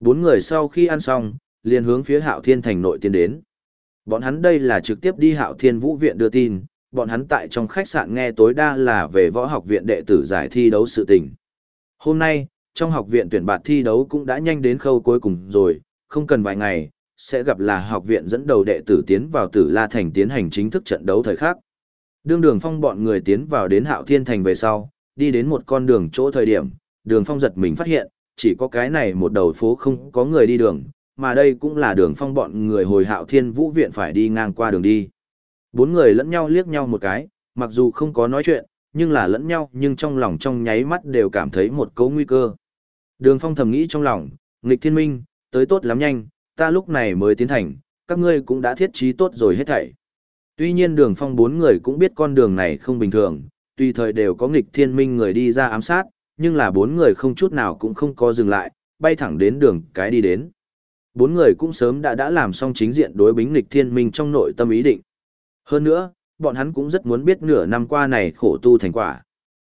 Bốn người sau khi ăn xong, liền hướng phía Hạo Thiên Thành nội tiến đến. Bọn hắn đây là trực tiếp đi Hạo Thiên Vũ Viện đưa tin, bọn hắn tại trong khách sạn nghe tối đa là về võ học viện đệ tử giải thi đấu sự tình. Hôm nay, trong học viện tuyển bạt thi đấu cũng đã nhanh đến khâu cuối cùng rồi, không cần vài ngày, sẽ gặp là học viện dẫn đầu đệ tử tiến vào tử La Thành tiến hành chính thức trận đấu thời khắc. Đương đường phong bọn người tiến vào đến Hạo Thiên Thành về sau, đi đến một con đường chỗ thời điểm, đường phong giật mình phát hiện, chỉ có cái này một đầu phố không có người đi đường, mà đây cũng là đường phong bọn người hồi Hạo Thiên Vũ Viện phải đi ngang qua đường đi. Bốn người lẫn nhau liếc nhau một cái, mặc dù không có nói chuyện, nhưng là lẫn nhau nhưng trong lòng trong nháy mắt đều cảm thấy một cấu nguy cơ. Đường phong thầm nghĩ trong lòng, nghịch thiên minh, tới tốt lắm nhanh, ta lúc này mới tiến thành, các ngươi cũng đã thiết trí tốt rồi hết thảy. Tuy nhiên đường phong bốn người cũng biết con đường này không bình thường, tùy thời đều có nghịch thiên minh người đi ra ám sát, nhưng là bốn người không chút nào cũng không có dừng lại, bay thẳng đến đường cái đi đến. Bốn người cũng sớm đã đã làm xong chính diện đối bính lịch thiên minh trong nội tâm ý định. Hơn nữa, bọn hắn cũng rất muốn biết nửa năm qua này khổ tu thành quả.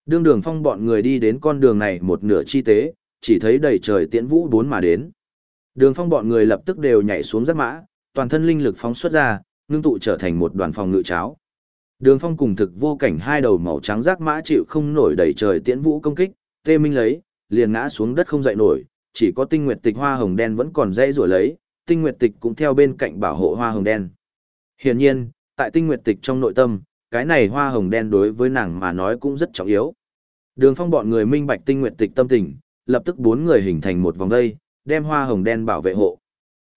Đương đường phong bọn người đi đến con đường này một nửa chi tế, chỉ thấy đầy trời tiễn vũ bốn mà đến. Đường phong bọn người lập tức đều nhảy xuống giáp mã, toàn thân linh lực phóng xuất ra, ngưng tụ trở thành một đoàn phòng ngự cháo. Đường phong cùng thực vô cảnh hai đầu màu trắng giác mã chịu không nổi đầy trời tiễn vũ công kích, tê minh lấy, liền ngã xuống đất không dậy nổi, chỉ có tinh nguyệt tịch hoa hồng đen vẫn còn dây rủa lấy, tinh nguyệt tịch cũng theo bên cạnh bảo hộ hoa hồng đen. Hiển nhiên, tại tinh nguyệt tịch trong nội tâm, cái này hoa hồng đen đối với nàng mà nói cũng rất trọng yếu. Đường phong bọn người minh bạch tinh nguyệt tịch tâm tình, lập tức bốn người hình thành một vòng dây, đem hoa hồng đen bảo vệ hộ.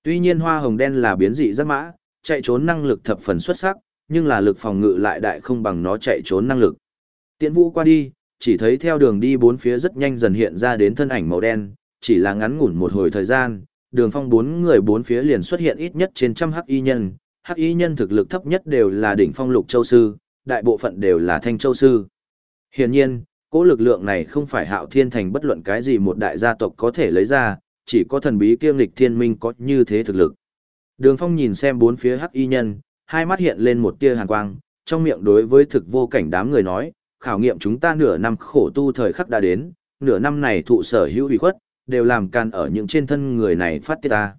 Tuy nhiên hoa hồng đen là biến dị rất mã, chạy trốn năng lực thập phần xuất sắc, nhưng là lực phòng ngự lại đại không bằng nó chạy trốn năng lực. Tiễn vũ qua đi, chỉ thấy theo đường đi bốn phía rất nhanh dần hiện ra đến thân ảnh màu đen, chỉ là ngắn ngủn một hồi thời gian, đường phong bốn người bốn phía liền xuất hiện ít nhất trên trăm hắc y nhân, hắc y nhân thực lực thấp nhất đều là đỉnh phong lục châu sư, đại bộ phận đều là thanh châu sư. Hiển nhiên, cỗ lực lượng này không phải hạo thiên thành bất luận cái gì một đại gia tộc có thể lấy ra, chỉ có thần bí kiêm lịch thiên minh có như thế thực lực. Đường phong nhìn xem bốn phía hắc y nhân, hai mắt hiện lên một tia hàn quang, trong miệng đối với thực vô cảnh đám người nói, khảo nghiệm chúng ta nửa năm khổ tu thời khắc đã đến, nửa năm này thụ sở hữu ủy khuất, đều làm can ở những trên thân người này phát tiết ta.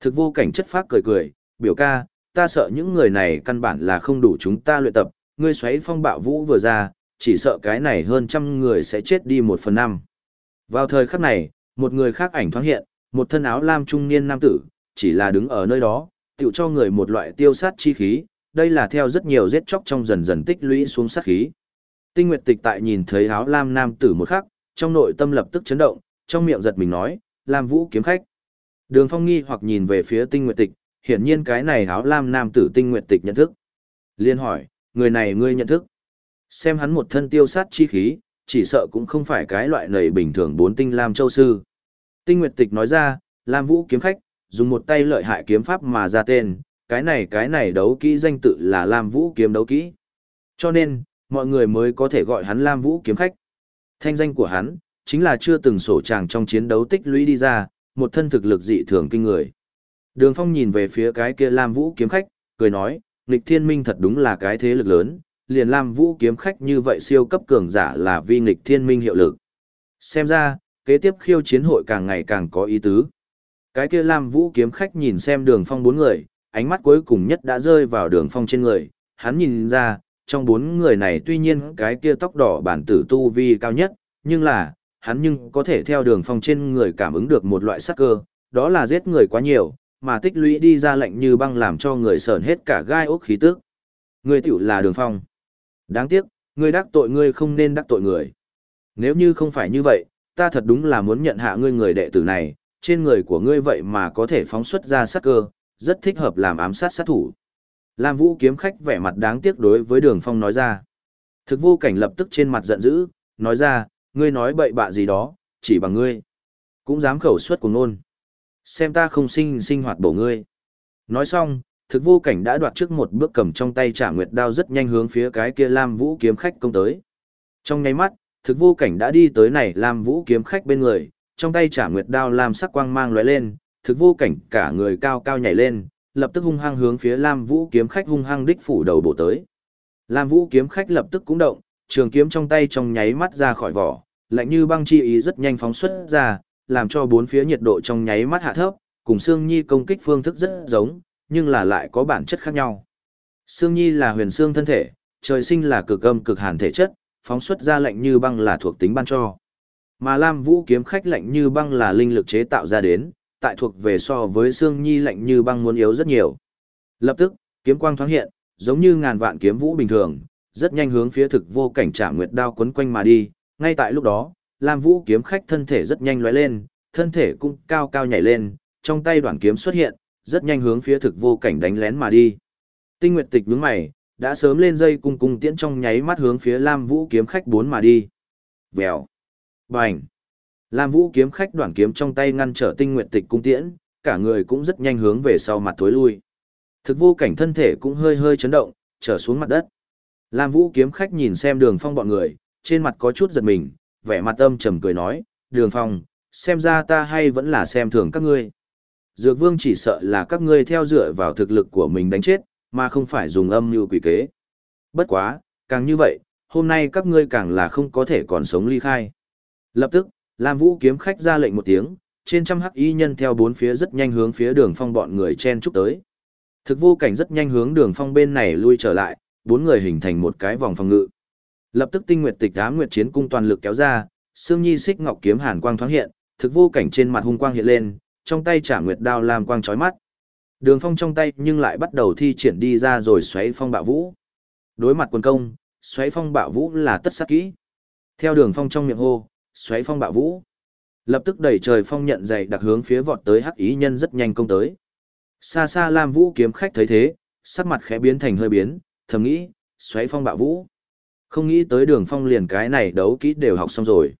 Thực vô cảnh chất phác cười cười, biểu ca, ta sợ những người này căn bản là không đủ chúng ta luyện tập, ngươi xoáy phong bạo vũ vừa ra, chỉ sợ cái này hơn trăm người sẽ chết đi một phần năm. Vào thời khắc này, một người khác ảnh thoáng hiện, một thân áo lam trung niên nam tử, chỉ là đứng ở nơi đó, tựu cho người một loại tiêu sát chi khí, đây là theo rất nhiều giết chóc trong dần dần tích lũy xuống sát khí. Tinh Nguyệt Tịch tại nhìn thấy áo lam nam tử một khắc, trong nội tâm lập tức chấn động, trong miệng giật mình nói, Lam Vũ kiếm khách. Đường Phong nghi hoặc nhìn về phía Tinh Nguyệt Tịch, hiển nhiên cái này áo lam nam tử Tinh Nguyệt Tịch nhận thức. Liên hỏi, người này ngươi nhận thức? Xem hắn một thân tiêu sát chi khí, chỉ sợ cũng không phải cái loại nầy bình thường bốn tinh lam châu sư. Tinh Nguyệt Tịch nói ra, Lam Vũ kiếm khách, dùng một tay lợi hại kiếm pháp mà ra tên, cái này cái này đấu kỹ danh tự là Lam Vũ kiếm đấu kỹ. Cho nên, mọi người mới có thể gọi hắn Lam Vũ kiếm khách. Thanh danh của hắn, chính là chưa từng sổ tràng trong chiến đấu tích lũy đi ra, một thân thực lực dị thường kinh người. Đường Phong nhìn về phía cái kia Lam Vũ kiếm khách, cười nói, nghịch thiên minh thật đúng là cái thế lực lớn, liền Lam Vũ kiếm khách như vậy siêu cấp cường giả là vi nghịch thiên minh hiệu lực. Xem ra, kế tiếp khiêu chiến hội càng ngày càng có ý tứ. Cái kia Lam Vũ kiếm khách nhìn xem đường phong bốn người, ánh mắt cuối cùng nhất đã rơi vào đường phong trên người, hắn nhìn ra, trong bốn người này tuy nhiên cái kia tóc đỏ bản tử tu vi cao nhất, nhưng là, hắn nhưng có thể theo đường phong trên người cảm ứng được một loại sắc cơ, đó là giết người quá nhiều, mà tích lũy đi ra lệnh như băng làm cho người sờn hết cả gai ốc khí tức. Người tiểu là đường phong. Đáng tiếc, ngươi đắc tội ngươi không nên đắc tội người. Nếu như không phải như vậy, ta thật đúng là muốn nhận hạ ngươi người đệ tử này, trên người của ngươi vậy mà có thể phóng xuất ra sát cơ, rất thích hợp làm ám sát sát thủ. Lam Vũ kiếm khách vẻ mặt đáng tiếc đối với Đường Phong nói ra. Thực vô cảnh lập tức trên mặt giận dữ, nói ra, ngươi nói bậy bạ gì đó, chỉ bằng ngươi. Cũng dám khẩu suất của ngôn. Xem ta không sinh sinh hoạt bổ ngươi. Nói xong, thực vô cảnh đã đoạt trước một bước cầm trong tay trả nguyệt đao rất nhanh hướng phía cái kia Lam Vũ kiếm khách công tới. Trong ngay mắt, thực vô cảnh đã đi tới này Lam Vũ kiếm khách bên người, trong tay trả nguyệt đao lam sắc quang mang lóe lên, thực vô cảnh cả người cao cao nhảy lên, lập tức hung hăng hướng phía Lam Vũ kiếm khách hung hăng đích phủ đầu bổ tới. Lam Vũ kiếm khách lập tức cũng động, trường kiếm trong tay trong nháy mắt ra khỏi vỏ, lạnh như băng chi ý rất nhanh phóng xuất ra, làm cho bốn phía nhiệt độ trong nháy mắt hạ thấp, cùng Sương Nhi công kích phương thức rất giống, nhưng là lại có bản chất khác nhau. Sương Nhi là huyền xương thân thể, trời sinh là cực âm cực hàn thể chất, phóng xuất ra lạnh như băng là thuộc tính ban cho. Mà Lam Vũ kiếm khách lạnh như băng là linh lực chế tạo ra đến, tại thuộc về so với xương Nhi lạnh như băng muốn yếu rất nhiều. Lập tức, kiếm quang thoáng hiện, giống như ngàn vạn kiếm vũ bình thường, rất nhanh hướng phía thực vô cảnh trả nguyệt đao quấn quanh mà đi, ngay tại lúc đó, Lam Vũ kiếm khách thân thể rất nhanh lóe lên, thân thể cũng cao cao nhảy lên, trong tay đoạn kiếm xuất hiện, rất nhanh hướng phía thực vô cảnh đánh lén mà đi. Tinh Nguyệt Tịch nhướng mày, đã sớm lên dây cung cung tiễn trong nháy mắt hướng phía Lam Vũ kiếm khách bốn mà đi. Vèo. Bành. Lam Vũ kiếm khách đoạn kiếm trong tay ngăn trở Tinh Nguyệt Tịch cung tiễn, cả người cũng rất nhanh hướng về sau mặt tối lui. Thực vô cảnh thân thể cũng hơi hơi chấn động, trở xuống mặt đất. Lam Vũ kiếm khách nhìn xem đường phong bọn người, trên mặt có chút giật mình, vẻ mặt âm trầm cười nói, đường phong, xem ra ta hay vẫn là xem thường các ngươi. Dược vương chỉ sợ là các ngươi theo dựa vào thực lực của mình đánh chết, mà không phải dùng âm mưu quỷ kế. Bất quá, càng như vậy, hôm nay các ngươi càng là không có thể còn sống ly khai. Lập tức, Lam Vũ kiếm khách ra lệnh một tiếng, trên trăm hắc y nhân theo bốn phía rất nhanh hướng phía đường phong bọn người chen chúc tới. Thực vô cảnh rất nhanh hướng đường phong bên này lui trở lại, bốn người hình thành một cái vòng phòng ngự. Lập tức tinh nguyệt tịch ám nguyệt chiến cung toàn lực kéo ra, xương nhi xích ngọc kiếm hàn quang thoáng hiện, thực vô cảnh trên mặt hung quang hiện lên, trong tay trả nguyệt đao làm quang chói mắt. Đường phong trong tay nhưng lại bắt đầu thi triển đi ra rồi xoáy phong bạo vũ. Đối mặt quân công, xoáy phong bạo vũ là tất sát kỹ. Theo đường phong trong miệng hô, xoáy phong bạo vũ. Lập tức đẩy trời phong nhận dày đặc hướng phía vọt tới hắc ý nhân rất nhanh công tới. Xa xa Lam Vũ kiếm khách thấy thế, sắc mặt khẽ biến thành hơi biến, thầm nghĩ, xoáy phong bạo vũ. Không nghĩ tới đường phong liền cái này đấu kỹ đều học xong rồi.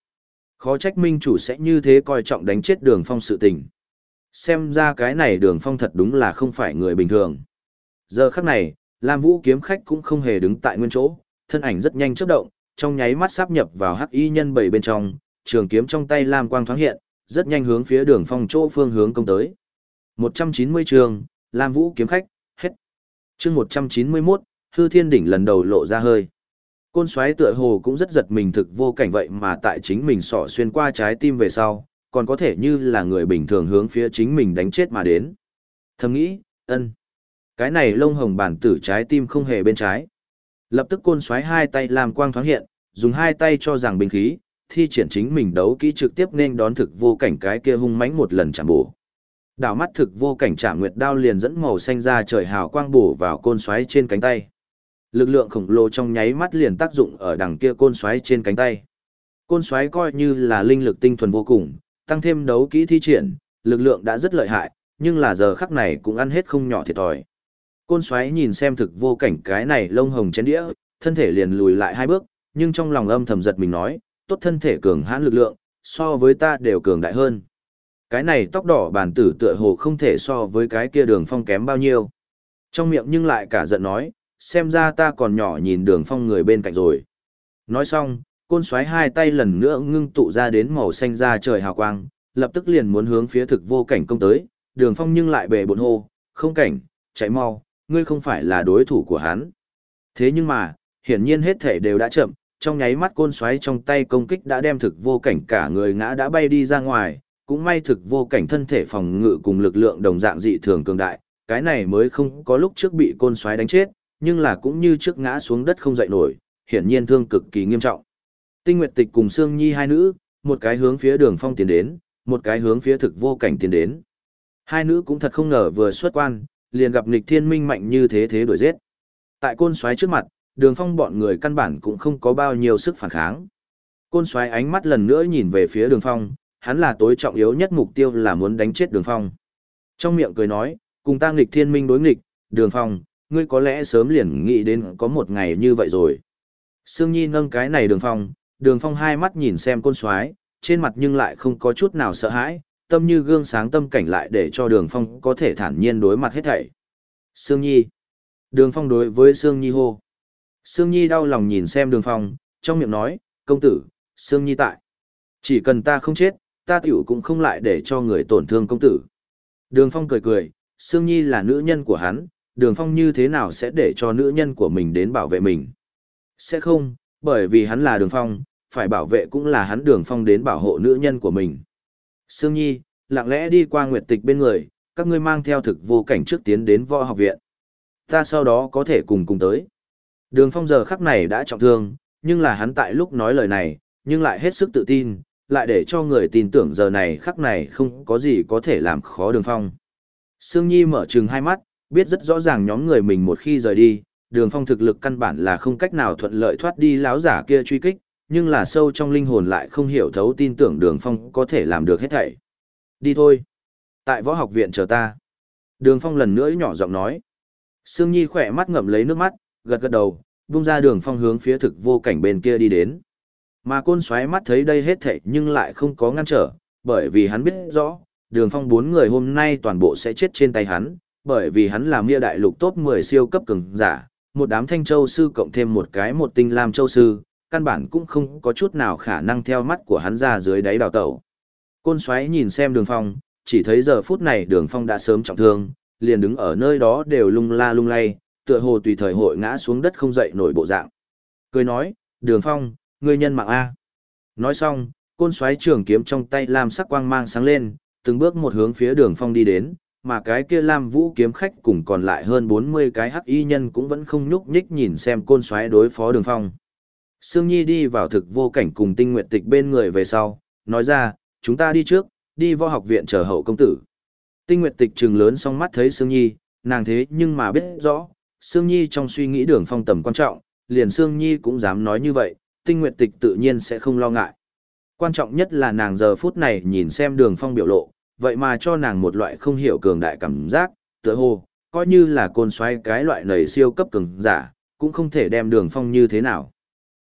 Khó trách minh chủ sẽ như thế coi trọng đánh chết đường phong sự tình. Xem ra cái này đường phong thật đúng là không phải người bình thường. Giờ khắc này, Lam Vũ kiếm khách cũng không hề đứng tại nguyên chỗ, thân ảnh rất nhanh chớp động, trong nháy mắt sáp nhập vào hắc y nhân bảy bên trong, trường kiếm trong tay Lam quang thoáng hiện, rất nhanh hướng phía đường phong chỗ phương hướng công tới. 190 trường, Lam Vũ kiếm khách, hết. chương 191, hư thiên đỉnh lần đầu lộ ra hơi. Côn xoáy tựa hồ cũng rất giật mình thực vô cảnh vậy mà tại chính mình sỏ xuyên qua trái tim về sau, còn có thể như là người bình thường hướng phía chính mình đánh chết mà đến. Thầm nghĩ, ân. Cái này lông hồng bản tử trái tim không hề bên trái. Lập tức côn xoáy hai tay làm quang thoáng hiện, dùng hai tay cho rằng binh khí, thi triển chính mình đấu kỹ trực tiếp nên đón thực vô cảnh cái kia hung mãnh một lần chạm bổ. Đảo mắt thực vô cảnh trả nguyệt đao liền dẫn màu xanh ra trời hào quang bổ vào côn xoáy trên cánh tay. Lực lượng khổng lồ trong nháy mắt liền tác dụng ở đằng kia côn xoáy trên cánh tay. Côn xoáy coi như là linh lực tinh thuần vô cùng, tăng thêm đấu kỹ thi triển, lực lượng đã rất lợi hại, nhưng là giờ khắc này cũng ăn hết không nhỏ thiệt thòi. Côn xoáy nhìn xem thực vô cảnh cái này lông hồng chén đĩa, thân thể liền lùi lại hai bước, nhưng trong lòng âm thầm giật mình nói, tốt thân thể cường hãn lực lượng, so với ta đều cường đại hơn. Cái này tóc đỏ bản tử tựa hồ không thể so với cái kia đường phong kém bao nhiêu. Trong miệng nhưng lại cả giận nói, xem ra ta còn nhỏ nhìn đường phong người bên cạnh rồi. Nói xong, côn xoáy hai tay lần nữa ngưng tụ ra đến màu xanh ra trời hào quang, lập tức liền muốn hướng phía thực vô cảnh công tới, đường phong nhưng lại bề bộn hô, không cảnh, chạy mau, ngươi không phải là đối thủ của hắn. Thế nhưng mà, hiển nhiên hết thể đều đã chậm, trong nháy mắt côn xoáy trong tay công kích đã đem thực vô cảnh cả người ngã đã bay đi ra ngoài, cũng may thực vô cảnh thân thể phòng ngự cùng lực lượng đồng dạng dị thường cường đại, cái này mới không có lúc trước bị côn xoáy đánh chết, nhưng là cũng như trước ngã xuống đất không dậy nổi, hiển nhiên thương cực kỳ nghiêm trọng. Tinh Nguyệt Tịch cùng Sương Nhi hai nữ, một cái hướng phía Đường Phong tiến đến, một cái hướng phía thực vô cảnh tiến đến. Hai nữ cũng thật không ngờ vừa xuất quan, liền gặp nghịch thiên minh mạnh như thế thế đuổi giết. Tại côn xoáy trước mặt, Đường Phong bọn người căn bản cũng không có bao nhiêu sức phản kháng. Côn xoáy ánh mắt lần nữa nhìn về phía Đường Phong, hắn là tối trọng yếu nhất mục tiêu là muốn đánh chết Đường Phong. Trong miệng cười nói, cùng ta nghịch thiên minh đối nghịch, Đường Phong, ngươi có lẽ sớm liền nghĩ đến có một ngày như vậy rồi. Sương Nhi nâng cái này đường phong, đường phong hai mắt nhìn xem côn xoáy trên mặt nhưng lại không có chút nào sợ hãi, tâm như gương sáng tâm cảnh lại để cho đường phong có thể thản nhiên đối mặt hết thảy. Sương Nhi. Đường phong đối với Sương Nhi hô. Sương Nhi đau lòng nhìn xem đường phong, trong miệng nói, công tử, Sương Nhi tại. Chỉ cần ta không chết, ta tiểu cũng không lại để cho người tổn thương công tử. Đường phong cười cười, Sương Nhi là nữ nhân của hắn, đường phong như thế nào sẽ để cho nữ nhân của mình đến bảo vệ mình sẽ không bởi vì hắn là đường phong phải bảo vệ cũng là hắn đường phong đến bảo hộ nữ nhân của mình Sương Nhi, lặng lẽ đi qua Nguyệt Tịch bên người, các ngươi mang theo thực vô cảnh trước tiến đến võ học viện. Ta sau đó có thể cùng cùng tới. Đường phong giờ khắc này đã trọng thương, nhưng là hắn tại lúc nói lời này, nhưng lại hết sức tự tin, lại để cho người tin tưởng giờ này khắc này không có gì có thể làm khó đường phong. Sương Nhi mở trừng hai mắt, biết rất rõ ràng nhóm người mình một khi rời đi, đường phong thực lực căn bản là không cách nào thuận lợi thoát đi láo giả kia truy kích, nhưng là sâu trong linh hồn lại không hiểu thấu tin tưởng đường phong có thể làm được hết thảy. Đi thôi. Tại võ học viện chờ ta. Đường phong lần nữa nhỏ giọng nói. Sương Nhi khỏe mắt ngậm lấy nước mắt, gật gật đầu, bung ra đường phong hướng phía thực vô cảnh bên kia đi đến. Mà côn xoáy mắt thấy đây hết thảy nhưng lại không có ngăn trở, bởi vì hắn biết rõ, đường phong bốn người hôm nay toàn bộ sẽ chết trên tay hắn, bởi vì hắn là mia đại lục top 10 siêu cấp cường giả, một đám thanh châu sư cộng thêm một cái một tinh lam châu sư, căn bản cũng không có chút nào khả năng theo mắt của hắn ra dưới đáy đào tẩu. Côn xoáy nhìn xem đường phong, chỉ thấy giờ phút này đường phong đã sớm trọng thương, liền đứng ở nơi đó đều lung la lung lay, tựa hồ tùy thời hội ngã xuống đất không dậy nổi bộ dạng. Cười nói, đường phong, ngươi nhân mạng A. Nói xong, côn xoáy trường kiếm trong tay làm sắc quang mang sáng lên, từng bước một hướng phía đường phong đi đến, mà cái kia Lam Vũ kiếm khách cùng còn lại hơn 40 cái hắc y nhân cũng vẫn không nhúc nhích nhìn xem côn xoáy đối phó đường phong. Sương Nhi đi vào thực vô cảnh cùng tinh nguyện tịch bên người về sau, nói ra, chúng ta đi trước, đi võ học viện chờ hậu công tử. Tinh nguyện tịch trừng lớn song mắt thấy Sương Nhi, nàng thế nhưng mà biết rõ, Sương Nhi trong suy nghĩ đường phong tầm quan trọng, liền Sương Nhi cũng dám nói như vậy, tinh nguyện tịch tự nhiên sẽ không lo ngại. Quan trọng nhất là nàng giờ phút này nhìn xem đường phong biểu lộ, vậy mà cho nàng một loại không hiểu cường đại cảm giác, tựa hồ, coi như là côn xoay cái loại nầy siêu cấp cường giả, cũng không thể đem đường phong như thế nào.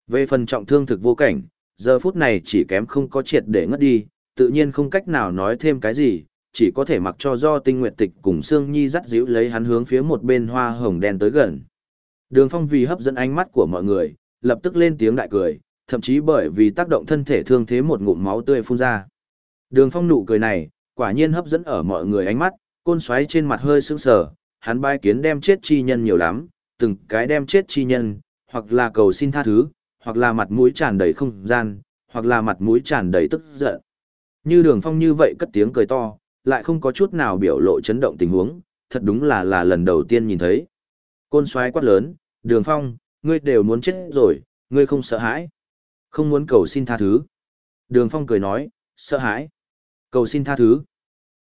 Về phần trọng thương thực vô cảnh, giờ phút này chỉ kém không có triệt để ngất đi, tự nhiên không cách nào nói thêm cái gì, chỉ có thể mặc cho do tinh nguyện tịch cùng Sương Nhi dắt dịu lấy hắn hướng phía một bên hoa hồng đen tới gần. Đường phong vì hấp dẫn ánh mắt của mọi người, lập tức lên tiếng đại cười, thậm chí bởi vì tác động thân thể thương thế một ngụm máu tươi phun ra. Đường phong nụ cười này, quả nhiên hấp dẫn ở mọi người ánh mắt, côn xoáy trên mặt hơi sững sờ, hắn bai kiến đem chết chi nhân nhiều lắm, từng cái đem chết chi nhân, hoặc là cầu xin tha thứ, hoặc là mặt mũi tràn đầy không gian, hoặc là mặt mũi tràn đầy tức giận. Như đường phong như vậy cất tiếng cười to, lại không có chút nào biểu lộ chấn động tình huống, thật đúng là là lần đầu tiên nhìn thấy. Côn xoáy quát lớn, đường phong, ngươi đều muốn chết rồi, ngươi không sợ hãi. Không muốn cầu xin tha thứ. Đường phong cười nói, sợ hãi. Cầu xin tha thứ.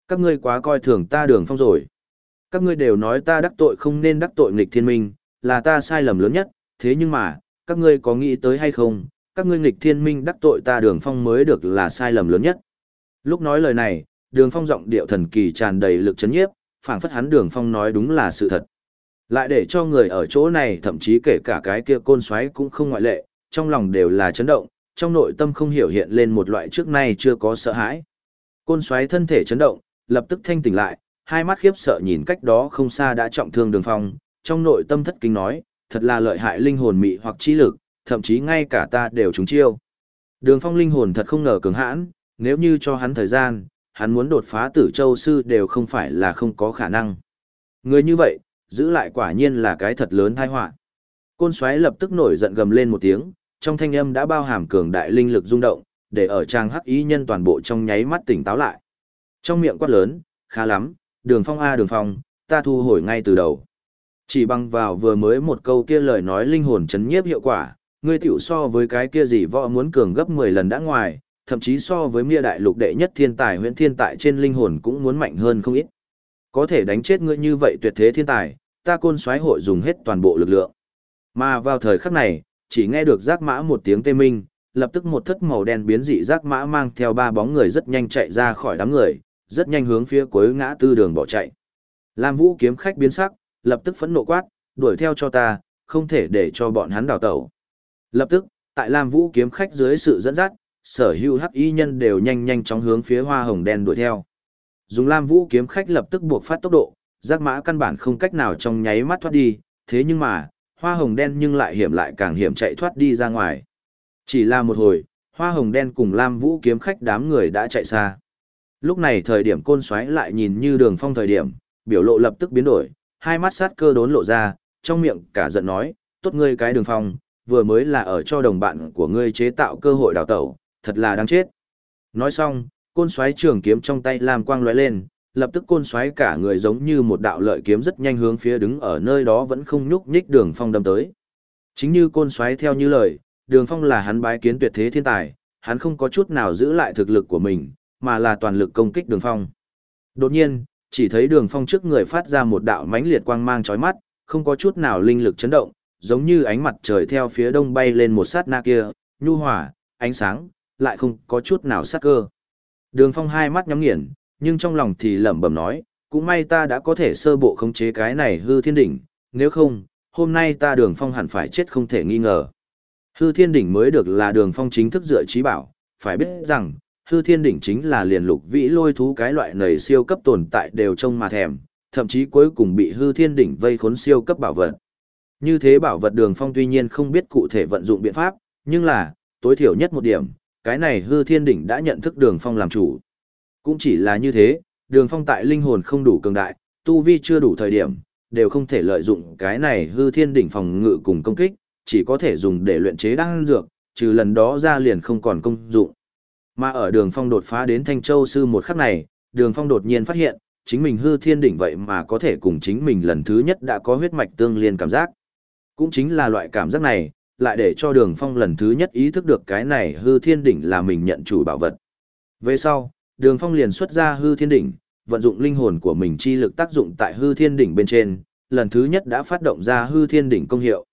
Các ngươi quá coi thường ta đường phong rồi. Các ngươi đều nói ta đắc tội không nên đắc tội nghịch thiên minh, là ta sai lầm lớn nhất, thế nhưng mà, các ngươi có nghĩ tới hay không, các ngươi nghịch thiên minh đắc tội ta đường phong mới được là sai lầm lớn nhất. Lúc nói lời này, đường phong giọng điệu thần kỳ tràn đầy lực chấn nhiếp, phảng phất hắn đường phong nói đúng là sự thật. Lại để cho người ở chỗ này thậm chí kể cả cái kia côn xoáy cũng không ngoại lệ, trong lòng đều là chấn động, trong nội tâm không hiểu hiện lên một loại trước nay chưa có sợ hãi. Côn xoáy thân thể chấn động, lập tức thanh tỉnh lại, hai mắt khiếp sợ nhìn cách đó không xa đã trọng thương đường phong, trong nội tâm thất kinh nói, thật là lợi hại linh hồn mị hoặc trí lực, thậm chí ngay cả ta đều trúng chiêu. Đường phong linh hồn thật không ngờ cường hãn, nếu như cho hắn thời gian, hắn muốn đột phá tử châu sư đều không phải là không có khả năng. Người như vậy, giữ lại quả nhiên là cái thật lớn tai họa. Côn xoáy lập tức nổi giận gầm lên một tiếng, trong thanh âm đã bao hàm cường đại linh lực rung động, để ở trang hắc ý nhân toàn bộ trong nháy mắt tỉnh táo lại. Trong miệng quát lớn, khá lắm, đường phong A đường phong, ta thu hồi ngay từ đầu. Chỉ bằng vào vừa mới một câu kia lời nói linh hồn chấn nhiếp hiệu quả, ngươi tiểu so với cái kia gì võ muốn cường gấp 10 lần đã ngoài, thậm chí so với mia đại lục đệ nhất thiên tài huyện thiên tại trên linh hồn cũng muốn mạnh hơn không ít. Có thể đánh chết ngươi như vậy tuyệt thế thiên tài, ta côn xoáy hội dùng hết toàn bộ lực lượng. Mà vào thời khắc này, chỉ nghe được giác mã một tiếng tê minh, lập tức một thất màu đen biến dị giác mã mang theo ba bóng người rất nhanh chạy ra khỏi đám người, rất nhanh hướng phía cuối ngã tư đường bỏ chạy. Lam Vũ kiếm khách biến sắc, lập tức phẫn nộ quát, đuổi theo cho ta, không thể để cho bọn hắn đào tẩu. Lập tức, tại Lam Vũ kiếm khách dưới sự dẫn dắt, sở hữu hắc y nhân đều nhanh nhanh chóng hướng phía hoa hồng đen đuổi theo. Dùng Lam Vũ kiếm khách lập tức buộc phát tốc độ, giác mã căn bản không cách nào trong nháy mắt thoát đi, thế nhưng mà, hoa hồng đen nhưng lại hiểm lại càng hiểm chạy thoát đi ra ngoài. Chỉ là một hồi, hoa hồng đen cùng Lam Vũ kiếm khách đám người đã chạy xa. Lúc này thời điểm côn xoáy lại nhìn như đường phong thời điểm, biểu lộ lập tức biến đổi, hai mắt sát cơ đốn lộ ra, trong miệng cả giận nói, tốt ngươi cái đường phong, vừa mới là ở cho đồng bạn của ngươi chế tạo cơ hội đào tẩu, thật là đáng chết. Nói xong, côn xoáy trường kiếm trong tay làm quang lóe lên, lập tức côn xoáy cả người giống như một đạo lợi kiếm rất nhanh hướng phía đứng ở nơi đó vẫn không nhúc nhích đường phong đâm tới. Chính như côn xoáy theo như lời, đường phong là hắn bái kiến tuyệt thế thiên tài, hắn không có chút nào giữ lại thực lực của mình, mà là toàn lực công kích đường phong. Đột nhiên, chỉ thấy đường phong trước người phát ra một đạo mãnh liệt quang mang chói mắt, không có chút nào linh lực chấn động, giống như ánh mặt trời theo phía đông bay lên một sát na kia, nhu hòa, ánh sáng, lại không có chút nào sát cơ. Đường phong hai mắt nhắm nghiền, nhưng trong lòng thì lẩm bẩm nói, cũng may ta đã có thể sơ bộ khống chế cái này hư thiên đỉnh, nếu không, hôm nay ta đường phong hẳn phải chết không thể nghi ngờ. Hư thiên đỉnh mới được là đường phong chính thức dựa trí bảo, phải biết rằng, hư thiên đỉnh chính là liền lục vĩ lôi thú cái loại nầy siêu cấp tồn tại đều trông mà thèm, thậm chí cuối cùng bị hư thiên đỉnh vây khốn siêu cấp bảo vật. Như thế bảo vật đường phong tuy nhiên không biết cụ thể vận dụng biện pháp, nhưng là, tối thiểu nhất một điểm, cái này hư thiên đỉnh đã nhận thức đường phong làm chủ. Cũng chỉ là như thế, đường phong tại linh hồn không đủ cường đại, tu vi chưa đủ thời điểm, đều không thể lợi dụng cái này hư thiên đỉnh phòng ngự cùng công kích, chỉ có thể dùng để luyện chế đan dược, trừ lần đó ra liền không còn công dụng. Mà ở đường phong đột phá đến Thanh Châu Sư một khắc này, đường phong đột nhiên phát hiện, chính mình hư thiên đỉnh vậy mà có thể cùng chính mình lần thứ nhất đã có huyết mạch tương liên cảm giác. Cũng chính là loại cảm giác này, lại để cho đường phong lần thứ nhất ý thức được cái này hư thiên đỉnh là mình nhận chủ bảo vật. Về sau, đường phong liền xuất ra hư thiên đỉnh, vận dụng linh hồn của mình chi lực tác dụng tại hư thiên đỉnh bên trên, lần thứ nhất đã phát động ra hư thiên đỉnh công hiệu.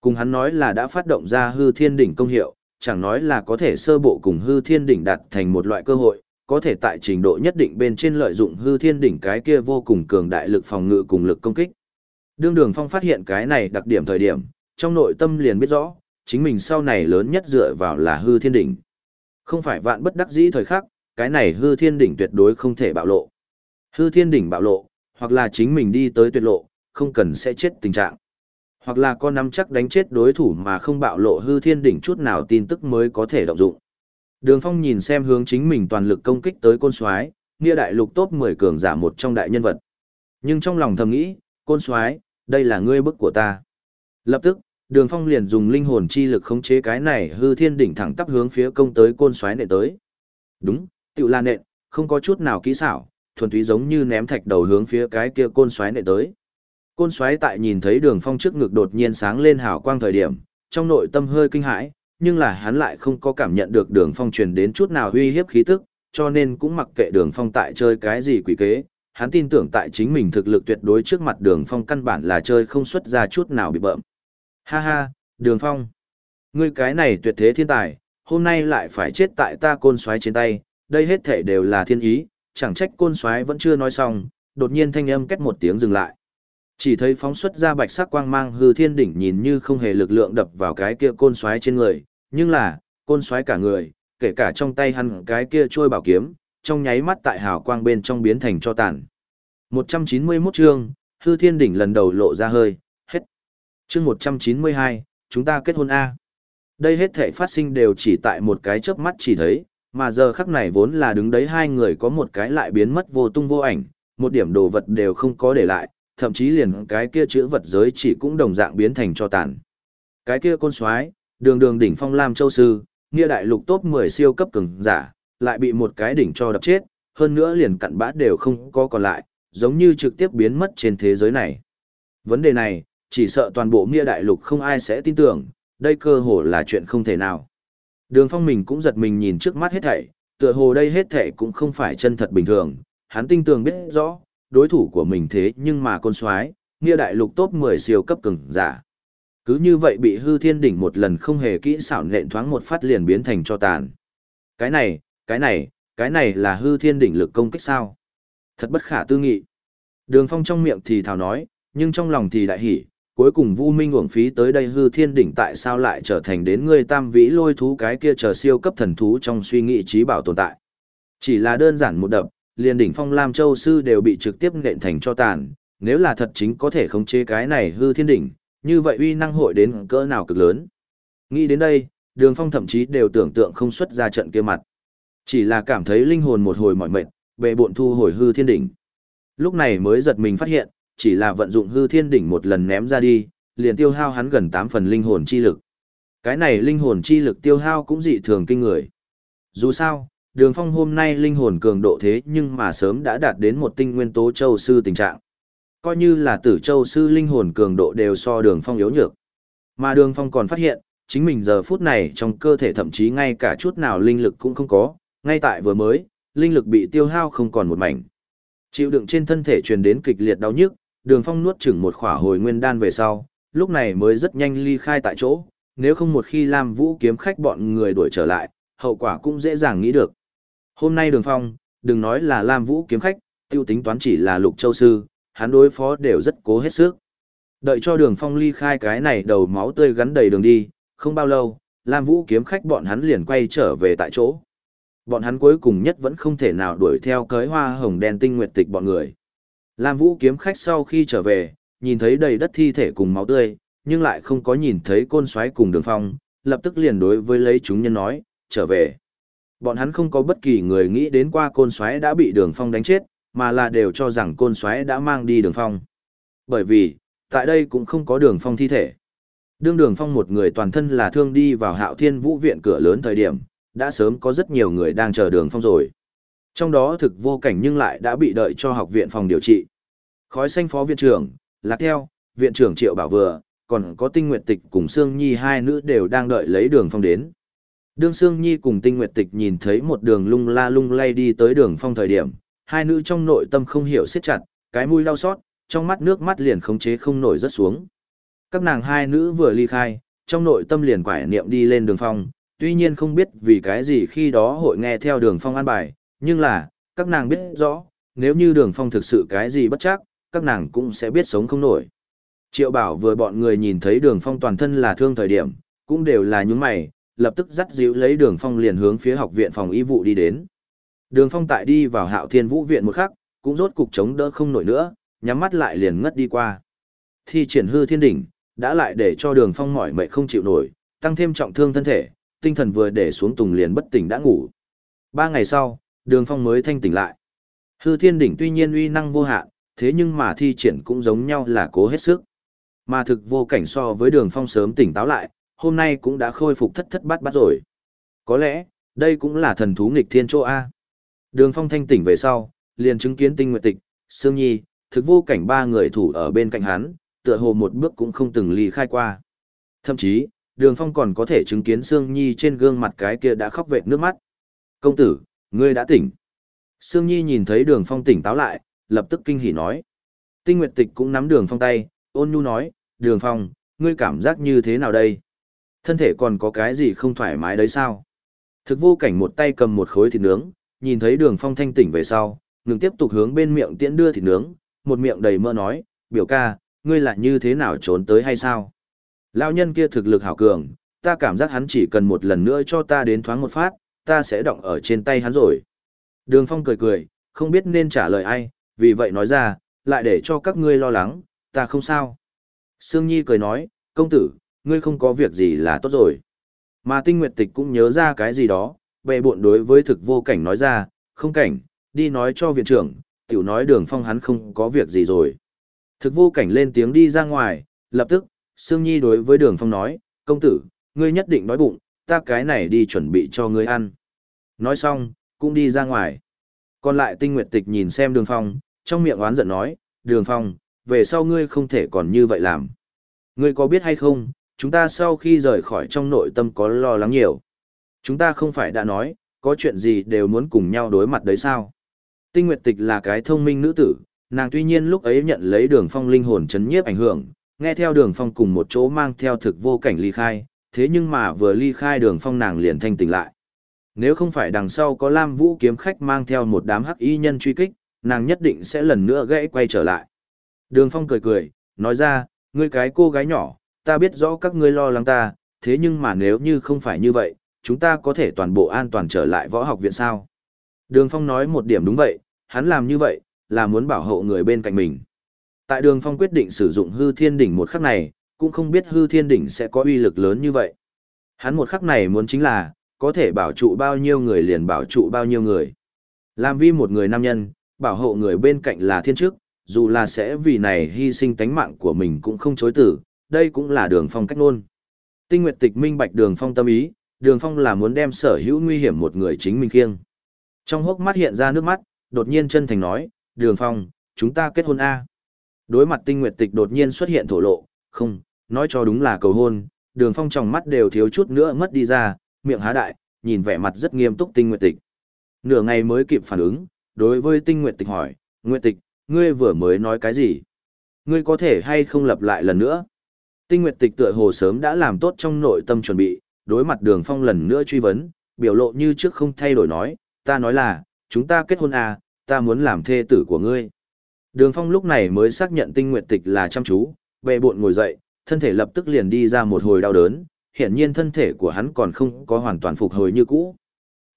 Cùng hắn nói là đã phát động ra hư thiên đỉnh công hiệu, chẳng nói là có thể sơ bộ cùng hư thiên đỉnh đạt thành một loại cơ hội, có thể tại trình độ nhất định bên trên lợi dụng hư thiên đỉnh cái kia vô cùng cường đại lực phòng ngự cùng lực công kích. Đương đường phong phát hiện cái này đặc điểm thời điểm, trong nội tâm liền biết rõ, chính mình sau này lớn nhất dựa vào là hư thiên đỉnh. Không phải vạn bất đắc dĩ thời khắc, cái này hư thiên đỉnh tuyệt đối không thể bạo lộ. Hư thiên đỉnh bạo lộ, hoặc là chính mình đi tới tuyệt lộ, không cần sẽ chết tình trạng. Hoặc là con nắm chắc đánh chết đối thủ mà không bạo lộ hư thiên đỉnh chút nào tin tức mới có thể động dụng. Đường Phong nhìn xem hướng chính mình toàn lực công kích tới côn soái, nghĩa đại lục top 10 cường giả một trong đại nhân vật. Nhưng trong lòng thầm nghĩ, côn soái, đây là ngươi bức của ta. Lập tức, Đường Phong liền dùng linh hồn chi lực khống chế cái này hư thiên đỉnh thẳng tắp hướng phía công tới côn soái nện tới. Đúng, tự la nện, không có chút nào kỹ xảo, thuần túy giống như ném thạch đầu hướng phía cái kia côn xoáy nệ tới. Côn xoáy tại nhìn thấy đường phong trước ngực đột nhiên sáng lên hào quang thời điểm, trong nội tâm hơi kinh hãi, nhưng là hắn lại không có cảm nhận được đường phong truyền đến chút nào uy hiếp khí tức, cho nên cũng mặc kệ đường phong tại chơi cái gì quỷ kế, hắn tin tưởng tại chính mình thực lực tuyệt đối trước mặt đường phong căn bản là chơi không xuất ra chút nào bị bợm. Ha ha, đường phong, ngươi cái này tuyệt thế thiên tài, hôm nay lại phải chết tại ta côn xoáy trên tay, đây hết thể đều là thiên ý, chẳng trách côn xoáy vẫn chưa nói xong, đột nhiên thanh âm két một tiếng dừng lại. Chỉ thấy phóng xuất ra bạch sắc quang mang hư thiên đỉnh nhìn như không hề lực lượng đập vào cái kia côn xoáy trên người, nhưng là, côn xoáy cả người, kể cả trong tay hắn cái kia trôi bảo kiếm, trong nháy mắt tại hào quang bên trong biến thành cho tàn. 191 chương, hư thiên đỉnh lần đầu lộ ra hơi, hết. Chương 192, chúng ta kết hôn A. Đây hết thể phát sinh đều chỉ tại một cái chớp mắt chỉ thấy, mà giờ khắc này vốn là đứng đấy hai người có một cái lại biến mất vô tung vô ảnh, một điểm đồ vật đều không có để lại, thậm chí liền cái kia chữ vật giới chỉ cũng đồng dạng biến thành cho tàn. Cái kia côn xoái, đường đường đỉnh phong lam châu sư, nghĩa đại lục top 10 siêu cấp cường giả, lại bị một cái đỉnh cho đập chết, hơn nữa liền cặn bã đều không có còn lại, giống như trực tiếp biến mất trên thế giới này. Vấn đề này, chỉ sợ toàn bộ nghĩa đại lục không ai sẽ tin tưởng, đây cơ hồ là chuyện không thể nào. Đường phong mình cũng giật mình nhìn trước mắt hết thảy, tựa hồ đây hết thảy cũng không phải chân thật bình thường, hắn tin tưởng biết rõ, đối thủ của mình thế nhưng mà con soái nghĩa đại lục top 10 siêu cấp cường giả. Cứ như vậy bị hư thiên đỉnh một lần không hề kỹ xảo nện thoáng một phát liền biến thành cho tàn. Cái này, cái này, cái này là hư thiên đỉnh lực công kích sao? Thật bất khả tư nghị. Đường phong trong miệng thì thào nói, nhưng trong lòng thì đại hỉ, cuối cùng Vu Minh uổng phí tới đây hư thiên đỉnh tại sao lại trở thành đến người tam vĩ lôi thú cái kia chờ siêu cấp thần thú trong suy nghĩ trí bảo tồn tại. Chỉ là đơn giản một đập, liền đỉnh phong Lam Châu Sư đều bị trực tiếp nện thành cho tàn, nếu là thật chính có thể khống chế cái này hư thiên đỉnh, như vậy uy năng hội đến cỡ nào cực lớn. Nghĩ đến đây, đường phong thậm chí đều tưởng tượng không xuất ra trận kia mặt. Chỉ là cảm thấy linh hồn một hồi mỏi mệt, bệ bộn thu hồi hư thiên đỉnh. Lúc này mới giật mình phát hiện, chỉ là vận dụng hư thiên đỉnh một lần ném ra đi, liền tiêu hao hắn gần 8 phần linh hồn chi lực. Cái này linh hồn chi lực tiêu hao cũng dị thường kinh người. Dù sao, đường phong hôm nay linh hồn cường độ thế nhưng mà sớm đã đạt đến một tinh nguyên tố châu sư tình trạng. Coi như là tử châu sư linh hồn cường độ đều so đường phong yếu nhược. Mà đường phong còn phát hiện, chính mình giờ phút này trong cơ thể thậm chí ngay cả chút nào linh lực cũng không có, ngay tại vừa mới, linh lực bị tiêu hao không còn một mảnh. Chịu đựng trên thân thể truyền đến kịch liệt đau nhức, đường phong nuốt chửng một khỏa hồi nguyên đan về sau, lúc này mới rất nhanh ly khai tại chỗ, nếu không một khi Lam Vũ kiếm khách bọn người đuổi trở lại, hậu quả cũng dễ dàng nghĩ được. Hôm nay đường phong, đừng nói là Lam Vũ kiếm khách, tiêu tính toán chỉ là lục châu sư, hắn đối phó đều rất cố hết sức. Đợi cho đường phong ly khai cái này đầu máu tươi gắn đầy đường đi, không bao lâu, Lam Vũ kiếm khách bọn hắn liền quay trở về tại chỗ. Bọn hắn cuối cùng nhất vẫn không thể nào đuổi theo cới hoa hồng đen tinh nguyệt tịch bọn người. Lam Vũ kiếm khách sau khi trở về, nhìn thấy đầy đất thi thể cùng máu tươi, nhưng lại không có nhìn thấy côn xoáy cùng đường phong, lập tức liền đối với lấy chúng nhân nói, trở về. Bọn hắn không có bất kỳ người nghĩ đến qua côn xoáy đã bị đường phong đánh chết, mà là đều cho rằng côn xoáy đã mang đi đường phong. Bởi vì, tại đây cũng không có đường phong thi thể. Đương đường phong một người toàn thân là thương đi vào hạo thiên vũ viện cửa lớn thời điểm, đã sớm có rất nhiều người đang chờ đường phong rồi. Trong đó thực vô cảnh nhưng lại đã bị đợi cho học viện phòng điều trị. Khói xanh phó viện trưởng, lạc theo, viện trưởng triệu bảo vừa, còn có tinh nguyệt tịch cùng Sương Nhi hai nữ đều đang đợi lấy đường phong đến. Đương Sương Nhi cùng tinh nguyệt tịch nhìn thấy một đường lung la lung lay đi tới đường phong thời điểm, hai nữ trong nội tâm không hiểu siết chặt, cái mũi đau xót, trong mắt nước mắt liền khống chế không nổi rất xuống. Các nàng hai nữ vừa ly khai, trong nội tâm liền quải niệm đi lên đường phong, tuy nhiên không biết vì cái gì khi đó hội nghe theo đường phong an bài, nhưng là, các nàng biết rõ, nếu như đường phong thực sự cái gì bất chắc, các nàng cũng sẽ biết sống không nổi. Triệu bảo vừa bọn người nhìn thấy đường phong toàn thân là thương thời điểm, cũng đều là những mày, lập tức dắt dịu lấy đường phong liền hướng phía học viện phòng y vụ đi đến. Đường phong tại đi vào hạo thiên vũ viện một khắc, cũng rốt cục chống đỡ không nổi nữa, nhắm mắt lại liền ngất đi qua. Thi triển hư thiên đỉnh, đã lại để cho đường phong mỏi mệt không chịu nổi, tăng thêm trọng thương thân thể, tinh thần vừa để xuống tùng liền bất tỉnh đã ngủ. Ba ngày sau, đường phong mới thanh tỉnh lại. Hư thiên đỉnh tuy nhiên uy năng vô hạn, thế nhưng mà thi triển cũng giống nhau là cố hết sức. Mà thực vô cảnh so với đường phong sớm tỉnh táo lại, hôm nay cũng đã khôi phục thất thất bát bát rồi. Có lẽ, đây cũng là thần thú nghịch thiên chỗ A. Đường phong thanh tỉnh về sau, liền chứng kiến tinh nguyệt tịch, Sương Nhi, thực vô cảnh ba người thủ ở bên cạnh hắn, tựa hồ một bước cũng không từng ly khai qua. Thậm chí, đường phong còn có thể chứng kiến Sương Nhi trên gương mặt cái kia đã khóc vệt nước mắt. Công tử, ngươi đã tỉnh. Sương Nhi nhìn thấy đường phong tỉnh táo lại, lập tức kinh hỉ nói. Tinh Nguyệt Tịch cũng nắm đường phong tay, ôn nhu nói, đường phong, ngươi cảm giác như thế nào đây? Thân thể còn có cái gì không thoải mái đấy sao? Thực vô cảnh một tay cầm một khối thịt nướng, nhìn thấy đường phong thanh tỉnh về sau, ngừng tiếp tục hướng bên miệng tiễn đưa thịt nướng, một miệng đầy mơ nói, biểu ca, ngươi lại như thế nào trốn tới hay sao? Lão nhân kia thực lực hảo cường, ta cảm giác hắn chỉ cần một lần nữa cho ta đến thoáng một phát, ta sẽ động ở trên tay hắn rồi. Đường Phong cười cười, không biết nên trả lời ai, vì vậy nói ra, lại để cho các ngươi lo lắng, ta không sao. Sương Nhi cười nói, công tử, ngươi không có việc gì là tốt rồi. Mà tinh nguyệt tịch cũng nhớ ra cái gì đó, bệ buộn đối với thực vô cảnh nói ra, không cảnh, đi nói cho viện trưởng, tiểu nói đường phong hắn không có việc gì rồi. Thực vô cảnh lên tiếng đi ra ngoài, lập tức, Sương Nhi đối với đường phong nói, công tử, ngươi nhất định đói bụng, ta cái này đi chuẩn bị cho ngươi ăn. Nói xong, cũng đi ra ngoài. Còn lại tinh nguyệt tịch nhìn xem đường phong, trong miệng oán giận nói, đường phong, về sau ngươi không thể còn như vậy làm. Ngươi có biết hay không, chúng ta sau khi rời khỏi trong nội tâm có lo lắng nhiều. Chúng ta không phải đã nói, có chuyện gì đều muốn cùng nhau đối mặt đấy sao? Tinh Nguyệt Tịch là cái thông minh nữ tử, nàng tuy nhiên lúc ấy nhận lấy đường phong linh hồn chấn nhiếp ảnh hưởng, nghe theo đường phong cùng một chỗ mang theo thực vô cảnh ly khai, thế nhưng mà vừa ly khai đường phong nàng liền thanh tỉnh lại. Nếu không phải đằng sau có Lam Vũ kiếm khách mang theo một đám hắc y nhân truy kích, nàng nhất định sẽ lần nữa gãy quay trở lại. Đường phong cười cười, nói ra, ngươi cái cô gái nhỏ, ta biết rõ các ngươi lo lắng ta, thế nhưng mà nếu như không phải như vậy, chúng ta có thể toàn bộ an toàn trở lại võ học viện sao. Đường Phong nói một điểm đúng vậy, hắn làm như vậy, là muốn bảo hộ người bên cạnh mình. Tại Đường Phong quyết định sử dụng hư thiên đỉnh một khắc này, cũng không biết hư thiên đỉnh sẽ có uy lực lớn như vậy. Hắn một khắc này muốn chính là, có thể bảo trụ bao nhiêu người liền bảo trụ bao nhiêu người. Làm vi một người nam nhân, bảo hộ người bên cạnh là thiên chức, dù là sẽ vì này hy sinh tánh mạng của mình cũng không chối tử, đây cũng là đường phong cách nôn. Tinh Nguyệt Tịch minh bạch đường phong tâm ý, đường phong là muốn đem sở hữu nguy hiểm một người chính mình kiêng. Trong hốc mắt hiện ra nước mắt, đột nhiên chân thành nói, Đường Phong, chúng ta kết hôn A. Đối mặt tinh nguyệt tịch đột nhiên xuất hiện thổ lộ, không, nói cho đúng là cầu hôn, Đường Phong trong mắt đều thiếu chút nữa mất đi ra, miệng há đại, nhìn vẻ mặt rất nghiêm túc tinh nguyệt tịch. Nửa ngày mới kịp phản ứng, đối với tinh nguyệt tịch hỏi, Nguyệt tịch, ngươi vừa mới nói cái gì? Ngươi có thể hay không lặp lại lần nữa? Tinh nguyệt tịch tựa hồ sớm đã làm tốt trong nội tâm chuẩn bị, đối mặt đường phong lần nữa truy vấn, biểu lộ như trước không thay đổi nói, ta nói là, chúng ta kết hôn à, ta muốn làm thê tử của ngươi. Đường phong lúc này mới xác nhận tinh nguyệt tịch là chăm chú, bệ bộn ngồi dậy, thân thể lập tức liền đi ra một hồi đau đớn, hiển nhiên thân thể của hắn còn không có hoàn toàn phục hồi như cũ.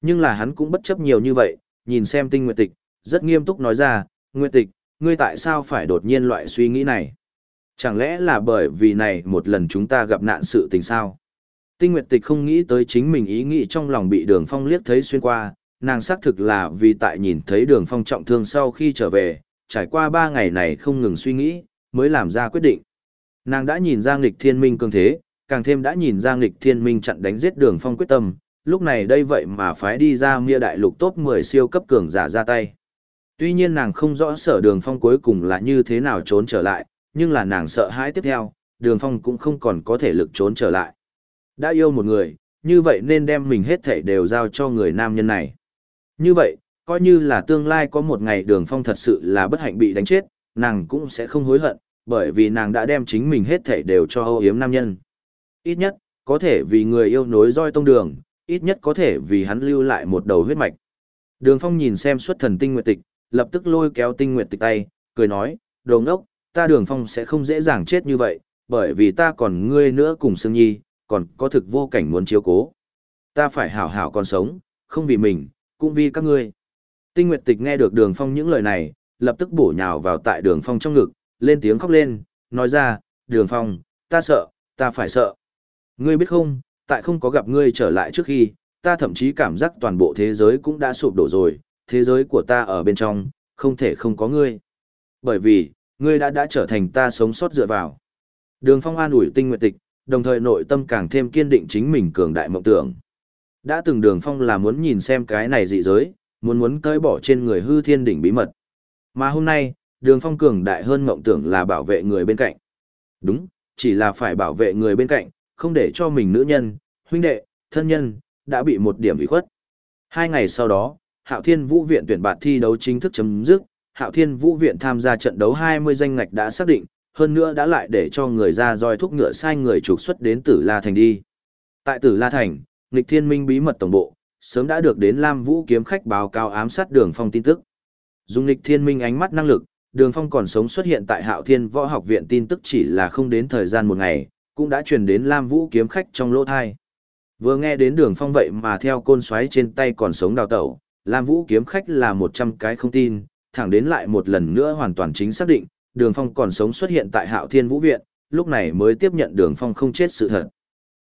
Nhưng là hắn cũng bất chấp nhiều như vậy, nhìn xem tinh nguyệt tịch, rất nghiêm túc nói ra, nguyệt tịch, ngươi tại sao phải đột nhiên loại suy nghĩ này? Chẳng lẽ là bởi vì này một lần chúng ta gặp nạn sự tình sao? Tinh Nguyệt Tịch không nghĩ tới chính mình ý nghĩ trong lòng bị Đường Phong liếc thấy xuyên qua, nàng xác thực là vì tại nhìn thấy Đường Phong trọng thương sau khi trở về, trải qua ba ngày này không ngừng suy nghĩ, mới làm ra quyết định. Nàng đã nhìn ra nghịch thiên minh cường thế, càng thêm đã nhìn ra nghịch thiên minh chặn đánh giết Đường Phong quyết tâm, lúc này đây vậy mà phái đi ra Mia đại lục top 10 siêu cấp cường giả ra tay. Tuy nhiên nàng không rõ sở Đường Phong cuối cùng là như thế nào trốn trở lại, nhưng là nàng sợ hãi tiếp theo, Đường Phong cũng không còn có thể lực trốn trở lại. Đã yêu một người, như vậy nên đem mình hết thảy đều giao cho người nam nhân này. Như vậy, coi như là tương lai có một ngày đường phong thật sự là bất hạnh bị đánh chết, nàng cũng sẽ không hối hận, bởi vì nàng đã đem chính mình hết thảy đều cho âu yếm nam nhân. Ít nhất, có thể vì người yêu nối roi tông đường, ít nhất có thể vì hắn lưu lại một đầu huyết mạch. Đường phong nhìn xem xuất thần tinh nguyệt tịch, lập tức lôi kéo tinh nguyệt tịch tay, cười nói, đồ ngốc, ta đường phong sẽ không dễ dàng chết như vậy, bởi vì ta còn ngươi nữa cùng Sương Nhi, còn có thực vô cảnh muốn chiếu cố. Ta phải hảo hảo còn sống, không vì mình, cũng vì các ngươi. Tinh Nguyệt Tịch nghe được Đường Phong những lời này, lập tức bổ nhào vào tại Đường Phong trong ngực, lên tiếng khóc lên, nói ra, Đường Phong, ta sợ, ta phải sợ. Ngươi biết không, tại không có gặp ngươi trở lại trước khi, ta thậm chí cảm giác toàn bộ thế giới cũng đã sụp đổ rồi, thế giới của ta ở bên trong, không thể không có ngươi. Bởi vì, ngươi đã đã trở thành ta sống sót dựa vào. Đường Phong an ủi Tinh Nguyệt Tịch, đồng thời nội tâm càng thêm kiên định chính mình cường đại mộng tưởng. Đã từng đường phong là muốn nhìn xem cái này dị giới, muốn muốn cởi bỏ trên người hư thiên đỉnh bí mật. Mà hôm nay, đường phong cường đại hơn mộng tưởng là bảo vệ người bên cạnh. Đúng, chỉ là phải bảo vệ người bên cạnh, không để cho mình nữ nhân, huynh đệ, thân nhân, đã bị một điểm bị khuất. Hai ngày sau đó, Hạo Thiên Vũ Viện tuyển bạt thi đấu chính thức chấm dứt, Hạo Thiên Vũ Viện tham gia trận đấu 20 danh ngạch đã xác định, hơn nữa đã lại để cho người ra roi thúc ngựa sai người trục xuất đến Tử La Thành đi. Tại Tử La Thành, Nịch thiên minh bí mật tổng bộ, sớm đã được đến Lam Vũ kiếm khách báo cáo ám sát đường phong tin tức. Dùng Nịch thiên minh ánh mắt năng lực, đường phong còn sống xuất hiện tại Hạo Thiên Võ Học Viện tin tức chỉ là không đến thời gian một ngày, cũng đã truyền đến Lam Vũ kiếm khách trong lỗ thai. Vừa nghe đến đường phong vậy mà theo côn xoáy trên tay còn sống đào tẩu, Lam Vũ kiếm khách là một trăm cái không tin, thẳng đến lại một lần nữa hoàn toàn chính xác định, đường phong còn sống xuất hiện tại hạo thiên vũ viện lúc này mới tiếp nhận đường phong không chết sự thật.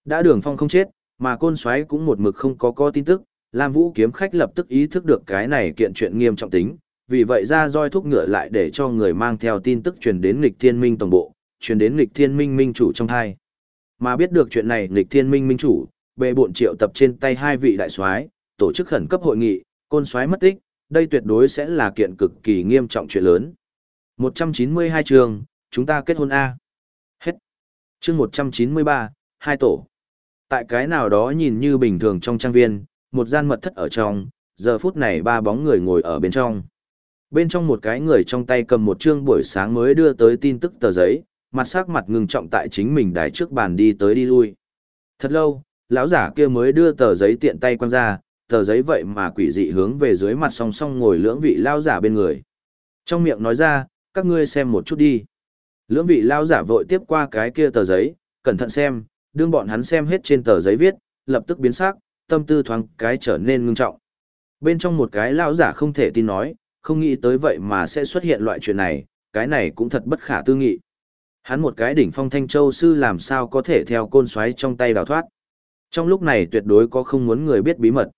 Đã đường phong không chết mà côn xoáy cũng một mực không có có tin tức lam vũ kiếm khách lập tức ý thức được cái này kiện chuyện nghiêm trọng tính vì vậy ra roi thúc ngựa lại để cho người mang theo tin tức truyền đến nghịch thiên minh tổng bộ truyền đến nghịch thiên minh minh chủ trong hai mà biết được chuyện này nghịch thiên minh minh chủ bệ bộn triệu tập trên tay hai vị đại soái tổ chức khẩn cấp hội nghị côn soái mất tích đây tuyệt đối sẽ là kiện cực kỳ nghiêm trọng chuyện lớn 192 trường, chúng ta kết hôn A. Hết. chương 193, hai tổ. Tại cái nào đó nhìn như bình thường trong trang viên, một gian mật thất ở trong, giờ phút này ba bóng người ngồi ở bên trong. Bên trong một cái người trong tay cầm một chương buổi sáng mới đưa tới tin tức tờ giấy, mặt sắc mặt ngừng trọng tại chính mình đài trước bàn đi tới đi lui. Thật lâu, lão giả kia mới đưa tờ giấy tiện tay quăng ra, tờ giấy vậy mà quỷ dị hướng về dưới mặt song song ngồi lưỡng vị lão giả bên người. Trong miệng nói ra, các ngươi xem một chút đi. Lưỡng vị lao giả vội tiếp qua cái kia tờ giấy, cẩn thận xem, đương bọn hắn xem hết trên tờ giấy viết, lập tức biến sắc, tâm tư thoáng cái trở nên ngưng trọng. Bên trong một cái lao giả không thể tin nói, không nghĩ tới vậy mà sẽ xuất hiện loại chuyện này, cái này cũng thật bất khả tư nghị. Hắn một cái đỉnh phong thanh châu sư làm sao có thể theo côn xoáy trong tay đào thoát. Trong lúc này tuyệt đối có không muốn người biết bí mật.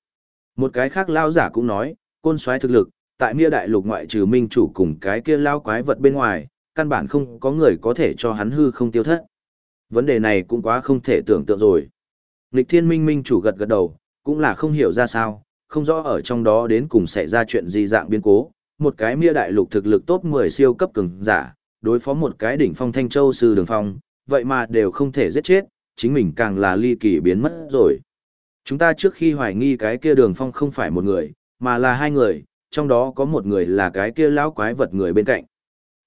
Một cái khác lao giả cũng nói, côn xoáy thực lực, tại Mia Đại Lục ngoại trừ minh chủ cùng cái kia lao quái vật bên ngoài, căn bản không có người có thể cho hắn hư không tiêu thất. Vấn đề này cũng quá không thể tưởng tượng rồi. Nghịch thiên minh minh chủ gật gật đầu, cũng là không hiểu ra sao, không rõ ở trong đó đến cùng xảy ra chuyện gì dạng biến cố, một cái mia đại lục thực lực top 10 siêu cấp cường giả, đối phó một cái đỉnh phong thanh châu sư đường phong, vậy mà đều không thể giết chết, chính mình càng là ly kỳ biến mất rồi. Chúng ta trước khi hoài nghi cái kia đường phong không phải một người, mà là hai người, trong đó có một người là cái kia lão quái vật người bên cạnh.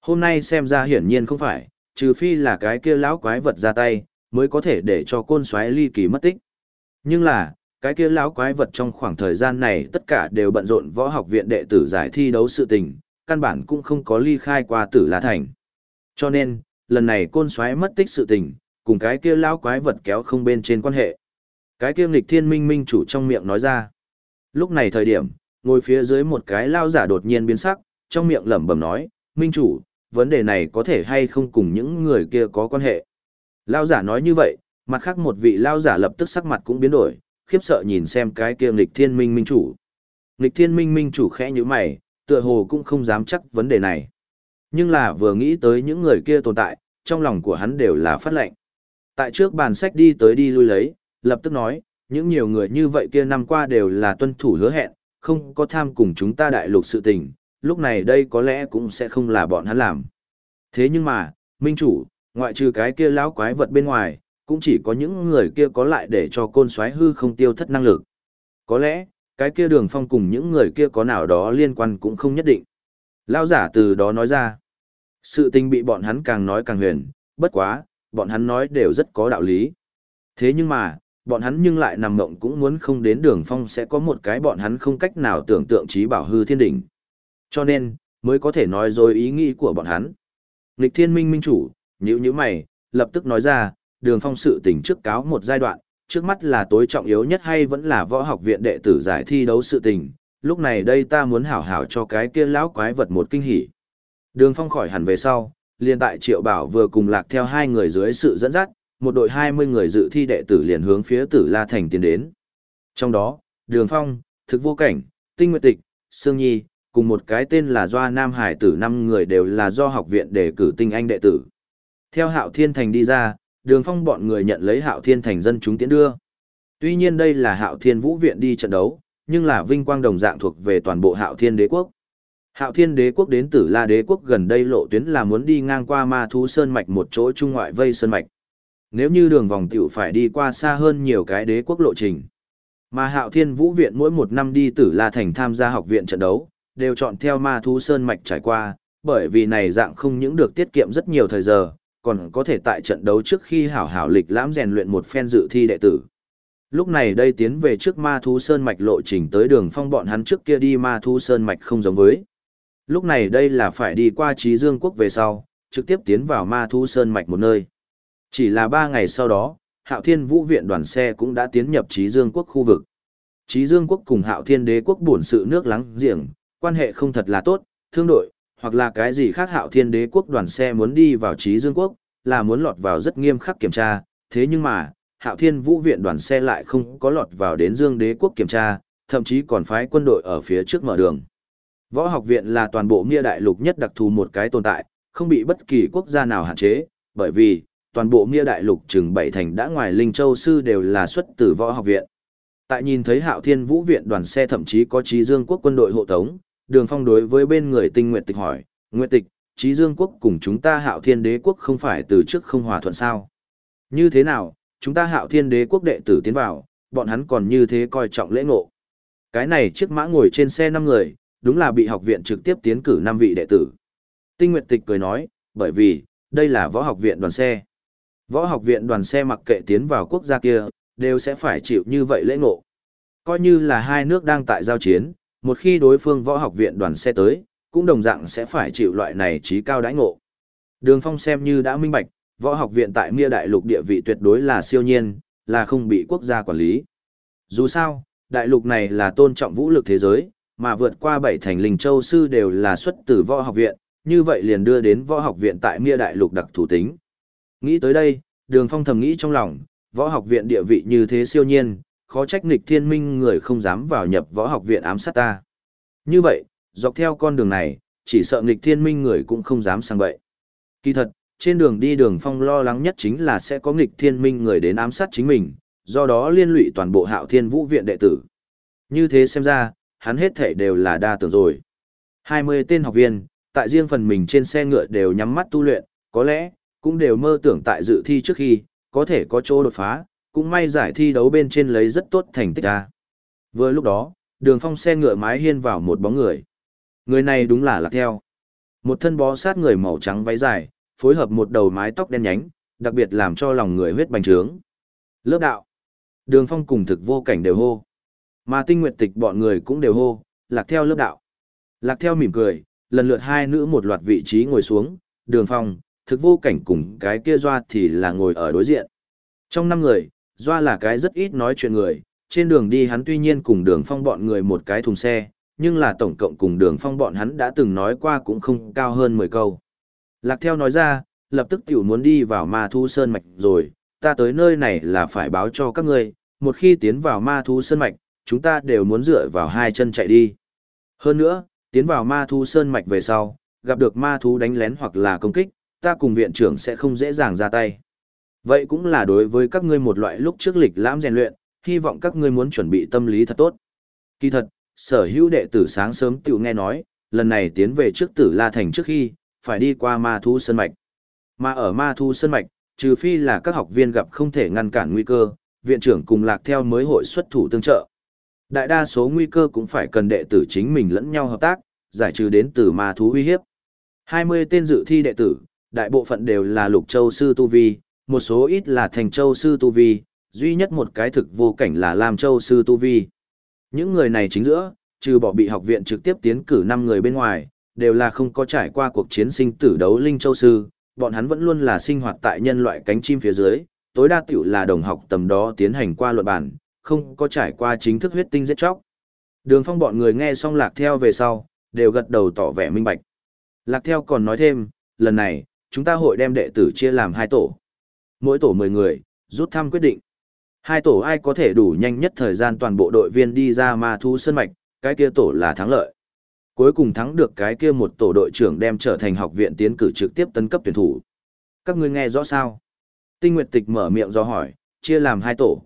Hôm nay xem ra hiển nhiên không phải, trừ phi là cái kia lão quái vật ra tay, mới có thể để cho côn xoáy ly kỳ mất tích. Nhưng là, cái kia lão quái vật trong khoảng thời gian này tất cả đều bận rộn võ học viện đệ tử giải thi đấu sự tình, căn bản cũng không có ly khai qua tử lá thành. Cho nên, lần này côn xoáy mất tích sự tình, cùng cái kia lão quái vật kéo không bên trên quan hệ. Cái kiêm lịch thiên minh minh chủ trong miệng nói ra. Lúc này thời điểm, ngồi phía dưới một cái lao giả đột nhiên biến sắc, trong miệng lẩm bẩm nói, minh chủ, vấn đề này có thể hay không cùng những người kia có quan hệ. Lao giả nói như vậy, mặt khác một vị lao giả lập tức sắc mặt cũng biến đổi, khiếp sợ nhìn xem cái kia nghịch thiên minh minh chủ. Nghịch thiên minh minh chủ khẽ như mày, tựa hồ cũng không dám chắc vấn đề này. Nhưng là vừa nghĩ tới những người kia tồn tại, trong lòng của hắn đều là phát lệnh. Tại trước bàn sách đi tới đi lui lấy, lập tức nói, những nhiều người như vậy kia năm qua đều là tuân thủ hứa hẹn, không có tham cùng chúng ta đại lục sự tình, lúc này đây có lẽ cũng sẽ không là bọn hắn làm. Thế nhưng mà, minh chủ, ngoại trừ cái kia lão quái vật bên ngoài, cũng chỉ có những người kia có lại để cho côn xoáy hư không tiêu thất năng lực. Có lẽ, cái kia đường phong cùng những người kia có nào đó liên quan cũng không nhất định. Lao giả từ đó nói ra. Sự tình bị bọn hắn càng nói càng huyền, bất quá, bọn hắn nói đều rất có đạo lý. Thế nhưng mà, bọn hắn nhưng lại nằm mộng cũng muốn không đến đường phong sẽ có một cái bọn hắn không cách nào tưởng tượng trí bảo hư thiên đỉnh. Cho nên, mới có thể nói dối ý nghĩ của bọn hắn. Nghịch thiên minh minh chủ, nhữ như mày, lập tức nói ra, đường phong sự tình trước cáo một giai đoạn, trước mắt là tối trọng yếu nhất hay vẫn là võ học viện đệ tử giải thi đấu sự tình, lúc này đây ta muốn hảo hảo cho cái kia lão quái vật một kinh hỉ. Đường phong khỏi hẳn về sau, liền tại triệu bảo vừa cùng lạc theo hai người dưới sự dẫn dắt, một đội 20 người dự thi đệ tử liền hướng phía tử La Thành tiến đến. Trong đó, Đường Phong, Thực Vô Cảnh, Tinh Nguyệt Tịch, Sương Nhi, cùng một cái tên là Doa Nam Hải tử năm người đều là do học viện đề cử tinh anh đệ tử. Theo Hạo Thiên Thành đi ra, Đường Phong bọn người nhận lấy Hạo Thiên Thành dân chúng tiến đưa. Tuy nhiên đây là Hạo Thiên Vũ viện đi trận đấu, nhưng là vinh quang đồng dạng thuộc về toàn bộ Hạo Thiên Đế quốc. Hạo Thiên Đế quốc đến Tử La Đế quốc gần đây lộ tuyến là muốn đi ngang qua Ma Thú Sơn mạch một chỗ trung ngoại vây sơn mạch. Nếu như đường vòng tiểu phải đi qua xa hơn nhiều cái đế quốc lộ trình. Mà Hạo Thiên Vũ viện mỗi một năm đi Tử La Thành tham gia học viện trận đấu, đều chọn theo Ma Thú Sơn mạch trải qua, bởi vì này dạng không những được tiết kiệm rất nhiều thời giờ, còn có thể tại trận đấu trước khi hảo hảo lịch lãm rèn luyện một phen dự thi đệ tử. Lúc này đây tiến về trước ma thú sơn mạch lộ trình tới đường phong bọn hắn trước kia đi ma thú sơn mạch không giống với. Lúc này đây là phải đi qua trí dương quốc về sau, trực tiếp tiến vào ma thú sơn mạch một nơi. Chỉ là ba ngày sau đó, hạo thiên vũ viện đoàn xe cũng đã tiến nhập trí dương quốc khu vực. Trí dương quốc cùng hạo thiên đế quốc buồn sự nước lắng giềng, quan hệ không thật là tốt, thương đội, hoặc là cái gì khác hạo thiên đế quốc đoàn xe muốn đi vào trí dương quốc, là muốn lọt vào rất nghiêm khắc kiểm tra, thế nhưng mà, hạo thiên vũ viện đoàn xe lại không có lọt vào đến dương đế quốc kiểm tra, thậm chí còn phái quân đội ở phía trước mở đường. Võ học viện là toàn bộ Nghĩa đại lục nhất đặc thù một cái tồn tại, không bị bất kỳ quốc gia nào hạn chế, bởi vì toàn bộ Mia đại lục chừng bảy thành đã ngoài Linh Châu sư đều là xuất từ võ học viện. Tại nhìn thấy Hạo Thiên Vũ viện đoàn xe thậm chí có trí dương quốc quân đội hộ tống, Đường Phong đối với bên người Tinh Nguyệt Tịch hỏi, "Nguyệt Tịch, trí dương quốc cùng chúng ta Hạo Thiên Đế quốc không phải từ trước không hòa thuận sao? Như thế nào, chúng ta Hạo Thiên Đế quốc đệ tử tiến vào, bọn hắn còn như thế coi trọng lễ ngộ?" Cái này chiếc mã ngồi trên xe năm người, đúng là bị học viện trực tiếp tiến cử năm vị đệ tử. Tinh Nguyệt Tịch cười nói, bởi vì, đây là võ học viện đoàn xe. Võ học viện đoàn xe mặc kệ tiến vào quốc gia kia, đều sẽ phải chịu như vậy lễ ngộ. Coi như là hai nước đang tại giao chiến, một khi đối phương võ học viện đoàn xe tới, cũng đồng dạng sẽ phải chịu loại này trí cao đãi ngộ. Đường Phong xem như đã minh bạch, võ học viện tại Mia Đại Lục địa vị tuyệt đối là siêu nhiên, là không bị quốc gia quản lý. Dù sao, đại lục này là tôn trọng vũ lực thế giới, mà vượt qua bảy thành linh châu sư đều là xuất từ võ học viện, như vậy liền đưa đến võ học viện tại Mia Đại Lục đặc thủ tính. Nghĩ tới đây, Đường Phong thầm nghĩ trong lòng, võ học viện địa vị như thế siêu nhiên, khó trách Nịch thiên minh người không dám vào nhập võ học viện ám sát ta. Như vậy, dọc theo con đường này, chỉ sợ Nịch thiên minh người cũng không dám sang bậy. Kỳ thật, trên đường đi đường phong lo lắng nhất chính là sẽ có nghịch thiên minh người đến ám sát chính mình, do đó liên lụy toàn bộ hạo thiên vũ viện đệ tử. Như thế xem ra, hắn hết thể đều là đa tưởng rồi. 20 tên học viên, tại riêng phần mình trên xe ngựa đều nhắm mắt tu luyện, có lẽ, cũng đều mơ tưởng tại dự thi trước khi, có thể có chỗ đột phá, cũng may giải thi đấu bên trên lấy rất tốt thành tích ra. Vừa lúc đó, đường phong xe ngựa mái hiên vào một bóng người. Người này đúng là lạc theo. Một thân bó sát người màu trắng váy dài, phối hợp một đầu mái tóc đen nhánh, đặc biệt làm cho lòng người huyết bành trướng. Lớp đạo. Đường phong cùng thực vô cảnh đều hô. Mà tinh nguyệt tịch bọn người cũng đều hô, lạc theo lớp đạo. Lạc theo mỉm cười, lần lượt hai nữ một loạt vị trí ngồi xuống, đường phong, thực vô cảnh cùng cái kia doa thì là ngồi ở đối diện. Trong năm người, doa là cái rất ít nói chuyện người, trên đường đi hắn tuy nhiên cùng đường phong bọn người một cái thùng xe, nhưng là tổng cộng cùng đường phong bọn hắn đã từng nói qua cũng không cao hơn 10 câu. Lạc theo nói ra, lập tức tiểu muốn đi vào ma thu sơn mạch rồi, ta tới nơi này là phải báo cho các ngươi, một khi tiến vào ma thu sơn mạch, chúng ta đều muốn dựa vào hai chân chạy đi. Hơn nữa, tiến vào ma thu sơn mạch về sau, gặp được ma thú đánh lén hoặc là công kích, ta cùng viện trưởng sẽ không dễ dàng ra tay. Vậy cũng là đối với các ngươi một loại lúc trước lịch lãm rèn luyện, hy vọng các ngươi muốn chuẩn bị tâm lý thật tốt. Kỳ thật, sở hữu đệ tử sáng sớm tiểu nghe nói, lần này tiến về trước tử La Thành trước khi, phải đi qua ma thu sân mạch. Mà ở ma thu sân mạch, trừ phi là các học viên gặp không thể ngăn cản nguy cơ, viện trưởng cùng lạc theo mới hội xuất thủ tương trợ. Đại đa số nguy cơ cũng phải cần đệ tử chính mình lẫn nhau hợp tác, giải trừ đến từ ma thú uy hiếp. 20 tên dự thi đệ tử, đại bộ phận đều là lục châu sư tu vi, một số ít là thành châu sư tu vi, duy nhất một cái thực vô cảnh là Lam Châu Sư Tu Vi. Những người này chính giữa, trừ bỏ bị học viện trực tiếp tiến cử 5 người bên ngoài, đều là không có trải qua cuộc chiến sinh tử đấu Linh Châu Sư, bọn hắn vẫn luôn là sinh hoạt tại nhân loại cánh chim phía dưới, tối đa tiểu là đồng học tầm đó tiến hành qua luận bản, không có trải qua chính thức huyết tinh giết chóc. Đường phong bọn người nghe xong lạc theo về sau, đều gật đầu tỏ vẻ minh bạch. Lạc theo còn nói thêm, lần này, chúng ta hội đem đệ tử chia làm hai tổ. Mỗi tổ 10 người, rút thăm quyết định. Hai tổ ai có thể đủ nhanh nhất thời gian toàn bộ đội viên đi ra ma thu sân mạch, cái kia tổ là thắng lợi. Cuối cùng thắng được cái kia một tổ đội trưởng đem trở thành học viện tiến cử trực tiếp tấn cấp tuyển thủ. Các ngươi nghe rõ sao? Tinh Nguyệt Tịch mở miệng do hỏi, chia làm hai tổ.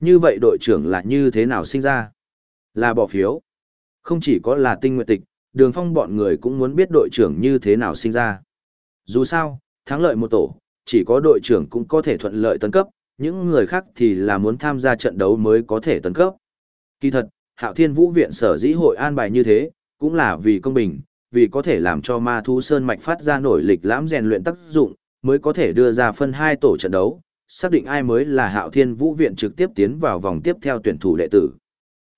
Như vậy đội trưởng là như thế nào sinh ra? Là bỏ phiếu. Không chỉ có là Tinh Nguyệt Tịch, đường phong bọn người cũng muốn biết đội trưởng như thế nào sinh ra. Dù sao, thắng lợi một tổ, chỉ có đội trưởng cũng có thể thuận lợi tấn cấp, những người khác thì là muốn tham gia trận đấu mới có thể tấn cấp. Kỳ thật, Hạo Thiên Vũ Viện sở dĩ hội an bài như thế, cũng là vì công bình, vì có thể làm cho ma thú sơn mạch phát ra nổi lịch lãm rèn luyện tác dụng, mới có thể đưa ra phân hai tổ trận đấu, xác định ai mới là Hạo Thiên Vũ Viện trực tiếp tiến vào vòng tiếp theo tuyển thủ đệ tử.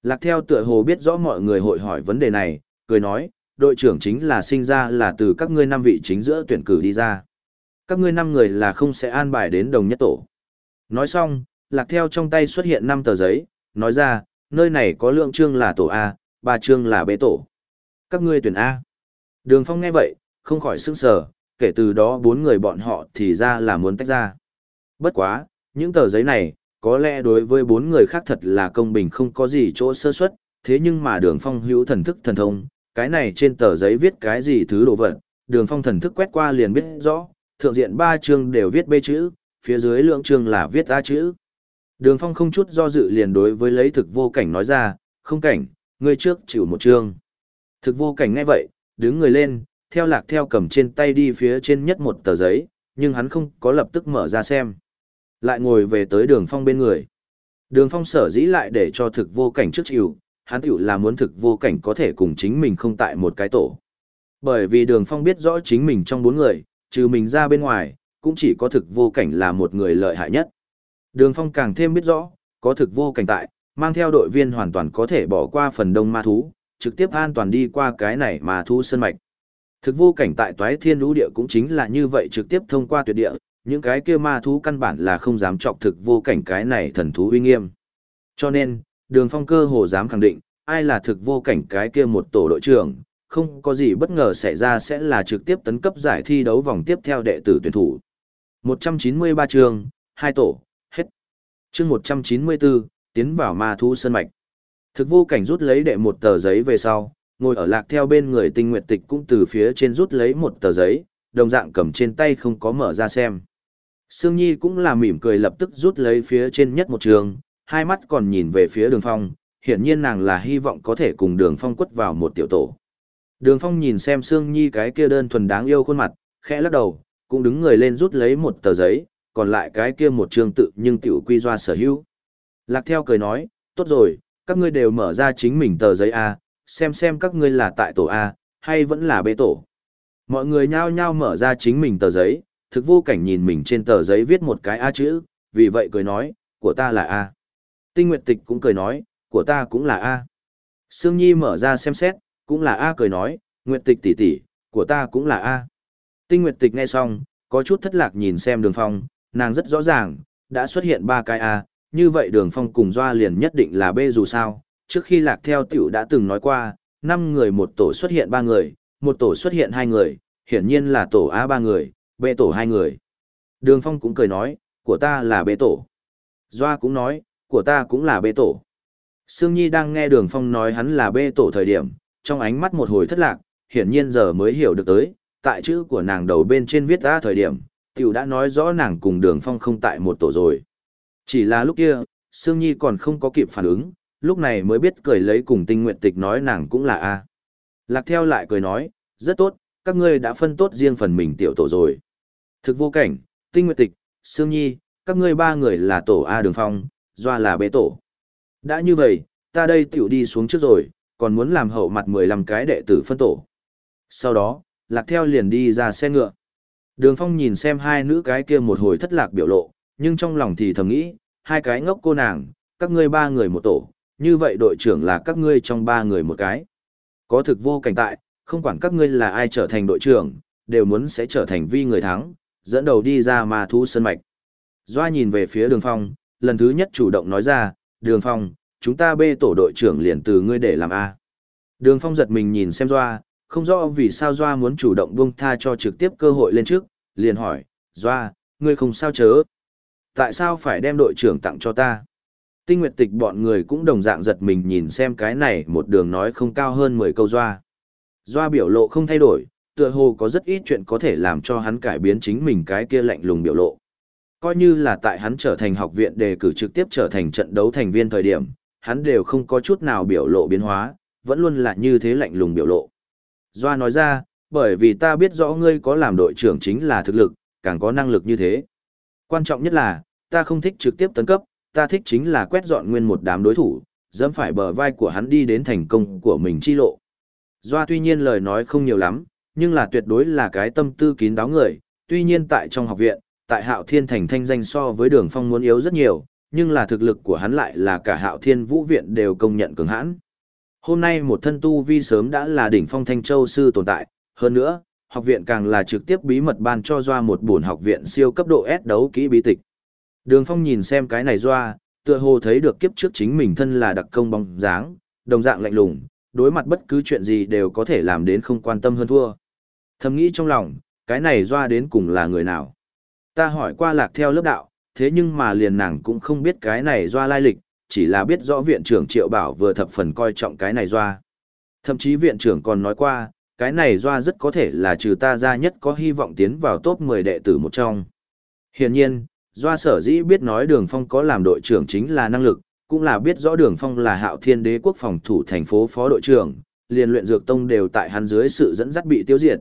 Lạc theo tựa hồ biết rõ mọi người hội hỏi vấn đề này, cười nói, đội trưởng chính là sinh ra là từ các ngươi năm vị chính giữa tuyển cử đi ra. Các ngươi năm người là không sẽ an bài đến đồng nhất tổ. Nói xong, lạc theo trong tay xuất hiện 5 tờ giấy, nói ra, nơi này có lượng chương là tổ A, ba chương là bế tổ. Các ngươi tuyển A. Đường Phong nghe vậy, không khỏi sững sờ, kể từ đó bốn người bọn họ thì ra là muốn tách ra. Bất quá, những tờ giấy này, có lẽ đối với bốn người khác thật là công bình không có gì chỗ sơ suất, thế nhưng mà đường Phong hữu thần thức thần thông, cái này trên tờ giấy viết cái gì thứ đồ vật, đường Phong thần thức quét qua liền biết rõ, thượng diện ba chương đều viết b chữ, phía dưới lượng chương là viết A chữ. Đường Phong không chút do dự liền đối với lấy thực vô cảnh nói ra, không cảnh, ngươi trước chịu một chương. Thực vô cảnh ngay vậy, đứng người lên, theo lạc theo cầm trên tay đi phía trên nhất một tờ giấy, nhưng hắn không có lập tức mở ra xem. Lại ngồi về tới đường Phong bên người. Đường Phong sở dĩ lại để cho thực vô cảnh trước chịu, hắn tiểu là muốn thực vô cảnh có thể cùng chính mình không tại một cái tổ. Bởi vì đường Phong biết rõ chính mình trong bốn người, trừ mình ra bên ngoài, cũng chỉ có thực vô cảnh là một người lợi hại nhất. Đường Phong càng thêm biết rõ, có thực vô cảnh tại, mang theo đội viên hoàn toàn có thể bỏ qua phần đông ma thú, trực tiếp an toàn đi qua cái này mà thu sân mạch. Thực vô cảnh tại toái thiên lũ địa cũng chính là như vậy trực tiếp thông qua tuyệt địa, những cái kia ma thú căn bản là không dám chọc thực vô cảnh cái này thần thú uy nghiêm. Cho nên, đường phong cơ hồ dám khẳng định, ai là thực vô cảnh cái kia một tổ đội trưởng, không có gì bất ngờ xảy ra sẽ là trực tiếp tấn cấp giải thi đấu vòng tiếp theo đệ tử tuyển thủ. 193 chương, hai tổ, hết. Chương 194, tiến vào ma thú sân mạch. Thực vô cảnh rút lấy đệ một tờ giấy về sau, ngồi ở lạc theo bên người tinh nguyệt tịch cũng từ phía trên rút lấy một tờ giấy, đồng dạng cầm trên tay không có mở ra xem. Sương Nhi cũng là mỉm cười lập tức rút lấy phía trên nhất một trường, hai mắt còn nhìn về phía đường phong, hiển nhiên nàng là hy vọng có thể cùng đường phong quất vào một tiểu tổ. Đường phong nhìn xem Sương Nhi cái kia đơn thuần đáng yêu khuôn mặt, khẽ lắc đầu, cũng đứng người lên rút lấy một tờ giấy, còn lại cái kia một trường tự nhưng tiểu quy doa sở hữu. Lạc theo cười nói, tốt rồi, các ngươi đều mở ra chính mình tờ giấy A, xem xem các ngươi là tại tổ A, hay vẫn là bê tổ. Mọi người nhao nhao mở ra chính mình tờ giấy, thực vô cảnh nhìn mình trên tờ giấy viết một cái A chữ, vì vậy cười nói, của ta là A. Tinh Nguyệt Tịch cũng cười nói, của ta cũng là A. Sương Nhi mở ra xem xét, cũng là A cười nói, Nguyệt Tịch tỷ tỷ, của ta cũng là A. Tinh Nguyệt Tịch nghe xong, có chút thất lạc nhìn xem đường phong, nàng rất rõ ràng, đã xuất hiện ba cái A, như vậy đường phong cùng doa liền nhất định là B dù sao, trước khi lạc theo tiểu đã từng nói qua, năm người một tổ xuất hiện ba người, một tổ xuất hiện hai người, hiển nhiên là tổ A ba người, B tổ hai người. Đường phong cũng cười nói, của ta là B tổ. Doa cũng nói, của ta cũng là bê tổ. Sương Nhi đang nghe đường phong nói hắn là bê tổ thời điểm, trong ánh mắt một hồi thất lạc, hiển nhiên giờ mới hiểu được tới, tại chữ của nàng đầu bên trên viết ra thời điểm, tiểu đã nói rõ nàng cùng đường phong không tại một tổ rồi. Chỉ là lúc kia, Sương Nhi còn không có kịp phản ứng, lúc này mới biết cười lấy cùng tinh nguyện tịch nói nàng cũng là A. Lạc theo lại cười nói, rất tốt, các ngươi đã phân tốt riêng phần mình tiểu tổ rồi. Thực vô cảnh, tinh nguyện tịch, Sương Nhi, các ngươi ba người là tổ A đường phong, doa là bế tổ. Đã như vậy, ta đây tiểu đi xuống trước rồi, còn muốn làm hậu mặt 15 cái đệ tử phân tổ. Sau đó, lạc theo liền đi ra xe ngựa. Đường phong nhìn xem hai nữ cái kia một hồi thất lạc biểu lộ, nhưng trong lòng thì thầm nghĩ, hai cái ngốc cô nàng, các ngươi ba người một tổ, như vậy đội trưởng là các ngươi trong ba người một cái. Có thực vô cảnh tại, không quản các ngươi là ai trở thành đội trưởng, đều muốn sẽ trở thành vi người thắng, dẫn đầu đi ra mà thu sân mạch. Doa nhìn về phía đường phong, lần thứ nhất chủ động nói ra, đường phong, chúng ta bê tổ đội trưởng liền từ ngươi để làm A. Đường phong giật mình nhìn xem Doa, không rõ vì sao Doa muốn chủ động buông tha cho trực tiếp cơ hội lên trước, liền hỏi, Doa, ngươi không sao chớ. Tại sao phải đem đội trưởng tặng cho ta? Tinh Nguyệt Tịch bọn người cũng đồng dạng giật mình nhìn xem cái này một đường nói không cao hơn 10 câu Doa. Doa biểu lộ không thay đổi, tựa hồ có rất ít chuyện có thể làm cho hắn cải biến chính mình cái kia lạnh lùng biểu lộ. Coi như là tại hắn trở thành học viện đề cử trực tiếp trở thành trận đấu thành viên thời điểm, hắn đều không có chút nào biểu lộ biến hóa, vẫn luôn là như thế lạnh lùng biểu lộ. Doa nói ra, bởi vì ta biết rõ ngươi có làm đội trưởng chính là thực lực, càng có năng lực như thế. Quan trọng nhất là, ta không thích trực tiếp tấn cấp, ta thích chính là quét dọn nguyên một đám đối thủ, dẫm phải bờ vai của hắn đi đến thành công của mình chi lộ. Doa tuy nhiên lời nói không nhiều lắm, nhưng là tuyệt đối là cái tâm tư kín đáo người, tuy nhiên tại trong học viện, tại hạo thiên thành thanh danh so với đường phong muốn yếu rất nhiều, nhưng là thực lực của hắn lại là cả hạo thiên vũ viện đều công nhận cường hãn. Hôm nay một thân tu vi sớm đã là đỉnh phong thanh châu sư tồn tại, hơn nữa, học viện càng là trực tiếp bí mật ban cho Doa một buồn học viện siêu cấp độ S đấu kỹ bí tịch. Đường Phong nhìn xem cái này Doa, tựa hồ thấy được kiếp trước chính mình thân là đặc công bóng dáng, đồng dạng lạnh lùng, đối mặt bất cứ chuyện gì đều có thể làm đến không quan tâm hơn thua. Thầm nghĩ trong lòng, cái này Doa đến cùng là người nào? Ta hỏi qua lạc theo lớp đạo, thế nhưng mà liền nàng cũng không biết cái này Doa lai lịch, chỉ là biết rõ viện trưởng Triệu Bảo vừa thập phần coi trọng cái này Doa. Thậm chí viện trưởng còn nói qua, cái này doa rất có thể là trừ ta ra nhất có hy vọng tiến vào top 10 đệ tử một trong. Hiển nhiên, doa sở dĩ biết nói đường phong có làm đội trưởng chính là năng lực, cũng là biết rõ đường phong là hạo thiên đế quốc phòng thủ thành phố phó đội trưởng, liền luyện dược tông đều tại hắn dưới sự dẫn dắt bị tiêu diệt.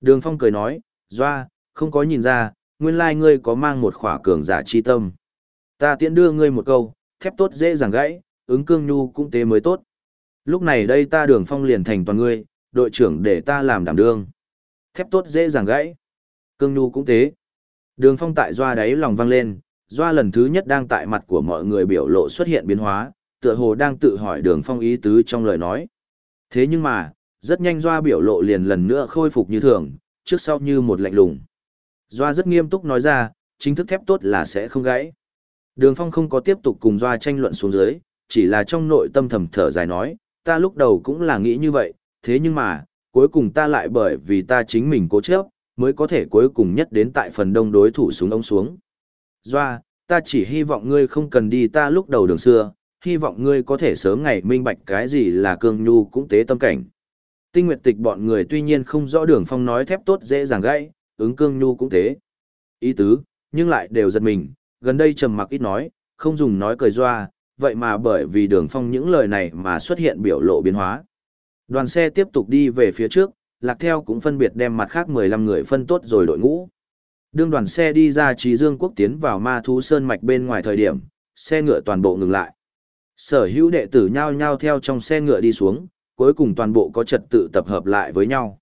Đường phong cười nói, doa, không có nhìn ra, nguyên lai ngươi có mang một khỏa cường giả chi tâm. Ta tiện đưa ngươi một câu, thép tốt dễ dàng gãy, ứng cương nhu cũng tế mới tốt. Lúc này đây ta đường phong liền thành toàn ngươi, đội trưởng để ta làm đảm đương. Thép tốt dễ dàng gãy. Cương nhu cũng tế. Đường phong tại doa đáy lòng vang lên, doa lần thứ nhất đang tại mặt của mọi người biểu lộ xuất hiện biến hóa, tựa hồ đang tự hỏi đường phong ý tứ trong lời nói. Thế nhưng mà, rất nhanh doa biểu lộ liền lần nữa khôi phục như thường, trước sau như một lạnh lùng. Doa rất nghiêm túc nói ra, chính thức thép tốt là sẽ không gãy. Đường phong không có tiếp tục cùng doa tranh luận xuống dưới, chỉ là trong nội tâm thầm thở dài nói, ta lúc đầu cũng là nghĩ như vậy, thế nhưng mà, cuối cùng ta lại bởi vì ta chính mình cố chấp, mới có thể cuối cùng nhất đến tại phần đông đối thủ xuống ống xuống. Doa, ta chỉ hy vọng ngươi không cần đi ta lúc đầu đường xưa, hy vọng ngươi có thể sớm ngày minh bạch cái gì là cương nhu cũng tế tâm cảnh. Tinh nguyệt tịch bọn người tuy nhiên không rõ đường phong nói thép tốt dễ dàng gãy, ứng cương nhu cũng thế, Ý tứ, nhưng lại đều giật mình, gần đây trầm mặc ít nói, không dùng nói cười doa, vậy mà bởi vì đường phong những lời này mà xuất hiện biểu lộ biến hóa. Đoàn xe tiếp tục đi về phía trước, lạc theo cũng phân biệt đem mặt khác 15 người phân tốt rồi đội ngũ. Đương đoàn xe đi ra Trí Dương Quốc tiến vào ma thú sơn mạch bên ngoài thời điểm, xe ngựa toàn bộ ngừng lại. Sở hữu đệ tử nhao nhao theo trong xe ngựa đi xuống, cuối cùng toàn bộ có trật tự tập hợp lại với nhau.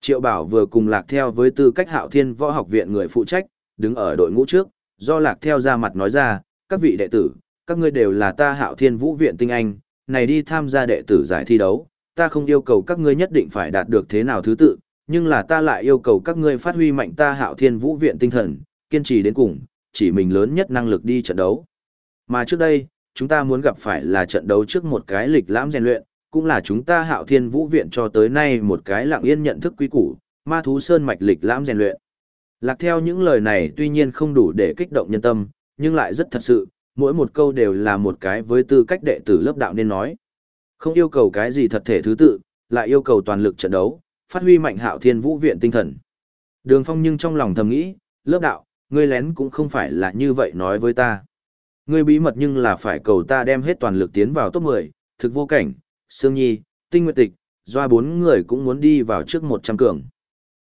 Triệu Bảo vừa cùng lạc theo với tư cách hạo thiên võ học viện người phụ trách, đứng ở đội ngũ trước, do lạc theo ra mặt nói ra, các vị đệ tử, các ngươi đều là ta hạo thiên vũ viện tinh anh, này đi tham gia đệ tử giải thi đấu, ta không yêu cầu các ngươi nhất định phải đạt được thế nào thứ tự, nhưng là ta lại yêu cầu các ngươi phát huy mạnh ta hạo thiên vũ viện tinh thần, kiên trì đến cùng, chỉ mình lớn nhất năng lực đi trận đấu. Mà trước đây, chúng ta muốn gặp phải là trận đấu trước một cái lịch lãm rèn luyện, cũng là chúng ta hạo thiên vũ viện cho tới nay một cái lặng yên nhận thức quý củ, ma thú sơn mạch lịch lãm rèn luyện. Lạc theo những lời này tuy nhiên không đủ để kích động nhân tâm, nhưng lại rất thật sự, mỗi một câu đều là một cái với tư cách đệ tử lớp đạo nên nói. Không yêu cầu cái gì thật thể thứ tự, lại yêu cầu toàn lực trận đấu, phát huy mạnh hạo thiên vũ viện tinh thần. Đường phong nhưng trong lòng thầm nghĩ, lớp đạo, ngươi lén cũng không phải là như vậy nói với ta. Ngươi bí mật nhưng là phải cầu ta đem hết toàn lực tiến vào top 10, thực vô cảnh, Sương Nhi, Tinh Nguyệt Tịch, doa bốn người cũng muốn đi vào trước 100 cường.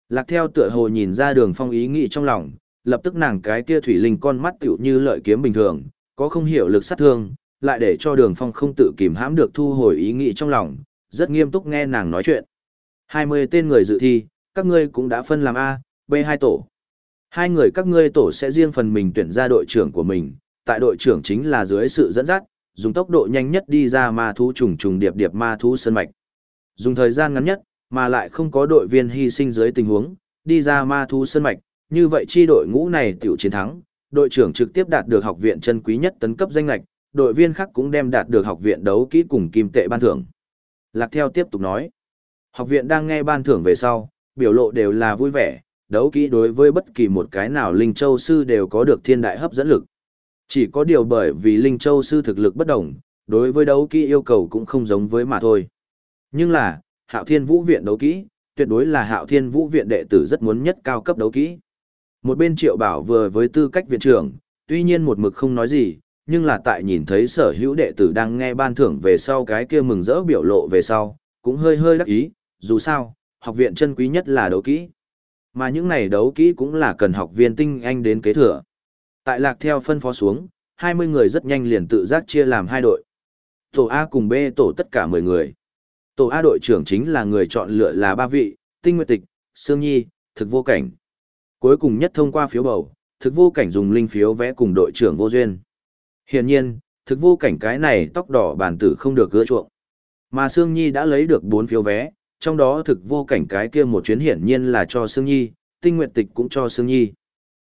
Lạc theo tựa hồ nhìn ra đường phong ý nghĩ trong lòng, lập tức nàng cái kia thủy linh con mắt tiểu như lợi kiếm bình thường, có không hiểu lực sát thương, lại để cho đường phong không tự kìm hãm được thu hồi ý nghĩ trong lòng, rất nghiêm túc nghe nàng nói chuyện. 20 tên người dự thi, các ngươi cũng đã phân làm A, B hai tổ. Hai người các ngươi tổ sẽ riêng phần mình tuyển ra đội trưởng của mình, tại đội trưởng chính là dưới sự dẫn dắt, dùng tốc độ nhanh nhất đi ra ma thú trùng trùng điệp điệp ma thú sân mạch. Dùng thời gian ngắn nhất, mà lại không có đội viên hy sinh dưới tình huống, đi ra ma thú sân mạch, như vậy chi đội ngũ này tiểu chiến thắng, đội trưởng trực tiếp đạt được học viện chân quý nhất tấn cấp danh lạch, đội viên khác cũng đem đạt được học viện đấu kỹ cùng kim tệ ban thưởng. Lạc theo tiếp tục nói, học viện đang nghe ban thưởng về sau, biểu lộ đều là vui vẻ, đấu kỹ đối với bất kỳ một cái nào Linh Châu Sư đều có được thiên đại hấp dẫn lực. Chỉ có điều bởi vì Linh Châu Sư thực lực bất đồng, đối với đấu kỹ yêu cầu cũng không giống với mà thôi. Nhưng là, Hạo Thiên Vũ Viện đấu kỹ, tuyệt đối là Hạo Thiên Vũ Viện đệ tử rất muốn nhất cao cấp đấu kỹ. Một bên Triệu Bảo vừa với tư cách viện trưởng, tuy nhiên một mực không nói gì, nhưng là tại nhìn thấy sở hữu đệ tử đang nghe ban thưởng về sau cái kia mừng rỡ biểu lộ về sau, cũng hơi hơi đắc ý, dù sao, học viện chân quý nhất là đấu kỹ. Mà những này đấu kỹ cũng là cần học viên tinh anh đến kế thừa. Tại lạc theo phân phó xuống, 20 người rất nhanh liền tự giác chia làm hai đội. Tổ A cùng B tổ tất cả 10 người. Tổ A đội trưởng chính là người chọn lựa là ba vị, Tinh Nguyệt Tịch, Sương Nhi, Thực Vô Cảnh. Cuối cùng nhất thông qua phiếu bầu, Thực Vô Cảnh dùng linh phiếu vẽ cùng đội trưởng Vô Duyên. Hiển nhiên, Thực Vô Cảnh cái này tóc đỏ bản tử không được gỡ chuộng. Mà Sương Nhi đã lấy được 4 phiếu vé, trong đó Thực Vô Cảnh cái kia một chuyến hiển nhiên là cho Sương Nhi, Tinh Nguyệt Tịch cũng cho Sương Nhi.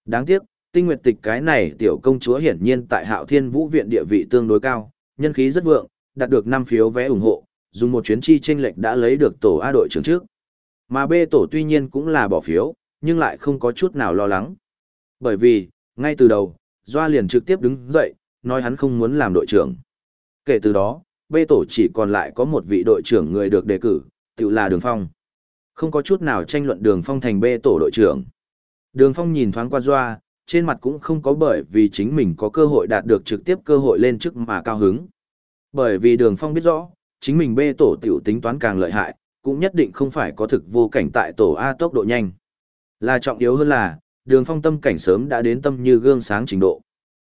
Đáng tiếc, Tinh Nguyệt Tịch cái này tiểu công chúa hiển nhiên tại Hạo Thiên Vũ viện địa vị tương đối cao, nhân khí rất vượng, đạt được 5 phiếu vé ủng hộ, dùng một chuyến chi tranh lệch đã lấy được tổ A đội trưởng trước. Mà B tổ tuy nhiên cũng là bỏ phiếu, nhưng lại không có chút nào lo lắng. Bởi vì, ngay từ đầu, Doa liền trực tiếp đứng dậy, nói hắn không muốn làm đội trưởng. Kể từ đó, B tổ chỉ còn lại có một vị đội trưởng người được đề cử, tự là Đường Phong. Không có chút nào tranh luận Đường Phong thành B tổ đội trưởng. Đường Phong nhìn thoáng qua Doa, trên mặt cũng không có bởi vì chính mình có cơ hội đạt được trực tiếp cơ hội lên chức mà cao hứng. Bởi vì Đường Phong biết rõ, chính mình bê tổ tiểu tính toán càng lợi hại, cũng nhất định không phải có thực vô cảnh tại tổ A tốc độ nhanh. Là trọng yếu hơn là, đường phong tâm cảnh sớm đã đến tâm như gương sáng trình độ.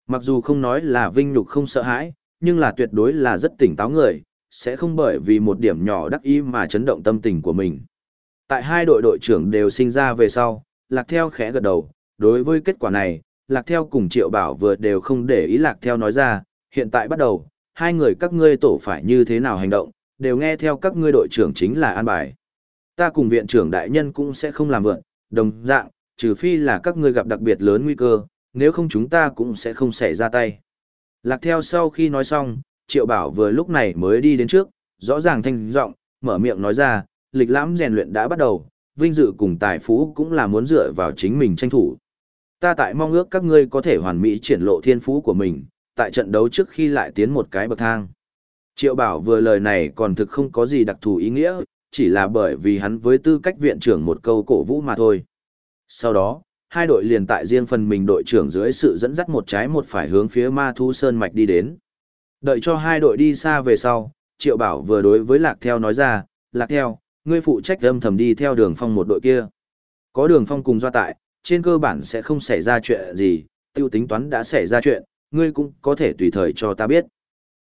Mặc dù không nói là vinh nhục không sợ hãi, nhưng là tuyệt đối là rất tỉnh táo người, sẽ không bởi vì một điểm nhỏ đắc ý mà chấn động tâm tình của mình. Tại hai đội đội trưởng đều sinh ra về sau, Lạc Theo khẽ gật đầu, đối với kết quả này, Lạc Theo cùng Triệu Bảo vừa đều không để ý Lạc Theo nói ra, hiện tại bắt đầu, hai người các ngươi tổ phải như thế nào hành động, đều nghe theo các ngươi đội trưởng chính là an bài. Ta cùng viện trưởng đại nhân cũng sẽ không làm vượn, đồng dạng, trừ phi là các ngươi gặp đặc biệt lớn nguy cơ, nếu không chúng ta cũng sẽ không xảy ra tay. Lạc theo sau khi nói xong, Triệu Bảo vừa lúc này mới đi đến trước, rõ ràng thanh giọng, mở miệng nói ra, lịch lãm rèn luyện đã bắt đầu, vinh dự cùng tài phú cũng là muốn dựa vào chính mình tranh thủ. Ta tại mong ước các ngươi có thể hoàn mỹ triển lộ thiên phú của mình, tại trận đấu trước khi lại tiến một cái bậc thang. Triệu Bảo vừa lời này còn thực không có gì đặc thù ý nghĩa, chỉ là bởi vì hắn với tư cách viện trưởng một câu cổ vũ mà thôi. Sau đó, hai đội liền tại riêng phần mình đội trưởng dưới sự dẫn dắt một trái một phải hướng phía Ma Thu Sơn Mạch đi đến. Đợi cho hai đội đi xa về sau, Triệu Bảo vừa đối với Lạc Theo nói ra, Lạc Theo, ngươi phụ trách âm thầm đi theo đường phong một đội kia. Có đường phong cùng doa tại, trên cơ bản sẽ không xảy ra chuyện gì, tiêu tính toán đã xảy ra chuyện, ngươi cũng có thể tùy thời cho ta biết.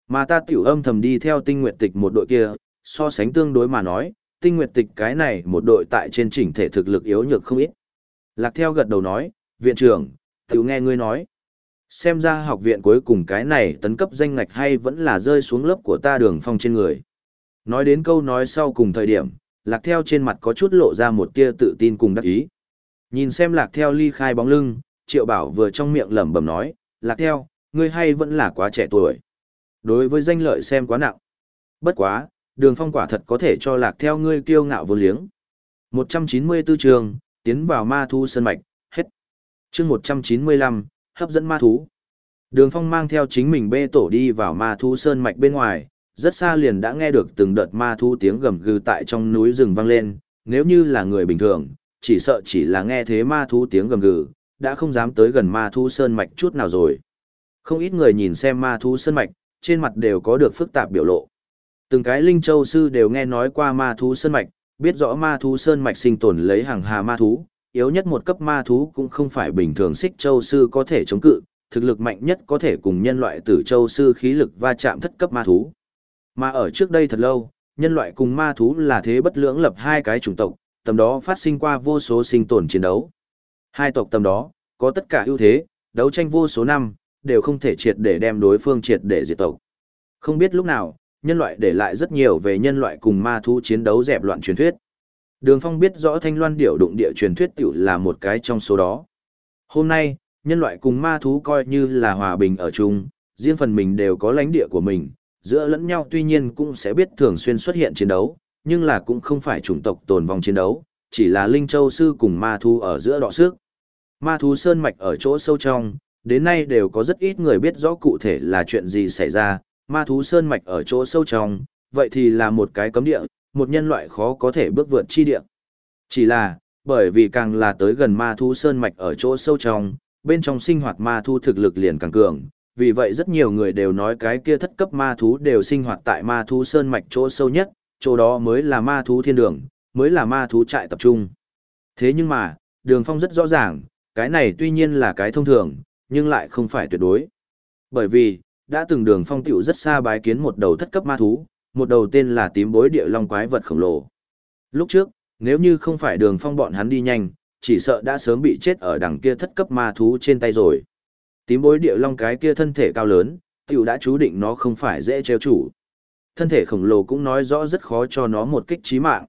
Mà ta tiểu âm thầm đi theo tinh nguyện tịch một đội kia, so sánh tương đối mà nói, tinh nguyện tịch cái này một đội tại trên chỉnh thể thực lực yếu nhược không ít. Lạc theo gật đầu nói, viện trưởng, tiểu nghe ngươi nói. Xem ra học viện cuối cùng cái này tấn cấp danh ngạch hay vẫn là rơi xuống lớp của ta đường phong trên người. Nói đến câu nói sau cùng thời điểm, lạc theo trên mặt có chút lộ ra một tia tự tin cùng đắc ý. Nhìn xem lạc theo ly khai bóng lưng, triệu bảo vừa trong miệng lẩm bẩm nói, lạc theo, ngươi hay vẫn là quá trẻ tuổi. Đối với danh lợi xem quá nặng. Bất quá, đường phong quả thật có thể cho lạc theo ngươi kiêu ngạo vô liếng. 194 trường, tiến vào ma thu sơn mạch, hết. chương 195, hấp dẫn ma thú. Đường phong mang theo chính mình bê tổ đi vào ma thu sơn mạch bên ngoài, rất xa liền đã nghe được từng đợt ma thu tiếng gầm gừ tại trong núi rừng vang lên, nếu như là người bình thường, chỉ sợ chỉ là nghe thế ma thú tiếng gầm gừ, đã không dám tới gần ma thú sơn mạch chút nào rồi. Không ít người nhìn xem ma thú sơn mạch, trên mặt đều có được phức tạp biểu lộ. Từng cái linh châu sư đều nghe nói qua ma thú sơn mạch, biết rõ ma thú sơn mạch sinh tồn lấy hàng hà ma thú, yếu nhất một cấp ma thú cũng không phải bình thường xích châu sư có thể chống cự, thực lực mạnh nhất có thể cùng nhân loại tử châu sư khí lực va chạm thất cấp ma thú. Mà ở trước đây thật lâu, nhân loại cùng ma thú là thế bất lưỡng lập hai cái chủng tộc, tầm đó phát sinh qua vô số sinh tồn chiến đấu. Hai tộc tầm đó, có tất cả ưu thế, đấu tranh vô số năm, đều không thể triệt để đem đối phương triệt để diệt tộc. Không biết lúc nào, nhân loại để lại rất nhiều về nhân loại cùng ma thú chiến đấu dẹp loạn truyền thuyết. Đường Phong biết rõ Thanh Loan điểu đụng địa truyền thuyết tiểu là một cái trong số đó. Hôm nay, nhân loại cùng ma thú coi như là hòa bình ở chung, riêng phần mình đều có lãnh địa của mình, giữa lẫn nhau tuy nhiên cũng sẽ biết thường xuyên xuất hiện chiến đấu, nhưng là cũng không phải chủng tộc tồn vong chiến đấu, chỉ là Linh Châu Sư cùng ma thú ở giữa đọ sức. Ma thú sơn mạch ở chỗ sâu trong, đến nay đều có rất ít người biết rõ cụ thể là chuyện gì xảy ra, ma thú sơn mạch ở chỗ sâu trong, vậy thì là một cái cấm địa, một nhân loại khó có thể bước vượt chi địa. Chỉ là, bởi vì càng là tới gần ma thú sơn mạch ở chỗ sâu trong, bên trong sinh hoạt ma thú thực lực liền càng cường, vì vậy rất nhiều người đều nói cái kia thất cấp ma thú đều sinh hoạt tại ma thú sơn mạch chỗ sâu nhất, chỗ đó mới là ma thú thiên đường, mới là ma thú trại tập trung. Thế nhưng mà, đường phong rất rõ ràng, cái này tuy nhiên là cái thông thường, nhưng lại không phải tuyệt đối. Bởi vì, đã từng đường phong tiểu rất xa bái kiến một đầu thất cấp ma thú, một đầu tên là tím bối địa long quái vật khổng lồ. Lúc trước, nếu như không phải đường phong bọn hắn đi nhanh, chỉ sợ đã sớm bị chết ở đằng kia thất cấp ma thú trên tay rồi. Tím bối địa long cái kia thân thể cao lớn, tiểu đã chú định nó không phải dễ treo chủ. Thân thể khổng lồ cũng nói rõ rất khó cho nó một kích trí mạng.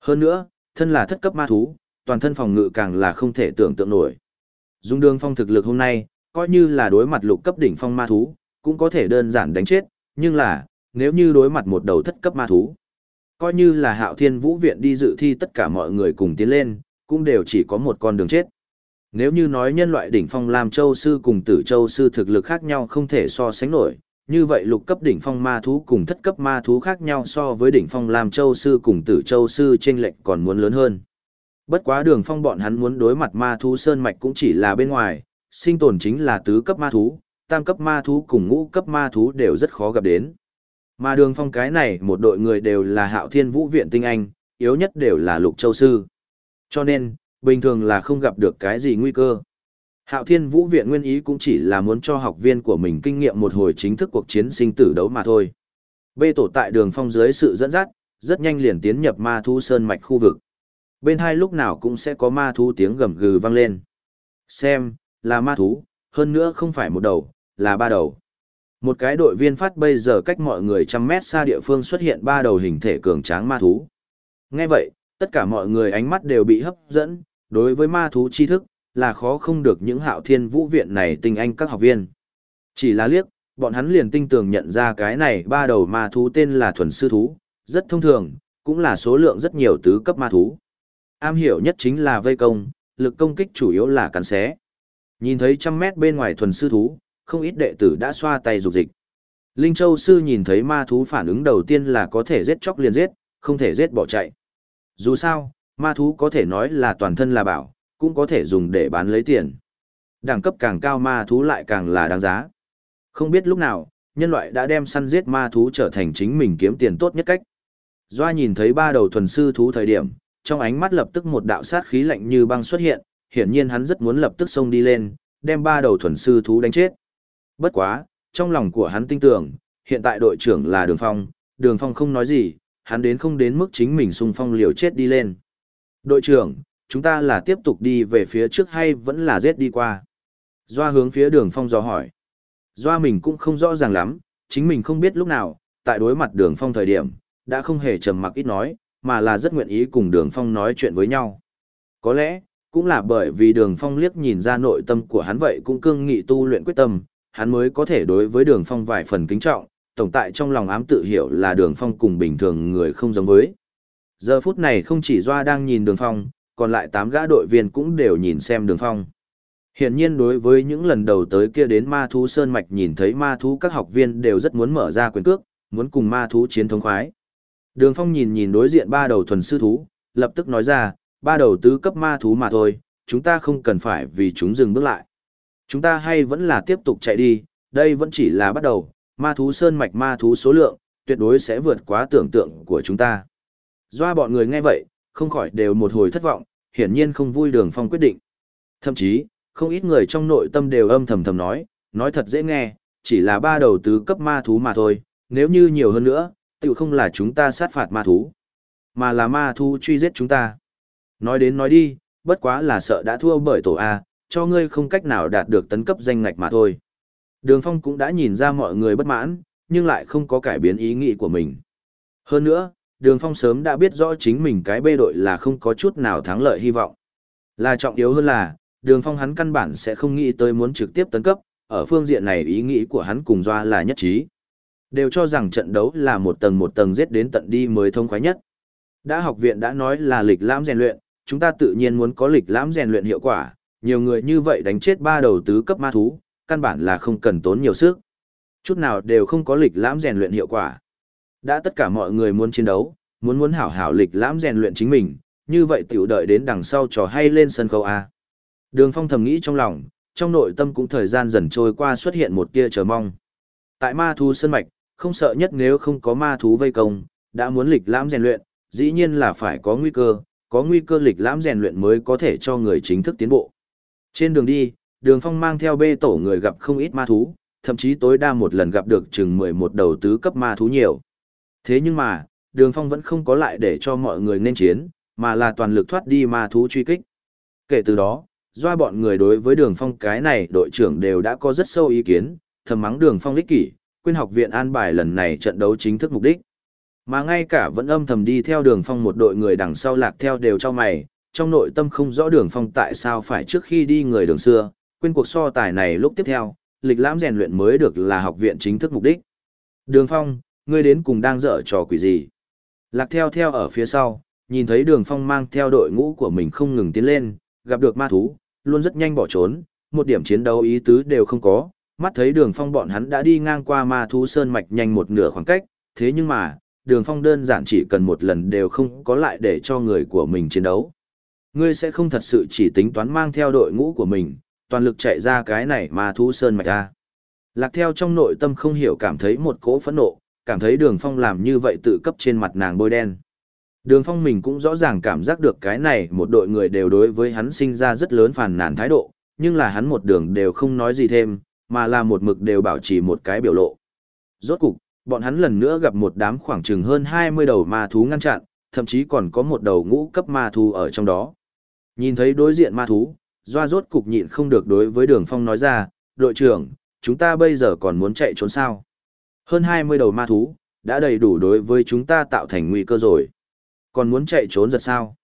Hơn nữa, thân là thất cấp ma thú, toàn thân phòng ngự càng là không thể tưởng tượng nổi. Dung đường phong thực lực hôm nay, coi như là đối mặt lục cấp đỉnh phong ma thú, cũng có thể đơn giản đánh chết, nhưng là, nếu như đối mặt một đầu thất cấp ma thú, coi như là hạo thiên vũ viện đi dự thi tất cả mọi người cùng tiến lên, cũng đều chỉ có một con đường chết. Nếu như nói nhân loại đỉnh phong làm Châu Sư cùng Tử Châu Sư thực lực khác nhau không thể so sánh nổi, như vậy lục cấp đỉnh phong ma thú cùng thất cấp ma thú khác nhau so với đỉnh phong Lam Châu Sư cùng Tử Châu Sư trên lệch còn muốn lớn hơn. Bất quá đường phong bọn hắn muốn đối mặt ma thú sơn mạch cũng chỉ là bên ngoài, sinh tồn chính là tứ cấp ma thú, tam cấp ma thú cùng ngũ cấp ma thú đều rất khó gặp đến. Mà đường phong cái này một đội người đều là hạo thiên vũ viện tinh anh, yếu nhất đều là lục châu sư. Cho nên, bình thường là không gặp được cái gì nguy cơ. Hạo thiên vũ viện nguyên ý cũng chỉ là muốn cho học viên của mình kinh nghiệm một hồi chính thức cuộc chiến sinh tử đấu mà thôi. Bê tổ tại đường phong dưới sự dẫn dắt, rất nhanh liền tiến nhập ma thú sơn mạch khu vực. Bên hai lúc nào cũng sẽ có ma thú tiếng gầm gừ vang lên. Xem, là ma thú, hơn nữa không phải một đầu, là ba đầu. Một cái đội viên phát bây giờ cách mọi người trăm mét xa địa phương xuất hiện ba đầu hình thể cường tráng ma thú. Nghe vậy, tất cả mọi người ánh mắt đều bị hấp dẫn, đối với ma thú tri thức, là khó không được những hạo thiên vũ viện này tinh anh các học viên. Chỉ là liếc, bọn hắn liền tinh tường nhận ra cái này ba đầu ma thú tên là thuần sư thú, rất thông thường, cũng là số lượng rất nhiều tứ cấp ma thú. Am hiểu nhất chính là vây công, lực công kích chủ yếu là cắn xé. Nhìn thấy trăm mét bên ngoài thuần sư thú, không ít đệ tử đã xoa tay dục dịch. Linh Châu sư nhìn thấy ma thú phản ứng đầu tiên là có thể giết chóc liền giết, không thể giết bỏ chạy. Dù sao, ma thú có thể nói là toàn thân là bảo, cũng có thể dùng để bán lấy tiền. Đẳng cấp càng cao ma thú lại càng là đáng giá. Không biết lúc nào, nhân loại đã đem săn giết ma thú trở thành chính mình kiếm tiền tốt nhất cách. Doa nhìn thấy ba đầu thuần sư thú thời điểm, trong ánh mắt lập tức một đạo sát khí lạnh như băng xuất hiện, hiển nhiên hắn rất muốn lập tức xông đi lên, đem ba đầu thuần sư thú đánh chết. Bất quá, trong lòng của hắn tin tưởng, hiện tại đội trưởng là Đường Phong, Đường Phong không nói gì, hắn đến không đến mức chính mình xung phong liều chết đi lên. Đội trưởng, chúng ta là tiếp tục đi về phía trước hay vẫn là rết đi qua? Doa hướng phía Đường Phong dò hỏi. Doa mình cũng không rõ ràng lắm, chính mình không biết lúc nào, tại đối mặt Đường Phong thời điểm, đã không hề trầm mặc ít nói, mà là rất nguyện ý cùng Đường Phong nói chuyện với nhau. Có lẽ, cũng là bởi vì Đường Phong liếc nhìn ra nội tâm của hắn vậy cũng cương nghị tu luyện quyết tâm, hắn mới có thể đối với Đường Phong vài phần kính trọng, tổng tại trong lòng ám tự hiểu là Đường Phong cùng bình thường người không giống với. Giờ phút này không chỉ Doa đang nhìn Đường Phong, còn lại tám gã đội viên cũng đều nhìn xem Đường Phong. Hiển nhiên đối với những lần đầu tới kia đến ma thú sơn mạch nhìn thấy ma thú các học viên đều rất muốn mở ra quyền cước, muốn cùng ma thú chiến thống khoái. Đường Phong nhìn nhìn đối diện ba đầu thuần sư thú, lập tức nói ra, ba đầu tứ cấp ma thú mà thôi, chúng ta không cần phải vì chúng dừng bước lại. Chúng ta hay vẫn là tiếp tục chạy đi, đây vẫn chỉ là bắt đầu, ma thú sơn mạch ma thú số lượng, tuyệt đối sẽ vượt quá tưởng tượng của chúng ta. Doa bọn người nghe vậy, không khỏi đều một hồi thất vọng, hiển nhiên không vui đường phong quyết định. Thậm chí, không ít người trong nội tâm đều âm thầm thầm nói, nói thật dễ nghe, chỉ là ba đầu tứ cấp ma thú mà thôi, nếu như nhiều hơn nữa, tự không là chúng ta sát phạt ma thú, mà là ma thú truy giết chúng ta. Nói đến nói đi, bất quá là sợ đã thua bởi tổ A, cho ngươi không cách nào đạt được tấn cấp danh ngạch mà thôi. Đường Phong cũng đã nhìn ra mọi người bất mãn, nhưng lại không có cải biến ý nghĩ của mình. Hơn nữa, Đường Phong sớm đã biết rõ chính mình cái bê đội là không có chút nào thắng lợi hy vọng. Là trọng yếu hơn là, Đường Phong hắn căn bản sẽ không nghĩ tới muốn trực tiếp tấn cấp, ở phương diện này ý nghĩ của hắn cùng Doa là nhất trí. Đều cho rằng trận đấu là một tầng một tầng giết đến tận đi mới thông khoái nhất. Đã học viện đã nói là lịch lãm rèn luyện, chúng ta tự nhiên muốn có lịch lãm rèn luyện hiệu quả, nhiều người như vậy đánh chết ba đầu tứ cấp ma thú, căn bản là không cần tốn nhiều sức. Chút nào đều không có lịch lãm rèn luyện hiệu quả. Đã tất cả mọi người muốn chiến đấu, muốn muốn hảo hảo lịch lãm rèn luyện chính mình, như vậy tiểu đợi đến đằng sau trò hay lên sân khấu A. Đường Phong thầm nghĩ trong lòng, trong nội tâm cũng thời gian dần trôi qua xuất hiện một tia chờ mong. Tại ma thú sân mạch, không sợ nhất nếu không có ma thú vây công, đã muốn lịch lãm rèn luyện, dĩ nhiên là phải có nguy cơ, có nguy cơ lịch lãm rèn luyện mới có thể cho người chính thức tiến bộ. Trên đường đi, đường phong mang theo bê tổ người gặp không ít ma thú, thậm chí tối đa một lần gặp được chừng 11 đầu tứ cấp ma thú nhiều. Thế nhưng mà, đường phong vẫn không có lại để cho mọi người nên chiến, mà là toàn lực thoát đi ma thú truy kích. Kể từ đó, doa bọn người đối với đường phong cái này đội trưởng đều đã có rất sâu ý kiến, thầm mắng đường phong lích kỷ, quên học viện an bài lần này trận đấu chính thức mục đích. Mà ngay cả vẫn âm thầm đi theo đường phong một đội người đằng sau lạc theo đều cho mày, trong nội tâm không rõ đường phong tại sao phải trước khi đi người đường xưa, quên cuộc so tài này lúc tiếp theo, lịch lãm rèn luyện mới được là học viện chính thức mục đích. Đường phong, ngươi đến cùng đang dở trò quỷ gì? Lạc theo theo ở phía sau, nhìn thấy đường phong mang theo đội ngũ của mình không ngừng tiến lên, gặp được ma thú, luôn rất nhanh bỏ trốn, một điểm chiến đấu ý tứ đều không có, mắt thấy đường phong bọn hắn đã đi ngang qua ma thú sơn mạch nhanh một nửa khoảng cách, thế nhưng mà, đường phong đơn giản chỉ cần một lần đều không có lại để cho người của mình chiến đấu. Ngươi sẽ không thật sự chỉ tính toán mang theo đội ngũ của mình, toàn lực chạy ra cái này ma thú sơn mạch ra. Lạc theo trong nội tâm không hiểu cảm thấy một cỗ phẫn nộ, cảm thấy đường phong làm như vậy tự cấp trên mặt nàng bôi đen. Đường phong mình cũng rõ ràng cảm giác được cái này một đội người đều đối với hắn sinh ra rất lớn phản nàn thái độ, nhưng là hắn một đường đều không nói gì thêm, mà là một mực đều bảo trì một cái biểu lộ. Rốt cục, bọn hắn lần nữa gặp một đám khoảng chừng hơn 20 đầu ma thú ngăn chặn, thậm chí còn có một đầu ngũ cấp ma thú ở trong đó. Nhìn thấy đối diện ma thú, doa rốt cục nhịn không được đối với đường phong nói ra, đội trưởng, chúng ta bây giờ còn muốn chạy trốn sao? Hơn 20 đầu ma thú, đã đầy đủ đối với chúng ta tạo thành nguy cơ rồi. Còn muốn chạy trốn giật sao?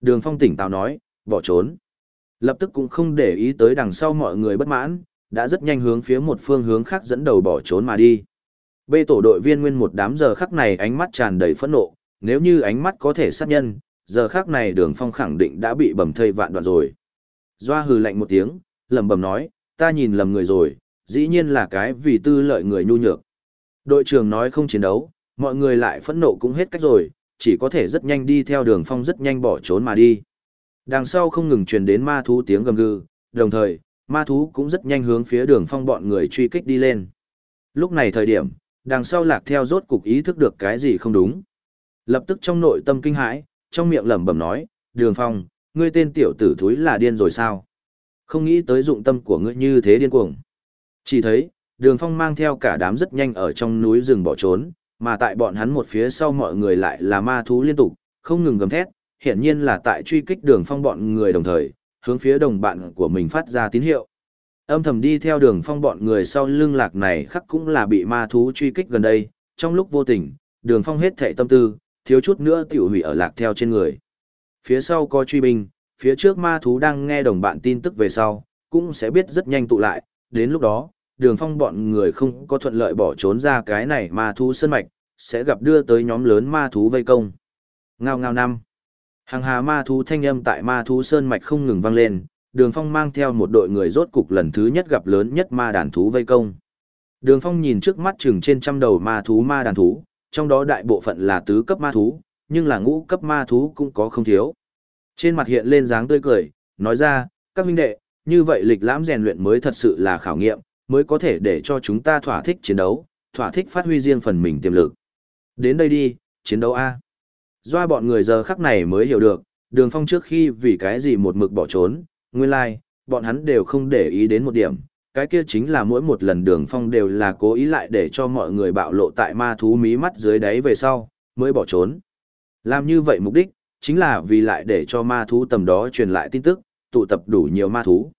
Đường phong tỉnh táo nói, bỏ trốn. Lập tức cũng không để ý tới đằng sau mọi người bất mãn, đã rất nhanh hướng phía một phương hướng khác dẫn đầu bỏ trốn mà đi. Bê tổ đội viên nguyên một đám giờ khắc này ánh mắt tràn đầy phẫn nộ, nếu như ánh mắt có thể sát nhân, giờ khắc này đường phong khẳng định đã bị bầm thây vạn đoạn rồi. Doa hừ lạnh một tiếng, lẩm bẩm nói, ta nhìn lầm người rồi, dĩ nhiên là cái vì tư lợi người nhu nhược. Đội trưởng nói không chiến đấu, mọi người lại phẫn nộ cũng hết cách rồi, chỉ có thể rất nhanh đi theo đường phong rất nhanh bỏ trốn mà đi. Đằng sau không ngừng truyền đến ma thú tiếng gầm gừ, đồng thời, ma thú cũng rất nhanh hướng phía đường phong bọn người truy kích đi lên. Lúc này thời điểm, đằng sau lạc theo rốt cục ý thức được cái gì không đúng. Lập tức trong nội tâm kinh hãi, trong miệng lẩm bẩm nói, đường phong, ngươi tên tiểu tử thúi là điên rồi sao? Không nghĩ tới dụng tâm của ngươi như thế điên cuồng. Chỉ thấy, đường phong mang theo cả đám rất nhanh ở trong núi rừng bỏ trốn, mà tại bọn hắn một phía sau mọi người lại là ma thú liên tục, không ngừng gầm thét, hiển nhiên là tại truy kích đường phong bọn người đồng thời, hướng phía đồng bạn của mình phát ra tín hiệu. Âm thầm đi theo đường phong bọn người sau lưng lạc này khắc cũng là bị ma thú truy kích gần đây, trong lúc vô tình, đường phong hết thệ tâm tư, thiếu chút nữa tiểu hủy ở lạc theo trên người. Phía sau có truy binh, phía trước ma thú đang nghe đồng bạn tin tức về sau, cũng sẽ biết rất nhanh tụ lại, đến lúc đó, đường phong bọn người không có thuận lợi bỏ trốn ra cái này ma thú sân mạch, sẽ gặp đưa tới nhóm lớn ma thú vây công. Ngao ngao năm. Hàng hà ma thú thanh âm tại ma thú sơn mạch không ngừng vang lên, đường phong mang theo một đội người rốt cục lần thứ nhất gặp lớn nhất ma đàn thú vây công. Đường phong nhìn trước mắt chừng trên trăm đầu ma thú ma đàn thú, trong đó đại bộ phận là tứ cấp ma thú, nhưng là ngũ cấp ma thú cũng có không thiếu. Trên mặt hiện lên dáng tươi cười, nói ra, các huynh đệ, như vậy lịch lãm rèn luyện mới thật sự là khảo nghiệm, mới có thể để cho chúng ta thỏa thích chiến đấu, thỏa thích phát huy riêng phần mình tiềm lực. Đến đây đi, chiến đấu A. Doa bọn người giờ khắc này mới hiểu được, đường phong trước khi vì cái gì một mực bỏ trốn, nguyên lai, like, bọn hắn đều không để ý đến một điểm, cái kia chính là mỗi một lần đường phong đều là cố ý lại để cho mọi người bạo lộ tại ma thú mí mắt dưới đáy về sau, mới bỏ trốn. Làm như vậy mục đích, chính là vì lại để cho ma thú tầm đó truyền lại tin tức, tụ tập đủ nhiều ma thú.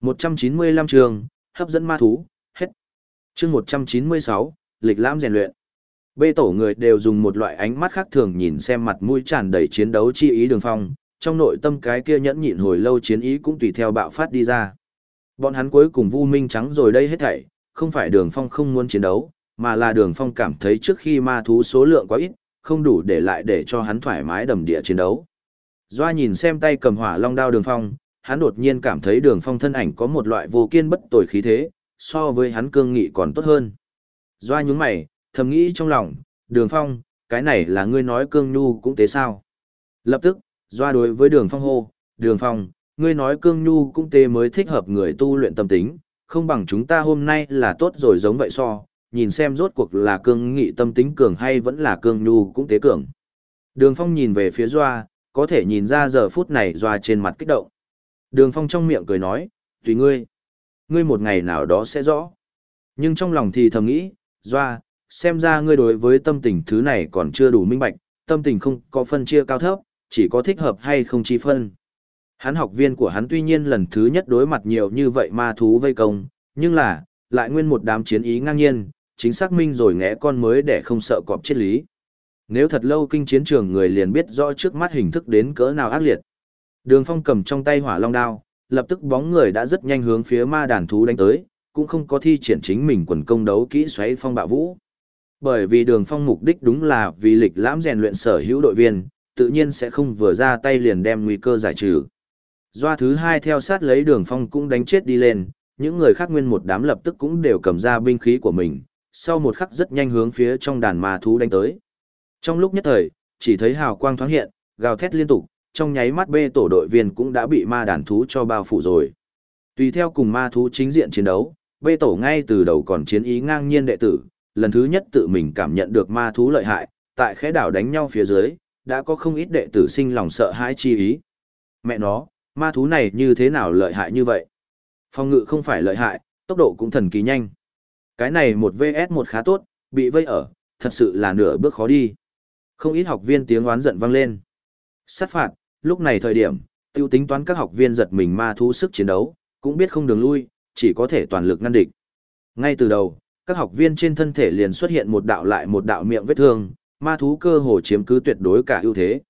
195 trường, hấp dẫn ma thú, hết. chương 196, lịch lãm rèn luyện. Bê tổ người đều dùng một loại ánh mắt khác thường nhìn xem mặt mũi tràn đầy chiến đấu chi ý đường phong, trong nội tâm cái kia nhẫn nhịn hồi lâu chiến ý cũng tùy theo bạo phát đi ra. Bọn hắn cuối cùng vu minh trắng rồi đây hết thảy, không phải đường phong không muốn chiến đấu, mà là đường phong cảm thấy trước khi ma thú số lượng quá ít, không đủ để lại để cho hắn thoải mái đầm địa chiến đấu. Doa nhìn xem tay cầm hỏa long đao đường phong, hắn đột nhiên cảm thấy đường phong thân ảnh có một loại vô kiên bất tồi khí thế, so với hắn cương nghị còn tốt hơn. Doa nhúng mày, thầm nghĩ trong lòng, đường phong, cái này là ngươi nói cương nhu cũng tế sao. Lập tức, doa đối với đường phong hô, đường phong, ngươi nói cương nhu cũng tế mới thích hợp người tu luyện tâm tính, không bằng chúng ta hôm nay là tốt rồi giống vậy so, nhìn xem rốt cuộc là cương nghị tâm tính cường hay vẫn là cương nhu cũng tế cường. Đường phong nhìn về phía doa, có thể nhìn ra giờ phút này doa trên mặt kích động. Đường phong trong miệng cười nói, tùy ngươi. Ngươi một ngày nào đó sẽ rõ. Nhưng trong lòng thì thầm nghĩ, doa, xem ra ngươi đối với tâm tình thứ này còn chưa đủ minh bạch, tâm tình không có phân chia cao thấp, chỉ có thích hợp hay không chi phân. Hắn học viên của hắn tuy nhiên lần thứ nhất đối mặt nhiều như vậy ma thú vây công, nhưng là, lại nguyên một đám chiến ý ngang nhiên, chính xác minh rồi ngẽ con mới để không sợ cọp chết lý. Nếu thật lâu kinh chiến trường người liền biết rõ trước mắt hình thức đến cỡ nào ác liệt. Đường phong cầm trong tay hỏa long đao, lập tức bóng người đã rất nhanh hướng phía ma đàn thú đánh tới, cũng không có thi triển chính mình quần công đấu kỹ xoáy phong bạo vũ. Bởi vì đường phong mục đích đúng là vì lịch lãm rèn luyện sở hữu đội viên, tự nhiên sẽ không vừa ra tay liền đem nguy cơ giải trừ. Doa thứ hai theo sát lấy đường phong cũng đánh chết đi lên, những người khác nguyên một đám lập tức cũng đều cầm ra binh khí của mình, sau một khắc rất nhanh hướng phía trong đàn ma thú đánh tới. Trong lúc nhất thời, chỉ thấy hào quang thoáng hiện, gào thét liên tục, trong nháy mắt bê tổ đội viên cũng đã bị ma đàn thú cho bao phủ rồi. Tùy theo cùng ma thú chính diện chiến đấu, bê tổ ngay từ đầu còn chiến ý ngang nhiên đệ tử, lần thứ nhất tự mình cảm nhận được ma thú lợi hại, tại khẽ đảo đánh nhau phía dưới, đã có không ít đệ tử sinh lòng sợ hãi chi ý. Mẹ nó, ma thú này như thế nào lợi hại như vậy? Phong ngự không phải lợi hại, tốc độ cũng thần kỳ nhanh. Cái này một VS một khá tốt, bị vây ở, thật sự là nửa bước khó đi. Không ít học viên tiếng oán giận vang lên. Sát phạt, lúc này thời điểm, tiêu tính toán các học viên giật mình ma thú sức chiến đấu, cũng biết không đường lui, chỉ có thể toàn lực ngăn địch. Ngay từ đầu, các học viên trên thân thể liền xuất hiện một đạo lại một đạo miệng vết thương, ma thú cơ hồ chiếm cứ tuyệt đối cả ưu thế.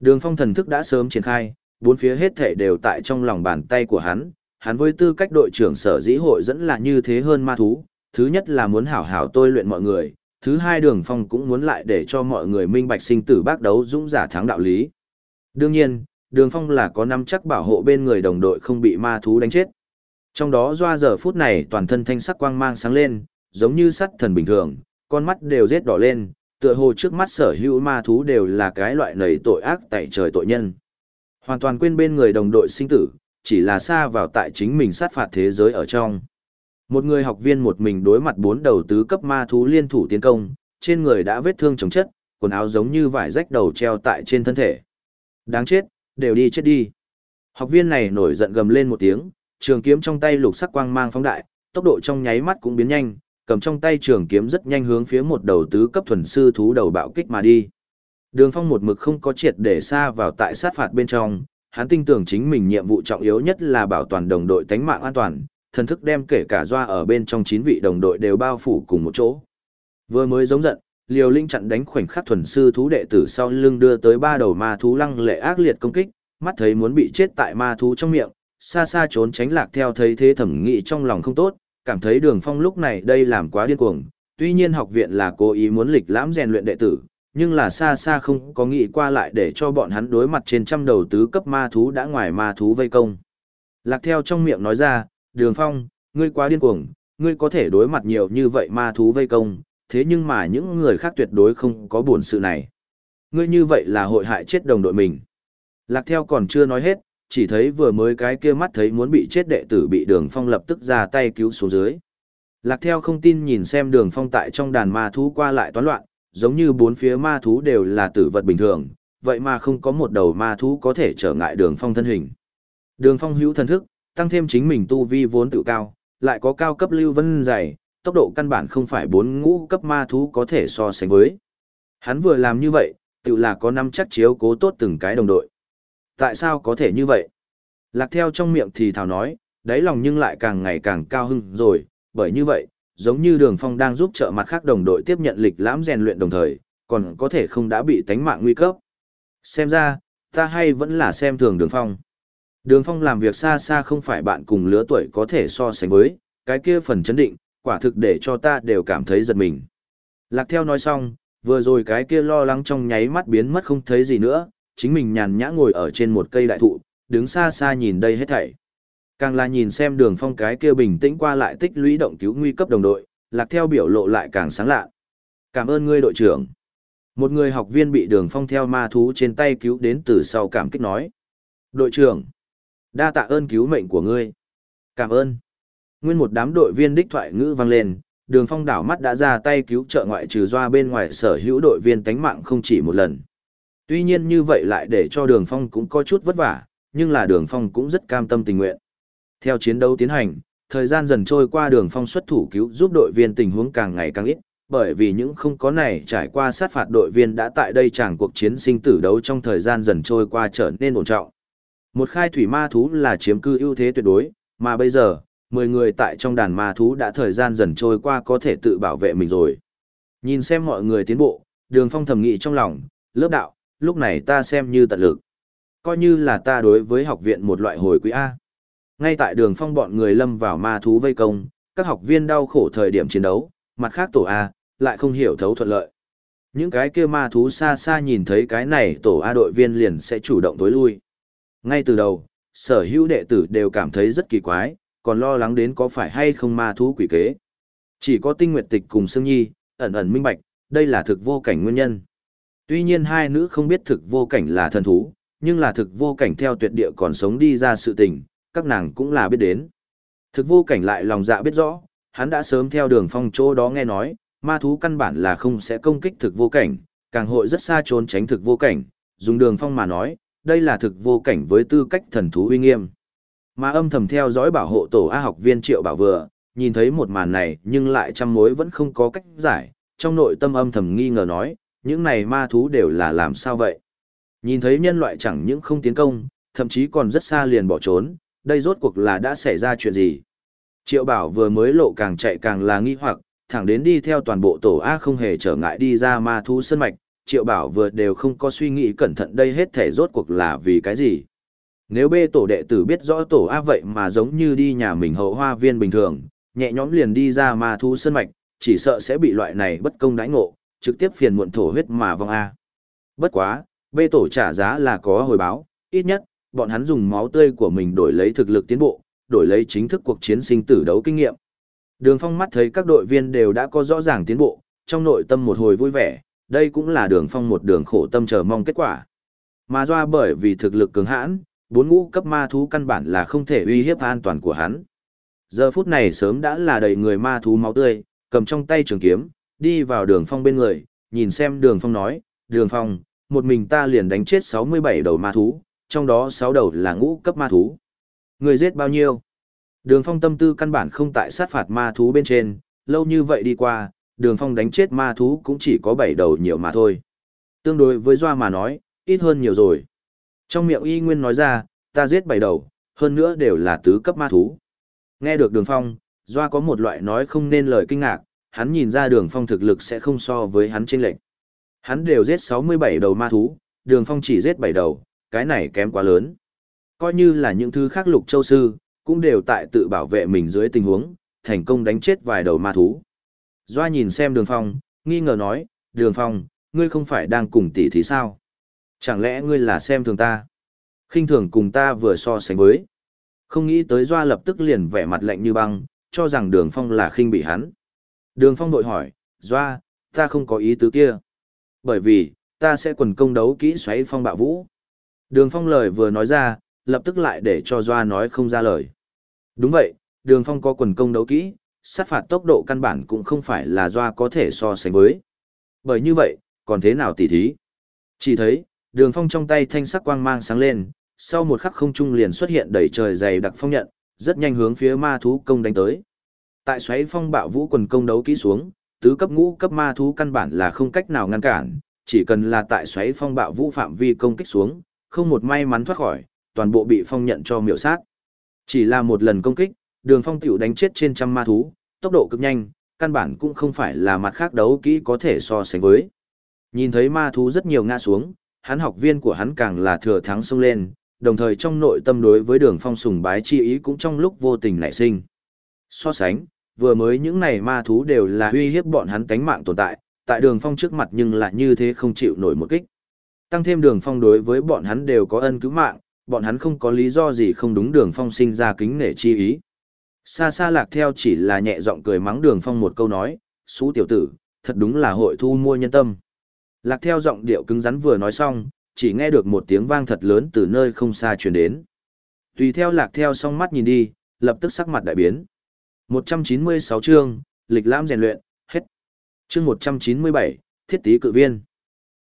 Đường phong thần thức đã sớm triển khai, bốn phía hết thể đều tại trong lòng bàn tay của hắn, hắn với tư cách đội trưởng sở dĩ hội dẫn là như thế hơn ma thú, thứ nhất là muốn hảo hảo tôi luyện mọi người, thứ hai đường phong cũng muốn lại để cho mọi người minh bạch sinh tử bác đấu dũng giả thắng đạo lý. Đương nhiên, đường phong là có nắm chắc bảo hộ bên người đồng đội không bị ma thú đánh chết. Trong đó doa giờ phút này toàn thân thanh sắc quang mang sáng lên, giống như sắt thần bình thường, con mắt đều rết đỏ lên, tựa hồ trước mắt sở hữu ma thú đều là cái loại nầy tội ác tại trời tội nhân. Hoàn toàn quên bên người đồng đội sinh tử, chỉ là xa vào tại chính mình sát phạt thế giới ở trong. Một người học viên một mình đối mặt bốn đầu tứ cấp ma thú liên thủ tiến công, trên người đã vết thương chống chất, quần áo giống như vải rách đầu treo tại trên thân thể. Đáng chết, đều đi chết đi. Học viên này nổi giận gầm lên một tiếng, trường kiếm trong tay lục sắc quang mang phóng đại, tốc độ trong nháy mắt cũng biến nhanh, cầm trong tay trường kiếm rất nhanh hướng phía một đầu tứ cấp thuần sư thú đầu bạo kích mà đi. Đường Phong một mực không có triệt để xa vào tại sát phạt bên trong, hắn tin tưởng chính mình nhiệm vụ trọng yếu nhất là bảo toàn đồng đội tánh mạng an toàn, thần thức đem kể cả doa ở bên trong chín vị đồng đội đều bao phủ cùng một chỗ. Vừa mới giống giận, Liều Linh chặn đánh khoảnh khắc thuần sư thú đệ tử sau lưng đưa tới ba đầu ma thú lăng lệ ác liệt công kích, mắt thấy muốn bị chết tại ma thú trong miệng, xa xa trốn tránh lạc theo thấy thế thẩm nghị trong lòng không tốt, cảm thấy Đường Phong lúc này đây làm quá điên cuồng, tuy nhiên học viện là cố ý muốn lịch lãm rèn luyện đệ tử, nhưng là xa xa không có nghĩ qua lại để cho bọn hắn đối mặt trên trăm đầu tứ cấp ma thú đã ngoài ma thú vây công. Lạc theo trong miệng nói ra, Đường Phong, ngươi quá điên cuồng, ngươi có thể đối mặt nhiều như vậy ma thú vây công, thế nhưng mà những người khác tuyệt đối không có buồn sự này. Ngươi như vậy là hội hại chết đồng đội mình. Lạc theo còn chưa nói hết, chỉ thấy vừa mới cái kia mắt thấy muốn bị chết đệ tử bị đường phong lập tức ra tay cứu xuống dưới. Lạc theo không tin nhìn xem đường phong tại trong đàn ma thú qua lại toán loạn, giống như bốn phía ma thú đều là tử vật bình thường, vậy mà không có một đầu ma thú có thể trở ngại đường phong thân hình. Đường phong hữu thần thức, tăng thêm chính mình tu vi vốn tự cao, lại có cao cấp lưu vân dày, tốc độ căn bản không phải bốn ngũ cấp ma thú có thể so sánh với. Hắn vừa làm như vậy, tự là có năm chắc chiếu cố tốt từng cái đồng đội. Tại sao có thể như vậy? Lạc theo trong miệng thì thảo nói, đáy lòng nhưng lại càng ngày càng cao hưng rồi, bởi như vậy, giống như đường phong đang giúp trợ mặt khác đồng đội tiếp nhận lịch lãm rèn luyện đồng thời, còn có thể không đã bị tánh mạng nguy cấp. Xem ra, ta hay vẫn là xem thường đường phong. Đường phong làm việc xa xa không phải bạn cùng lứa tuổi có thể so sánh với, cái kia phần chấn định, quả thực để cho ta đều cảm thấy giật mình. Lạc theo nói xong, vừa rồi cái kia lo lắng trong nháy mắt biến mất không thấy gì nữa, chính mình nhàn nhã ngồi ở trên một cây đại thụ, đứng xa xa nhìn đây hết thảy. Càng là nhìn xem đường phong cái kia bình tĩnh qua lại tích lũy động cứu nguy cấp đồng đội, lạc theo biểu lộ lại càng sáng lạ. Cảm ơn ngươi đội trưởng. Một người học viên bị đường phong theo ma thú trên tay cứu đến từ sau cảm kích nói. Đội trưởng, đa tạ ơn cứu mệnh của ngươi. Cảm ơn. Nguyên một đám đội viên đích thoại ngữ vang lên, đường phong đảo mắt đã ra tay cứu trợ ngoại trừ doa bên ngoài sở hữu đội viên tánh mạng không chỉ một lần. Tuy nhiên như vậy lại để cho đường phong cũng có chút vất vả, nhưng là đường phong cũng rất cam tâm tình nguyện. Theo chiến đấu tiến hành, thời gian dần trôi qua đường phong xuất thủ cứu giúp đội viên tình huống càng ngày càng ít, bởi vì những không có này trải qua sát phạt đội viên đã tại đây chẳng cuộc chiến sinh tử đấu trong thời gian dần trôi qua trở nên ổn trọng. Một khai thủy ma thú là chiếm cư ưu thế tuyệt đối, mà bây giờ, 10 người tại trong đàn ma thú đã thời gian dần trôi qua có thể tự bảo vệ mình rồi. Nhìn xem mọi người tiến bộ, đường phong thầm nghị trong lòng, lớp đạo, lúc này ta xem như tận lực. Coi như là ta đối với học viện một loại hồi quý A. Ngay tại đường phong bọn người lâm vào ma thú vây công, các học viên đau khổ thời điểm chiến đấu, mặt khác tổ A, lại không hiểu thấu thuận lợi. Những cái kia ma thú xa xa nhìn thấy cái này tổ A đội viên liền sẽ chủ động tối lui. Ngay từ đầu, sở hữu đệ tử đều cảm thấy rất kỳ quái, còn lo lắng đến có phải hay không ma thú quỷ kế. Chỉ có tinh nguyệt tịch cùng Sương Nhi, ẩn ẩn minh bạch, đây là thực vô cảnh nguyên nhân. Tuy nhiên hai nữ không biết thực vô cảnh là thần thú, nhưng là thực vô cảnh theo tuyệt địa còn sống đi ra sự tình, các nàng cũng là biết đến. Thực vô cảnh lại lòng dạ biết rõ, hắn đã sớm theo đường phong chỗ đó nghe nói, ma thú căn bản là không sẽ công kích thực vô cảnh, càng hội rất xa trốn tránh thực vô cảnh, dùng đường phong mà nói, đây là thực vô cảnh với tư cách thần thú uy nghiêm. Mà âm thầm theo dõi bảo hộ tổ A học viên triệu bảo vừa, nhìn thấy một màn này nhưng lại trăm mối vẫn không có cách giải, trong nội tâm âm thầm nghi ngờ nói, những này ma thú đều là làm sao vậy? Nhìn thấy nhân loại chẳng những không tiến công, thậm chí còn rất xa liền bỏ trốn, đây rốt cuộc là đã xảy ra chuyện gì? Triệu bảo vừa mới lộ càng chạy càng là nghi hoặc, thẳng đến đi theo toàn bộ tổ A không hề trở ngại đi ra ma thú sân mạch, triệu bảo vừa đều không có suy nghĩ cẩn thận đây hết thể rốt cuộc là vì cái gì. Nếu bê tổ đệ tử biết rõ tổ A vậy mà giống như đi nhà mình hậu hoa viên bình thường, nhẹ nhõm liền đi ra ma thu sân mạch, chỉ sợ sẽ bị loại này bất công đãi ngộ, trực tiếp phiền muộn thổ huyết mà vong A. Bất quá, bê tổ trả giá là có hồi báo, ít nhất, bọn hắn dùng máu tươi của mình đổi lấy thực lực tiến bộ, đổi lấy chính thức cuộc chiến sinh tử đấu kinh nghiệm. Đường Phong mắt thấy các đội viên đều đã có rõ ràng tiến bộ, trong nội tâm một hồi vui vẻ, đây cũng là Đường Phong một đường khổ tâm chờ mong kết quả. Mà doa bởi vì thực lực cường hãn, bốn ngũ cấp ma thú căn bản là không thể uy hiếp an toàn của hắn. Giờ phút này sớm đã là đầy người ma thú máu tươi, cầm trong tay trường kiếm, đi vào đường phong bên người, nhìn xem đường phong nói, đường phong, một mình ta liền đánh chết 67 đầu ma thú, trong đó 6 đầu là ngũ cấp ma thú. Người giết bao nhiêu? Đường phong tâm tư căn bản không tại sát phạt ma thú bên trên, lâu như vậy đi qua, đường phong đánh chết ma thú cũng chỉ có 7 đầu nhiều mà thôi. Tương đối với Doa mà nói, ít hơn nhiều rồi. Trong miệng y nguyên nói ra, ta giết bảy đầu, hơn nữa đều là tứ cấp ma thú. Nghe được đường phong, Doa có một loại nói không nên lời kinh ngạc, hắn nhìn ra đường phong thực lực sẽ không so với hắn trên lệnh. Hắn đều giết 67 đầu ma thú, đường phong chỉ giết 7 đầu, cái này kém quá lớn. Coi như là những thứ khác lục châu sư, cũng đều tại tự bảo vệ mình dưới tình huống, thành công đánh chết vài đầu ma thú. Doa nhìn xem đường phong, nghi ngờ nói, đường phong, ngươi không phải đang cùng tỷ thì sao? Chẳng lẽ ngươi là xem thường ta? khinh thường cùng ta vừa so sánh với. Không nghĩ tới Doa lập tức liền vẻ mặt lạnh như băng, cho rằng đường phong là khinh bị hắn. Đường phong vội hỏi, Doa, ta không có ý tứ kia. Bởi vì, ta sẽ quần công đấu kỹ xoáy phong bạo vũ. Đường phong lời vừa nói ra, lập tức lại để cho Doa nói không ra lời. Đúng vậy, đường phong có quần công đấu kỹ, sát phạt tốc độ căn bản cũng không phải là Doa có thể so sánh với. Bởi như vậy, còn thế nào tỉ thí? Chỉ thấy, đường phong trong tay thanh sắc quang mang sáng lên, sau một khắc không trung liền xuất hiện đầy trời dày đặc phong nhận, rất nhanh hướng phía ma thú công đánh tới. Tại xoáy phong bạo vũ quần công đấu kỹ xuống, tứ cấp ngũ cấp ma thú căn bản là không cách nào ngăn cản, chỉ cần là tại xoáy phong bạo vũ phạm vi công kích xuống, không một may mắn thoát khỏi, toàn bộ bị phong nhận cho miểu sát. Chỉ là một lần công kích, đường phong tiểu đánh chết trên trăm ma thú, tốc độ cực nhanh, căn bản cũng không phải là mặt khác đấu kỹ có thể so sánh với. Nhìn thấy ma thú rất nhiều ngã xuống, hắn học viên của hắn càng là thừa thắng xông lên, đồng thời trong nội tâm đối với đường phong sùng bái chi ý cũng trong lúc vô tình nảy sinh. So sánh, vừa mới những này ma thú đều là uy hiếp bọn hắn tánh mạng tồn tại, tại đường phong trước mặt nhưng lại như thế không chịu nổi một kích. Tăng thêm đường phong đối với bọn hắn đều có ân cứu mạng, bọn hắn không có lý do gì không đúng đường phong sinh ra kính nể chi ý. Xa xa lạc theo chỉ là nhẹ giọng cười mắng đường phong một câu nói, xú tiểu tử, thật đúng là hội thu mua nhân tâm. Lạc theo giọng điệu cứng rắn vừa nói xong, chỉ nghe được một tiếng vang thật lớn từ nơi không xa truyền đến. Tùy theo lạc theo song mắt nhìn đi, lập tức sắc mặt đại biến. 196 chương, lịch lãm rèn luyện, hết. Chương 197, thiết tí cự viên.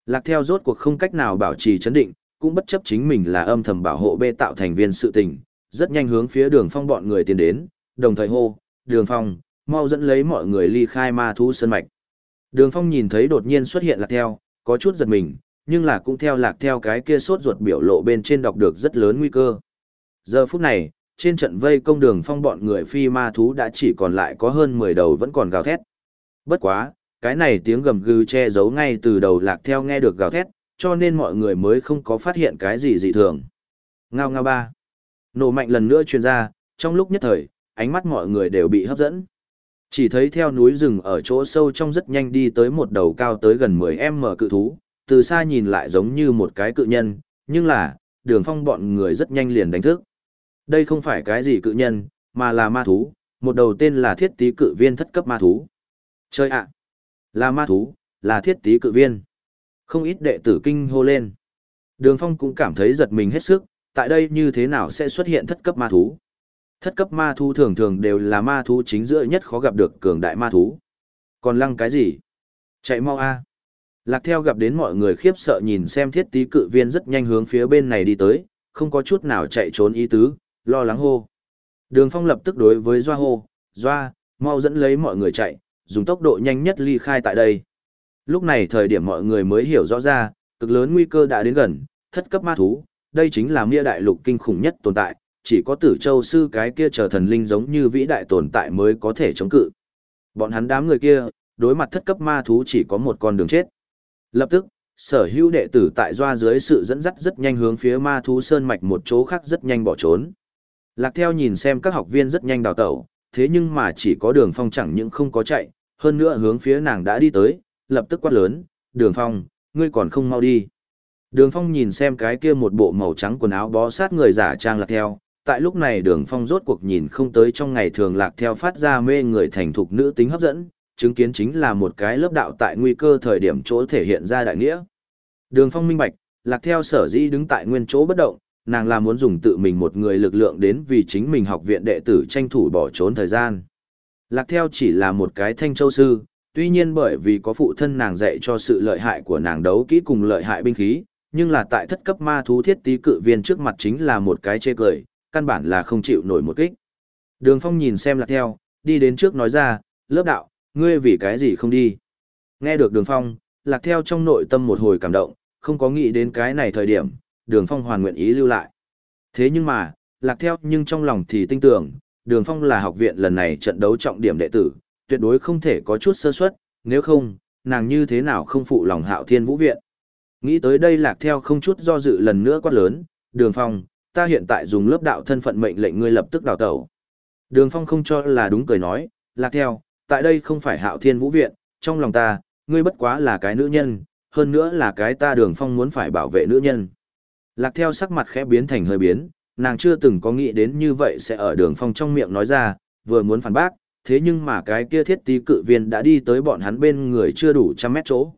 Lạc theo rốt cuộc không cách nào bảo trì chấn định, cũng bất chấp chính mình là âm thầm bảo hộ bê tạo thành viên sự tình, rất nhanh hướng phía đường phong bọn người tiến đến, đồng thời hô, đường phong, mau dẫn lấy mọi người ly khai ma thú sân mạch. Đường phong nhìn thấy đột nhiên xuất hiện lạc theo, có chút giật mình, nhưng là cũng theo lạc theo cái kia sốt ruột biểu lộ bên trên đọc được rất lớn nguy cơ. Giờ phút này, trên trận vây công đường phong bọn người phi ma thú đã chỉ còn lại có hơn 10 đầu vẫn còn gào thét. Bất quá, cái này tiếng gầm gừ che giấu ngay từ đầu lạc theo nghe được gào thét, cho nên mọi người mới không có phát hiện cái gì dị thường. Ngao ngao ba. Nổ mạnh lần nữa truyền ra, trong lúc nhất thời, ánh mắt mọi người đều bị hấp dẫn. Chỉ thấy theo núi rừng ở chỗ sâu trong rất nhanh đi tới một đầu cao tới gần 10m cự thú, từ xa nhìn lại giống như một cái cự nhân, nhưng là, đường phong bọn người rất nhanh liền đánh thức. Đây không phải cái gì cự nhân, mà là ma thú, một đầu tên là thiết tí cự viên thất cấp ma thú. Chơi ạ! À, là ma thú, là thiết tí cự viên. Không ít đệ tử kinh hô lên. Đường phong cũng cảm thấy giật mình hết sức, tại đây như thế nào sẽ xuất hiện thất cấp ma thú. Thất cấp ma thú thường thường đều là ma thú chính giữa nhất khó gặp được cường đại ma thú. Còn lăng cái gì? Chạy mau a. Lạc theo gặp đến mọi người khiếp sợ nhìn xem thiết tí cự viên rất nhanh hướng phía bên này đi tới, không có chút nào chạy trốn ý tứ, lo lắng hô. Đường phong lập tức đối với Doa hô, Doa, mau dẫn lấy mọi người chạy, dùng tốc độ nhanh nhất ly khai tại đây. Lúc này thời điểm mọi người mới hiểu rõ ra, cực lớn nguy cơ đã đến gần, thất cấp ma thú, đây chính là mia đại lục kinh khủng nhất tồn tại, chỉ có tử châu sư cái kia chờ thần linh giống như vĩ đại tồn tại mới có thể chống cự. Bọn hắn đám người kia, đối mặt thất cấp ma thú chỉ có một con đường chết. Lập tức, sở hữu đệ tử tại doa dưới sự dẫn dắt rất nhanh hướng phía ma thú sơn mạch một chỗ khác rất nhanh bỏ trốn. Lạc theo nhìn xem các học viên rất nhanh đào tẩu, thế nhưng mà chỉ có đường phong chẳng những không có chạy, hơn nữa hướng phía nàng đã đi tới, lập tức quát lớn, đường phong, ngươi còn không mau đi. Đường phong nhìn xem cái kia một bộ màu trắng quần áo bó sát người giả trang lạc theo, tại lúc này đường phong rốt cuộc nhìn không tới trong ngày thường lạc theo phát ra mê người thành thục nữ tính hấp dẫn, chứng kiến chính là một cái lớp đạo tại nguy cơ thời điểm chỗ thể hiện ra đại nghĩa. Đường phong minh bạch, lạc theo sở dĩ đứng tại nguyên chỗ bất động, nàng là muốn dùng tự mình một người lực lượng đến vì chính mình học viện đệ tử tranh thủ bỏ trốn thời gian. Lạc theo chỉ là một cái thanh châu sư, tuy nhiên bởi vì có phụ thân nàng dạy cho sự lợi hại của nàng đấu kỹ cùng lợi hại binh khí, nhưng là tại thất cấp ma thú thiết tí cự viên trước mặt chính là một cái chê cười, căn bản là không chịu nổi một kích. Đường Phong nhìn xem lạc theo, đi đến trước nói ra, lớp đạo, ngươi vì cái gì không đi. Nghe được đường Phong, lạc theo trong nội tâm một hồi cảm động, không có nghĩ đến cái này thời điểm, đường Phong hoàn nguyện ý lưu lại. Thế nhưng mà, lạc theo nhưng trong lòng thì tin tưởng, đường Phong là học viện lần này trận đấu trọng điểm đệ tử, tuyệt đối không thể có chút sơ suất, nếu không, nàng như thế nào không phụ lòng hạo thiên vũ viện. Nghĩ tới đây lạc theo không chút do dự lần nữa quát lớn, đường phong, ta hiện tại dùng lớp đạo thân phận mệnh lệnh ngươi lập tức đào tẩu. Đường phong không cho là đúng cười nói, lạc theo, tại đây không phải hạo thiên vũ viện, trong lòng ta, ngươi bất quá là cái nữ nhân, hơn nữa là cái ta đường phong muốn phải bảo vệ nữ nhân. Lạc theo sắc mặt khẽ biến thành hơi biến, nàng chưa từng có nghĩ đến như vậy sẽ ở đường phong trong miệng nói ra, vừa muốn phản bác, thế nhưng mà cái kia thiết tí cự viên đã đi tới bọn hắn bên người chưa đủ trăm mét chỗ.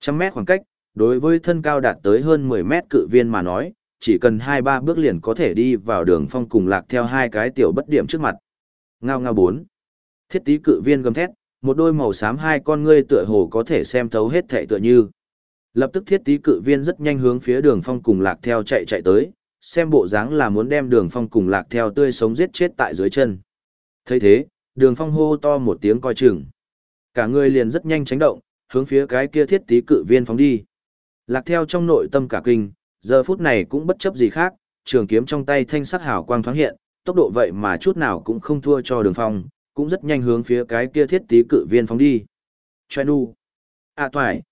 Trăm mét khoảng cách, đối với thân cao đạt tới hơn 10 mét cự viên mà nói, chỉ cần 2-3 bước liền có thể đi vào đường phong cùng lạc theo hai cái tiểu bất điểm trước mặt. Ngao ngao bốn. Thiết tý cự viên gầm thét, một đôi màu xám hai con ngươi tựa hồ có thể xem thấu hết thệ tựa như. Lập tức thiết tý cự viên rất nhanh hướng phía đường phong cùng lạc theo chạy chạy tới, xem bộ dáng là muốn đem đường phong cùng lạc theo tươi sống giết chết tại dưới chân. thấy thế, đường phong hô to một tiếng coi chừng. Cả người liền rất nhanh tránh động, hướng phía cái kia thiết tý cự viên phóng đi. Lạc theo trong nội tâm cả kinh, giờ phút này cũng bất chấp gì khác, trường kiếm trong tay thanh sắc hào quang thoáng hiện, tốc độ vậy mà chút nào cũng không thua cho đường phong, cũng rất nhanh hướng phía cái kia thiết tí cự viên phóng đi. Choe nu. À toài.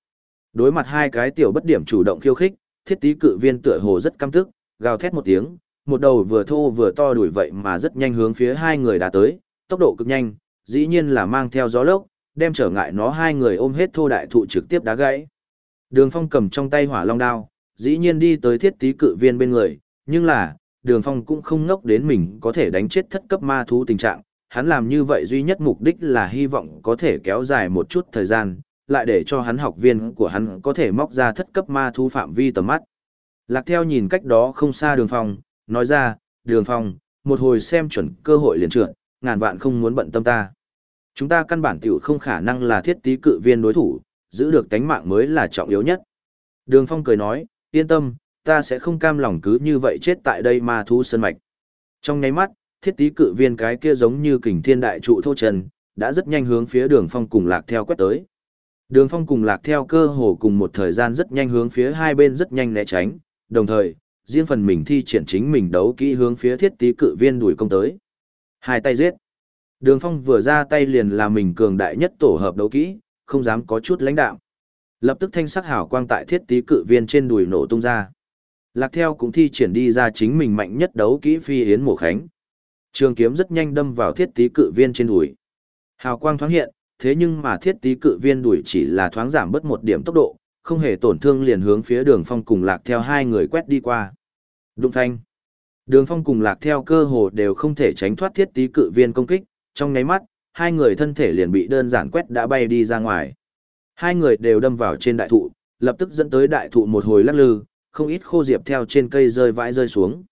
Đối mặt hai cái tiểu bất điểm chủ động khiêu khích, thiết tí cự viên tựa hồ rất căm tức, gào thét một tiếng, một đầu vừa thô vừa to đuổi vậy mà rất nhanh hướng phía hai người đã tới, tốc độ cực nhanh, dĩ nhiên là mang theo gió lốc, đem trở ngại nó hai người ôm hết thô đại thụ trực tiếp đá gãy. Đường Phong cầm trong tay hỏa long đao, dĩ nhiên đi tới thiết tí cự viên bên người, nhưng là, Đường Phong cũng không ngốc đến mình có thể đánh chết thất cấp ma thú tình trạng, hắn làm như vậy duy nhất mục đích là hy vọng có thể kéo dài một chút thời gian, lại để cho hắn học viên của hắn có thể móc ra thất cấp ma thú phạm vi tầm mắt. Lạc theo nhìn cách đó không xa Đường Phong, nói ra, Đường Phong, một hồi xem chuẩn cơ hội liền trượt, ngàn vạn không muốn bận tâm ta. Chúng ta căn bản tiểu không khả năng là thiết tí cự viên đối thủ, giữ được tánh mạng mới là trọng yếu nhất. Đường Phong cười nói, yên tâm, ta sẽ không cam lòng cứ như vậy chết tại đây ma thú sơn mạch. Trong nháy mắt, thiết tí cự viên cái kia giống như kình thiên đại trụ thô trần, đã rất nhanh hướng phía đường phong cùng lạc theo quét tới. Đường phong cùng lạc theo cơ hồ cùng một thời gian rất nhanh hướng phía hai bên rất nhanh né tránh, đồng thời, riêng phần mình thi triển chính mình đấu kỹ hướng phía thiết tí cự viên đuổi công tới. Hai tay giết. Đường phong vừa ra tay liền là mình cường đại nhất tổ hợp đấu kỹ, không dám có chút lãnh đạo. Lập tức thanh sắc hào quang tại thiết tí cự viên trên đùi nổ tung ra. Lạc theo cũng thi triển đi ra chính mình mạnh nhất đấu kỹ phi yến mổ khánh. Trường kiếm rất nhanh đâm vào thiết tí cự viên trên đùi. Hào quang thoáng hiện, thế nhưng mà thiết tí cự viên đùi chỉ là thoáng giảm bớt một điểm tốc độ, không hề tổn thương liền hướng phía đường phong cùng lạc theo hai người quét đi qua. Đụng thanh. Đường phong cùng lạc theo cơ hồ đều không thể tránh thoát thiết tí cự viên công kích, trong nháy mắt, hai người thân thể liền bị đơn giản quét đã bay đi ra ngoài. Hai người đều đâm vào trên đại thụ, lập tức dẫn tới đại thụ một hồi lắc lư, không ít khô diệp theo trên cây rơi vãi rơi xuống.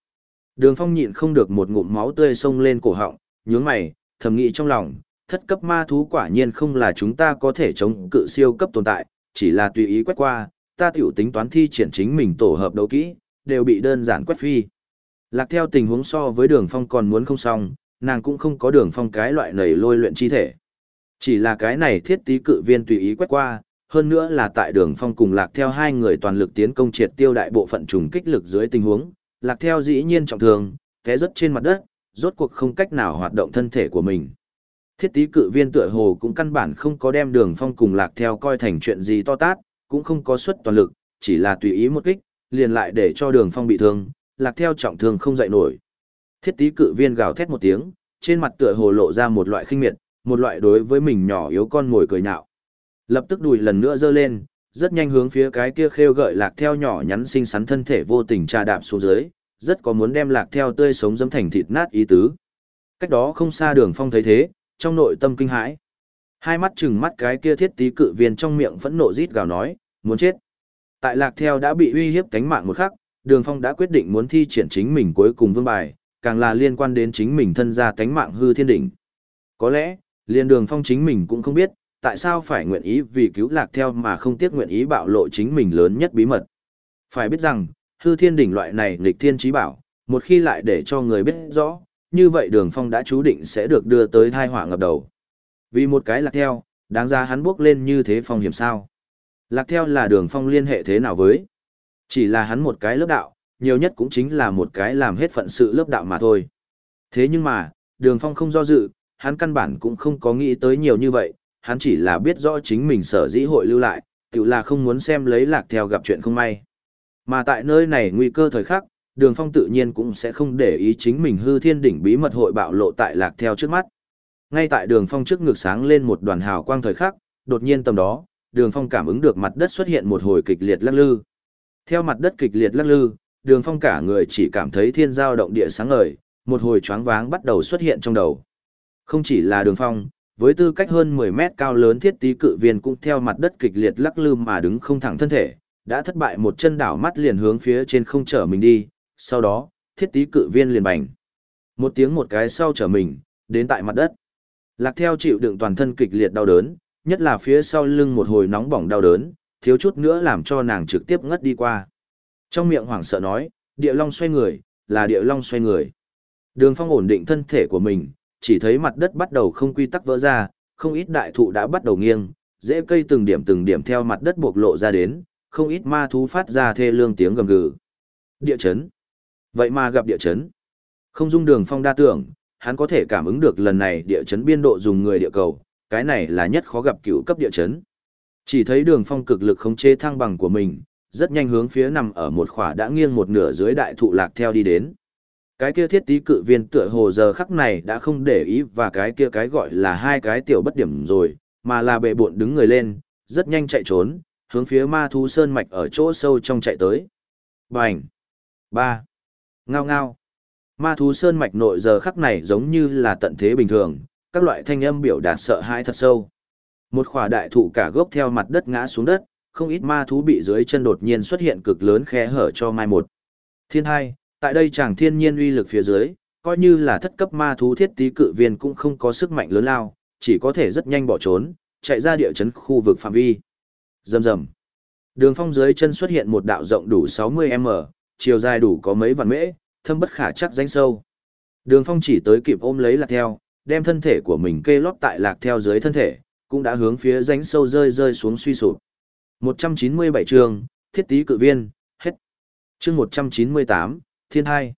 Đường Phong nhịn không được một ngụm máu tươi xông lên cổ họng, nhướng mày, thầm nghĩ trong lòng, thất cấp ma thú quả nhiên không là chúng ta có thể chống cự siêu cấp tồn tại, chỉ là tùy ý quét qua, ta tiểu tính toán thi triển chính mình tổ hợp đấu kỹ, đều bị đơn giản quét phi. Lạc theo tình huống so với đường phong còn muốn không xong, nàng cũng không có đường phong cái loại nầy lôi luyện chi thể. Chỉ là cái này thiết tí cự viên tùy ý quét qua, hơn nữa là tại đường phong cùng lạc theo hai người toàn lực tiến công triệt tiêu đại bộ phận trùng kích lực dưới tình huống, lạc theo dĩ nhiên trọng thương, té rất trên mặt đất, rốt cuộc không cách nào hoạt động thân thể của mình. Thiết tí cự viên tựa hồ cũng căn bản không có đem đường phong cùng lạc theo coi thành chuyện gì to tát, cũng không có suất toàn lực, chỉ là tùy ý một kích, liền lại để cho đường phong bị thương, lạc theo trọng thương không dậy nổi. Thiết tí cự viên gào thét một tiếng, trên mặt tựa hồ lộ ra một loại khinh miệt, một loại đối với mình nhỏ yếu con ngồi cười nhạo. Lập tức đùi lần nữa giơ lên, rất nhanh hướng phía cái kia khêu gợi lạc theo nhỏ nhắn xinh xắn thân thể vô tình trà đạp xuống dưới, rất có muốn đem lạc theo tươi sống dẫm thành thịt nát ý tứ. Cách đó không xa đường phong thấy thế, trong nội tâm kinh hãi. Hai mắt chừng mắt cái kia thiết tí cự viên trong miệng phẫn nộ rít gào nói, muốn chết. Tại lạc theo đã bị uy hiếp cánh mạng một khắc, Đường Phong đã quyết định muốn thi triển chính mình cuối cùng vương bài, càng là liên quan đến chính mình thân gia tánh mạng hư thiên đỉnh. Có lẽ, liên đường Phong chính mình cũng không biết, tại sao phải nguyện ý vì cứu lạc theo mà không tiếc nguyện ý bạo lộ chính mình lớn nhất bí mật. Phải biết rằng, hư thiên đỉnh loại này nghịch thiên trí bảo, một khi lại để cho người biết rõ, như vậy đường phong đã chú định sẽ được đưa tới thai họa ngập đầu. Vì một cái lạc theo, đáng ra hắn bước lên như thế phong hiểm sao. Lạc theo là đường phong liên hệ thế nào với? Chỉ là hắn một cái lớp đạo, nhiều nhất cũng chính là một cái làm hết phận sự lớp đạo mà thôi. Thế nhưng mà, đường phong không do dự, hắn căn bản cũng không có nghĩ tới nhiều như vậy, hắn chỉ là biết rõ chính mình sở dĩ hội lưu lại, tự là không muốn xem lấy lạc theo gặp chuyện không may. Mà tại nơi này nguy cơ thời khắc, đường phong tự nhiên cũng sẽ không để ý chính mình hư thiên đỉnh bí mật hội bạo lộ tại lạc theo trước mắt. Ngay tại đường phong trước ngực sáng lên một đoàn hào quang thời khắc, đột nhiên tầm đó, đường phong cảm ứng được mặt đất xuất hiện một hồi kịch liệt lắc lư. Theo mặt đất kịch liệt lắc lư, đường phong cả người chỉ cảm thấy thiên giao động địa sáng ngời, một hồi choáng váng bắt đầu xuất hiện trong đầu. Không chỉ là đường phong, với tư cách hơn 10 mét cao lớn thiết tí cự viên cũng theo mặt đất kịch liệt lắc lư mà đứng không thẳng thân thể, đã thất bại một chân đảo mắt liền hướng phía trên không trở mình đi, sau đó, thiết tí cự viên liền bành. Một tiếng một cái sau trở mình, đến tại mặt đất. Lạc theo chịu đựng toàn thân kịch liệt đau đớn, nhất là phía sau lưng một hồi nóng bỏng đau đớn, thiếu chút nữa làm cho nàng trực tiếp ngất đi qua. Trong miệng hoảng sợ nói, địa long xoay người, là địa long xoay người. Đường phong ổn định thân thể của mình, chỉ thấy mặt đất bắt đầu không quy tắc vỡ ra, không ít đại thụ đã bắt đầu nghiêng, rễ cây từng điểm từng điểm theo mặt đất bộc lộ ra đến, không ít ma thú phát ra thê lương tiếng gầm gừ. Địa chấn. Vậy mà gặp địa chấn. Không dung đường phong đa tưởng, hắn có thể cảm ứng được lần này địa chấn biên độ dùng người địa cầu, cái này là nhất khó gặp cựu cấp địa chấn. Chỉ thấy đường phong cực lực khống chế thăng bằng của mình, rất nhanh hướng phía nằm ở một khỏa đã nghiêng một nửa dưới đại thụ lạc theo đi đến. Cái kia thiết tí cự viên tựa hồ giờ khắc này đã không để ý và cái kia cái gọi là hai cái tiểu bất điểm rồi, mà là bệ buộn đứng người lên, rất nhanh chạy trốn, hướng phía ma thú sơn mạch ở chỗ sâu trong chạy tới. Bành! ba Ngao ngao! Ma thú sơn mạch nội giờ khắc này giống như là tận thế bình thường, các loại thanh âm biểu đạt sợ hãi thật sâu. Một khỏa đại thụ cả gốc theo mặt đất ngã xuống đất, không ít ma thú bị dưới chân đột nhiên xuất hiện cực lớn khe hở cho mai một. Thiên hai, tại đây chàng thiên nhiên uy lực phía dưới, coi như là thất cấp ma thú thiết tí cự viên cũng không có sức mạnh lớn lao, chỉ có thể rất nhanh bỏ trốn, chạy ra địa chấn khu vực phạm vi. Rầm rầm. Đường phong dưới chân xuất hiện một đạo rộng đủ 60m, chiều dài đủ có mấy vạn mễ, thâm bất khả chắc danh sâu. Đường phong chỉ tới kịp ôm lấy lạc theo, đem thân thể của mình kê lót tại lạc theo dưới thân thể, cũng đã hướng phía rãnh sâu rơi rơi xuống suy sụp. 197 chương, thiết tí cự viên, hết. Chương 198, thiên hai.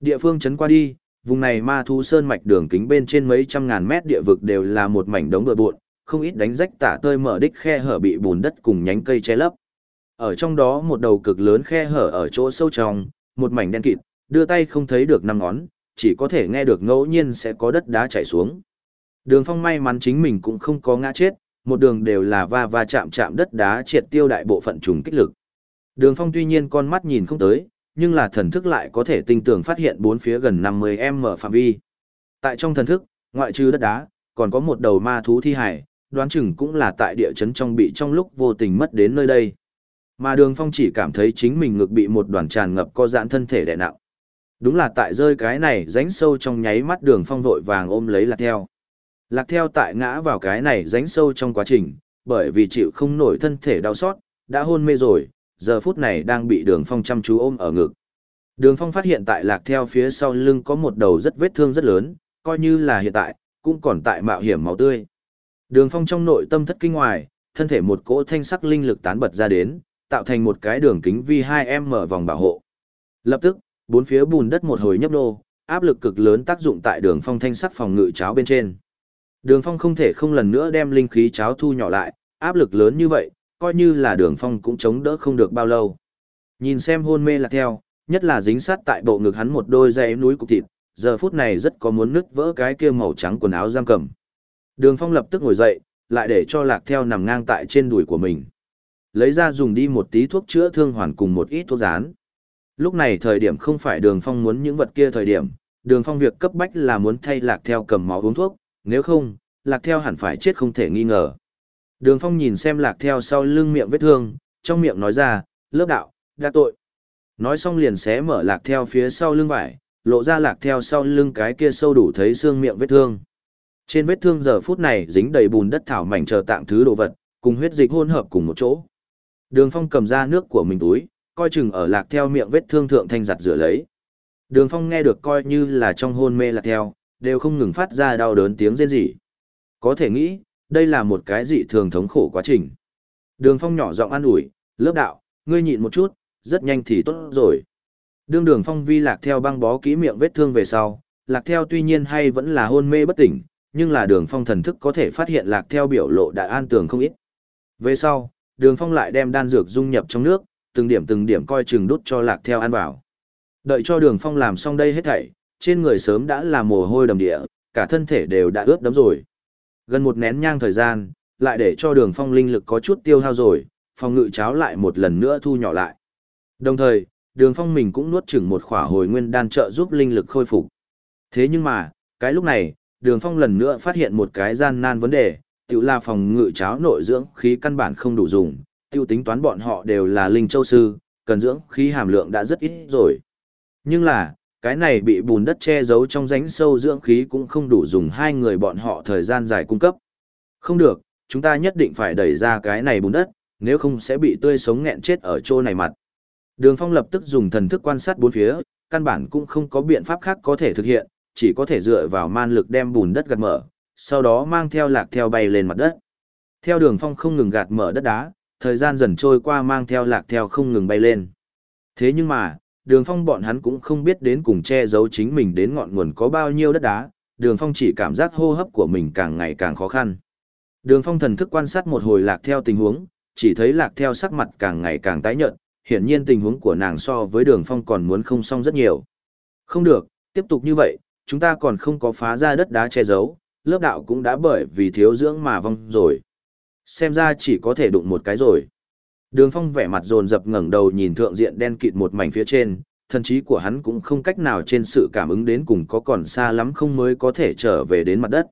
Địa phương chấn qua đi, vùng này ma thú sơn mạch đường kính bên trên mấy trăm ngàn mét địa vực đều là một mảnh đống bừa bộn, không ít đánh rách tả tơi mở đích khe hở bị bùn đất cùng nhánh cây che lấp. Ở trong đó một đầu cực lớn khe hở ở chỗ sâu trong, một mảnh đen kịt, đưa tay không thấy được năm ngón, chỉ có thể nghe được ngẫu nhiên sẽ có đất đá chảy xuống. Đường phong may mắn chính mình cũng không có ngã chết, một đường đều là va va chạm chạm đất đá triệt tiêu đại bộ phận trùng kích lực. Đường phong tuy nhiên con mắt nhìn không tới, nhưng là thần thức lại có thể tinh tường phát hiện bốn phía gần 50m phạm vi. Tại trong thần thức, ngoại trừ đất đá, còn có một đầu ma thú thi hải, đoán chừng cũng là tại địa chấn trong bị trong lúc vô tình mất đến nơi đây. Mà đường phong chỉ cảm thấy chính mình ngực bị một đoàn tràn ngập co giãn thân thể đè nặng. Đúng là tại rơi cái này ránh sâu trong nháy mắt đường phong vội vàng ôm lấy lạc theo. Lạc theo tại ngã vào cái này ránh sâu trong quá trình, bởi vì chịu không nổi thân thể đau xót, đã hôn mê rồi, giờ phút này đang bị đường phong chăm chú ôm ở ngực. Đường phong phát hiện tại lạc theo phía sau lưng có một đầu rất vết thương rất lớn, coi như là hiện tại, cũng còn tại mạo hiểm máu tươi. Đường phong trong nội tâm thất kinh ngoài, thân thể một cỗ thanh sắc linh lực tán bật ra đến, tạo thành một cái đường kính vi hai m vòng bảo hộ. Lập tức, bốn phía bùn đất một hồi nhấp nô, áp lực cực lớn tác dụng tại đường phong thanh sắc phòng ngự cháo bên trên. Đường phong không thể không lần nữa đem linh khí cháo thu nhỏ lại, áp lực lớn như vậy, coi như là đường phong cũng chống đỡ không được bao lâu. Nhìn xem hôn mê là theo, nhất là dính sát tại bộ ngực hắn một đôi dây núi cục thịt, giờ phút này rất có muốn nứt vỡ cái kia màu trắng quần áo giam cầm. Đường phong lập tức ngồi dậy, lại để cho lạc theo nằm ngang tại trên đùi của mình. Lấy ra dùng đi một tí thuốc chữa thương hoàn cùng một ít thuốc rán. Lúc này thời điểm không phải đường phong muốn những vật kia thời điểm, đường phong việc cấp bách là muốn thay lạc theo cầm máu uống thuốc, nếu không, lạc theo hẳn phải chết không thể nghi ngờ. Đường phong nhìn xem lạc theo sau lưng miệng vết thương, trong miệng nói ra, lớp đạo, đã tội. Nói xong liền xé mở lạc theo phía sau lưng vải, lộ ra lạc theo sau lưng cái kia sâu đủ thấy xương miệng vết thương. Trên vết thương giờ phút này dính đầy bùn đất thảo mảnh chờ tạng thứ đồ vật, cùng huyết dịch hỗn hợp cùng một chỗ. Đường Phong cầm ra nước của mình túi, coi chừng ở lạc theo miệng vết thương thượng thanh giặt rửa lấy. Đường Phong nghe được coi như là trong hôn mê lạc theo, đều không ngừng phát ra đau đớn tiếng rên rỉ. Có thể nghĩ, đây là một cái dị thường thống khổ quá trình. Đường Phong nhỏ giọng an ủi, lớp đạo, ngươi nhịn một chút, rất nhanh thì tốt rồi. Đường đường Phong vi lạc theo băng bó kỹ miệng vết thương về sau, lạc theo tuy nhiên hay vẫn là hôn mê bất tỉnh, nhưng là đường Phong thần thức có thể phát hiện lạc theo biểu lộ đã an tường không ít. Về sau, đường Phong lại đem đan dược dung nhập trong nước, từng điểm từng điểm coi chừng đút cho lạc theo ăn vào. Đợi cho đường Phong làm xong đây hết thảy, trên người sớm đã là mồ hôi đầm địa, cả thân thể đều đã ướt đẫm rồi. Gần một nén nhang thời gian, lại để cho đường phong linh lực có chút tiêu hao rồi, phòng ngự cháo lại một lần nữa thu nhỏ lại. Đồng thời, đường phong mình cũng nuốt chửng một khỏa hồi nguyên đan trợ giúp linh lực khôi phục. Thế nhưng mà, cái lúc này, đường phong lần nữa phát hiện một cái gian nan vấn đề, tự là phòng ngự cháo nội dưỡng khí căn bản không đủ dùng, tiêu tính toán bọn họ đều là linh châu sư, cần dưỡng khí hàm lượng đã rất ít rồi. Nhưng là, cái này bị bùn đất che giấu trong rãnh sâu dưỡng khí cũng không đủ dùng hai người bọn họ thời gian dài cung cấp. Không được, chúng ta nhất định phải đẩy ra cái này bùn đất, nếu không sẽ bị tươi sống nghẹn chết ở chỗ này mặt. Đường Phong lập tức dùng thần thức quan sát bốn phía, căn bản cũng không có biện pháp khác có thể thực hiện, chỉ có thể dựa vào man lực đem bùn đất gạt mở, sau đó mang theo lạc theo bay lên mặt đất. Theo đường Phong không ngừng gạt mở đất đá, thời gian dần trôi qua mang theo lạc theo không ngừng bay lên. Thế nhưng mà, đường phong bọn hắn cũng không biết đến cùng che giấu chính mình đến ngọn nguồn có bao nhiêu đất đá, đường phong chỉ cảm giác hô hấp của mình càng ngày càng khó khăn. Đường phong thần thức quan sát một hồi lạc theo tình huống, chỉ thấy lạc theo sắc mặt càng ngày càng tái nhợt, hiển nhiên tình huống của nàng so với đường phong còn muốn không xong rất nhiều. Không được, tiếp tục như vậy, chúng ta còn không có phá ra đất đá che giấu, lớp đạo cũng đã bởi vì thiếu dưỡng mà vong rồi. Xem ra chỉ có thể đụng một cái rồi. Đường Phong vẻ mặt dồn dập ngẩng đầu nhìn thượng diện đen kịt một mảnh phía trên, thần trí của hắn cũng không cách nào trên sự cảm ứng đến cùng có còn xa lắm không mới có thể trở về đến mặt đất.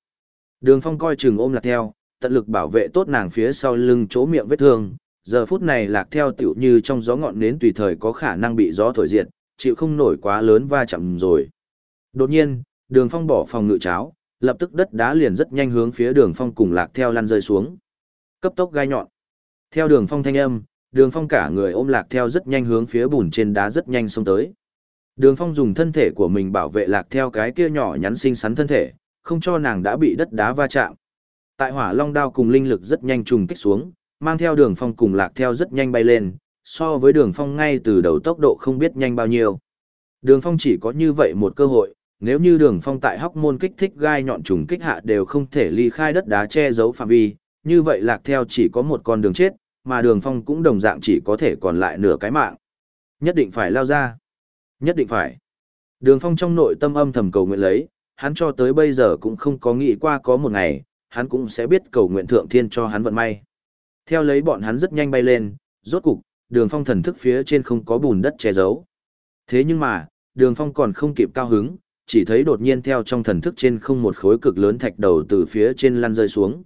Đường Phong coi chừng ôm lạc theo, tận lực bảo vệ tốt nàng phía sau lưng chỗ miệng vết thương, giờ phút này lạc theo tiểu như trong gió ngọn nến tùy thời có khả năng bị gió thổi diệt, chịu không nổi quá lớn va chạm rồi. Đột nhiên, Đường Phong bỏ phòng ngự cháo, lập tức đất đá liền rất nhanh hướng phía Đường Phong cùng lạc theo lăn rơi xuống. Cấp tốc gai nhọn. Theo đường phong thanh âm, đường phong cả người ôm lạc theo rất nhanh hướng phía bùn trên đá rất nhanh xông tới. Đường phong dùng thân thể của mình bảo vệ lạc theo cái kia nhỏ nhắn xinh xắn thân thể, không cho nàng đã bị đất đá va chạm. Tại hỏa long đao cùng linh lực rất nhanh trùng kích xuống, mang theo đường phong cùng lạc theo rất nhanh bay lên, so với đường phong ngay từ đầu tốc độ không biết nhanh bao nhiêu. Đường phong chỉ có như vậy một cơ hội, nếu như đường phong tại hóc môn kích thích gai nhọn trùng kích hạ đều không thể ly khai đất đá che giấu phạm vi, như vậy lạc theo chỉ có một con đường chết, mà đường phong cũng đồng dạng chỉ có thể còn lại nửa cái mạng. Nhất định phải lao ra. Nhất định phải. Đường phong trong nội tâm âm thầm cầu nguyện lấy, hắn cho tới bây giờ cũng không có nghĩ qua có một ngày, hắn cũng sẽ biết cầu nguyện thượng thiên cho hắn vận may. Theo lấy bọn hắn rất nhanh bay lên, rốt cục, đường phong thần thức phía trên không có bùn đất che giấu. Thế nhưng mà, đường phong còn không kịp cao hứng, chỉ thấy đột nhiên theo trong thần thức trên không một khối cực lớn thạch đầu từ phía trên lăn rơi xuống.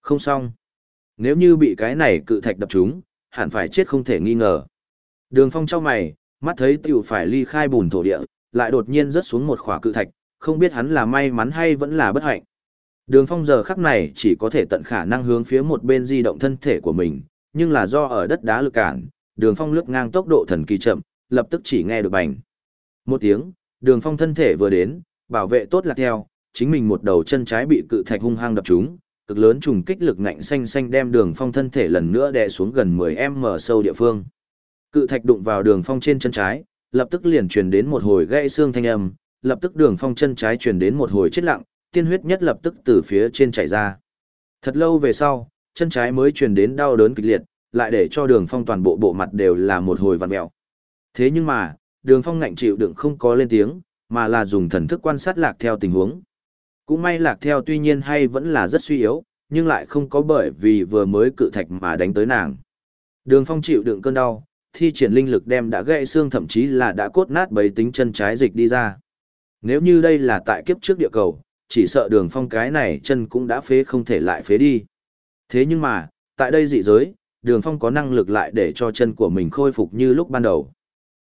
Không xong. Nếu như bị cái này cự thạch đập trúng, hẳn phải chết không thể nghi ngờ. Đường phong trong mày, mắt thấy tiểu phải ly khai bùn thổ địa, lại đột nhiên rớt xuống một khỏa cự thạch, không biết hắn là may mắn hay vẫn là bất hạnh. Đường phong giờ khắc này chỉ có thể tận khả năng hướng phía một bên di động thân thể của mình, nhưng là do ở đất đá lực cản, đường phong lướt ngang tốc độ thần kỳ chậm, lập tức chỉ nghe được bành. Một tiếng, đường phong thân thể vừa đến, bảo vệ tốt lạc theo, chính mình một đầu chân trái bị cự thạch hung hăng đập trúng, cực lớn trùng kích lực ngạnh xanh xanh đem đường phong thân thể lần nữa đè xuống gần 10m sâu địa phương. Cự thạch đụng vào đường phong trên chân trái, lập tức liền truyền đến một hồi gãy xương thanh âm, lập tức đường phong chân trái truyền đến một hồi chết lặng, tiên huyết nhất lập tức từ phía trên chảy ra. Thật lâu về sau, chân trái mới truyền đến đau đớn kịch liệt, lại để cho đường phong toàn bộ bộ mặt đều là một hồi vặn mẹo. Thế nhưng mà, đường phong ngạnh chịu đựng không có lên tiếng, mà là dùng thần thức quan sát lạc theo tình huống. Cũng may lạc theo tuy nhiên hay vẫn là rất suy yếu, nhưng lại không có bởi vì vừa mới cự thạch mà đánh tới nàng. Đường phong chịu đựng cơn đau, thi triển linh lực đem đã gãy xương thậm chí là đã cốt nát bấy tính chân trái dịch đi ra. Nếu như đây là tại kiếp trước địa cầu, chỉ sợ đường phong cái này chân cũng đã phế không thể lại phế đi. Thế nhưng mà, tại đây dị giới, đường phong có năng lực lại để cho chân của mình khôi phục như lúc ban đầu.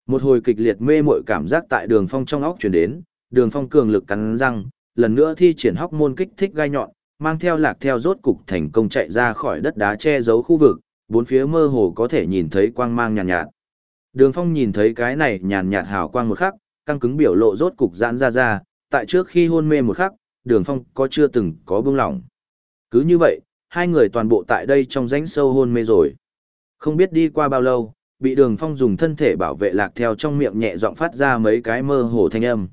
Một hồi kịch liệt mê mội cảm giác tại đường phong trong óc chuyển đến, đường phong cường lực cắn răng, lần nữa thi triển hóc môn kích thích gai nhọn, mang theo lạc theo rốt cục thành công chạy ra khỏi đất đá che giấu khu vực, bốn phía mơ hồ có thể nhìn thấy quang mang nhàn nhạt, nhạt. Đường phong nhìn thấy cái này nhàn nhạt hào quang một khắc, căng cứng biểu lộ rốt cục giãn ra ra, tại trước khi hôn mê một khắc, đường phong có chưa từng có bưng lỏng. Cứ như vậy, hai người toàn bộ tại đây trong rãnh sâu hôn mê rồi. Không biết đi qua bao lâu, bị đường phong dùng thân thể bảo vệ lạc theo trong miệng nhẹ giọng phát ra mấy cái mơ hồ thanh âm.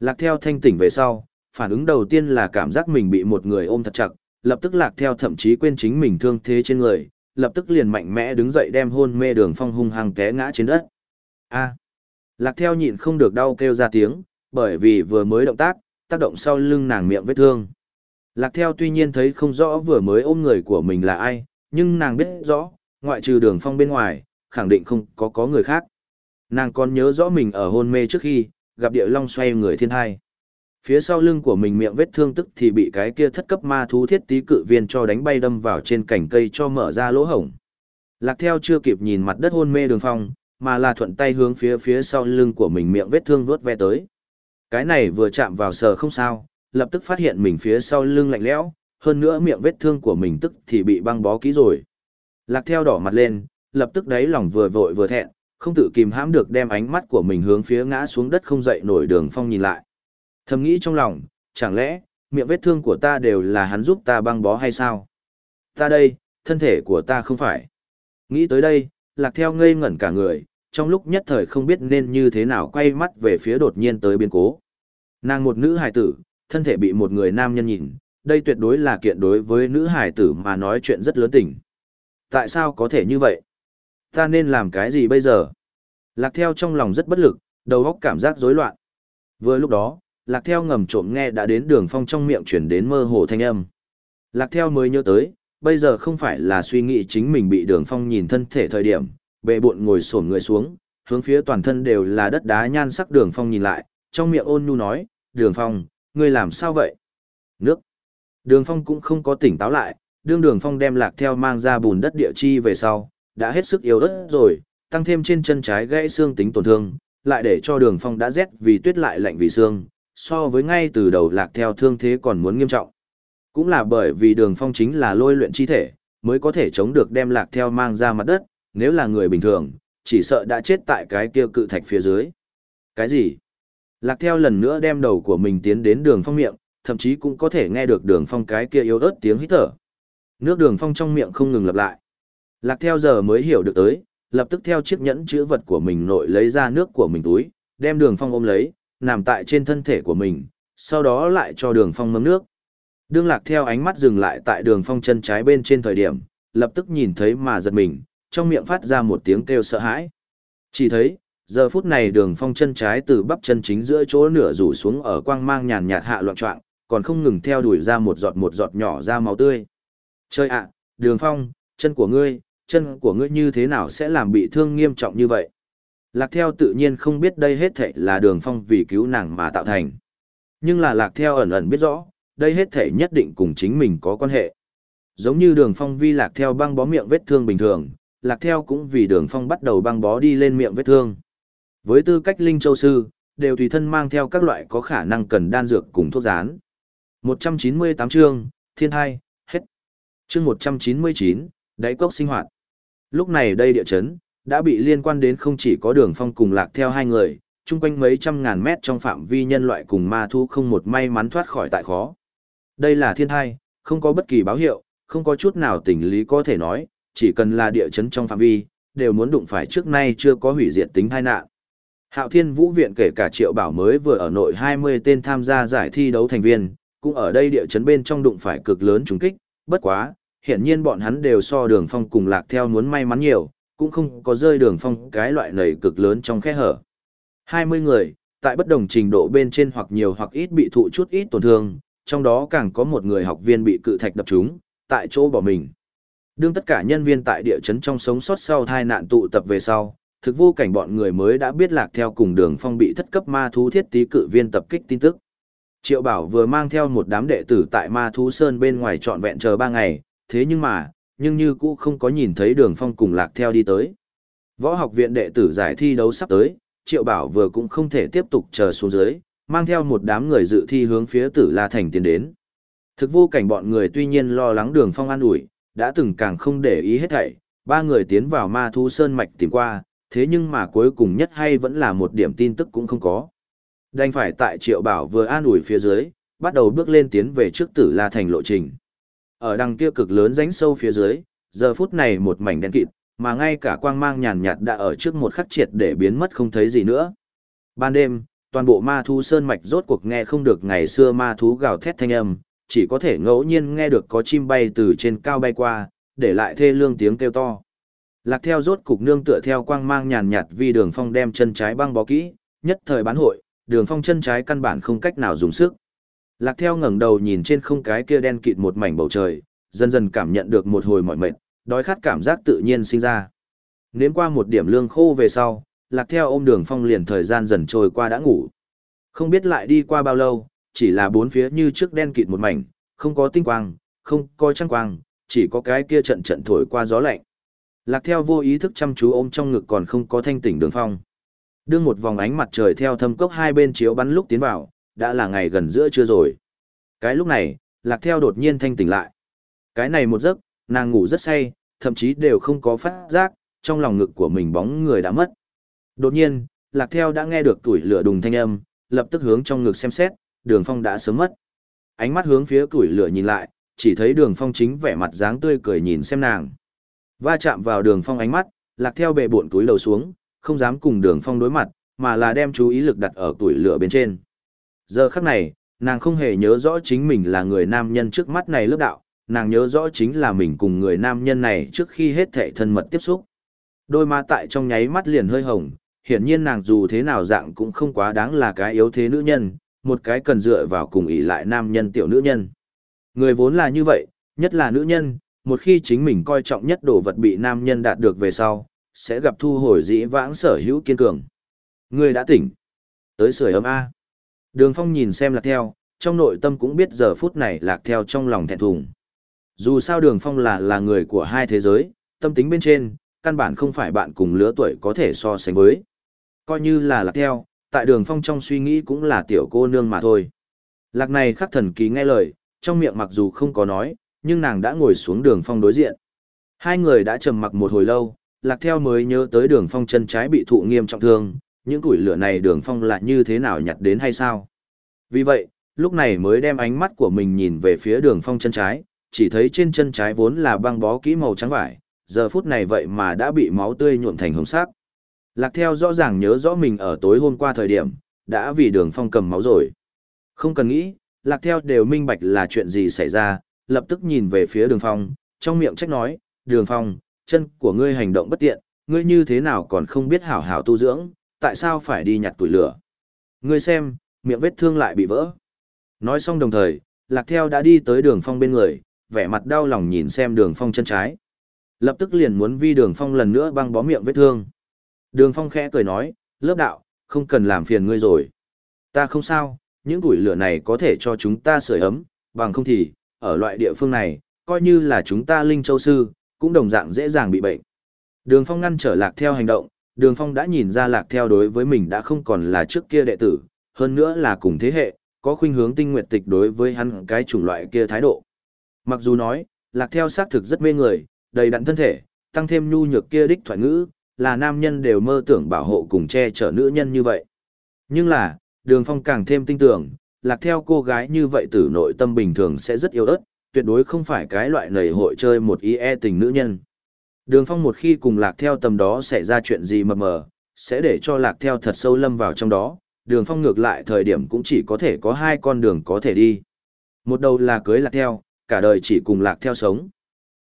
Lạc theo thanh tỉnh về sau, phản ứng đầu tiên là cảm giác mình bị một người ôm thật chặt, lập tức lạc theo thậm chí quên chính mình thương thế trên người, lập tức liền mạnh mẽ đứng dậy đem hôn mê đường phong hung hăng té ngã trên đất. A. lạc theo nhịn không được đau kêu ra tiếng, bởi vì vừa mới động tác, tác động sau lưng nàng miệng vết thương. Lạc theo tuy nhiên thấy không rõ vừa mới ôm người của mình là ai, nhưng nàng biết rõ, ngoại trừ đường phong bên ngoài, khẳng định không có có người khác. Nàng còn nhớ rõ mình ở hôn mê trước khi, gặp địa long xoay người thiên thai. Phía sau lưng của mình miệng vết thương tức thì bị cái kia thất cấp ma thú thiết tí cự viên cho đánh bay đâm vào trên cành cây cho mở ra lỗ hổng. Lạc theo chưa kịp nhìn mặt đất hôn mê đường phong, mà là thuận tay hướng phía phía sau lưng của mình miệng vết thương vuốt ve tới. Cái này vừa chạm vào sờ không sao, lập tức phát hiện mình phía sau lưng lạnh lẽo, hơn nữa miệng vết thương của mình tức thì bị băng bó kỹ rồi. Lạc theo đỏ mặt lên, lập tức đáy lòng vừa vội vừa thẹn, không tự kìm hãm được đem ánh mắt của mình hướng phía ngã xuống đất không dậy nổi đường phong nhìn lại. Thầm nghĩ trong lòng, chẳng lẽ, miệng vết thương của ta đều là hắn giúp ta băng bó hay sao? Ta đây, thân thể của ta không phải. Nghĩ tới đây, lạc theo ngây ngẩn cả người, trong lúc nhất thời không biết nên như thế nào quay mắt về phía đột nhiên tới biến cố. Nàng một nữ hài tử, thân thể bị một người nam nhân nhìn, đây tuyệt đối là kiện đối với nữ hài tử mà nói chuyện rất lớn tình. Tại sao có thể như vậy? Ta nên làm cái gì bây giờ? Lạc theo trong lòng rất bất lực, đầu óc cảm giác rối loạn. Vừa lúc đó, lạc theo ngầm trộm nghe đã đến đường phong trong miệng chuyển đến mơ hồ thanh âm. Lạc theo mới nhớ tới, bây giờ không phải là suy nghĩ chính mình bị đường phong nhìn thân thể thời điểm, bệ bộn ngồi sổn người xuống, hướng phía toàn thân đều là đất đá nhan sắc đường phong nhìn lại, trong miệng ôn nhu nói, đường phong, ngươi làm sao vậy? Nước. Đường phong cũng không có tỉnh táo lại, đương đường phong đem lạc theo mang ra bùn đất địa chi về sau, đã hết sức yếu ớt rồi, tăng thêm trên chân trái gãy xương tính tổn thương, lại để cho đường phong đã rét vì tuyết lại lạnh vì xương, so với ngay từ đầu lạc theo thương thế còn muốn nghiêm trọng. Cũng là bởi vì đường phong chính là lôi luyện chi thể, mới có thể chống được đem lạc theo mang ra mặt đất, nếu là người bình thường, chỉ sợ đã chết tại cái kia cự thạch phía dưới. Cái gì? Lạc theo lần nữa đem đầu của mình tiến đến đường phong miệng, thậm chí cũng có thể nghe được đường phong cái kia yếu ớt tiếng hít thở. Nước đường phong trong miệng không ngừng lặp lại. Lạc theo giờ mới hiểu được tới, lập tức theo chiếc nhẫn chữ vật của mình nội lấy ra nước của mình túi, đem đường phong ôm lấy, nằm tại trên thân thể của mình, sau đó lại cho đường phong mâm nước. Đương lạc theo ánh mắt dừng lại tại đường phong chân trái bên trên thời điểm, lập tức nhìn thấy mà giật mình, trong miệng phát ra một tiếng kêu sợ hãi. Chỉ thấy, giờ phút này đường phong chân trái từ bắp chân chính giữa chỗ nửa rủ xuống ở quang mang nhàn nhạt hạ loạn trọng, còn không ngừng theo đuổi ra một giọt một giọt nhỏ ra máu tươi. Chơi ạ, đường phong, chân của ngươi, chân của ngươi như thế nào sẽ làm bị thương nghiêm trọng như vậy? Lạc theo tự nhiên không biết đây hết thảy là đường phong vì cứu nàng mà tạo thành. Nhưng là lạc theo ẩn ẩn biết rõ, đây hết thảy nhất định cùng chính mình có quan hệ. Giống như đường phong vi lạc theo băng bó miệng vết thương bình thường, lạc theo cũng vì đường phong bắt đầu băng bó đi lên miệng vết thương. Với tư cách linh châu sư, đều tùy thân mang theo các loại có khả năng cần đan dược cùng thuốc rán. 198 chương, thiên hai, hết. Chương 199, đáy cốc sinh hoạt. Lúc này đây địa chấn, đã bị liên quan đến không chỉ có đường phong cùng lạc theo hai người, chung quanh mấy trăm ngàn mét trong phạm vi nhân loại cùng ma thu không một may mắn thoát khỏi tại khó. Đây là thiên thai, không có bất kỳ báo hiệu, không có chút nào tình lý có thể nói, chỉ cần là địa chấn trong phạm vi, đều muốn đụng phải trước nay chưa có hủy diệt tính tai nạn. Hạo Thiên Vũ Viện kể cả Triệu Bảo mới vừa ở nội 20 tên tham gia giải thi đấu thành viên, cũng ở đây địa chấn bên trong đụng phải cực lớn trùng kích, bất quá, hiện nhiên bọn hắn đều so đường phong cùng lạc theo muốn may mắn nhiều, cũng không có rơi đường phong cái loại nầy cực lớn trong khe hở. 20 người, tại bất đồng trình độ bên trên hoặc nhiều hoặc ít bị thụ chút ít tổn thương, trong đó càng có một người học viên bị cự thạch đập trúng, tại chỗ bỏ mình. Đương tất cả nhân viên tại địa chấn trong sống sót sau tai nạn tụ tập về sau, thực vô cảnh bọn người mới đã biết lạc theo cùng đường phong bị thất cấp ma thú thiết tí cự viên tập kích tin tức. Triệu Bảo vừa mang theo một đám đệ tử tại ma thú sơn bên ngoài trọn vẹn chờ ba ngày, thế nhưng mà, nhưng như cũ không có nhìn thấy đường phong cùng lạc theo đi tới. Võ học viện đệ tử giải thi đấu sắp tới, Triệu Bảo vừa cũng không thể tiếp tục chờ xuống dưới, mang theo một đám người dự thi hướng phía Tử La Thành tiến đến. Thực vô cảnh bọn người tuy nhiên lo lắng đường phong an ủi, đã từng càng không để ý hết thảy, ba người tiến vào ma thu sơn mạch tìm qua, thế nhưng mà cuối cùng nhất hay vẫn là một điểm tin tức cũng không có. Đành phải tại Triệu Bảo vừa an ủi phía dưới, bắt đầu bước lên tiến về trước Tử La Thành lộ trình. Ở đằng kia cực lớn rãnh sâu phía dưới, giờ phút này một mảnh đen kịt, mà ngay cả quang mang nhàn nhạt đã ở trước một khắc triệt để biến mất không thấy gì nữa. Ban đêm, toàn bộ ma thú sơn mạch rốt cuộc nghe không được ngày xưa ma thú gào thét thanh âm, chỉ có thể ngẫu nhiên nghe được có chim bay từ trên cao bay qua, để lại thê lương tiếng kêu to. Lạc theo rốt cục nương tựa theo quang mang nhàn nhạt vì đường phong đem chân trái băng bó kỹ, nhất thời bán hội, đường phong chân trái căn bản không cách nào dùng sức. Lạc theo ngẩng đầu nhìn trên không cái kia đen kịt một mảnh bầu trời, dần dần cảm nhận được một hồi mỏi mệt, đói khát cảm giác tự nhiên sinh ra. Nếm qua một điểm lương khô về sau, lạc theo ôm đường phong liền thời gian dần trôi qua đã ngủ. Không biết lại đi qua bao lâu, chỉ là bốn phía như trước đen kịt một mảnh, không có tinh quang, không có trăng quang, chỉ có cái kia trận trận thổi qua gió lạnh. Lạc theo vô ý thức chăm chú ôm trong ngực còn không có thanh tỉnh đường phong. Đương một vòng ánh mặt trời theo thâm cốc hai bên chiếu bắn lúc tiến vào, đã là ngày gần giữa trưa rồi. Cái lúc này, lạc theo đột nhiên thanh tỉnh lại. Cái này một giấc, nàng ngủ rất say, thậm chí đều không có phát giác, trong lòng ngực của mình bóng người đã mất. Đột nhiên, lạc theo đã nghe được tuổi lửa đùng thanh âm, lập tức hướng trong ngực xem xét, đường phong đã sớm mất. Ánh mắt hướng phía tuổi lửa nhìn lại, chỉ thấy đường phong chính vẻ mặt dáng tươi cười nhìn xem nàng. Va chạm vào đường phong ánh mắt, lạc theo bệ bộn túi đầu xuống, không dám cùng đường phong đối mặt, mà là đem chú ý lực đặt ở tuổi lửa bên trên. Giờ khắc này, nàng không hề nhớ rõ chính mình là người nam nhân trước mắt này lớp đạo, nàng nhớ rõ chính là mình cùng người nam nhân này trước khi hết thệ thân mật tiếp xúc. Đôi má tại trong nháy mắt liền hơi hồng, hiển nhiên nàng dù thế nào dạng cũng không quá đáng là cái yếu thế nữ nhân, một cái cần dựa vào cùng ỷ lại nam nhân tiểu nữ nhân. Người vốn là như vậy, nhất là nữ nhân, một khi chính mình coi trọng nhất đồ vật bị nam nhân đạt được về sau, sẽ gặp thu hồi dĩ vãng sở hữu kiên cường. Người đã tỉnh. Tới sưởi ấm A. Đường phong nhìn xem lạc theo, trong nội tâm cũng biết giờ phút này lạc theo trong lòng thẹn thùng. Dù sao đường phong là là người của hai thế giới, tâm tính bên trên, căn bản không phải bạn cùng lứa tuổi có thể so sánh với. Coi như là lạc theo, tại đường phong trong suy nghĩ cũng là tiểu cô nương mà thôi. Lạc này khắc thần ký nghe lời, trong miệng mặc dù không có nói, nhưng nàng đã ngồi xuống đường phong đối diện. Hai người đã trầm mặc một hồi lâu, lạc theo mới nhớ tới đường phong chân trái bị thụ nghiêm trọng thương, những củi lửa này đường phong lại như thế nào nhặt đến hay sao. Vì vậy, lúc này mới đem ánh mắt của mình nhìn về phía đường phong chân trái, chỉ thấy trên chân trái vốn là băng bó kỹ màu trắng vải, giờ phút này vậy mà đã bị máu tươi nhuộm thành hồng sắc. Lạc theo rõ ràng nhớ rõ mình ở tối hôm qua thời điểm, đã vì đường phong cầm máu rồi. Không cần nghĩ, lạc theo đều minh bạch là chuyện gì xảy ra, lập tức nhìn về phía đường phong, trong miệng trách nói, đường phong, chân của ngươi hành động bất tiện, ngươi như thế nào còn không biết hảo hảo tu dưỡng, tại sao phải đi nhặt tuổi lửa. Ngươi xem, miệng vết thương lại bị vỡ. Nói xong đồng thời, lạc theo đã đi tới đường phong bên người, vẻ mặt đau lòng nhìn xem đường phong chân trái. Lập tức liền muốn vi đường phong lần nữa băng bó miệng vết thương. Đường phong khẽ cười nói, lớp đạo, không cần làm phiền ngươi rồi. Ta không sao, những củi lửa này có thể cho chúng ta sưởi ấm, bằng không thì, ở loại địa phương này, coi như là chúng ta linh châu sư, cũng đồng dạng dễ dàng bị bệnh. Đường phong ngăn trở lạc theo hành động, đường phong đã nhìn ra lạc theo đối với mình đã không còn là trước kia đệ tử, hơn nữa là cùng thế hệ, có khuynh hướng tinh nguyện tịch đối với hắn cái chủng loại kia thái độ. Mặc dù nói, lạc theo xác thực rất mê người, đầy đặn thân thể, tăng thêm nhu nhược kia đích thoại ngữ, là nam nhân đều mơ tưởng bảo hộ cùng che chở nữ nhân như vậy. Nhưng là, đường phong càng thêm tin tưởng, lạc theo cô gái như vậy tử nội tâm bình thường sẽ rất yếu ớt, tuyệt đối không phải cái loại nầy hội chơi một ý e tình nữ nhân. Đường phong một khi cùng lạc theo tầm đó xảy ra chuyện gì mờ mờ, sẽ để cho lạc theo thật sâu lâm vào trong đó, đường phong ngược lại thời điểm cũng chỉ có thể có hai con đường có thể đi. Một đầu là cưới lạc theo, cả đời chỉ cùng lạc theo sống.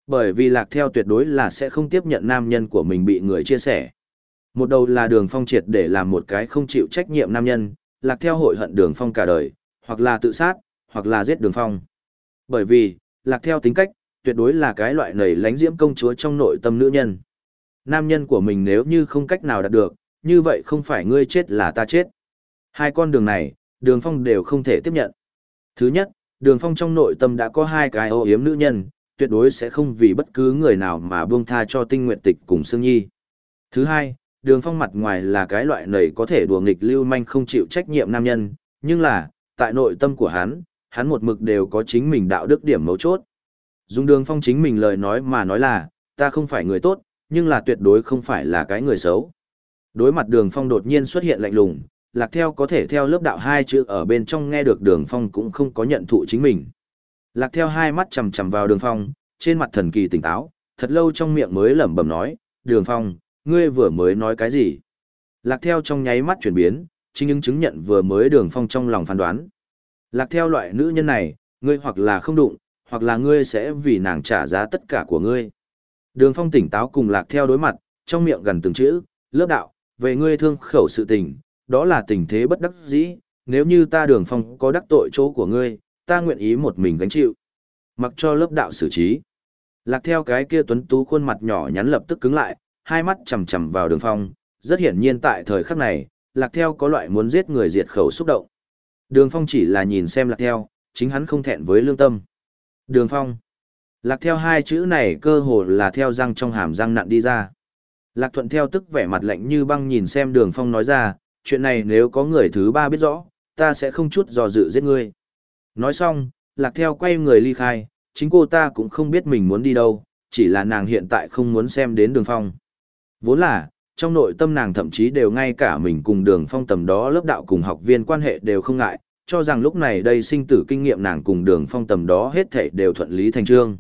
Bởi vì lạc theo tuyệt đối là sẽ không tiếp nhận nam nhân của mình bị người chia sẻ. Một đầu là đường phong triệt để làm một cái không chịu trách nhiệm nam nhân, lạc theo hội hận đường phong cả đời, hoặc là tự sát, hoặc là giết đường phong. Bởi vì, lạc theo tính cách, tuyệt đối là cái loại nảy lánh diễm công chúa trong nội tâm nữ nhân. Nam nhân của mình nếu như không cách nào đạt được, như vậy không phải ngươi chết là ta chết. Hai con đường này, đường phong đều không thể tiếp nhận. Thứ nhất, đường phong trong nội tâm đã có hai cái ô yếm nữ nhân, tuyệt đối sẽ không vì bất cứ người nào mà buông tha cho tinh nguyện tịch cùng Sương Nhi. Thứ hai, đường phong mặt ngoài là cái loại nảy có thể đùa nghịch lưu manh không chịu trách nhiệm nam nhân, nhưng là, tại nội tâm của hắn, hắn một mực đều có chính mình đạo đức điểm mấu chốt. Dùng đường phong chính mình lời nói mà nói là, ta không phải người tốt, nhưng là tuyệt đối không phải là cái người xấu. Đối mặt đường phong đột nhiên xuất hiện lạnh lùng, lạc theo có thể theo lớp đạo hai chữ ở bên trong nghe được đường phong cũng không có nhận thụ chính mình. Lạc theo hai mắt chầm chầm vào đường phong, trên mặt thần kỳ tỉnh táo, thật lâu trong miệng mới lẩm bẩm nói, đường phong, ngươi vừa mới nói cái gì? Lạc theo trong nháy mắt chuyển biến, chính những chứng nhận vừa mới đường phong trong lòng phán đoán. Lạc theo loại nữ nhân này, ngươi hoặc là không đụng, hoặc là ngươi sẽ vì nàng trả giá tất cả của ngươi. Đường phong tỉnh táo cùng lạc theo đối mặt, trong miệng gần từng chữ, lớp đạo, về ngươi thương khẩu sự tình, đó là tình thế bất đắc dĩ, nếu như ta đường phong có đắc tội chỗ của ngươi, ta nguyện ý một mình gánh chịu. Mặc cho lớp đạo xử trí. Lạc theo cái kia tuấn tú khuôn mặt nhỏ nhắn lập tức cứng lại, hai mắt chầm chầm vào đường phong, rất hiển nhiên tại thời khắc này, lạc theo có loại muốn giết người diệt khẩu xúc động. Đường phong chỉ là nhìn xem lạc theo, chính hắn không thẹn với lương tâm. Đường phong. Lạc theo hai chữ này cơ hồ là theo răng trong hàm răng nặn đi ra. Lạc thuận theo tức vẻ mặt lạnh như băng nhìn xem đường phong nói ra, chuyện này nếu có người thứ ba biết rõ, ta sẽ không chút dò dự giết ngươi. Nói xong, lạc theo quay người ly khai, chính cô ta cũng không biết mình muốn đi đâu, chỉ là nàng hiện tại không muốn xem đến đường phong. Vốn là, trong nội tâm nàng thậm chí đều ngay cả mình cùng đường phong tầm đó lớp đạo cùng học viên quan hệ đều không ngại, cho rằng lúc này đây sinh tử kinh nghiệm nàng cùng đường phong tầm đó hết thảy đều thuận lý thành trương.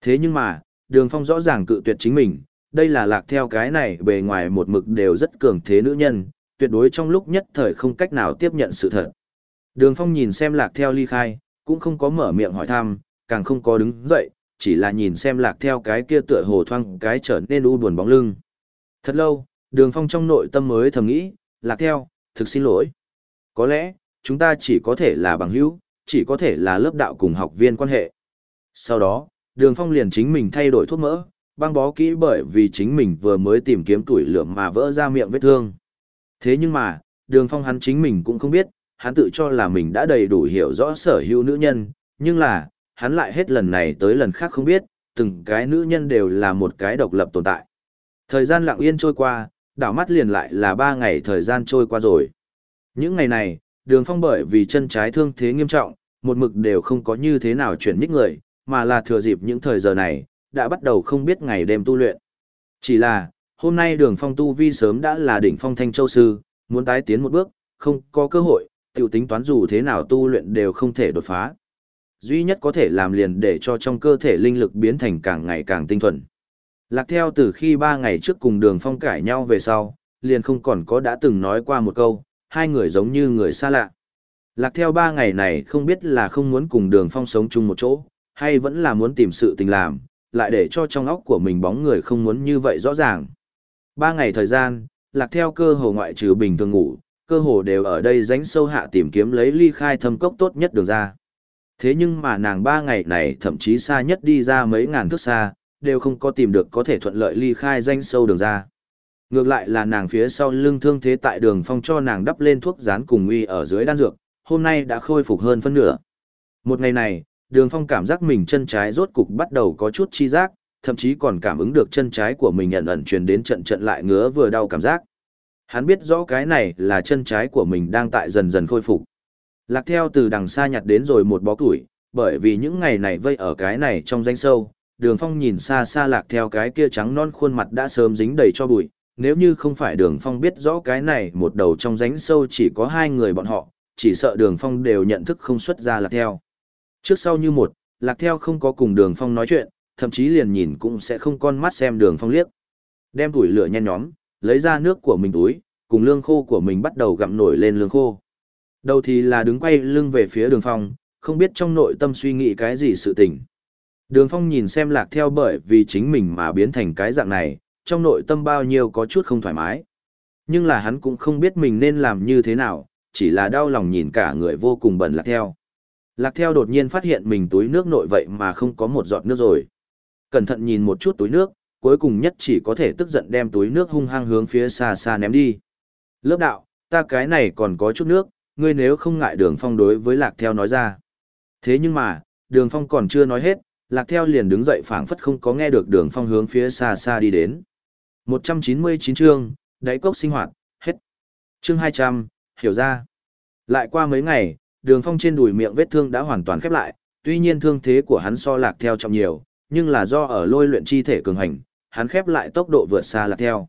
Thế nhưng mà, đường phong rõ ràng cự tuyệt chính mình, đây là lạc theo cái này bề ngoài một mực đều rất cường thế nữ nhân, tuyệt đối trong lúc nhất thời không cách nào tiếp nhận sự thật. Đường phong nhìn xem lạc theo ly khai, cũng không có mở miệng hỏi thăm, càng không có đứng dậy, chỉ là nhìn xem lạc theo cái kia tựa hồ thoang cái trở nên u buồn bóng lưng. Thật lâu, đường phong trong nội tâm mới thầm nghĩ, lạc theo, thực xin lỗi. Có lẽ, chúng ta chỉ có thể là bằng hữu, chỉ có thể là lớp đạo cùng học viên quan hệ. Sau đó, đường phong liền chính mình thay đổi thuốc mỡ, băng bó kỹ bởi vì chính mình vừa mới tìm kiếm tuổi lượng mà vỡ ra miệng vết thương. Thế nhưng mà, đường phong hắn chính mình cũng không biết, hắn tự cho là mình đã đầy đủ hiểu rõ sở hữu nữ nhân, nhưng là, hắn lại hết lần này tới lần khác không biết, từng cái nữ nhân đều là một cái độc lập tồn tại. Thời gian lặng yên trôi qua, đảo mắt liền lại là ba ngày thời gian trôi qua rồi. Những ngày này, đường phong bởi vì chân trái thương thế nghiêm trọng, một mực đều không có như thế nào chuyển nhích người, mà là thừa dịp những thời giờ này, đã bắt đầu không biết ngày đêm tu luyện. Chỉ là, hôm nay đường phong tu vi sớm đã là đỉnh phong thanh châu sư, muốn tái tiến một bước, không có cơ hội, tiểu tính toán dù thế nào tu luyện đều không thể đột phá. Duy nhất có thể làm liền để cho trong cơ thể linh lực biến thành càng ngày càng tinh thuần. Lạc theo từ khi ba ngày trước cùng đường phong cãi nhau về sau, liền không còn có đã từng nói qua một câu, hai người giống như người xa lạ. Lạc theo ba ngày này không biết là không muốn cùng đường phong sống chung một chỗ, hay vẫn là muốn tìm sự tình làm, lại để cho trong óc của mình bóng người không muốn như vậy rõ ràng. Ba ngày thời gian, lạc theo cơ hồ ngoại trừ bình thường ngủ, cơ hồ đều ở đây ránh sâu hạ tìm kiếm lấy ly khai thâm cốc tốt nhất đường ra. Thế nhưng mà nàng ba ngày này thậm chí xa nhất đi ra mấy ngàn thước xa, đều không có tìm được có thể thuận lợi ly khai danh sâu đường ra. Ngược lại là nàng phía sau lưng thương thế tại đường phong cho nàng đắp lên thuốc rán cùng uy ở dưới đan dược, hôm nay đã khôi phục hơn phân nửa. Một ngày này, đường phong cảm giác mình chân trái rốt cục bắt đầu có chút chi giác, thậm chí còn cảm ứng được chân trái của mình nhận ẩn truyền đến trận trận lại ngứa vừa đau cảm giác. Hắn biết rõ cái này là chân trái của mình đang tại dần dần khôi phục. Lạc theo từ đằng xa nhặt đến rồi một bó củi, bởi vì những ngày này vây ở cái này trong danh sâu, đường phong nhìn xa xa lạc theo cái kia trắng non khuôn mặt đã sớm dính đầy cho bụi, nếu như không phải đường phong biết rõ cái này một đầu trong ránh sâu chỉ có hai người bọn họ, chỉ sợ đường phong đều nhận thức không xuất ra lạc theo. Trước sau như một, lạc theo không có cùng đường phong nói chuyện, thậm chí liền nhìn cũng sẽ không con mắt xem đường phong liếc. Đem tuổi lửa nhen nhóm, lấy ra nước của mình túi, cùng lương khô của mình bắt đầu gặm nổi lên lương khô. Đầu thì là đứng quay lưng về phía đường phong, không biết trong nội tâm suy nghĩ cái gì sự tình. Đường phong nhìn xem lạc theo bởi vì chính mình mà biến thành cái dạng này, trong nội tâm bao nhiêu có chút không thoải mái. Nhưng là hắn cũng không biết mình nên làm như thế nào, chỉ là đau lòng nhìn cả người vô cùng bẩn lạc theo. Lạc theo đột nhiên phát hiện mình túi nước nội vậy mà không có một giọt nước rồi. Cẩn thận nhìn một chút túi nước, cuối cùng nhất chỉ có thể tức giận đem túi nước hung hăng hướng phía xa xa ném đi. Lớp đạo, ta cái này còn có chút nước, ngươi nếu không ngại đường phong đối với lạc theo nói ra. Thế nhưng mà, đường phong còn chưa nói hết, lạc theo liền đứng dậy phảng phất không có nghe được đường phong hướng phía xa xa đi đến. 199 chương, đáy cốc sinh hoạt, hết. Chương 200, hiểu ra. Lại qua mấy ngày, đường phong trên đùi miệng vết thương đã hoàn toàn khép lại, tuy nhiên thương thế của hắn so lạc theo trọng nhiều, nhưng là do ở lôi luyện chi thể cường hành, hắn khép lại tốc độ vượt xa lạc theo.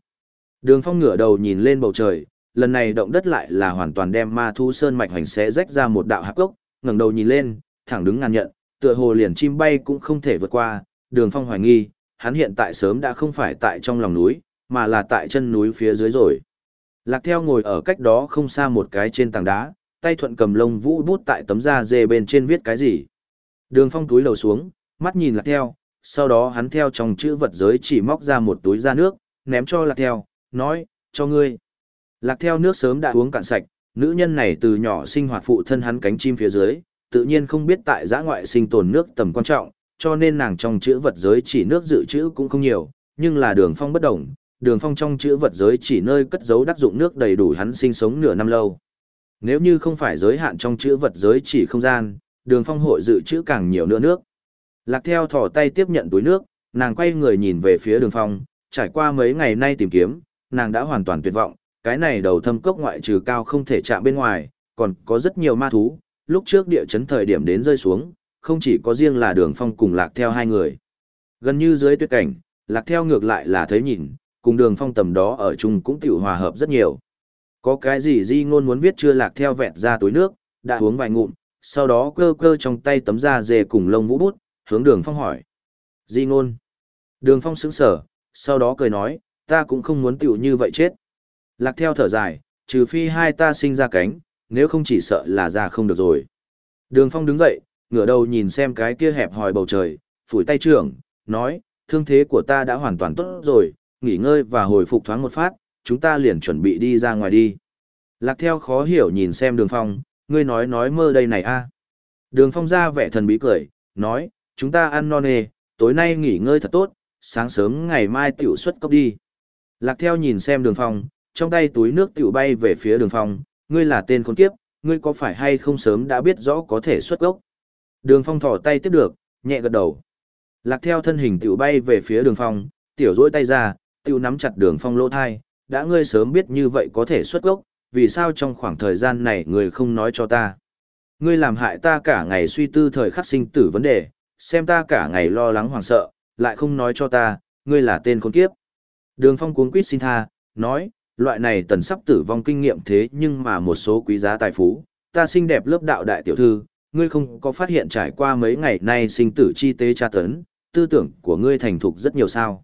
Đường phong ngửa đầu nhìn lên bầu trời, lần này động đất lại là hoàn toàn đem ma thu sơn mạch hoành xé rách ra một đạo hạp gốc. ngẩng đầu nhìn lên, thẳng đứng ngàn nhận, tựa hồ liền chim bay cũng không thể vượt qua, đường phong hoài nghi, hắn hiện tại sớm đã không phải tại trong lòng núi, mà là tại chân núi phía dưới rồi. Lạc theo ngồi ở cách đó không xa một cái trên tảng đá, tay thuận cầm lông vũ bút tại tấm da dê bên trên viết cái gì. Đường phong túi lầu xuống, mắt nhìn lạc theo, sau đó hắn theo trong chữ vật giới chỉ móc ra một túi da nước, ném cho lạc theo, nói, cho ngươi. Lạc theo nước sớm đã uống cạn sạch, nữ nhân này từ nhỏ sinh hoạt phụ thân hắn cánh chim phía dưới, tự nhiên không biết tại giã ngoại sinh tồn nước tầm quan trọng, cho nên nàng trong chữ vật giới chỉ nước dự trữ cũng không nhiều, nhưng là đường phong bất đồng, đường phong trong chữ vật giới chỉ nơi cất giấu đắc dụng nước đầy đủ hắn sinh sống nửa năm lâu. Nếu như không phải giới hạn trong chữ vật giới chỉ không gian, đường phong hội dự trữ càng nhiều nữa nước. Lạc theo thỏ tay tiếp nhận túi nước, nàng quay người nhìn về phía đường phong, trải qua mấy ngày nay tìm kiếm, nàng đã hoàn toàn tuyệt vọng, cái này đầu thâm cốc ngoại trừ cao không thể chạm bên ngoài, còn có rất nhiều ma thú, lúc trước địa chấn thời điểm đến rơi xuống, không chỉ có riêng là đường phong cùng lạc theo hai người. Gần như dưới tuyệt cảnh, lạc theo ngược lại là thấy nhìn, cùng đường phong tầm đó ở chung cũng tiểu hòa hợp rất nhiều. Có cái gì di ngôn muốn viết chưa lạc theo vẹt ra túi nước, đã uống vài ngụm, sau đó cơ cơ trong tay tấm da dê cùng lông vũ bút, hướng đường phong hỏi. Di ngôn. Đường phong sững sở, sau đó cười nói, ta cũng không muốn tiểu như vậy chết. Lạc theo thở dài, trừ phi hai ta sinh ra cánh, nếu không chỉ sợ là ra không được rồi. Đường phong đứng dậy, ngửa đầu nhìn xem cái kia hẹp hòi bầu trời, phủi tay trưởng, nói, thương thế của ta đã hoàn toàn tốt rồi, nghỉ ngơi và hồi phục thoáng một phát, chúng ta liền chuẩn bị đi ra ngoài đi. Lạc theo khó hiểu nhìn xem đường phong, ngươi nói nói mơ đây này a Đường phong ra vẻ thần bí cười, nói, chúng ta ăn non nê, tối nay nghỉ ngơi thật tốt, sáng sớm ngày mai tiểu xuất cốc đi. Lạc theo nhìn xem đường phong, trong tay túi nước tiểu bay về phía đường phong, ngươi là tên con kiếp, ngươi có phải hay không sớm đã biết rõ có thể xuất gốc. Đường phong thỏ tay tiếp được, nhẹ gật đầu. Lạc theo thân hình tiểu bay về phía đường phong, tiểu dỗi tay ra, tiểu nắm chặt đường phong lỗ thai, đã ngươi sớm biết như vậy có thể xuất gốc, vì sao trong khoảng thời gian này ngươi không nói cho ta. Ngươi làm hại ta cả ngày suy tư thời khắc sinh tử vấn đề, xem ta cả ngày lo lắng hoảng sợ, lại không nói cho ta, ngươi là tên con kiếp. Đường phong cuốn quýt xin tha, nói, loại này tần sắp tử vong kinh nghiệm thế nhưng mà một số quý giá tài phú, ta xinh đẹp lớp đạo đại tiểu thư, ngươi không có phát hiện trải qua mấy ngày nay sinh tử chi tế tra tấn, tư tưởng của ngươi thành thục rất nhiều sao.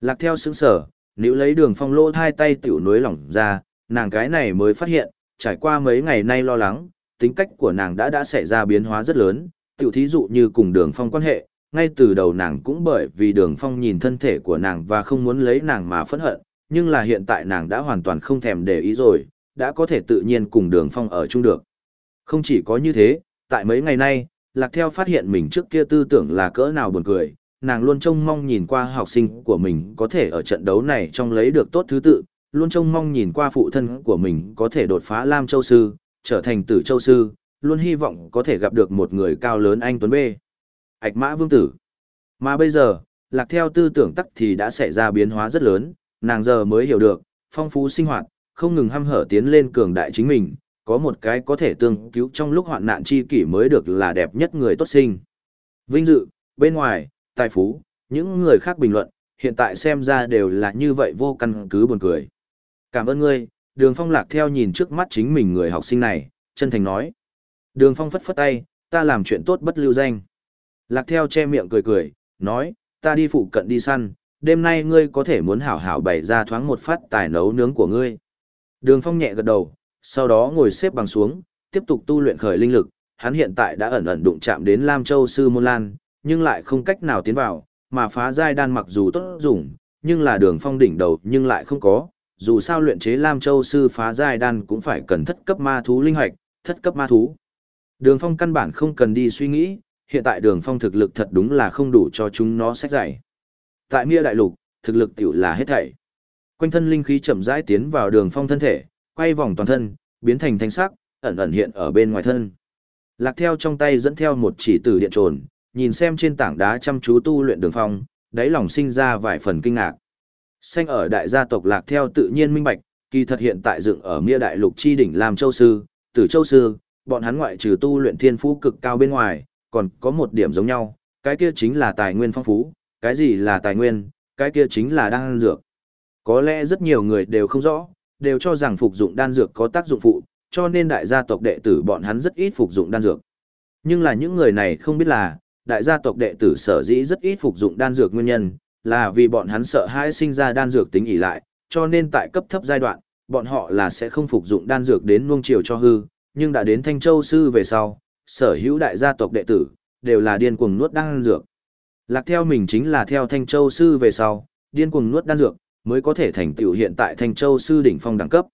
Lạc theo sững sở, nếu lấy đường phong lô hai tay tiểu nối lỏng ra, nàng cái này mới phát hiện, trải qua mấy ngày nay lo lắng, tính cách của nàng đã đã xảy ra biến hóa rất lớn, tiểu thí dụ như cùng đường phong quan hệ, ngay từ đầu nàng cũng bởi vì đường phong nhìn thân thể của nàng và không muốn lấy nàng mà phẫn hận, nhưng là hiện tại nàng đã hoàn toàn không thèm để ý rồi, đã có thể tự nhiên cùng đường phong ở chung được. Không chỉ có như thế, tại mấy ngày nay, Lạc Theo phát hiện mình trước kia tư tưởng là cỡ nào buồn cười, nàng luôn trông mong nhìn qua học sinh của mình có thể ở trận đấu này trong lấy được tốt thứ tự, luôn trông mong nhìn qua phụ thân của mình có thể đột phá Lam Châu Sư, trở thành tử Châu Sư, luôn hy vọng có thể gặp được một người cao lớn anh Tuấn B. Ảch mã vương tử. Mà bây giờ, Lạc Theo tư tưởng tắc thì đã xảy ra biến hóa rất lớn, nàng giờ mới hiểu được, phong phú sinh hoạt, không ngừng hăm hở tiến lên cường đại chính mình, có một cái có thể tương cứu trong lúc hoạn nạn chi kỷ mới được là đẹp nhất người tốt sinh. Vinh dự, bên ngoài, tài phú, những người khác bình luận, hiện tại xem ra đều là như vậy vô căn cứ buồn cười. Cảm ơn ngươi, đường phong lạc theo nhìn trước mắt chính mình người học sinh này, chân thành nói. Đường phong phất phất tay, ta làm chuyện tốt bất lưu danh. Lạc theo che miệng cười cười, nói, ta đi phụ cận đi săn, đêm nay ngươi có thể muốn hảo hảo bày ra thoáng một phát tài nấu nướng của ngươi. Đường Phong nhẹ gật đầu, sau đó ngồi xếp bằng xuống, tiếp tục tu luyện khởi linh lực, hắn hiện tại đã ẩn ẩn đụng chạm đến Lam Châu Sư Môn Lan, nhưng lại không cách nào tiến vào, mà phá giai đan mặc dù tốt dùng, nhưng là đường phong đỉnh đầu nhưng lại không có, dù sao luyện chế Lam Châu Sư phá giai đan cũng phải cần thất cấp ma thú linh hoạch, thất cấp ma thú. Đường phong căn bản không cần đi suy nghĩ, hiện tại đường phong thực lực thật đúng là không đủ cho chúng nó sách giải tại Mia đại lục, thực lực tiểu là hết thảy. Quanh thân linh khí chậm rãi tiến vào đường phong thân thể, quay vòng toàn thân, biến thành thanh sắc, ẩn ẩn hiện ở bên ngoài thân. Lạc theo trong tay dẫn theo một chỉ tử điện trồn, nhìn xem trên tảng đá chăm chú tu luyện đường phong, đáy lòng sinh ra vài phần kinh ngạc. Xanh ở đại gia tộc lạc theo tự nhiên minh bạch, kỳ thật hiện tại dựng ở Mia Đại Lục chi đỉnh làm châu sư, tử châu sư, bọn hắn ngoại trừ tu luyện thiên phú cực cao bên ngoài, còn có một điểm giống nhau, cái kia chính là tài nguyên phong phú, cái gì là tài nguyên, cái kia chính là đan dược. Có lẽ rất nhiều người đều không rõ, đều cho rằng phục dụng đan dược có tác dụng phụ, cho nên đại gia tộc đệ tử bọn hắn rất ít phục dụng đan dược. Nhưng là những người này không biết là, đại gia tộc đệ tử sở dĩ rất ít phục dụng đan dược nguyên nhân, là vì bọn hắn sợ hãi sinh ra đan dược tính ỉ lại, cho nên tại cấp thấp giai đoạn, bọn họ là sẽ không phục dụng đan dược đến nuông chiều cho hư, nhưng đã đến Thanh Châu sư về sau, sở hữu đại gia tộc đệ tử đều là điên cuồng nuốt đan dược. Lạc theo mình chính là theo Thanh Châu sư về sau, điên cuồng nuốt đan dược, mới có thể thành tựu hiện tại Thanh Châu sư đỉnh phong đẳng cấp.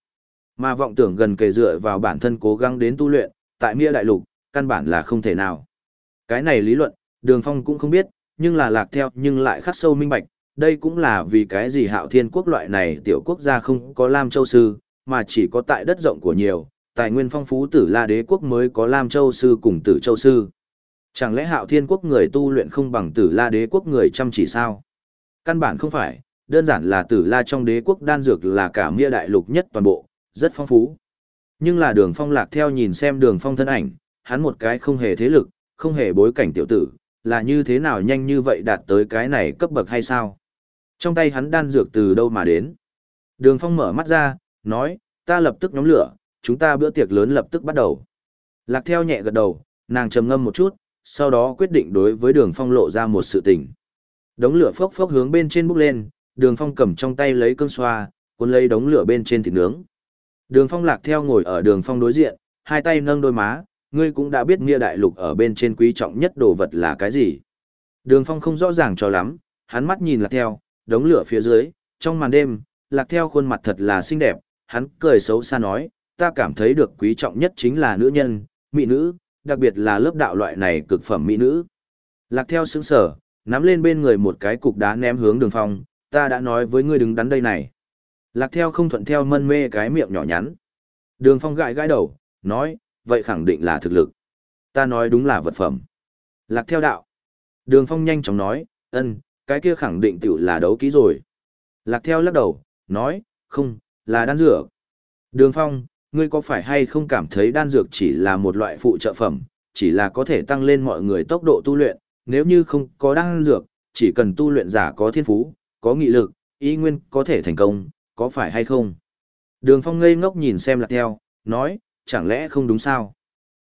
Mà vọng tưởng gần kề dựa vào bản thân cố gắng đến tu luyện, tại Mia đại lục, căn bản là không thể nào. Cái này lý luận, Đường Phong cũng không biết, nhưng là lạc theo nhưng lại khắc sâu minh bạch, đây cũng là vì cái gì hạo thiên quốc loại này tiểu quốc gia không có Lam Châu Sư, mà chỉ có tại đất rộng của nhiều, tài nguyên phong phú tử La Đế quốc mới có Lam Châu Sư cùng tử Châu Sư. Chẳng lẽ hạo thiên quốc người tu luyện không bằng tử La Đế quốc người chăm chỉ sao? Căn bản không phải, đơn giản là tử La trong đế quốc đan dược là cả mia đại lục nhất toàn bộ, rất phong phú. Nhưng là đường phong lạc theo nhìn xem đường phong thân ảnh, hắn một cái không hề thế lực, không hề bối cảnh tiểu tử, là như thế nào nhanh như vậy đạt tới cái này cấp bậc hay sao? Trong tay hắn đan dược từ đâu mà đến? Đường Phong mở mắt ra, nói, ta lập tức nhóm lửa, chúng ta bữa tiệc lớn lập tức bắt đầu. Lạc theo nhẹ gật đầu, nàng trầm ngâm một chút, sau đó quyết định đối với đường Phong lộ ra một sự tình. Đống lửa phốc phốc hướng bên trên bốc lên, đường Phong cầm trong tay lấy cương xoa, cuốn lấy đống lửa bên trên thịt nướng. Đường Phong lạc theo ngồi ở đường Phong đối diện, hai tay nâng đôi má, ngươi cũng đã biết Nghĩa Đại Lục ở bên trên quý trọng nhất đồ vật là cái gì. Đường Phong không rõ ràng cho lắm, hắn mắt nhìn lạc theo, đống lửa phía dưới, trong màn đêm, lạc theo khuôn mặt thật là xinh đẹp, hắn cười xấu xa nói, ta cảm thấy được quý trọng nhất chính là nữ nhân, mỹ nữ, đặc biệt là lớp đạo loại này cực phẩm mỹ nữ. Lạc theo sững sở, nắm lên bên người một cái cục đá ném hướng đường phong, ta đã nói với ngươi đứng đắn đây này. Lạc theo không thuận theo mân mê cái miệng nhỏ nhắn. Đường phong gãi gãi đầu, nói, vậy khẳng định là thực lực. Ta nói đúng là vật phẩm. Lạc theo đạo. Đường phong nhanh chóng nói, ân, cái kia khẳng định tiểu là đấu kỹ rồi. Lạc theo lắc đầu, nói, không, là đan dược. Đường phong, ngươi có phải hay không cảm thấy đan dược chỉ là một loại phụ trợ phẩm, chỉ là có thể tăng lên mọi người tốc độ tu luyện, nếu như không có đan dược, chỉ cần tu luyện giả có thiên phú, có nghị lực, ý nguyên có thể thành công, có phải hay không? Đường phong ngây ngốc nhìn xem lạc theo, nói, chẳng lẽ không đúng sao?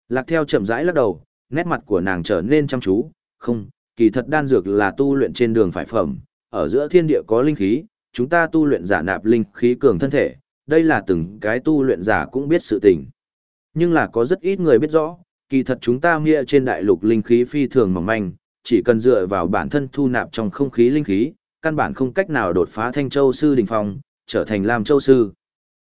Lạc theo chậm rãi lắc đầu, nét mặt của nàng trở nên chăm chú, không, kỳ thật đan dược là tu luyện trên đường phải phẩm, ở giữa thiên địa có linh khí, chúng ta tu luyện giả nạp linh khí cường thân thể, đây là từng cái tu luyện giả cũng biết sự tình. Nhưng là có rất ít người biết rõ, kỳ thật chúng ta nghĩa trên đại lục linh khí phi thường mỏng manh, chỉ cần dựa vào bản thân thu nạp trong không khí linh khí, căn bản không cách nào đột phá Thanh Châu sư đỉnh phong, trở thành Lam Châu sư.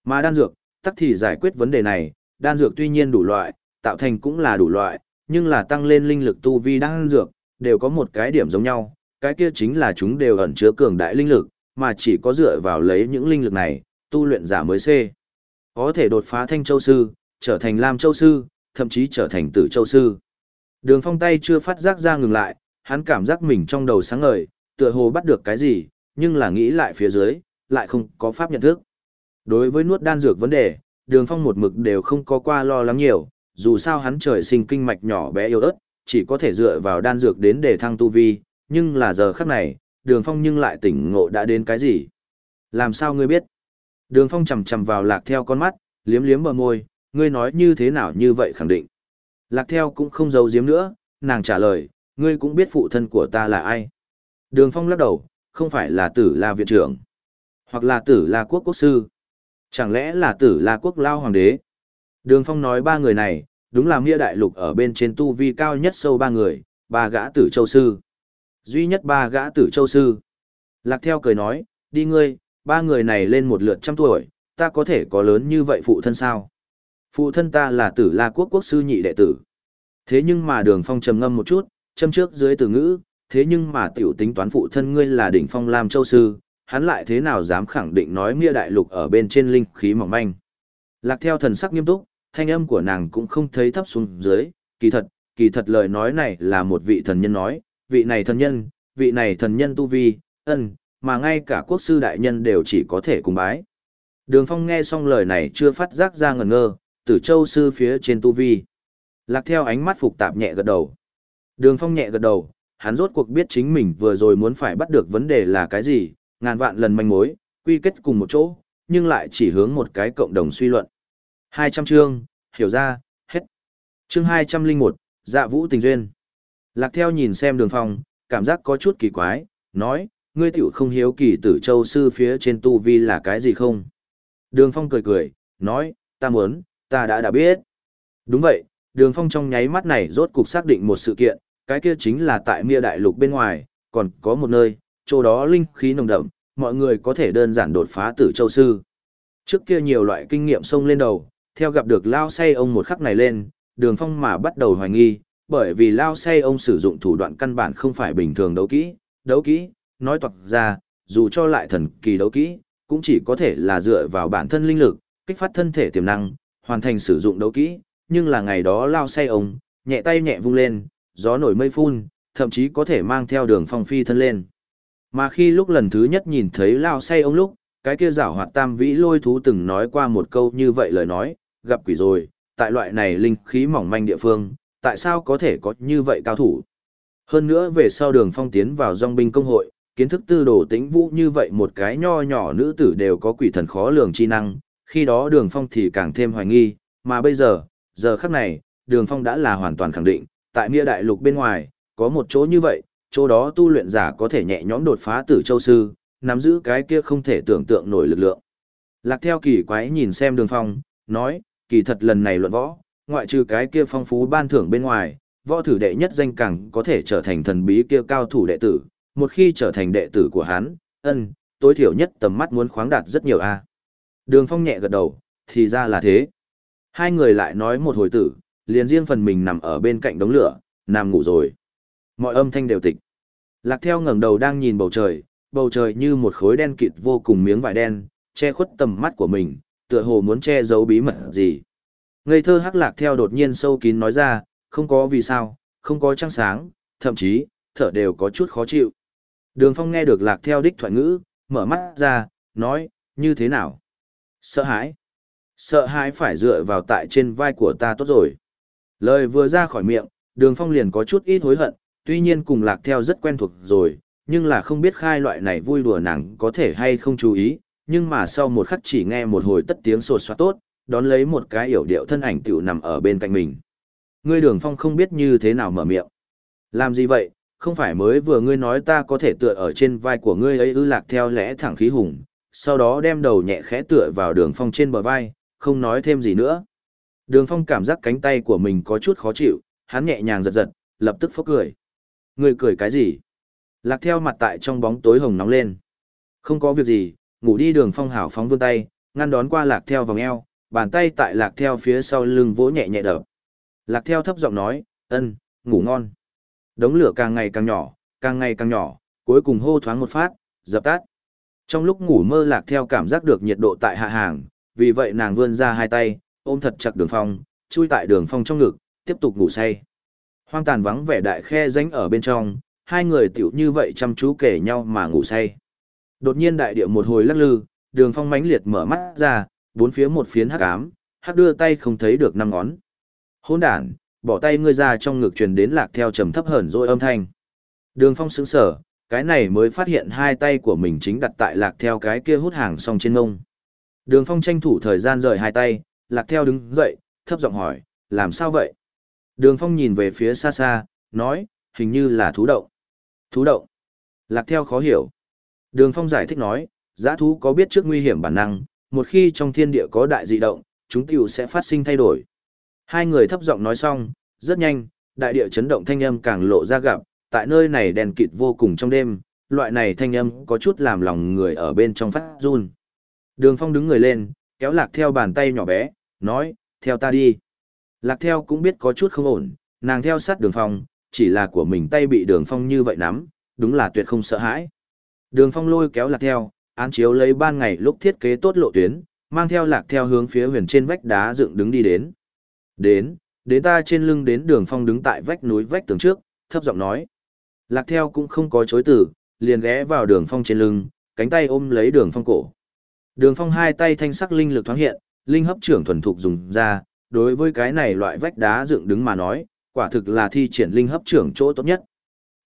Mà đan dược, tắc thì giải quyết vấn đề này, đan dược tuy nhiên đủ loại, tạo thành cũng là đủ loại, nhưng là tăng lên linh lực tu vi đan dược, đều có một cái điểm giống nhau, cái kia chính là chúng đều ẩn chứa cường đại linh lực, mà chỉ có dựa vào lấy những linh lực này, tu luyện giả mới C. Có thể đột phá thanh châu sư, trở thành lam châu sư, thậm chí trở thành tử châu sư. Đường phong tay chưa phát giác ra ngừng lại, hắn cảm giác mình trong đầu sáng ngời, tựa hồ bắt được cái gì, nhưng là nghĩ lại phía dưới, lại không có pháp nhận thức. Đối với nuốt đan dược vấn đề, đường phong một mực đều không có qua lo lắng nhiều, dù sao hắn trời sinh kinh mạch nhỏ bé yếu ớt, chỉ có thể dựa vào đan dược đến để thăng tu vi, nhưng là giờ khắc này, đường phong nhưng lại tỉnh ngộ đã đến cái gì. Làm sao ngươi biết? Đường phong chầm chầm vào lạc theo con mắt, liếm liếm bờ môi, ngươi nói như thế nào như vậy khẳng định. Lạc theo cũng không giấu giếm nữa, nàng trả lời, ngươi cũng biết phụ thân của ta là ai. Đường phong lắc đầu, không phải là tử la viện trưởng, hoặc là tử la quốc quốc sư. Chẳng lẽ là tử la quốc lao hoàng đế? Đường phong nói ba người này, đúng là Mia Đại Lục ở bên trên tu vi cao nhất sâu ba người, ba gã tử châu sư. Duy nhất ba gã tử châu sư. Lạc theo cười nói, đi ngươi, ba người này lên một lượt trăm tuổi, ta có thể có lớn như vậy phụ thân sao? Phụ thân ta là tử La Quốc quốc sư nhị đệ tử. Thế nhưng mà đường phong trầm ngâm một chút, châm trước dưới từ ngữ, thế nhưng mà tiểu tính toán phụ thân ngươi là đỉnh phong Lam Châu Sư, hắn lại thế nào dám khẳng định nói Mia Đại Lục ở bên trên linh khí mỏng manh. Lạc theo thần sắc nghiêm túc, thanh âm của nàng cũng không thấy thấp xuống dưới, kỳ thật, kỳ thật lời nói này là một vị thần nhân nói, vị này thần nhân, vị này thần nhân tu vi, ân, mà ngay cả quốc sư đại nhân đều chỉ có thể cùng bái. Đường Phong nghe xong lời này chưa phát giác ra ngẩn ngơ, tử châu sư phía trên tu vi. Lạc theo ánh mắt phục tạp nhẹ gật đầu. Đường Phong nhẹ gật đầu, hắn rốt cuộc biết chính mình vừa rồi muốn phải bắt được vấn đề là cái gì, ngàn vạn lần manh mối, quy kết cùng một chỗ, nhưng lại chỉ hướng một cái cộng đồng suy luận. 200 chương, hiểu ra, hết. Chương 201, dạ vũ tình duyên. Lạc theo nhìn xem đường phong, cảm giác có chút kỳ quái, nói, ngươi tiểu không hiếu kỳ tử châu sư phía trên tu vi là cái gì không? Đường phong cười cười, nói, ta muốn, ta đã đã biết. Đúng vậy, đường phong trong nháy mắt này rốt cục xác định một sự kiện, cái kia chính là tại Mia Đại Lục bên ngoài, còn có một nơi, chỗ đó linh khí nồng đậm, mọi người có thể đơn giản đột phá tử châu sư. Trước kia nhiều loại kinh nghiệm xông lên đầu, theo gặp được Lao say ông một khắc này lên, đường phong mà bắt đầu hoài nghi, bởi vì Lao say ông sử dụng thủ đoạn căn bản không phải bình thường đấu kỹ, đấu kỹ, nói toạc ra, dù cho lại thần kỳ đấu kỹ, cũng chỉ có thể là dựa vào bản thân linh lực, kích phát thân thể tiềm năng, hoàn thành sử dụng đấu kỹ, nhưng là ngày đó Lao say ông, nhẹ tay nhẹ vung lên, gió nổi mây phun, thậm chí có thể mang theo đường phong phi thân lên. Mà khi lúc lần thứ nhất nhìn thấy Lao say ông lúc, cái kia giảo hoạt tam vĩ lôi thú từng nói qua một câu như vậy lời nói, gặp quỷ rồi, tại loại này linh khí mỏng manh địa phương, tại sao có thể có như vậy cao thủ. Hơn nữa về sau đường phong tiến vào dòng binh công hội, kiến thức tư đồ tĩnh vũ như vậy một cái nho nhỏ nữ tử đều có quỷ thần khó lường chi năng, khi đó đường phong thì càng thêm hoài nghi, mà bây giờ, giờ khắc này, đường phong đã là hoàn toàn khẳng định, tại nghĩa Đại Lục bên ngoài, có một chỗ như vậy, chỗ đó tu luyện giả có thể nhẹ nhõm đột phá tử châu sư, nắm giữ cái kia không thể tưởng tượng nổi lực lượng. Lạc theo kỳ quái nhìn xem đường phong, nói, kỳ thật lần này luận võ, ngoại trừ cái kia phong phú ban thưởng bên ngoài, võ thử đệ nhất danh càng có thể trở thành thần bí kia cao thủ đệ tử, một khi trở thành đệ tử của hắn, ân, tối thiểu nhất tầm mắt muốn khoáng đạt rất nhiều a. Đường Phong nhẹ gật đầu, thì ra là thế. Hai người lại nói một hồi tử, liền riêng phần mình nằm ở bên cạnh đống lửa, nằm ngủ rồi. Mọi âm thanh đều tịch. Lạc theo ngẩng đầu đang nhìn bầu trời, bầu trời như một khối đen kịt vô cùng miếng vải đen, che khuất tầm mắt của mình, tựa hồ muốn che giấu bí mật gì. Ngây thơ hắc lạc theo đột nhiên sâu kín nói ra, không có vì sao, không có trăng sáng, thậm chí, thở đều có chút khó chịu. Đường phong nghe được lạc theo đích thoại ngữ, mở mắt ra, nói, như thế nào? Sợ hãi. Sợ hãi phải dựa vào tại trên vai của ta tốt rồi. Lời vừa ra khỏi miệng, đường phong liền có chút ít hối hận, tuy nhiên cùng lạc theo rất quen thuộc rồi, nhưng là không biết khai loại này vui đùa nàng có thể hay không chú ý, nhưng mà sau một khắc chỉ nghe một hồi tất tiếng sột soát tốt, đón lấy một cái yểu điệu thân ảnh tiểu nằm ở bên cạnh mình. Ngươi đường phong không biết như thế nào mở miệng. Làm gì vậy, không phải mới vừa ngươi nói ta có thể tựa ở trên vai của ngươi ấy ư lạc theo lẽ thẳng khí hùng, sau đó đem đầu nhẹ khẽ tựa vào đường phong trên bờ vai, không nói thêm gì nữa. Đường phong cảm giác cánh tay của mình có chút khó chịu, hắn nhẹ nhàng giật giật, lập tức phốc cười. Người cười cái gì? Lạc theo mặt tại trong bóng tối hồng nóng lên. Không có việc gì, ngủ đi đường phong hảo phóng vươn tay, ngăn đón qua lạc theo vòng eo, bàn tay tại lạc theo phía sau lưng vỗ nhẹ nhẹ đập. Lạc theo thấp giọng nói, ân, ngủ ngon. Đống lửa càng ngày càng nhỏ, càng ngày càng nhỏ, cuối cùng hô thoáng một phát, dập tắt. Trong lúc ngủ mơ lạc theo cảm giác được nhiệt độ tại hạ hàng, vì vậy nàng vươn ra hai tay, ôm thật chặt đường phong, chui tại đường phong trong ngực, tiếp tục ngủ say. Hoang tàn vắng vẻ đại khe rãnh ở bên trong, hai người tiểu như vậy chăm chú kể nhau mà ngủ say. Đột nhiên đại địa một hồi lắc lư, đường phong mãnh liệt mở mắt ra, bốn phía một phiến hắc ám, hắc đưa tay không thấy được năm ngón. Hỗn đản, bỏ tay ngươi ra trong ngực truyền đến lạc theo trầm thấp hờn rồi âm thanh. Đường phong sững sở, cái này mới phát hiện hai tay của mình chính đặt tại lạc theo cái kia hút hàng song trên ngông. Đường phong tranh thủ thời gian rời hai tay, lạc theo đứng dậy, thấp giọng hỏi, làm sao vậy? Đường phong nhìn về phía xa xa, nói, hình như là thú động. Thú động. Lạc theo khó hiểu. Đường phong giải thích nói, giã thú có biết trước nguy hiểm bản năng, một khi trong thiên địa có đại dị động, chúng tiểu sẽ phát sinh thay đổi. Hai người thấp giọng nói xong, rất nhanh, đại địa chấn động thanh âm càng lộ ra gặp, tại nơi này đèn kịt vô cùng trong đêm, loại này thanh âm có chút làm lòng người ở bên trong phát run. Đường Phong đứng người lên, kéo lạc theo bàn tay nhỏ bé, nói, theo ta đi. Lạc theo cũng biết có chút không ổn, nàng theo sát đường Phong, chỉ là của mình tay bị đường Phong như vậy nắm, đúng là tuyệt không sợ hãi. Đường Phong lôi kéo lạc theo, án chiếu lấy ban ngày lúc thiết kế tốt lộ tuyến, mang theo lạc theo hướng phía huyền trên vách đá dựng đứng đi đến. Đến, đến ta trên lưng đến đường phong đứng tại vách núi vách tường trước, thấp giọng nói. Lạc theo cũng không có chối từ, liền ghé vào đường phong trên lưng, cánh tay ôm lấy đường phong cổ. Đường phong hai tay thanh sắc linh lực thoáng hiện, linh hấp trưởng thuần thục dùng ra, đối với cái này loại vách đá dựng đứng mà nói, quả thực là thi triển linh hấp trưởng chỗ tốt nhất.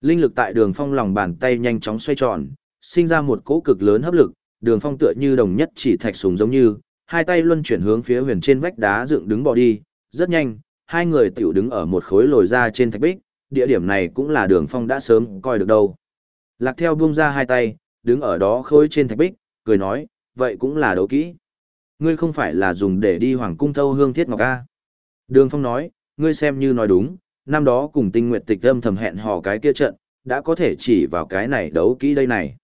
Linh lực tại đường phong lòng bàn tay nhanh chóng xoay tròn, sinh ra một cỗ cực lớn hấp lực, đường phong tựa như đồng nhất chỉ thạch súng giống như, hai tay luân chuyển hướng phía huyền trên vách đá dựng đứng bỏ đi, rất nhanh, hai người tiểu đứng ở một khối lồi ra trên thạch bích, địa điểm này cũng là đường phong đã sớm coi được đâu. Lạc theo buông ra hai tay, đứng ở đó khối trên thạch bích, cười nói, vậy cũng là đấu kỹ. Ngươi không phải là dùng để đi hoàng cung thâu hương thiết ngọc a Đường phong nói, ngươi xem như nói đúng, năm đó cùng tinh nguyệt tịch âm thầm hẹn hò cái kia trận, đã có thể chỉ vào cái này đấu kỹ đây này.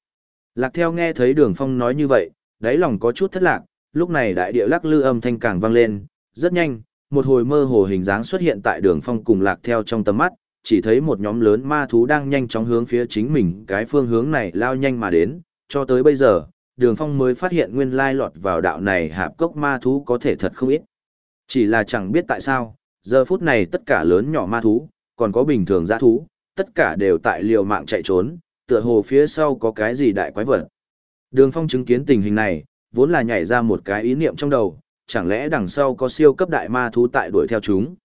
Lạc theo nghe thấy đường phong nói như vậy, đáy lòng có chút thất lạc, lúc này đại địa lắc lư âm thanh càng vang lên, rất nhanh, một hồi mơ hồ hình dáng xuất hiện tại đường phong cùng lạc theo trong tầm mắt, chỉ thấy một nhóm lớn ma thú đang nhanh chóng hướng phía chính mình cái phương hướng này lao nhanh mà đến, cho tới bây giờ, đường phong mới phát hiện nguyên lai lọt vào đạo này hạp cốc ma thú có thể thật không ít. Chỉ là chẳng biết tại sao, giờ phút này tất cả lớn nhỏ ma thú, còn có bình thường giã thú, tất cả đều tại liều mạng chạy trốn, tựa hồ phía sau có cái gì đại quái vật. Đường phong chứng kiến tình hình này, vốn là nhảy ra một cái ý niệm trong đầu, chẳng lẽ đằng sau có siêu cấp đại ma thú tại đuổi theo chúng.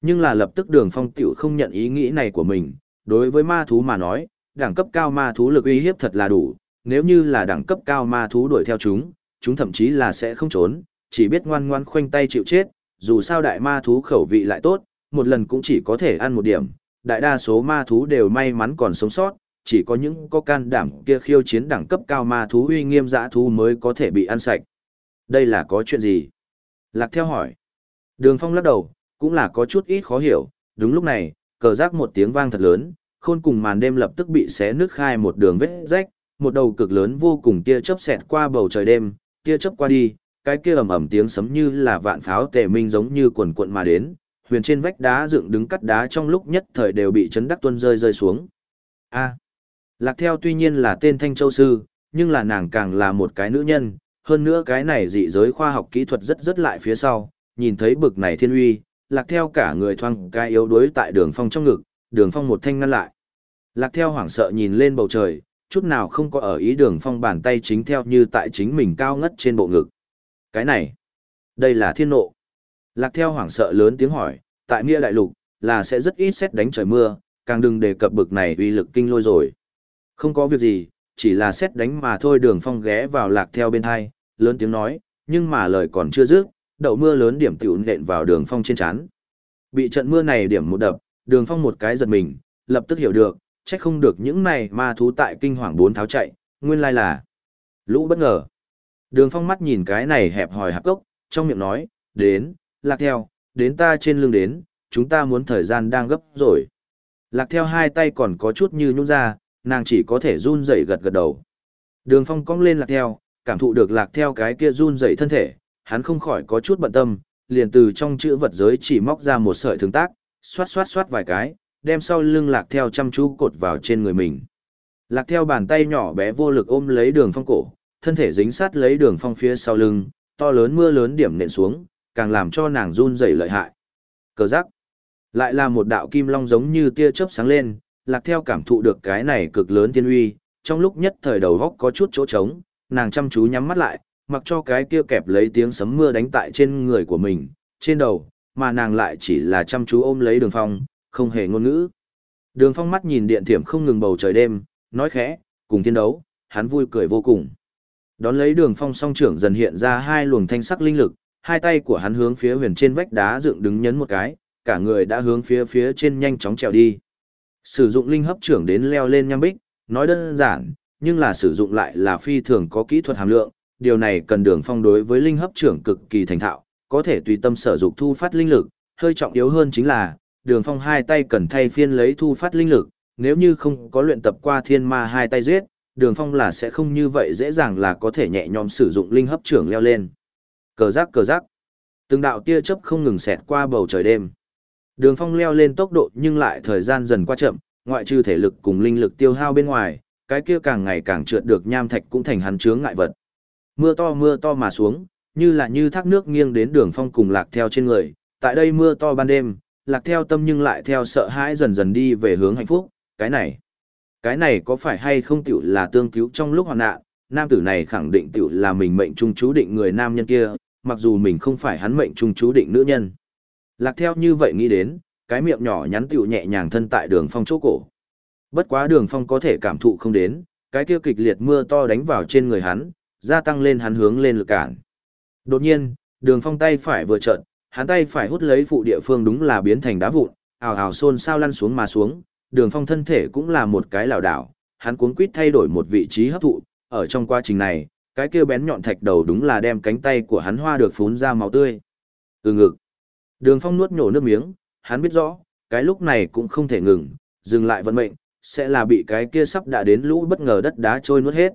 Nhưng là lập tức đường phong tiểu không nhận ý nghĩ này của mình, đối với ma thú mà nói, đẳng cấp cao ma thú lực uy hiếp thật là đủ, nếu như là đẳng cấp cao ma thú đuổi theo chúng, chúng thậm chí là sẽ không trốn, chỉ biết ngoan ngoan khoanh tay chịu chết, dù sao đại ma thú khẩu vị lại tốt, một lần cũng chỉ có thể ăn một điểm, đại đa số ma thú đều may mắn còn sống sót, chỉ có những có can đảm kia khiêu chiến đẳng cấp cao ma thú uy nghiêm dã thú mới có thể bị ăn sạch. Đây là có chuyện gì? Lạc theo hỏi. Đường phong lắc đầu, cũng là có chút ít khó hiểu, đúng lúc này, cờ rác một tiếng vang thật lớn, khôn cùng màn đêm lập tức bị xé nứt khai một đường vết rách, một đầu cực lớn vô cùng tia chớp xẹt qua bầu trời đêm, tia chớp qua đi, cái kia ầm ầm tiếng sấm như là vạn pháo tề minh giống như quần cuộn mà đến, huyền trên vách đá dựng đứng cắt đá trong lúc nhất thời đều bị chấn đắc tuôn rơi rơi xuống. A. Lạc theo tuy nhiên là tên Thanh Châu Sư, nhưng là nàng càng là một cái nữ nhân, hơn nữa cái này dị giới khoa học kỹ thuật rất rất lại phía sau, nhìn thấy bực này thiên uy, lạc theo cả người thoang cái yếu đuối tại đường phong trong ngực, đường phong một thanh ngăn lại. Lạc theo hoảng sợ nhìn lên bầu trời, chút nào không có ở ý đường phong bàn tay chính theo như tại chính mình cao ngất trên bộ ngực. Cái này, đây là thiên nộ. Lạc theo hoảng sợ lớn tiếng hỏi, tại Nghĩa Đại Lục, là sẽ rất ít xét đánh trời mưa, càng đừng đề cập bực này uy lực kinh lôi rồi. Không có việc gì, chỉ là xét đánh mà thôi đường phong ghé vào lạc theo bên hai, lớn tiếng nói, nhưng mà lời còn chưa dứt, đậu mưa lớn điểm tiểu nện vào đường phong trên chán. Bị trận mưa này điểm một đập, đường phong một cái giật mình, lập tức hiểu được, trách không được những này ma thú tại kinh hoàng bốn tháo chạy, nguyên lai là lũ bất ngờ. Đường phong mắt nhìn cái này hẹp hòi hạp gốc, trong miệng nói, đến, lạc theo, đến ta trên lưng đến, chúng ta muốn thời gian đang gấp rồi. Lạc theo hai tay còn có chút như nhung ra, nàng chỉ có thể run rẩy gật gật đầu. Đường phong cong lên lạc theo, cảm thụ được lạc theo cái kia run rẩy thân thể, hắn không khỏi có chút bận tâm, liền từ trong chữ vật giới chỉ móc ra một sợi thương tác, xoát xoát xoát vài cái, đem sau lưng lạc theo chăm chú cột vào trên người mình. Lạc theo bàn tay nhỏ bé vô lực ôm lấy đường phong cổ, thân thể dính sát lấy đường phong phía sau lưng, to lớn mưa lớn điểm nện xuống, càng làm cho nàng run rẩy lợi hại. Cờ giác. Lại là một đạo kim long giống như tia chớp sáng lên, lạc theo cảm thụ được cái này cực lớn thiên uy, trong lúc nhất thời đầu góc có chút chỗ trống, nàng chăm chú nhắm mắt lại, mặc cho cái kia kẹp lấy tiếng sấm mưa đánh tại trên người của mình, trên đầu, mà nàng lại chỉ là chăm chú ôm lấy đường phong, không hề ngôn ngữ. Đường phong mắt nhìn điện thiểm không ngừng bầu trời đêm, nói khẽ, cùng thiên đấu, hắn vui cười vô cùng. Đón lấy đường phong song trưởng dần hiện ra hai luồng thanh sắc linh lực, hai tay của hắn hướng phía huyền trên vách đá dựng đứng nhấn một cái, cả người đã hướng phía phía trên nhanh chóng trèo đi. Sử dụng linh hấp trưởng đến leo lên nham bích, nói đơn giản, nhưng là sử dụng lại là phi thường có kỹ thuật hàm lượng, điều này cần đường phong đối với linh hấp trưởng cực kỳ thành thạo, có thể tùy tâm sở dụng thu phát linh lực, hơi trọng yếu hơn chính là, đường phong hai tay cần thay phiên lấy thu phát linh lực, nếu như không có luyện tập qua thiên ma hai tay giết, đường phong là sẽ không như vậy dễ dàng là có thể nhẹ nhõm sử dụng linh hấp trưởng leo lên. Cờ rác cờ rác, Từng đạo tia chớp không ngừng xẹt qua bầu trời đêm. Đường phong leo lên tốc độ nhưng lại thời gian dần qua chậm, ngoại trừ thể lực cùng linh lực tiêu hao bên ngoài, cái kia càng ngày càng trượt được nham thạch cũng thành hắn chướng ngại vật. Mưa to mưa to mà xuống, như là như thác nước nghiêng đến đường phong cùng lạc theo trên người, tại đây mưa to ban đêm, lạc theo tâm nhưng lại theo sợ hãi dần dần đi về hướng hạnh phúc, cái này, Cái này có phải hay không tiểu là tương cứu trong lúc hoạn nạn, nam tử này khẳng định tiểu là mình mệnh trung chú định người nam nhân kia, mặc dù mình không phải hắn mệnh trung chú định nữ nhân. Lạc theo như vậy nghĩ đến, cái miệng nhỏ nhắn tiểu nhẹ nhàng thân tại đường phong chỗ cổ. Bất quá đường phong có thể cảm thụ không đến, cái kia kịch liệt mưa to đánh vào trên người hắn, gia tăng lên hắn hướng lên lực cản. Đột nhiên, đường phong tay phải vừa trợn, hắn tay phải hút lấy phụ địa phương đúng là biến thành đá vụn, ào ào xôn sao lăn xuống mà xuống, đường phong thân thể cũng là một cái lảo đảo, hắn cuống quýt thay đổi một vị trí hấp thụ, ở trong quá trình này, cái kia bén nhọn thạch đầu đúng là đem cánh tay của hắn hoa được phún ra máu tươi. Ừ ngực. Đường phong nuốt nhổ nước miếng, hắn biết rõ, cái lúc này cũng không thể ngừng, dừng lại vận mệnh, sẽ là bị cái kia sắp đã đến lũ bất ngờ đất đá trôi nuốt hết.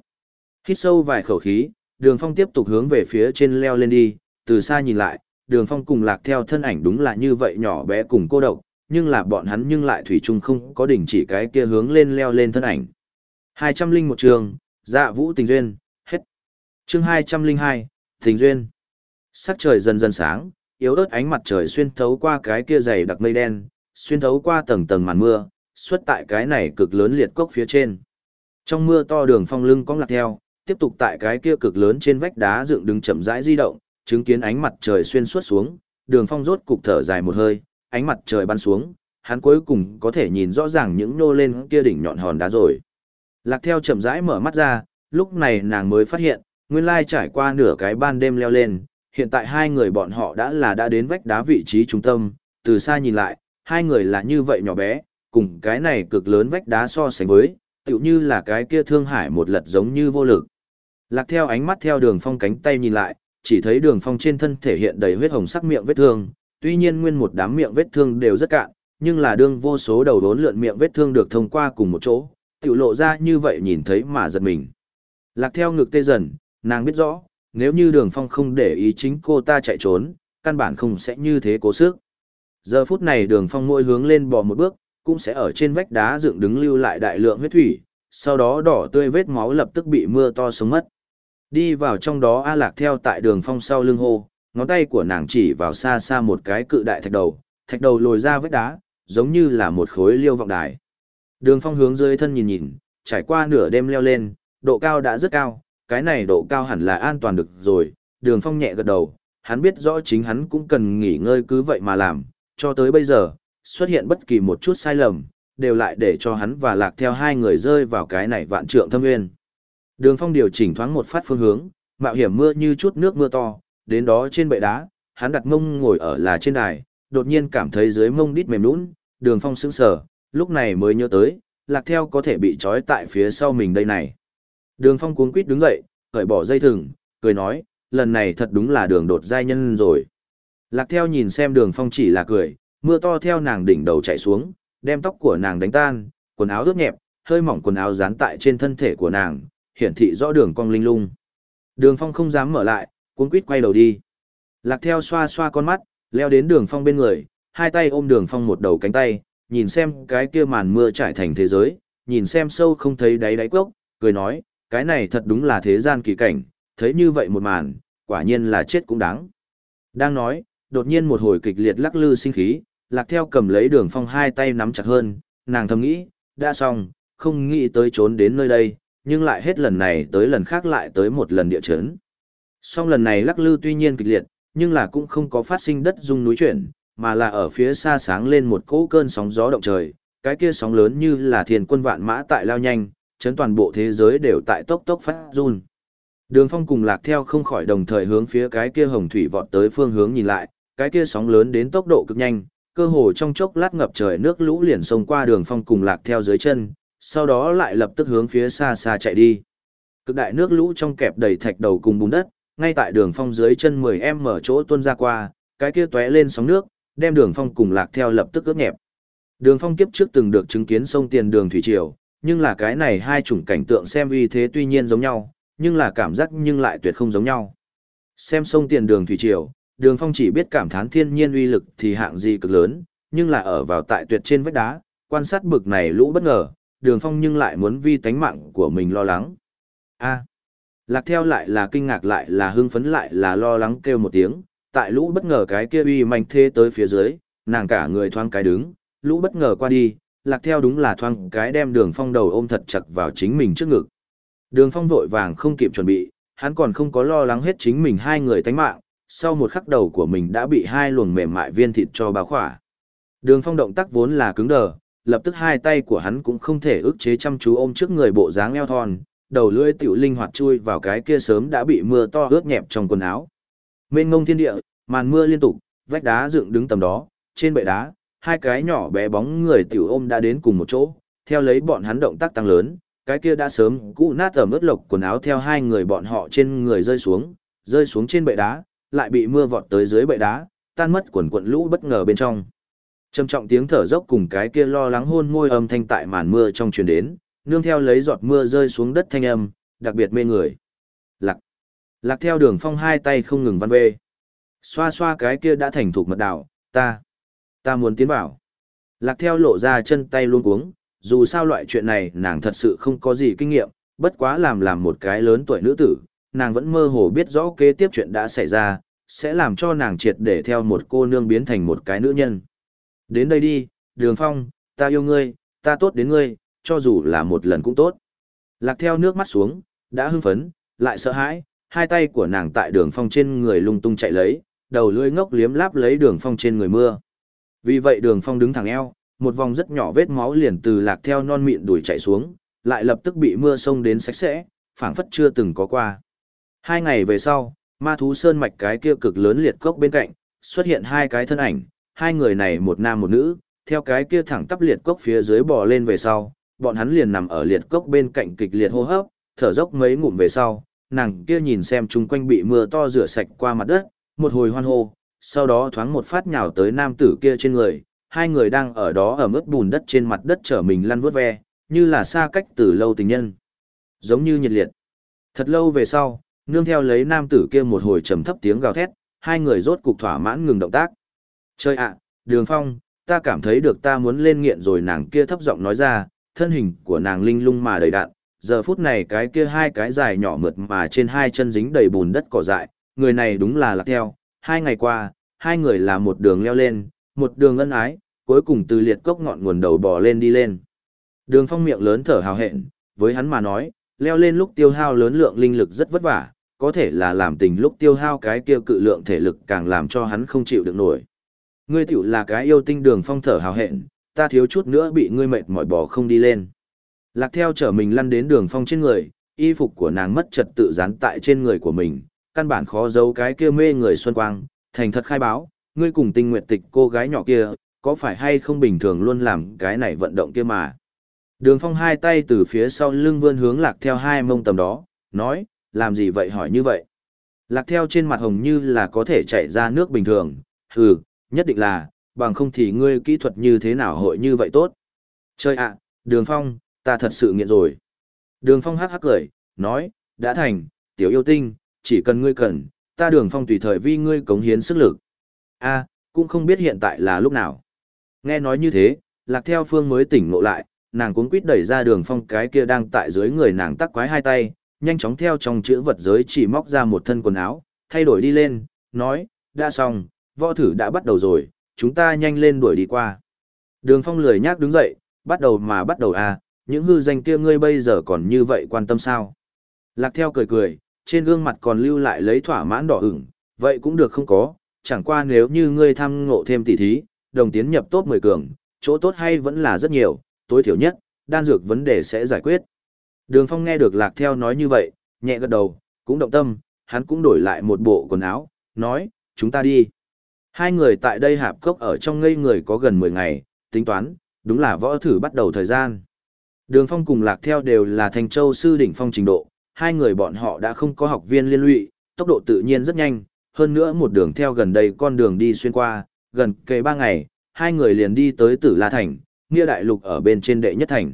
Hít sâu vài khẩu khí, đường phong tiếp tục hướng về phía trên leo lên đi, từ xa nhìn lại, đường phong cùng lạc theo thân ảnh đúng là như vậy nhỏ bé cùng cô độc, nhưng là bọn hắn nhưng lại thủy chung không có đình chỉ cái kia hướng lên leo lên thân ảnh. Hai trăm linh một trường, dạ vũ tình duyên, hết. Chương hai trăm linh hai, tình duyên. Sắc trời dần dần sáng, yếu ớt ánh mặt trời xuyên thấu qua cái kia dày đặc mây đen, xuyên thấu qua tầng tầng màn mưa, xuất tại cái này cực lớn liệt cốc phía trên. Trong mưa to đường phong lưng cong lạc theo, tiếp tục tại cái kia cực lớn trên vách đá dựng đứng chậm rãi di động, chứng kiến ánh mặt trời xuyên suốt xuống, đường phong rốt cục thở dài một hơi, ánh mặt trời bắn xuống, hắn cuối cùng có thể nhìn rõ ràng những nô lên kia đỉnh nhọn hòn đá rồi. Lạc theo chậm rãi mở mắt ra, lúc này nàng mới phát hiện, nguyên lai trải qua nửa cái ban đêm leo lên, hiện tại hai người bọn họ đã là đã đến vách đá vị trí trung tâm, từ xa nhìn lại, hai người là như vậy nhỏ bé, cùng cái này cực lớn vách đá so sánh với, tựu như là cái kia thương hải một lật giống như vô lực. Lạc theo ánh mắt theo đường phong cánh tay nhìn lại, chỉ thấy đường phong trên thân thể hiện đầy huyết hồng sắc miệng vết thương, tuy nhiên nguyên một đám miệng vết thương đều rất cạn, nhưng là đương vô số đầu đốn lượn miệng vết thương được thông qua cùng một chỗ, tiểu lộ ra như vậy nhìn thấy mà giật mình. Lạc theo ngực tê dần, nàng biết rõ, nếu như đường phong không để ý chính cô ta chạy trốn, căn bản không sẽ như thế cố sức. Giờ phút này đường phong mỗi hướng lên bò một bước, cũng sẽ ở trên vách đá dựng đứng lưu lại đại lượng huyết thủy, sau đó đỏ tươi vết máu lập tức bị mưa to sống mất. Đi vào trong đó A Lạc theo tại đường phong sau lưng hô, ngón tay của nàng chỉ vào xa xa một cái cự đại thạch đầu, thạch đầu lồi ra vách đá, giống như là một khối liêu vọng đài. Đường phong hướng dưới thân nhìn nhìn, trải qua nửa đêm leo lên, độ cao đã rất cao, cái này độ cao hẳn là an toàn được rồi, đường phong nhẹ gật đầu, hắn biết rõ chính hắn cũng cần nghỉ ngơi cứ vậy mà làm, cho tới bây giờ, xuất hiện bất kỳ một chút sai lầm, đều lại để cho hắn và lạc theo hai người rơi vào cái này vạn trượng thâm nguyên. Đường phong điều chỉnh thoáng một phát phương hướng, mạo hiểm mưa như chút nước mưa to, đến đó trên bệ đá, hắn đặt mông ngồi ở là trên đài, đột nhiên cảm thấy dưới mông đít mềm nũng, đường phong sững sờ, lúc này mới nhớ tới, lạc theo có thể bị trói tại phía sau mình đây này. Đường phong cuống quýt đứng dậy, cởi bỏ dây thừng, cười nói, lần này thật đúng là đường đột giai nhân rồi. Lạc theo nhìn xem đường phong chỉ là cười, mưa to theo nàng đỉnh đầu chạy xuống, đem tóc của nàng đánh tan, quần áo ướt nhẹp, hơi mỏng quần áo dán tại trên thân thể của nàng, hiển thị rõ đường cong linh lung. Đường phong không dám mở lại, cuốn quýt quay đầu đi. Lạc theo xoa xoa con mắt, leo đến đường phong bên người, hai tay ôm đường phong một đầu cánh tay, nhìn xem cái kia màn mưa trải thành thế giới, nhìn xem sâu không thấy đáy đáy cốc, cười nói, cái này thật đúng là thế gian kỳ cảnh, thấy như vậy một màn, quả nhiên là chết cũng đáng. Đang nói, đột nhiên một hồi kịch liệt lắc lư sinh khí, lạc theo cầm lấy đường phong hai tay nắm chặt hơn, nàng thầm nghĩ, đã xong, không nghĩ tới trốn đến nơi đây, nhưng lại hết lần này tới lần khác lại tới một lần địa chấn. Song lần này lắc lư tuy nhiên kịch liệt, nhưng là cũng không có phát sinh đất rung núi chuyển, mà là ở phía xa sáng lên một cỗ cơn sóng gió động trời, cái kia sóng lớn như là thiên quân vạn mã tại lao nhanh, chấn toàn bộ thế giới đều tại tốc tốc phát run. Đường phong cùng lạc theo không khỏi đồng thời hướng phía cái kia hồng thủy vọt tới phương hướng nhìn lại, cái kia sóng lớn đến tốc độ cực nhanh, cơ hồ trong chốc lát ngập trời nước lũ liền xông qua đường phong cùng lạc theo dưới chân, sau đó lại lập tức hướng phía xa xa chạy đi. Cực đại nước lũ trong kẹp đầy thạch đầu cùng bùn đất, ngay tại đường phong dưới chân 10 em mở chỗ tuôn ra qua, cái kia tóe lên sóng nước, đem đường phong cùng lạc theo lập tức ướt nhẹp. Đường phong kiếp trước từng được chứng kiến sông tiền đường thủy triều, nhưng là cái này hai chủng cảnh tượng xem uy thế tuy nhiên giống nhau, nhưng là cảm giác nhưng lại tuyệt không giống nhau. Xem sông tiền đường thủy triều, đường phong chỉ biết cảm thán thiên nhiên uy lực thì hạng gì cực lớn, nhưng là ở vào tại tuyệt trên vách đá, quan sát bực này lũ bất ngờ, đường phong nhưng lại muốn vi tánh mạng của mình lo lắng. a lạc theo lại là kinh ngạc lại là hưng phấn lại là lo lắng kêu một tiếng, tại lũ bất ngờ cái kia uy manh thế tới phía dưới, nàng cả người thoáng cái đứng, lũ bất ngờ qua đi, lạc theo đúng là thoang cái đem đường phong đầu ôm thật chặt vào chính mình trước ngực. Đường phong vội vàng không kịp chuẩn bị, hắn còn không có lo lắng hết chính mình hai người tánh mạng, sau một khắc đầu của mình đã bị hai luồng mềm mại viên thịt cho bao khỏa. Đường phong động tác vốn là cứng đờ, lập tức hai tay của hắn cũng không thể ức chế chăm chú ôm trước người bộ dáng eo thon, đầu lưỡi tiểu linh hoạt chui vào cái kia sớm đã bị mưa to ướt nhẹp trong quần áo. Mênh ngông thiên địa, màn mưa liên tục, vách đá dựng đứng tầm đó, trên bệ đá, hai cái nhỏ bé bóng người tiểu ôm đã đến cùng một chỗ, theo lấy bọn hắn động tác tăng lớn, cái kia đã sớm cũ nát ở ướt lộc quần áo theo hai người bọn họ trên người rơi xuống, rơi xuống trên bệ đá, lại bị mưa vọt tới dưới bệ đá, tan mất quần quần lũ bất ngờ bên trong. Trầm trọng tiếng thở dốc cùng cái kia lo lắng hôn môi âm thanh tại màn mưa trong truyền đến, nương theo lấy giọt mưa rơi xuống đất thanh âm, đặc biệt mê người. Lạc. Lạc theo đường phong hai tay không ngừng văn vê. Xoa xoa cái kia đã thành thục mật đảo, ta, ta muốn tiến vào. Lạc theo lộ ra chân tay luôn cuống, dù sao loại chuyện này nàng thật sự không có gì kinh nghiệm, bất quá làm làm một cái lớn tuổi nữ tử, nàng vẫn mơ hồ biết rõ kế tiếp chuyện đã xảy ra, sẽ làm cho nàng triệt để theo một cô nương biến thành một cái nữ nhân. Đến đây đi, đường phong, ta yêu ngươi, ta tốt đến ngươi, cho dù là một lần cũng tốt. Lạc theo nước mắt xuống, đã hưng phấn, lại sợ hãi, hai tay của nàng tại đường phong trên người lung tung chạy lấy, đầu lưỡi ngốc liếm láp lấy đường phong trên người mưa. Vì vậy đường phong đứng thẳng eo, một vòng rất nhỏ vết máu liền từ lạc theo non mịn đuổi chạy xuống, lại lập tức bị mưa sông đến sạch sẽ, phảng phất chưa từng có qua. Hai ngày về sau, ma thú sơn mạch cái kia cực lớn liệt cốc bên cạnh, xuất hiện hai cái thân ảnh, hai người này một nam một nữ, theo cái kia thẳng tắp liệt cốc phía dưới bò lên về sau, bọn hắn liền nằm ở liệt cốc bên cạnh kịch liệt hô hấp, thở dốc mấy ngụm về sau, nàng kia nhìn xem chung quanh bị mưa to rửa sạch qua mặt đất, một hồi hoan hô, sau đó thoáng một phát nhào tới nam tử kia trên người, hai người đang ở đó ở mức bùn đất trên mặt đất trở mình lăn vuốt ve, như là xa cách từ lâu tình nhân. Giống như nhiệt liệt. Thật lâu về sau, nương theo lấy nam tử kia một hồi trầm thấp tiếng gào thét, hai người rốt cục thỏa mãn ngừng động tác. Chơi ạ, đường phong, ta cảm thấy được ta muốn lên nghiện rồi nàng kia thấp giọng nói ra, thân hình của nàng linh lung mà đầy đạn, giờ phút này cái kia hai cái dài nhỏ mượt mà trên hai chân dính đầy bùn đất cỏ dại, người này đúng là lạc theo, hai ngày qua, hai người là một đường leo lên, một đường ân ái, cuối cùng từ liệt cốc ngọn nguồn đầu bò lên đi lên. Đường phong miệng lớn thở hào hẹn, với hắn mà nói, leo lên lúc tiêu hao lớn lượng linh lực rất vất vả, có thể là làm tình lúc tiêu hao cái kia cự lượng thể lực càng làm cho hắn không chịu được nổi. Ngươi tiểu là cái yêu tinh đường phong thở hào hẹn, ta thiếu chút nữa bị ngươi mệt mỏi bò không đi lên. Lạc theo trở mình lăn đến đường phong trên người, y phục của nàng mất trật tự dán tại trên người của mình, căn bản khó giấu cái kia mê người xuân quang, thành thật khai báo, ngươi cùng tinh nguyện tịch cô gái nhỏ kia, có phải hay không bình thường luôn làm cái này vận động kia mà. Đường phong hai tay từ phía sau lưng vươn hướng lạc theo hai mông tầm đó, nói, làm gì vậy hỏi như vậy. Lạc theo trên mặt hồng như là có thể chạy ra nước bình thường, hừ, nhất định là, bằng không thì ngươi kỹ thuật như thế nào hội như vậy tốt. Chơi ạ, đường phong, ta thật sự nghiện rồi. Đường phong hắc hắc cười, nói, đã thành, tiểu yêu tinh, chỉ cần ngươi cần, ta đường phong tùy thời vi ngươi cống hiến sức lực. a cũng không biết hiện tại là lúc nào. Nghe nói như thế, lạc theo phương mới tỉnh ngộ lại, nàng cuống quýt đẩy ra đường phong cái kia đang tại dưới người nàng tắc quái hai tay, nhanh chóng theo trong chữ vật giới chỉ móc ra một thân quần áo, thay đổi đi lên, nói, đã xong, võ thử đã bắt đầu rồi, chúng ta nhanh lên đuổi đi qua. Đường phong lười nhác đứng dậy, bắt đầu mà bắt đầu à, những hư danh kia ngươi bây giờ còn như vậy quan tâm sao. Lạc theo cười cười, trên gương mặt còn lưu lại lấy thỏa mãn đỏ ửng, vậy cũng được không có, chẳng qua nếu như ngươi tham ngộ thêm tỉ thí, đồng tiến nhập tốt 10 cường, chỗ tốt hay vẫn là rất nhiều, tối thiểu nhất, đan dược vấn đề sẽ giải quyết. Đường Phong nghe được Lạc Theo nói như vậy, nhẹ gật đầu, cũng động tâm, hắn cũng đổi lại một bộ quần áo, nói, chúng ta đi. Hai người tại đây hạp cốc ở trong ngây người có gần 10 ngày, tính toán, đúng là võ thử bắt đầu thời gian. Đường Phong cùng Lạc Theo đều là thành châu sư đỉnh phong trình độ, hai người bọn họ đã không có học viên liên lụy, tốc độ tự nhiên rất nhanh, hơn nữa một đường theo gần đây con đường đi xuyên qua, gần kề ba ngày, hai người liền đi tới Tử La Thành, nghĩa đại lục ở bên trên đệ nhất thành.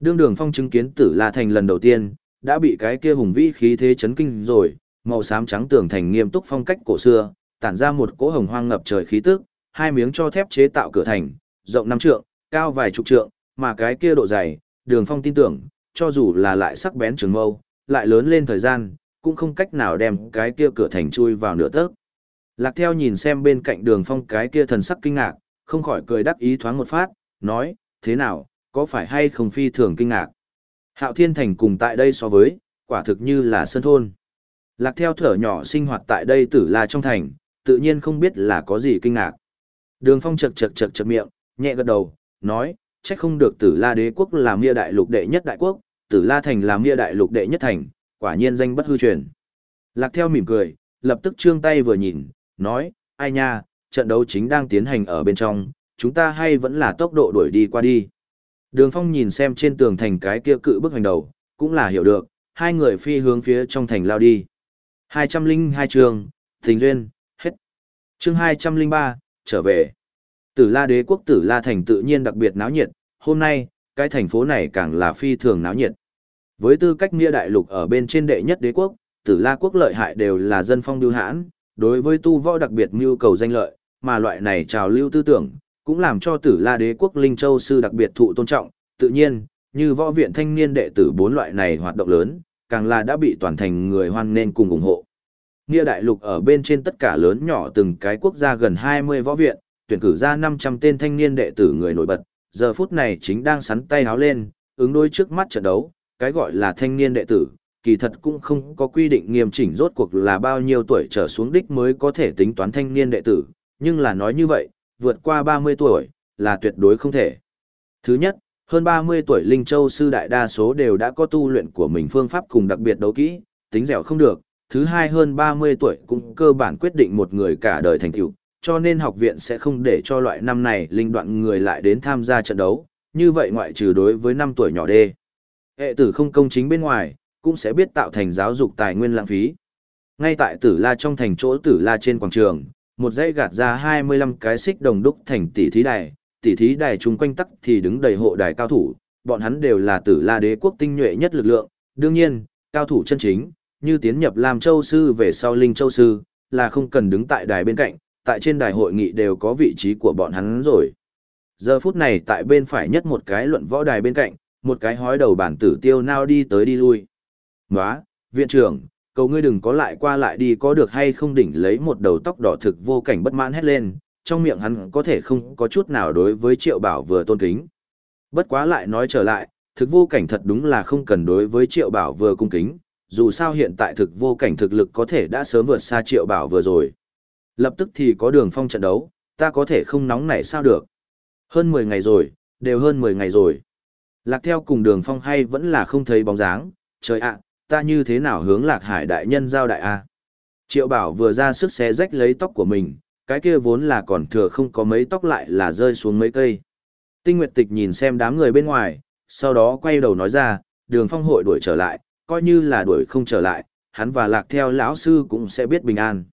Đương đường phong chứng kiến Tử La Thành lần đầu tiên, đã bị cái kia hùng vĩ khí thế chấn kinh rồi, màu xám trắng tường thành nghiêm túc phong cách cổ xưa, tản ra một cỗ hồng hoang ngập trời khí tức, hai miếng cho thép chế tạo cửa thành, rộng năm trượng, cao vài chục trượng, mà cái kia độ dày, đường phong tin tưởng, cho dù là lại sắc bén trường mâu, lại lớn lên thời gian, cũng không cách nào đem cái kia cửa thành chui vào nửa tấc. Lạc theo nhìn xem bên cạnh đường phong cái kia thần sắc kinh ngạc, không khỏi cười đắc ý thoáng một phát, nói, thế nào, có phải hay không phi thường kinh ngạc. Hạo Thiên Thành cùng tại đây so với, quả thực như là sân thôn. Lạc theo thở nhỏ sinh hoạt tại đây tử là trong thành, tự nhiên không biết là có gì kinh ngạc. Đường phong chật chật chật chật miệng, nhẹ gật đầu, nói, trách không được tử la đế quốc làm mia đại lục đệ nhất đại quốc, tử la thành làm mia đại lục đệ nhất thành, quả nhiên danh bất hư truyền. Lạc theo mỉm cười, lập tức trương tay vừa nhìn, nói, ai nha, trận đấu chính đang tiến hành ở bên trong, chúng ta hay vẫn là tốc độ đuổi đi qua đi. Đường phong nhìn xem trên tường thành cái kia cự bức hành đầu, cũng là hiểu được, hai người phi hướng phía trong thành lao đi. 202 trường, tình duyên, chương 203, trở về. Tử la đế quốc tử la thành tự nhiên đặc biệt náo nhiệt, hôm nay, cái thành phố này càng là phi thường náo nhiệt. Với tư cách nghĩa đại lục ở bên trên đệ nhất đế quốc, tử la quốc lợi hại đều là dân phong lưu hãn, đối với tu võ đặc biệt mưu cầu danh lợi, mà loại này trào lưu tư tưởng, cũng làm cho tử la đế quốc Linh Châu sư đặc biệt thụ tôn trọng, tự nhiên, như võ viện thanh niên đệ tử bốn loại này hoạt động lớn, càng là đã bị toàn thành người hoan nên cùng ủng hộ. Nghĩa đại lục ở bên trên tất cả lớn nhỏ từng cái quốc gia gần 20 võ viện, tuyển cử ra 500 tên thanh niên đệ tử người nổi bật, giờ phút này chính đang sắn tay háo lên, ứng đối trước mắt trận đấu, cái gọi là thanh niên đệ tử, kỳ thật cũng không có quy định nghiêm chỉnh rốt cuộc là bao nhiêu tuổi trở xuống đích mới có thể tính toán thanh niên đệ tử, nhưng là nói như vậy, vượt qua 30 tuổi, là tuyệt đối không thể. Thứ nhất, hơn 30 tuổi Linh Châu sư đại đa số đều đã có tu luyện của mình phương pháp cùng đặc biệt đấu kỹ, tính dẻo không được. Thứ hai hơn 30 tuổi cũng cơ bản quyết định một người cả đời thành tựu, cho nên học viện sẽ không để cho loại năm này linh đoạn người lại đến tham gia trận đấu, như vậy ngoại trừ đối với năm tuổi nhỏ đê. Hệ tử không công chính bên ngoài, cũng sẽ biết tạo thành giáo dục tài nguyên lãng phí. Ngay tại tử la trong thành chỗ tử la trên quảng trường, một dãy gạt ra 25 cái xích đồng đúc thành tỷ thí đài, tỷ thí đài chung quanh tắc thì đứng đầy hộ đài cao thủ, bọn hắn đều là tử la đế quốc tinh nhuệ nhất lực lượng, đương nhiên, cao thủ chân chính, như tiến nhập làm châu sư về sau linh châu sư, là không cần đứng tại đài bên cạnh, tại trên đài hội nghị đều có vị trí của bọn hắn rồi. Giờ phút này tại bên phải nhất một cái luận võ đài bên cạnh, một cái hói đầu bản tử tiêu nao đi tới đi lui. Nóa, viện trưởng, cầu ngươi đừng có lại qua lại đi có được hay không đỉnh lấy một đầu tóc đỏ thực vô cảnh bất mãn hét lên, trong miệng hắn có thể không có chút nào đối với triệu bảo vừa tôn kính. Bất quá lại nói trở lại, thực vô cảnh thật đúng là không cần đối với triệu bảo vừa cung kính, dù sao hiện tại thực vô cảnh thực lực có thể đã sớm vượt xa triệu bảo vừa rồi. Lập tức thì có đường phong trận đấu, ta có thể không nóng nảy sao được. Hơn 10 ngày rồi, đều hơn 10 ngày rồi. Lạc theo cùng đường phong hay vẫn là không thấy bóng dáng, trời ạ, ta như thế nào hướng lạc hải đại nhân giao đại a Triệu bảo vừa ra sức xé rách lấy tóc của mình, cái kia vốn là còn thừa không có mấy tóc lại là rơi xuống mấy cây. Tinh Nguyệt Tịch nhìn xem đám người bên ngoài, sau đó quay đầu nói ra, đường phong hội đuổi trở lại, coi như là đuổi không trở lại, hắn và lạc theo lão sư cũng sẽ biết bình an.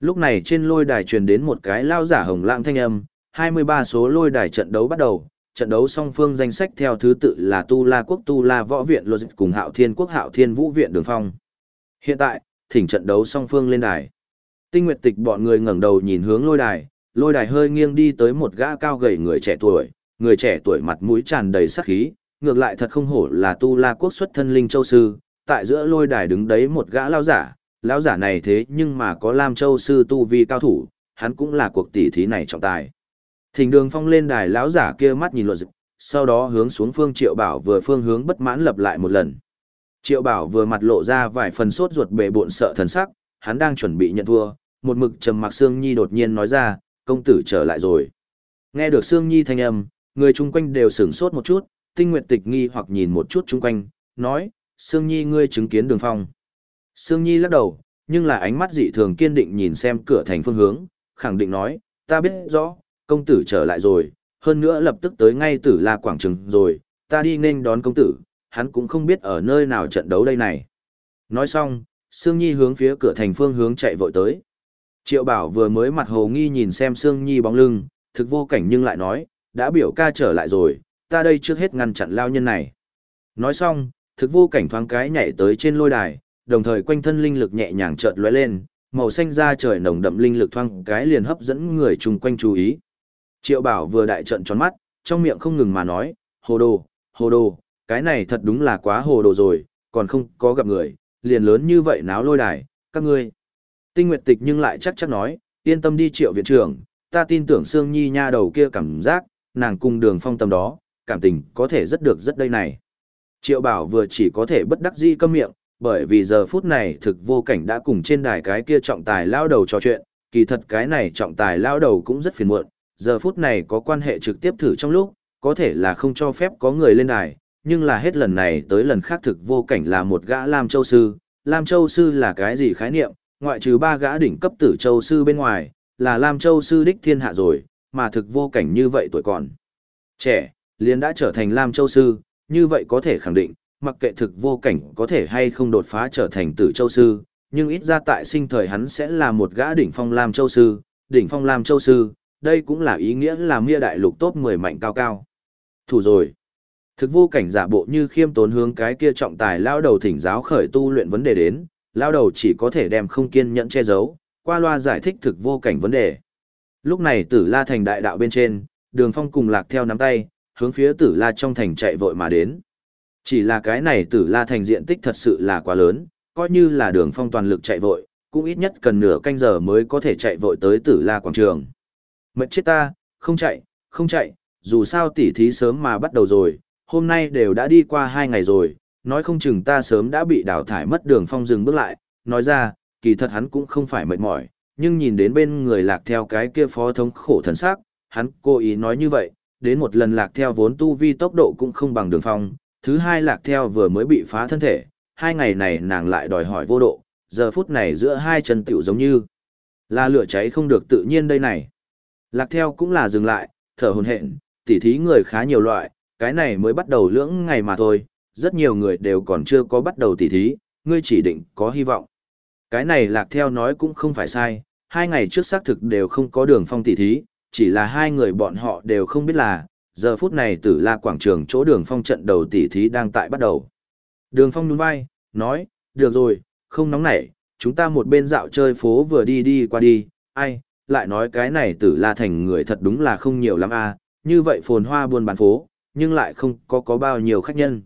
Lúc này trên lôi đài truyền đến một cái lao giả hồng lãng thanh âm, 23 số lôi đài trận đấu bắt đầu, trận đấu song phương danh sách theo thứ tự là Tu La Quốc Tu La Võ Viện Lô Dịch cùng Hạo Thiên Quốc Hạo Thiên Vũ Viện Đường Phong. Hiện tại, thỉnh trận đấu song phương lên đài. Tinh Nguyệt Tịch bọn người ngẩng đầu nhìn hướng lôi đài, lôi đài hơi nghiêng đi tới một gã cao gầy người trẻ tuổi, người trẻ tuổi mặt mũi tràn đầy sắc khí, ngược lại thật không hổ là Tu La Quốc xuất thân linh châu sư, tại giữa lôi đài đứng đấy một gã lao giả, lão giả này thế nhưng mà có Lam Châu sư tu vi cao thủ, hắn cũng là cuộc tỷ thí này trọng tài. Thỉnh đường phong lên đài lão giả kia mắt nhìn luật dịch, sau đó hướng xuống phương triệu bảo vừa phương hướng bất mãn lập lại một lần. Triệu bảo vừa mặt lộ ra vài phần sốt ruột bệ bộn sợ thần sắc, hắn đang chuẩn bị nhận thua, một mực trầm mặc Sương Nhi đột nhiên nói ra, công tử trở lại rồi. Nghe được Sương Nhi thanh âm, người chung quanh đều sửng sốt một chút, tinh nguyệt tịch nghi hoặc nhìn một chút chung quanh, nói, Sương Nhi ngươi chứng kiến đường phong. Sương Nhi lắc đầu, nhưng là ánh mắt dị thường kiên định nhìn xem cửa thành phương hướng, khẳng định nói, ta biết rõ, công tử trở lại rồi, hơn nữa lập tức tới ngay tử la quảng trường rồi, ta đi nên đón công tử, hắn cũng không biết ở nơi nào trận đấu đây này. Nói xong, Sương Nhi hướng phía cửa thành phương hướng chạy vội tới. Triệu Bảo vừa mới mặt hồ nghi nhìn xem Sương Nhi bóng lưng, thực vô cảnh nhưng lại nói, đã biểu ca trở lại rồi, ta đây trước hết ngăn chặn lao nhân này. Nói xong, thực vô cảnh thoáng cái nhảy tới trên lôi đài, đồng thời quanh thân linh lực nhẹ nhàng chợt lóe lên, màu xanh da trời nồng đậm linh lực thoáng cái liền hấp dẫn người chung quanh chú ý. Triệu Bảo vừa đại trận tròn mắt, trong miệng không ngừng mà nói, hồ đồ, hồ đồ, cái này thật đúng là quá hồ đồ rồi, còn không có gặp người, liền lớn như vậy náo lôi đài, các ngươi. Tinh Nguyệt Tịch nhưng lại chắc chắn nói, yên tâm đi Triệu viện trưởng, ta tin tưởng Sương Nhi nha đầu kia cảm giác, nàng cùng đường phong tâm đó, cảm tình có thể rất được rất đây này. Triệu bảo vừa chỉ có thể bất đắc dĩ câm miệng, bởi vì giờ phút này thực vô cảnh đã cùng trên đài cái kia trọng tài lao đầu trò chuyện, kỳ thật cái này trọng tài lao đầu cũng rất phiền muộn, giờ phút này có quan hệ trực tiếp thử trong lúc, có thể là không cho phép có người lên đài, nhưng là hết lần này tới lần khác thực vô cảnh là một gã Lam Châu Sư. Lam Châu Sư là cái gì khái niệm, ngoại trừ ba gã đỉnh cấp tử Châu Sư bên ngoài, là Lam Châu Sư đích thiên hạ rồi, mà thực vô cảnh như vậy tuổi còn. Trẻ, liền đã trở thành Lam Châu Sư, như vậy có thể khẳng định, mặc kệ thực vô cảnh có thể hay không đột phá trở thành tử Châu Sư, nhưng ít ra tại sinh thời hắn sẽ là một gã đỉnh phong Lam Châu Sư, đỉnh phong Lam Châu Sư, đây cũng là ý nghĩa là mia đại lục top 10 mạnh cao cao. Thủ rồi. Thực vô cảnh giả bộ như khiêm tốn hướng cái kia trọng tài lao đầu thỉnh giáo khởi tu luyện vấn đề đến, lao đầu chỉ có thể đem không kiên nhẫn che giấu, qua loa giải thích thực vô cảnh vấn đề. Lúc này tử la thành đại đạo bên trên, đường phong cùng lạc theo nắm tay, hướng phía tử la trong thành chạy vội mà đến. Chỉ là cái này tử la thành diện tích thật sự là quá lớn, coi như là đường phong toàn lực chạy vội, cũng ít nhất cần nửa canh giờ mới có thể chạy vội tới tử la quảng trường. Mệt chết ta, không chạy, không chạy, dù sao tỉ thí sớm mà bắt đầu rồi, hôm nay đều đã đi qua hai ngày rồi, nói không chừng ta sớm đã bị đào thải mất đường phong dừng bước lại, nói ra, kỳ thật hắn cũng không phải mệt mỏi, nhưng nhìn đến bên người lạc theo cái kia phó thống khổ thần sắc, hắn cố ý nói như vậy, đến một lần lạc theo vốn tu vi tốc độ cũng không bằng đường phong, thứ hai lạc theo vừa mới bị phá thân thể, hai ngày này nàng lại đòi hỏi vô độ, giờ phút này giữa hai chân tiểu giống như là lửa cháy không được tự nhiên đây này. Lạc theo cũng là dừng lại, thở hồn hện, tỉ thí người khá nhiều loại, cái này mới bắt đầu lưỡng ngày mà thôi, rất nhiều người đều còn chưa có bắt đầu tỉ thí, ngươi chỉ định có hy vọng. Cái này lạc theo nói cũng không phải sai, hai ngày trước xác thực đều không có đường phong tỉ thí, chỉ là hai người bọn họ đều không biết là, giờ phút này tử la quảng trường chỗ đường phong trận đầu tỉ thí đang tại bắt đầu. Đường phong nhún vai, nói, được rồi, không nóng nảy, chúng ta một bên dạo chơi phố vừa đi đi qua đi, ai, lại nói cái này tử la thành người thật đúng là không nhiều lắm a như vậy phồn hoa buôn bán phố, nhưng lại không có có bao nhiêu khách nhân.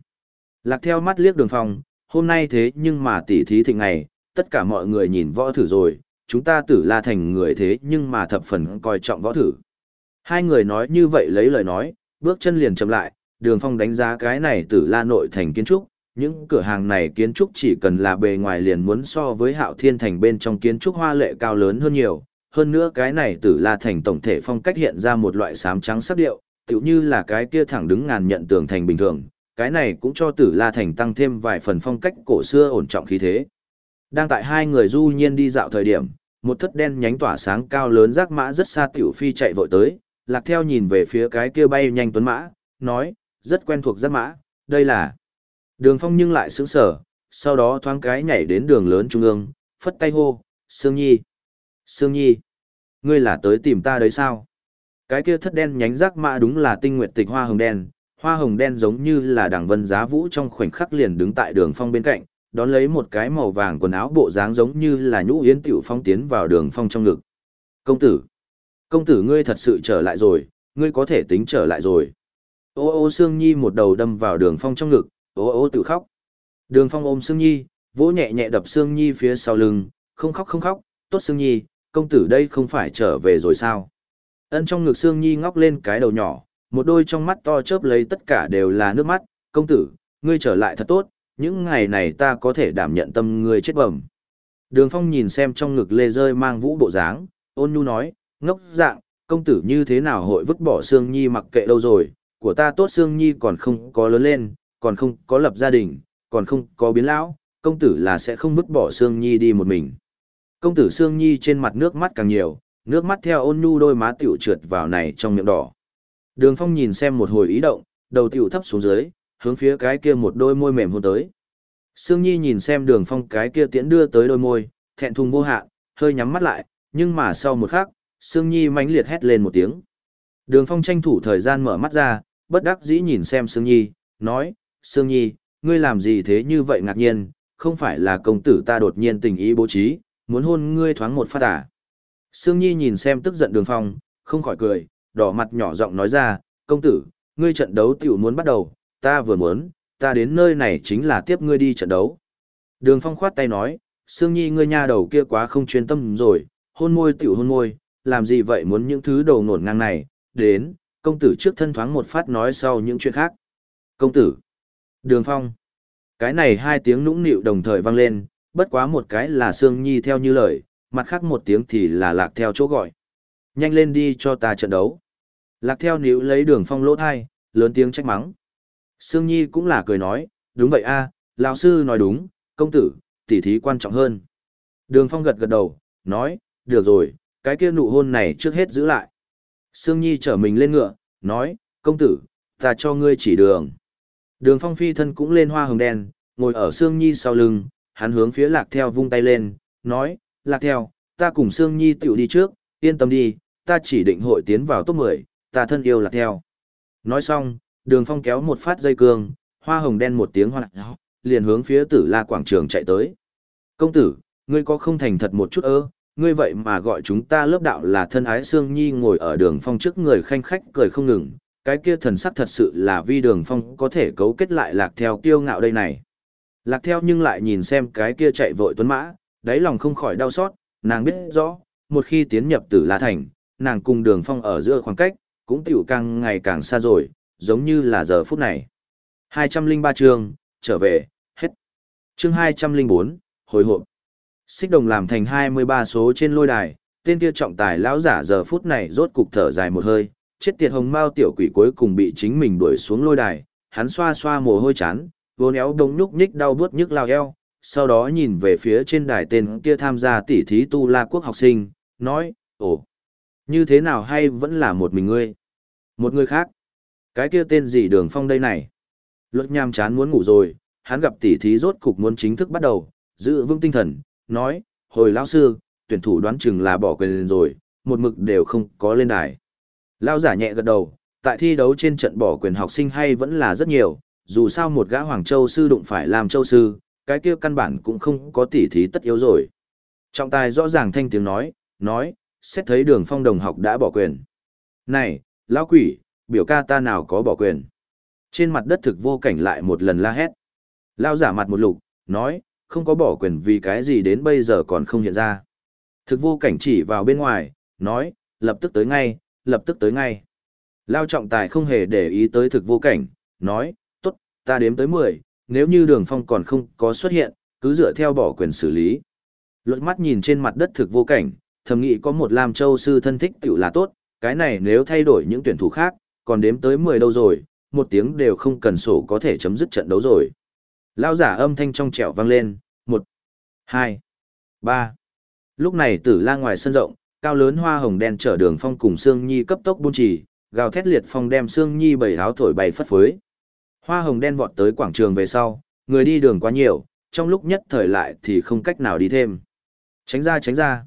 Lạc theo mắt liếc đường phong, hôm nay thế nhưng mà tỉ thí thịnh ngày, tất cả mọi người nhìn võ thử rồi, chúng ta tử la thành người thế nhưng mà thập phần coi trọng võ thử. Hai người nói như vậy lấy lời nói, bước chân liền chậm lại, đường phong đánh giá cái này tử la nội thành kiến trúc, những cửa hàng này kiến trúc chỉ cần là bề ngoài liền muốn so với hạo thiên thành bên trong kiến trúc hoa lệ cao lớn hơn nhiều. Hơn nữa cái này tử la thành tổng thể phong cách hiện ra một loại sám trắng sắc điệu, tựu như là cái kia thẳng đứng ngàn nhận tường thành bình thường, cái này cũng cho tử la thành tăng thêm vài phần phong cách cổ xưa ổn trọng khí thế. Đang tại hai người du nhiên đi dạo thời điểm, một thất đen nhánh tỏa sáng cao lớn rác mã rất xa tiểu phi chạy vội tới, lạc theo nhìn về phía cái kia bay nhanh tuấn mã, nói, rất quen thuộc rác mã, đây là Đường phong nhưng lại sững sở, sau đó thoáng cái nhảy đến đường lớn trung ương, phất tay hô, Sương Nhi. Sương Nhi, ngươi là tới tìm ta đấy sao? Cái kia thất đen nhánh rác mã đúng là tinh nguyệt tịch hoa hồng đen, hoa hồng đen giống như là đảng vân giá vũ trong khoảnh khắc liền đứng tại đường phong bên cạnh, đón lấy một cái màu vàng quần áo bộ dáng giống như là nhũ yến tiểu phong tiến vào đường phong trong ngực. Công tử! Công tử ngươi thật sự trở lại rồi, ngươi có thể tính trở lại rồi. Ô ô Sương Nhi một đầu đâm vào đường phong trong ngực, ô ô tự khóc. Đường phong ôm Sương Nhi, vỗ nhẹ nhẹ đập Sương Nhi phía sau lưng, không khóc không khóc, tốt Sương Nhi, công tử đây không phải trở về rồi sao? Ân trong ngực Sương Nhi ngóc lên cái đầu nhỏ, một đôi trong mắt to chớp lấy tất cả đều là nước mắt, công tử, ngươi trở lại thật tốt, những ngày này ta có thể đảm nhận tâm ngươi chết bẩm. Đường Phong nhìn xem trong ngực lê rơi mang vũ bộ dáng, ôn nhu nói, ngốc dạng, công tử như thế nào hội vứt bỏ Sương Nhi mặc kệ đâu rồi, của ta tốt Sương Nhi còn không có lớn lên, còn không có lập gia đình, còn không có biến lão, công tử là sẽ không vứt bỏ Sương Nhi đi một mình. Công tử Sương Nhi trên mặt nước mắt càng nhiều, nước mắt theo ôn nhu đôi má tiểu trượt vào này trong miệng đỏ. Đường Phong nhìn xem một hồi ý động, đầu tiểu thấp xuống dưới, hướng phía cái kia một đôi môi mềm hôn tới. Sương Nhi nhìn xem Đường Phong cái kia tiễn đưa tới đôi môi, thẹn thùng vô hạn, hơi nhắm mắt lại, nhưng mà sau một khắc, Sương Nhi mãnh liệt hét lên một tiếng. Đường Phong tranh thủ thời gian mở mắt ra, bất đắc dĩ nhìn xem Sương Nhi, nói, Sương Nhi, ngươi làm gì thế như vậy ngạc nhiên, không phải là công tử ta đột nhiên tình ý bố trí, muốn hôn ngươi thoáng một phát à. Sương Nhi nhìn xem tức giận đường phong, không khỏi cười, đỏ mặt nhỏ giọng nói ra, công tử, ngươi trận đấu tiểu muốn bắt đầu, ta vừa muốn, ta đến nơi này chính là tiếp ngươi đi trận đấu. Đường phong khoát tay nói, Sương Nhi ngươi nha đầu kia quá không chuyên tâm rồi, hôn môi tiểu hôn môi, làm gì vậy muốn những thứ đầu nổn ngang này, đến, công tử trước thân thoáng một phát nói sau những chuyện khác. Công tử. Đường Phong. Cái này hai tiếng nũng nịu đồng thời vang lên, bất quá một cái là Sương Nhi theo như lời, mặt khác một tiếng thì là lạc theo chỗ gọi. Nhanh lên đi cho ta trận đấu. Lạc theo níu lấy đường phong lỗ thai, lớn tiếng trách mắng. Sương Nhi cũng là cười nói, đúng vậy a, lão sư nói đúng, công tử, tỉ thí quan trọng hơn. Đường phong gật gật đầu, nói, được rồi, cái kia nụ hôn này trước hết giữ lại. Sương Nhi trở mình lên ngựa, nói, công tử, ta cho ngươi chỉ đường. Đường phong phi thân cũng lên hoa hồng đen, ngồi ở Sương Nhi sau lưng, hắn hướng phía lạc theo vung tay lên, nói, lạc theo, ta cùng Sương Nhi tiểu đi trước, yên tâm đi, ta chỉ định hội tiến vào top 10, ta thân yêu lạc theo. Nói xong, đường phong kéo một phát dây cương, hoa hồng đen một tiếng hoa liền hướng phía tử la quảng trường chạy tới. Công tử, ngươi có không thành thật một chút ơ, ngươi vậy mà gọi chúng ta lớp đạo là thân ái Sương Nhi ngồi ở đường phong trước người khanh khách cười không ngừng, cái kia thần sắc thật sự là vi đường phong có thể cấu kết lại lạc theo kiêu ngạo đây này. Lạc theo nhưng lại nhìn xem cái kia chạy vội tuấn mã, đáy lòng không khỏi đau xót, nàng biết rõ, một khi tiến nhập tử La Thành, nàng cùng đường phong ở giữa khoảng cách, cũng tiểu càng ngày càng xa rồi, giống như là giờ phút này. 203 chương, trở về, hết. Chương 204, hồi hộp. Xích đồng làm thành 23 số trên lôi đài, tên kia trọng tài lão giả giờ phút này rốt cục thở dài một hơi, chết tiệt hồng mao tiểu quỷ cuối cùng bị chính mình đuổi xuống lôi đài, hắn xoa xoa mồ hôi chán, vô néo đông nhúc nhích đau bước nhức lao eo, sau đó nhìn về phía trên đài tên kia tham gia tỉ thí tu la quốc học sinh, nói, ồ, như thế nào hay vẫn là một mình ngươi? Một người khác? Cái kia tên gì đường phong đây này? Luật nham chán muốn ngủ rồi, hắn gặp tỉ thí rốt cục muốn chính thức bắt đầu, giữ vững tinh thần, nói, hồi lão sư, tuyển thủ đoán chừng là bỏ quyền rồi, một mực đều không có lên đài. Lão giả nhẹ gật đầu, tại thi đấu trên trận bỏ quyền học sinh hay vẫn là rất nhiều, dù sao một gã Hoàng Châu sư đụng phải làm Châu sư, cái kia căn bản cũng không có tỉ thí tất yếu rồi. Trọng tài rõ ràng thanh tiếng nói, nói, xét thấy đường phong đồng học đã bỏ quyền. Này, lão quỷ, biểu ca ta nào có bỏ quyền. Trên mặt đất thực vô cảnh lại một lần la hét. Lao giả mặt một lục, nói, không có bỏ quyền vì cái gì đến bây giờ còn không hiện ra. Thực vô cảnh chỉ vào bên ngoài, nói, lập tức tới ngay, lập tức tới ngay. Lao trọng tài không hề để ý tới thực vô cảnh, nói, tốt, ta đếm tới 10, nếu như đường phong còn không có xuất hiện, cứ dựa theo bỏ quyền xử lý. Luật mắt nhìn trên mặt đất thực vô cảnh, thầm nghĩ có một Lam Châu sư thân thích tiểu là tốt, cái này nếu thay đổi những tuyển thủ khác, còn đếm tới 10 đâu rồi, một tiếng đều không cần sổ có thể chấm dứt trận đấu rồi. Lao giả âm thanh trong trẻo vang lên, 1, 2, 3. Lúc này tử la ngoài sân rộng, cao lớn hoa hồng đen chở đường phong cùng Sương Nhi cấp tốc buôn trì, gào thét liệt phong đem Sương Nhi bảy áo thổi bay phất phới. Hoa hồng đen vọt tới quảng trường về sau, người đi đường quá nhiều, trong lúc nhất thời lại thì không cách nào đi thêm. Tránh ra tránh ra.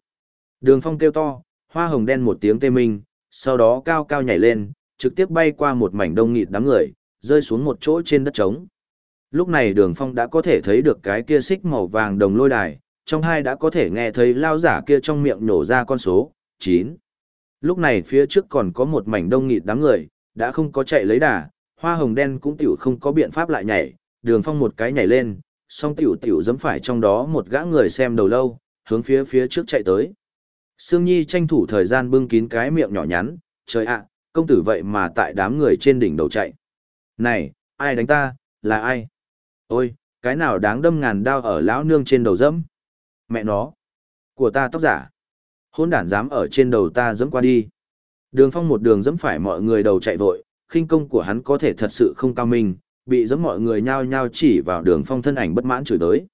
Đường phong kêu to, hoa hồng đen một tiếng tê minh, sau đó cao cao nhảy lên, trực tiếp bay qua một mảnh đông nghịt đám người, rơi xuống một chỗ trên đất trống. Lúc này đường phong đã có thể thấy được cái kia xích màu vàng đồng lôi đài, trong hai đã có thể nghe thấy lao giả kia trong miệng nổ ra con số, 9. Lúc này phía trước còn có một mảnh đông nghịt đám người, đã không có chạy lấy đà, hoa hồng đen cũng tiểu không có biện pháp lại nhảy, đường phong một cái nhảy lên, song tiểu tiểu dẫm phải trong đó một gã người xem đầu lâu, hướng phía phía trước chạy tới. Sương Nhi tranh thủ thời gian bưng kín cái miệng nhỏ nhắn, trời ạ, công tử vậy mà tại đám người trên đỉnh đầu chạy. Này, ai đánh ta, là ai? Ôi, cái nào đáng đâm ngàn đao ở lão nương trên đầu dẫm? Mẹ nó, của ta tóc giả. Hôn đản dám ở trên đầu ta dẫm qua đi. Đường phong một đường dẫm phải mọi người đầu chạy vội, khinh công của hắn có thể thật sự không cao minh, bị dẫm mọi người nhao nhao chỉ vào đường phong thân ảnh bất mãn chửi tới.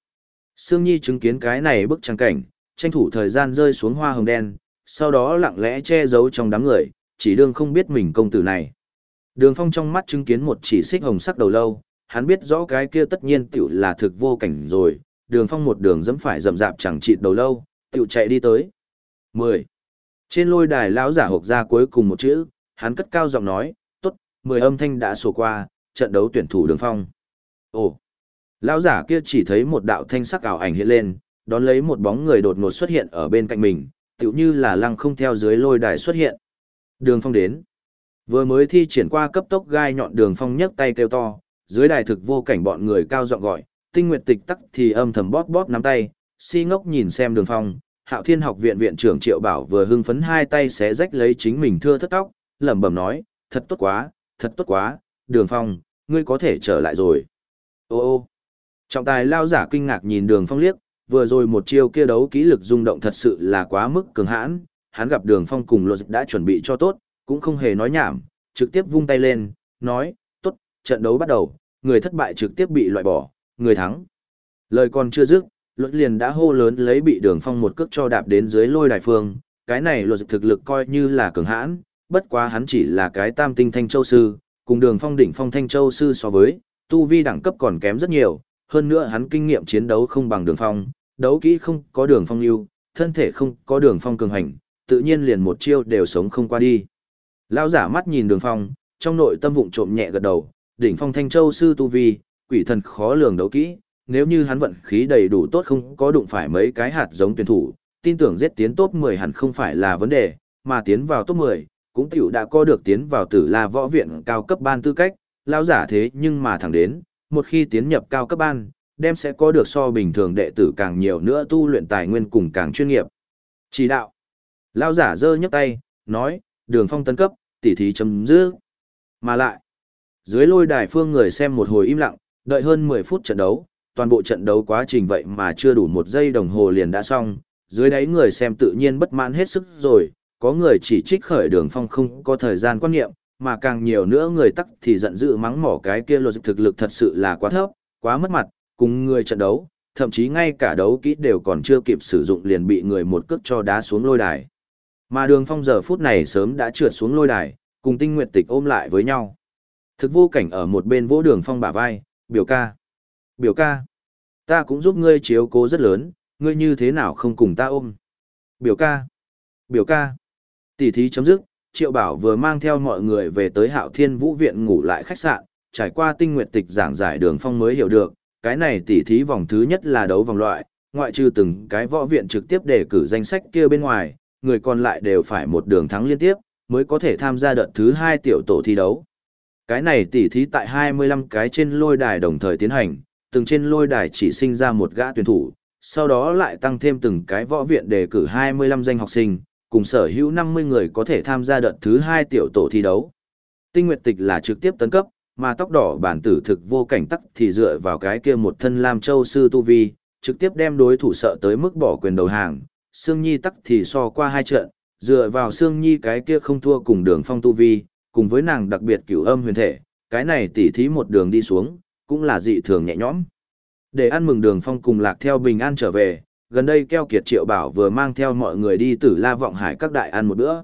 Sương Nhi chứng kiến cái này bức trang cảnh, tranh thủ thời gian rơi xuống hoa hồng đen, sau đó lặng lẽ che giấu trong đám người, chỉ đương không biết mình công tử này. Đường phong trong mắt chứng kiến một chỉ xích hồng sắc đầu lâu, hắn biết rõ cái kia tất nhiên tiểu là thực vô cảnh rồi, đường phong một đường dẫm phải rậm rạp chẳng chịt đầu lâu, tiểu chạy đi tới. 10. Trên lôi đài lão giả hộp ra cuối cùng một chữ, hắn cất cao giọng nói, tốt, 10 âm thanh đã sổ qua, trận đấu tuyển thủ đường phong. Ồ! Lão giả kia chỉ thấy một đạo thanh sắc ảo ảnh hiện lên, đón lấy một bóng người đột ngột xuất hiện ở bên cạnh mình, tựu như là lăng không theo dưới lôi đài xuất hiện. Đường phong đến. Vừa mới thi triển qua cấp tốc gai nhọn đường phong nhấc tay kêu to, dưới đài thực vô cảnh bọn người cao giọng gọi, tinh nguyệt tịch tắc thì âm thầm bóp bóp nắm tay, si ngốc nhìn xem đường phong. Hạo Thiên học viện viện trưởng Triệu Bảo vừa hưng phấn hai tay xé rách lấy chính mình thưa thất tóc, lẩm bẩm nói, thật tốt quá, thật tốt quá, đường phong, ngươi có thể trở lại rồi. Ô ô, trọng tài lao giả kinh ngạc nhìn đường phong liếc, vừa rồi một chiêu kia đấu kỹ lực rung động thật sự là quá mức cường hãn, hắn gặp đường phong cùng luật đã chuẩn bị cho tốt, cũng không hề nói nhảm, trực tiếp vung tay lên, nói, tốt, trận đấu bắt đầu, người thất bại trực tiếp bị loại bỏ, người thắng. Lời còn chưa dứt, luật liền đã hô lớn lấy bị đường phong một cước cho đạp đến dưới lôi đài phương, cái này luật thực lực coi như là cường hãn, bất quá hắn chỉ là cái tam tinh thanh châu sư, cùng đường phong đỉnh phong thanh châu sư so với, tu vi đẳng cấp còn kém rất nhiều, hơn nữa hắn kinh nghiệm chiến đấu không bằng đường phong, đấu kỹ không có đường phong yêu, thân thể không có đường phong cường hành, tự nhiên liền một chiêu đều sống không qua đi. Lão giả mắt nhìn đường phong, trong nội tâm vụng trộm nhẹ gật đầu, đỉnh phong thanh châu sư tu vi, quỷ thần khó lường đấu kỹ, nếu như hắn vận khí đầy đủ tốt không có đụng phải mấy cái hạt giống tuyển thủ, tin tưởng giết tiến top 10 hẳn không phải là vấn đề, mà tiến vào top 10, cũng tiểu đã có được tiến vào tử la võ viện cao cấp ban tư cách, lão giả thế nhưng mà thẳng đến, một khi tiến nhập cao cấp ban, đem sẽ có được so bình thường đệ tử càng nhiều nữa tu luyện tài nguyên cùng càng chuyên nghiệp. Chỉ đạo lao giả giơ nhấc tay, nói, đường phong tấn cấp, tỉ thí chấm dứt. Mà lại, dưới lôi đài phương người xem một hồi im lặng, đợi hơn 10 phút trận đấu, toàn bộ trận đấu quá trình vậy mà chưa đủ một giây đồng hồ liền đã xong, dưới đáy người xem tự nhiên bất mãn hết sức rồi, có người chỉ trích khởi đường phong không có thời gian quan niệm, mà càng nhiều nữa người tắc thì giận dữ mắng mỏ cái kia luật thực lực thật sự là quá thấp, quá mất mặt, cùng người trận đấu, thậm chí ngay cả đấu kỹ đều còn chưa kịp sử dụng liền bị người một cước cho đá xuống lôi đài. Mà đường phong giờ phút này sớm đã trượt xuống lôi đài, cùng tinh nguyệt tịch ôm lại với nhau. Thực vô cảnh ở một bên vỗ đường phong bả vai, biểu ca. Biểu ca, ta cũng giúp ngươi chiếu cố rất lớn, ngươi như thế nào không cùng ta ôm. Biểu ca, biểu ca. Tỷ thí chấm dứt, Triệu Bảo vừa mang theo mọi người về tới Hạo Thiên Vũ Viện ngủ lại khách sạn, trải qua tinh nguyệt tịch giảng giải đường phong mới hiểu được, cái này tỷ thí vòng thứ nhất là đấu vòng loại, ngoại trừ từng cái võ viện trực tiếp đề cử danh sách kia bên ngoài, người còn lại đều phải một đường thắng liên tiếp, mới có thể tham gia đợt thứ hai tiểu tổ thi đấu. Cái này tỷ thí tại 25 cái trên lôi đài đồng thời tiến hành, từng trên lôi đài chỉ sinh ra một gã tuyển thủ, sau đó lại tăng thêm từng cái võ viện đề cử 25 danh học sinh, cùng sở hữu 50 người có thể tham gia đợt thứ hai tiểu tổ thi đấu. Tinh Nguyệt Tịch là trực tiếp tấn cấp, mà tóc đỏ bản tử thực vô cảnh tắc thì dựa vào cái kia một thân Lam Châu sư tu vi, trực tiếp đem đối thủ sợ tới mức bỏ quyền đầu hàng. Sương Nhi tắc thì so qua hai trận, dựa vào Sương Nhi cái kia không thua cùng đường phong tu vi, cùng với nàng đặc biệt cửu âm huyền thể, cái này tỉ thí một đường đi xuống, cũng là dị thường nhẹ nhõm. Để ăn mừng đường phong cùng lạc theo bình an trở về, gần đây keo kiệt triệu bảo vừa mang theo mọi người đi tử la vọng hải các đại ăn một bữa.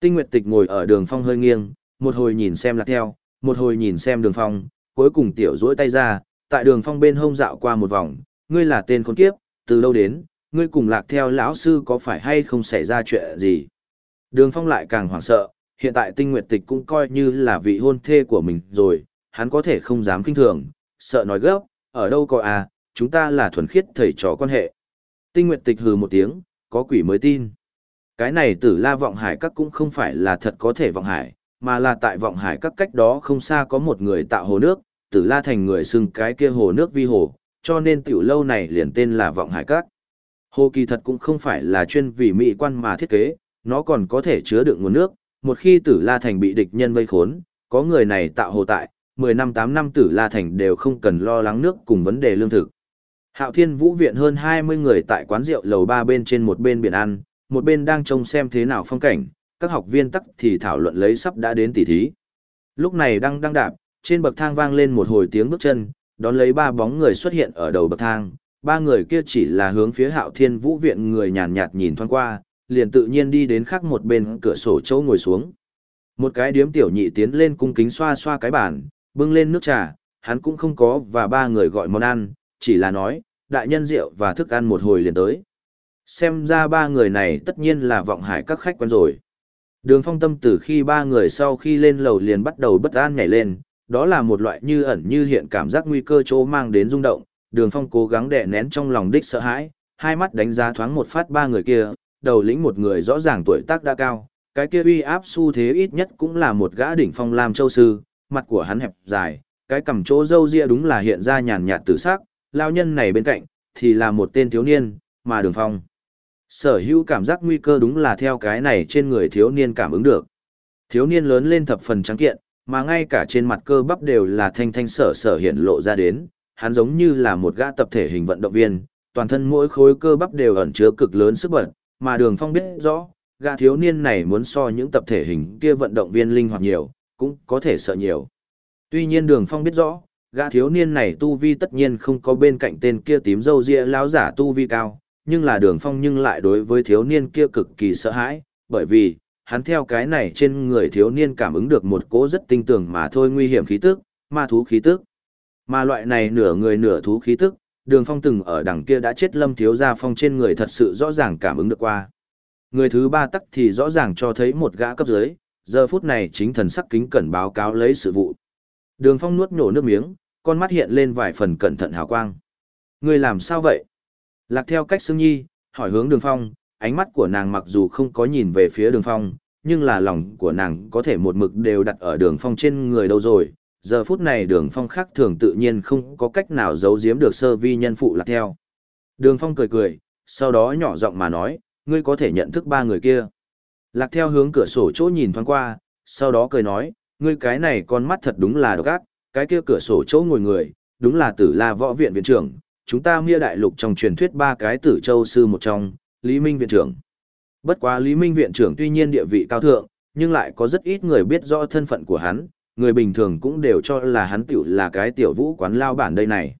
Tinh Nguyệt Tịch ngồi ở đường phong hơi nghiêng, một hồi nhìn xem lạc theo, một hồi nhìn xem đường phong, cuối cùng tiểu duỗi tay ra, tại đường phong bên hông dạo qua một vòng, ngươi là tên con kiếp, từ lâu đến, ngươi cùng lạc theo lão sư có phải hay không xảy ra chuyện gì. Đường phong lại càng hoảng sợ, hiện tại tinh nguyệt tịch cũng coi như là vị hôn thê của mình rồi, hắn có thể không dám kinh thường, sợ nói gấp, ở đâu có à, chúng ta là thuần khiết thầy trò quan hệ. Tinh nguyệt tịch hừ một tiếng, có quỷ mới tin. Cái này tử la vọng hải các cũng không phải là thật có thể vọng hải, mà là tại vọng hải các cách đó không xa có một người tạo hồ nước, tử la thành người xưng cái kia hồ nước vi hồ, cho nên tiểu lâu này liền tên là vọng hải các. Hồ kỳ thật cũng không phải là chuyên vì mỹ quan mà thiết kế, nó còn có thể chứa đựng nguồn nước, một khi tử la thành bị địch nhân vây khốn, có người này tạo hồ tại, 10 năm 8 năm tử la thành đều không cần lo lắng nước cùng vấn đề lương thực. Hạo Thiên Vũ Viện hơn 20 người tại quán rượu lầu ba bên trên một bên biển ăn, một bên đang trông xem thế nào phong cảnh, các học viên tắc thì thảo luận lấy sắp đã đến tỉ thí. Lúc này đang đang đạp, trên bậc thang vang lên một hồi tiếng bước chân, đón lấy ba bóng người xuất hiện ở đầu bậc thang, ba người kia chỉ là hướng phía Hạo Thiên Vũ Viện người nhàn nhạt nhìn thoáng qua, liền tự nhiên đi đến khác một bên cửa sổ chỗ ngồi xuống. Một cái điếm tiểu nhị tiến lên cung kính xoa xoa cái bàn, bưng lên nước trà, hắn cũng không có và ba người gọi món ăn, chỉ là nói, đại nhân rượu và thức ăn một hồi liền tới. Xem ra ba người này tất nhiên là vọng hải các khách quen rồi. Đường phong tâm từ khi ba người sau khi lên lầu liền bắt đầu bất an nhảy lên, đó là một loại như ẩn như hiện cảm giác nguy cơ chỗ mang đến rung động. Đường phong cố gắng đè nén trong lòng đích sợ hãi, hai mắt đánh giá thoáng một phát ba người kia, đầu lĩnh một người rõ ràng tuổi tác đã cao, cái kia uy áp xu thế ít nhất cũng là một gã đỉnh phong lam châu sư, mặt của hắn hẹp dài, cái cằm chỗ râu ria đúng là hiện ra nhàn nhạt tử sắc, lao nhân này bên cạnh, thì là một tên thiếu niên, mà đường phong. Sở hữu cảm giác nguy cơ đúng là theo cái này trên người thiếu niên cảm ứng được. Thiếu niên lớn lên thập phần trắng kiện, mà ngay cả trên mặt cơ bắp đều là thanh thanh sở sở hiện lộ ra đến, hắn giống như là một gã tập thể hình vận động viên, toàn thân mỗi khối cơ bắp đều ẩn chứa cực lớn sức bật, mà Đường Phong biết rõ, gã thiếu niên này muốn so những tập thể hình kia vận động viên linh hoạt nhiều, cũng có thể sợ nhiều. Tuy nhiên Đường Phong biết rõ, gã thiếu niên này tu vi tất nhiên không có bên cạnh tên kia tím râu ria lão giả tu vi cao, nhưng là Đường Phong nhưng lại đối với thiếu niên kia cực kỳ sợ hãi, bởi vì hắn theo cái này trên người thiếu niên cảm ứng được một cỗ rất tinh tường mà thôi nguy hiểm khí tức, ma thú khí tức. Mà loại này nửa người nửa thú khí tức, đường phong từng ở đằng kia đã chết lâm thiếu gia phong trên người thật sự rõ ràng cảm ứng được qua. Người thứ ba tắc thì rõ ràng cho thấy một gã cấp dưới, giờ phút này chính thần sắc kính cẩn báo cáo lấy sự vụ. Đường phong nuốt nhổ nước miếng, con mắt hiện lên vài phần cẩn thận hào quang. Người làm sao vậy? Lạc theo cách xương nhi, hỏi hướng đường phong, ánh mắt của nàng mặc dù không có nhìn về phía đường phong, nhưng là lòng của nàng có thể một mực đều đặt ở đường phong trên người đâu rồi. Giờ phút này đường phong khác thường tự nhiên không có cách nào giấu giếm được sơ vi nhân phụ lạc theo. Đường phong cười cười, sau đó nhỏ giọng mà nói, ngươi có thể nhận thức ba người kia. Lạc theo hướng cửa sổ chỗ nhìn thoáng qua, sau đó cười nói, ngươi cái này con mắt thật đúng là độc ác, cái kia cửa sổ chỗ ngồi người, đúng là tử la võ viện viện trưởng, chúng ta mia đại lục trong truyền thuyết ba cái tử châu sư một trong, Lý Minh viện trưởng. Bất quá Lý Minh viện trưởng tuy nhiên địa vị cao thượng, nhưng lại có rất ít người biết rõ thân phận của hắn, người bình thường cũng đều cho là hắn tiểu là cái tiểu vũ quán lao bản đây này.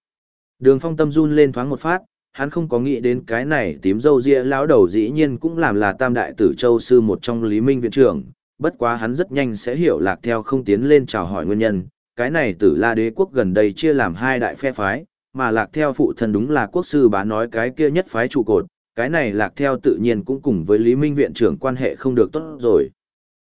Đường phong tâm run lên thoáng một phát, hắn không có nghĩ đến cái này tím dâu ria lão đầu dĩ nhiên cũng làm là tam đại tử châu sư một trong Lý Minh viện trưởng, bất quá hắn rất nhanh sẽ hiểu lạc theo không tiến lên chào hỏi nguyên nhân, cái này tử la đế quốc gần đây chia làm hai đại phe phái, mà lạc theo phụ thân đúng là quốc sư bá nói cái kia nhất phái trụ cột, cái này lạc theo tự nhiên cũng cùng với Lý Minh viện trưởng quan hệ không được tốt rồi.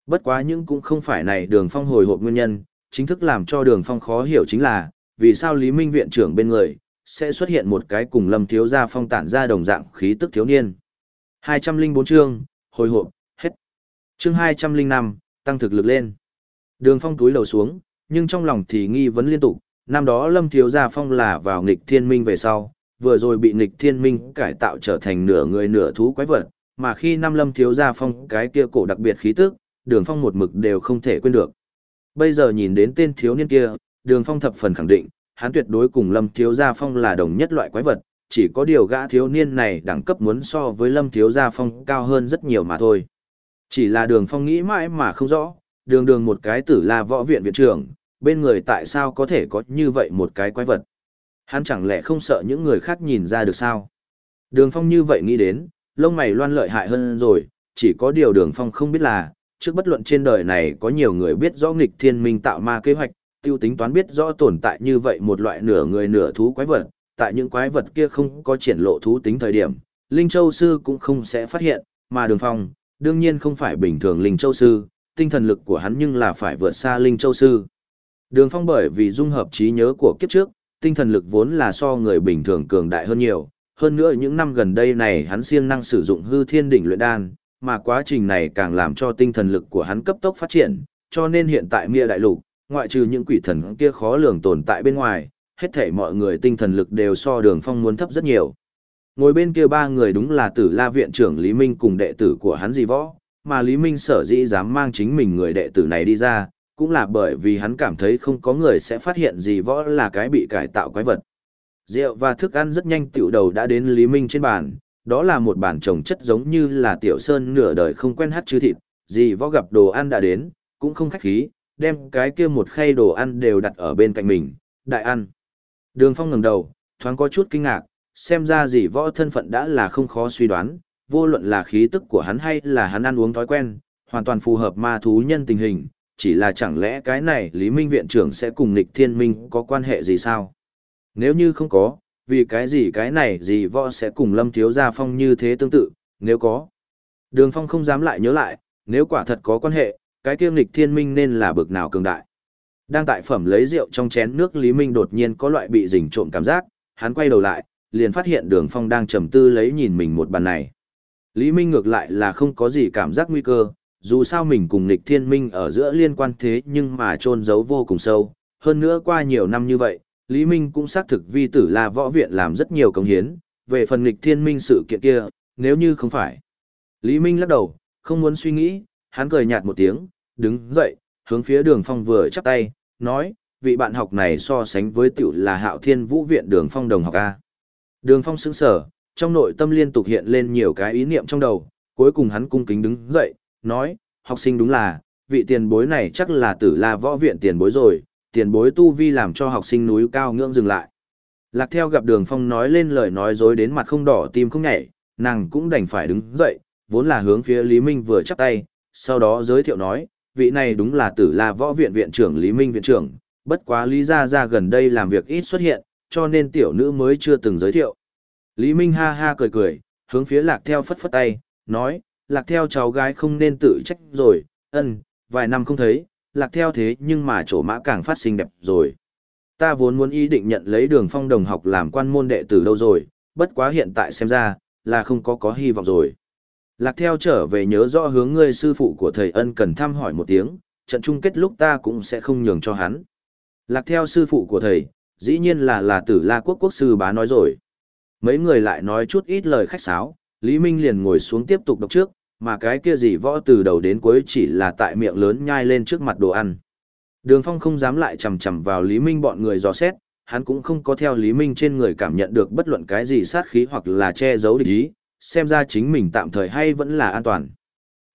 Bất quá nhưng cũng không phải này đường phong hồi hộp nguyên nhân, chính thức làm cho đường phong khó hiểu chính là, vì sao Lý Minh viện trưởng bên người, sẽ xuất hiện một cái cùng lâm thiếu gia phong tản ra đồng dạng khí tức thiếu niên. 204 chương, hồi hộp, hết. Chương 205, tăng thực lực lên. Đường phong túi lầu xuống, nhưng trong lòng thì nghi vấn liên tục, năm đó lâm thiếu gia phong là vào nghịch thiên minh về sau, vừa rồi bị nghịch thiên minh cải tạo trở thành nửa người nửa thú quái vật, mà khi năm lâm thiếu gia phong cái kia cổ đặc biệt khí tức, đường phong một mực đều không thể quên được. Bây giờ nhìn đến tên thiếu niên kia, đường phong thập phần khẳng định, hắn tuyệt đối cùng lâm thiếu gia phong là đồng nhất loại quái vật, chỉ có điều gã thiếu niên này đẳng cấp muốn so với lâm thiếu gia phong cao hơn rất nhiều mà thôi. Chỉ là đường phong nghĩ mãi mà không rõ, đường đường một cái tử la võ viện viện trưởng, bên người tại sao có thể có như vậy một cái quái vật. Hắn chẳng lẽ không sợ những người khác nhìn ra được sao? Đường Phong như vậy nghĩ đến, lông mày loan lợi hại hơn rồi, chỉ có điều Đường Phong không biết là, trước bất luận trên đời này có nhiều người biết rõ nghịch thiên minh tạo ma kế hoạch, tiêu tính toán biết rõ tồn tại như vậy một loại nửa người nửa thú quái vật, tại những quái vật kia không có triển lộ thú tính thời điểm, Linh Châu Sư cũng không sẽ phát hiện, mà Đường Phong, đương nhiên không phải bình thường Linh Châu Sư, tinh thần lực của hắn nhưng là phải vượt xa Linh Châu Sư. Đường Phong bởi vì dung hợp trí nhớ của kiếp trước, tinh thần lực vốn là so người bình thường cường đại hơn nhiều. Hơn nữa những năm gần đây này hắn siêng năng sử dụng hư thiên đỉnh luyện đan, mà quá trình này càng làm cho tinh thần lực của hắn cấp tốc phát triển, cho nên hiện tại Mia đại lục, ngoại trừ những quỷ thần kia khó lường tồn tại bên ngoài, hết thảy mọi người tinh thần lực đều so Đường Phong muốn thấp rất nhiều. Ngồi bên kia ba người đúng là Tử La viện trưởng Lý Minh cùng đệ tử của hắn Di Võ, mà Lý Minh sở dĩ dám mang chính mình người đệ tử này đi ra, cũng là bởi vì hắn cảm thấy không có người sẽ phát hiện Di võ là cái bị cải tạo quái vật. Rượu và thức ăn rất nhanh tiểu đầu đã đến Lý Minh trên bàn, đó là một bàn trồng chất giống như là tiểu sơn nửa đời không quen hát chư thịt, gì võ gặp đồ ăn đã đến, cũng không khách khí, đem cái kia một khay đồ ăn đều đặt ở bên cạnh mình, đại ăn. Đường phong ngẩng đầu, thoáng có chút kinh ngạc, xem ra gì võ thân phận đã là không khó suy đoán, vô luận là khí tức của hắn hay là hắn ăn uống thói quen, hoàn toàn phù hợp ma thú nhân tình hình, chỉ là chẳng lẽ cái này Lý Minh viện trưởng sẽ cùng Nịch Thiên Minh có quan hệ gì sao? Nếu như không có, vì cái gì cái này gì võ sẽ cùng Lâm Thiếu Gia Phong như thế tương tự, nếu có. Đường Phong không dám lại nhớ lại, nếu quả thật có quan hệ, cái kia lịch Thiên Minh nên là bực nào cường đại. Đang tại phẩm lấy rượu trong chén nước Lý Minh đột nhiên có loại bị rình trộm cảm giác, hắn quay đầu lại, liền phát hiện Đường Phong đang trầm tư lấy nhìn mình một bàn này. Lý Minh ngược lại là không có gì cảm giác nguy cơ, dù sao mình cùng Nịch Thiên Minh ở giữa liên quan thế nhưng mà trôn giấu vô cùng sâu. Hơn nữa qua nhiều năm như vậy, Lý Minh cũng xác thực vi tử là võ viện làm rất nhiều công hiến, về phần nghịch Thiên Minh sự kiện kia, nếu như không phải. Lý Minh lắc đầu, không muốn suy nghĩ, hắn cười nhạt một tiếng, đứng dậy, hướng phía đường phong vừa chắp tay, nói, vị bạn học này so sánh với tiểu là hạo thiên vũ viện đường phong đồng học A. Đường phong sững sở, trong nội tâm liên tục hiện lên nhiều cái ý niệm trong đầu, cuối cùng hắn cung kính đứng dậy, nói, học sinh đúng là, vị tiền bối này chắc là tử la võ viện tiền bối rồi, tiền bối tu vi làm cho học sinh núi cao ngưỡng dừng lại. Lạc theo gặp đường phong nói lên lời nói dối đến mặt không đỏ tim không nhảy, nàng cũng đành phải đứng dậy, vốn là hướng phía Lý Minh vừa chắp tay, sau đó giới thiệu nói, vị này đúng là tử la võ viện viện trưởng Lý Minh viện trưởng, bất quá Lý Gia Gia gần đây làm việc ít xuất hiện, cho nên tiểu nữ mới chưa từng giới thiệu. Lý Minh ha ha cười cười, hướng phía lạc theo phất phất tay, nói, lạc theo cháu gái không nên tự trách rồi, ân, vài năm không thấy, lạc theo thế nhưng mà chỗ mã càng phát sinh đẹp rồi. Ta vốn muốn ý định nhận lấy đường phong đồng học làm quan môn đệ tử đâu rồi, bất quá hiện tại xem ra, là không có có hy vọng rồi. Lạc theo trở về nhớ rõ hướng ngươi sư phụ của thầy ân cần thăm hỏi một tiếng, trận chung kết lúc ta cũng sẽ không nhường cho hắn. Lạc theo sư phụ của thầy, dĩ nhiên là là tử la quốc quốc sư bá nói rồi. Mấy người lại nói chút ít lời khách sáo, Lý Minh liền ngồi xuống tiếp tục đọc trước, mà cái kia gì võ từ đầu đến cuối chỉ là tại miệng lớn nhai lên trước mặt đồ ăn. Đường Phong không dám lại chầm chầm vào Lý Minh bọn người dò xét, hắn cũng không có theo Lý Minh trên người cảm nhận được bất luận cái gì sát khí hoặc là che giấu địch ý, xem ra chính mình tạm thời hay vẫn là an toàn.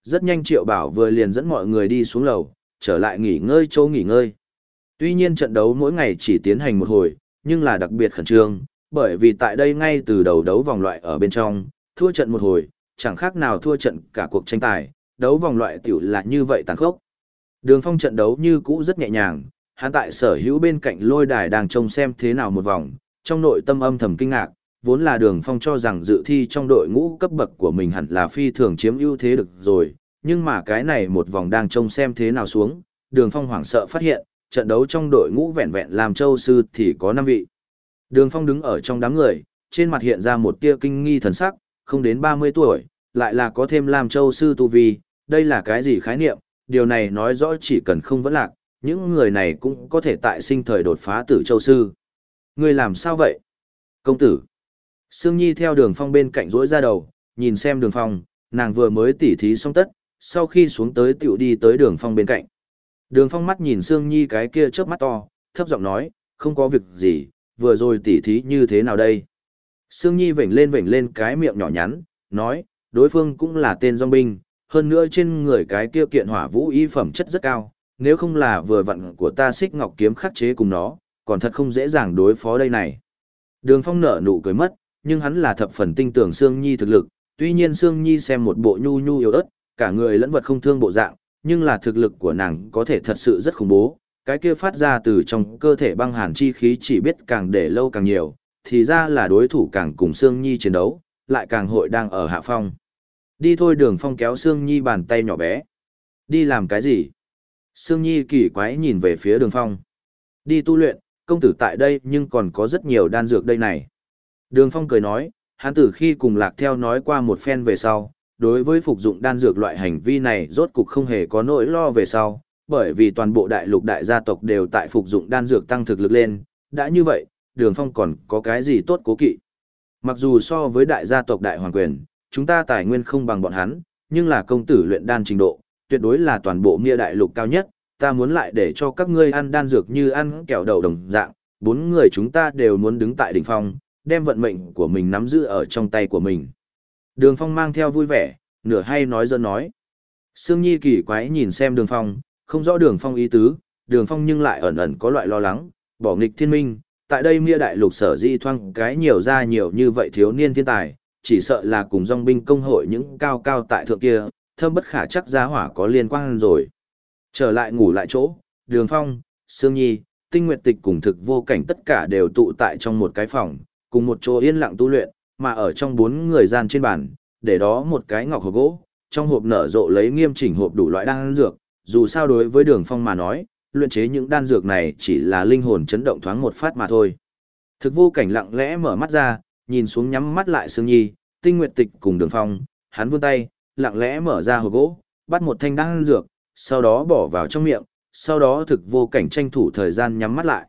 Rất nhanh Triệu Bảo vừa liền dẫn mọi người đi xuống lầu, trở lại nghỉ ngơi chỗ nghỉ ngơi. Tuy nhiên trận đấu mỗi ngày chỉ tiến hành một hồi, nhưng là đặc biệt khẩn trương, bởi vì tại đây ngay từ đầu đấu vòng loại ở bên trong, thua trận một hồi, chẳng khác nào thua trận cả cuộc tranh tài, đấu vòng loại tiểu là như vậy tàn khốc. Đường phong trận đấu như cũ rất nhẹ nhàng, hắn tại sở hữu bên cạnh lôi đài đang trông xem thế nào một vòng, trong nội tâm âm thầm kinh ngạc, vốn là đường phong cho rằng dự thi trong đội ngũ cấp bậc của mình hẳn là phi thường chiếm ưu thế được rồi, nhưng mà cái này một vòng đang trông xem thế nào xuống, đường phong hoảng sợ phát hiện, trận đấu trong đội ngũ vẹn vẹn làm châu sư thì có 5 vị. Đường phong đứng ở trong đám người, trên mặt hiện ra một tia kinh nghi thần sắc, không đến 30 tuổi, lại là có thêm làm châu sư tu vi, đây là cái gì khái niệm, điều này nói rõ chỉ cần không vẫn lạc, những người này cũng có thể tại sinh thời đột phá tử châu sư. Người làm sao vậy? Công tử. Sương Nhi theo đường phong bên cạnh rỗi ra đầu, nhìn xem đường phong, nàng vừa mới tỉ thí xong tất, sau khi xuống tới tiểu đi tới đường phong bên cạnh. Đường phong mắt nhìn Sương Nhi cái kia chớp mắt to, thấp giọng nói, không có việc gì, vừa rồi tỉ thí như thế nào đây? Sương Nhi vểnh lên vểnh lên cái miệng nhỏ nhắn, nói, đối phương cũng là tên dòng binh, hơn nữa trên người cái kia kiện hỏa vũ y phẩm chất rất cao, nếu không là vừa vặn của ta xích ngọc kiếm khắc chế cùng nó, còn thật không dễ dàng đối phó đây này. Đường phong nở nụ cười mất, nhưng hắn là thập phần tinh tưởng Sương Nhi thực lực, tuy nhiên Sương Nhi xem một bộ nhu nhu yếu ớt, cả người lẫn vật không thương bộ dạng, nhưng là thực lực của nàng có thể thật sự rất khủng bố, cái kia phát ra từ trong cơ thể băng hàn chi khí chỉ biết càng để lâu càng nhiều, thì ra là đối thủ càng cùng Sương Nhi chiến đấu, lại càng hội đang ở hạ phong. Đi thôi đường phong kéo Sương Nhi bàn tay nhỏ bé. Đi làm cái gì? Sương Nhi kỳ quái nhìn về phía đường phong. Đi tu luyện, công tử tại đây nhưng còn có rất nhiều đan dược đây này. Đường phong cười nói, hắn tử khi cùng lạc theo nói qua một phen về sau, đối với phục dụng đan dược loại hành vi này rốt cục không hề có nỗi lo về sau, bởi vì toàn bộ đại lục đại gia tộc đều tại phục dụng đan dược tăng thực lực lên, đã như vậy, đường phong còn có cái gì tốt cố kỵ. Mặc dù so với đại gia tộc đại hoàng quyền, chúng ta tài nguyên không bằng bọn hắn, nhưng là công tử luyện đan trình độ, tuyệt đối là toàn bộ nghĩa đại lục cao nhất, ta muốn lại để cho các ngươi ăn đan dược như ăn kẹo đầu đồng dạng, bốn người chúng ta đều muốn đứng tại đỉnh phong, đem vận mệnh của mình nắm giữ ở trong tay của mình. Đường phong mang theo vui vẻ, nửa hay nói dân nói. Sương Nhi kỳ quái nhìn xem đường phong, không rõ đường phong ý tứ, đường phong nhưng lại ẩn ẩn có loại lo lắng, bỏ nghịch thiên minh, tại đây mia đại lục sở di thoang cái nhiều ra nhiều như vậy thiếu niên thiên tài, chỉ sợ là cùng dòng binh công hội những cao cao tại thượng kia, thơm bất khả chắc giá hỏa có liên quan rồi. Trở lại ngủ lại chỗ, đường phong, sương nhi, tinh nguyệt tịch cùng thực vô cảnh tất cả đều tụ tại trong một cái phòng, cùng một chỗ yên lặng tu luyện, mà ở trong bốn người gian trên bàn, để đó một cái ngọc hộp gỗ, trong hộp nở rộ lấy nghiêm chỉnh hộp đủ loại đan dược, dù sao đối với đường phong mà nói, luyện chế những đan dược này chỉ là linh hồn chấn động thoáng một phát mà thôi. Thực vô cảnh lặng lẽ mở mắt ra, nhìn xuống nhắm mắt lại Sương Nhi, tinh nguyệt tịch cùng đường phong, hắn vươn tay, lặng lẽ mở ra hộp gỗ, bắt một thanh đan dược, sau đó bỏ vào trong miệng, sau đó thực vô cảnh tranh thủ thời gian nhắm mắt lại.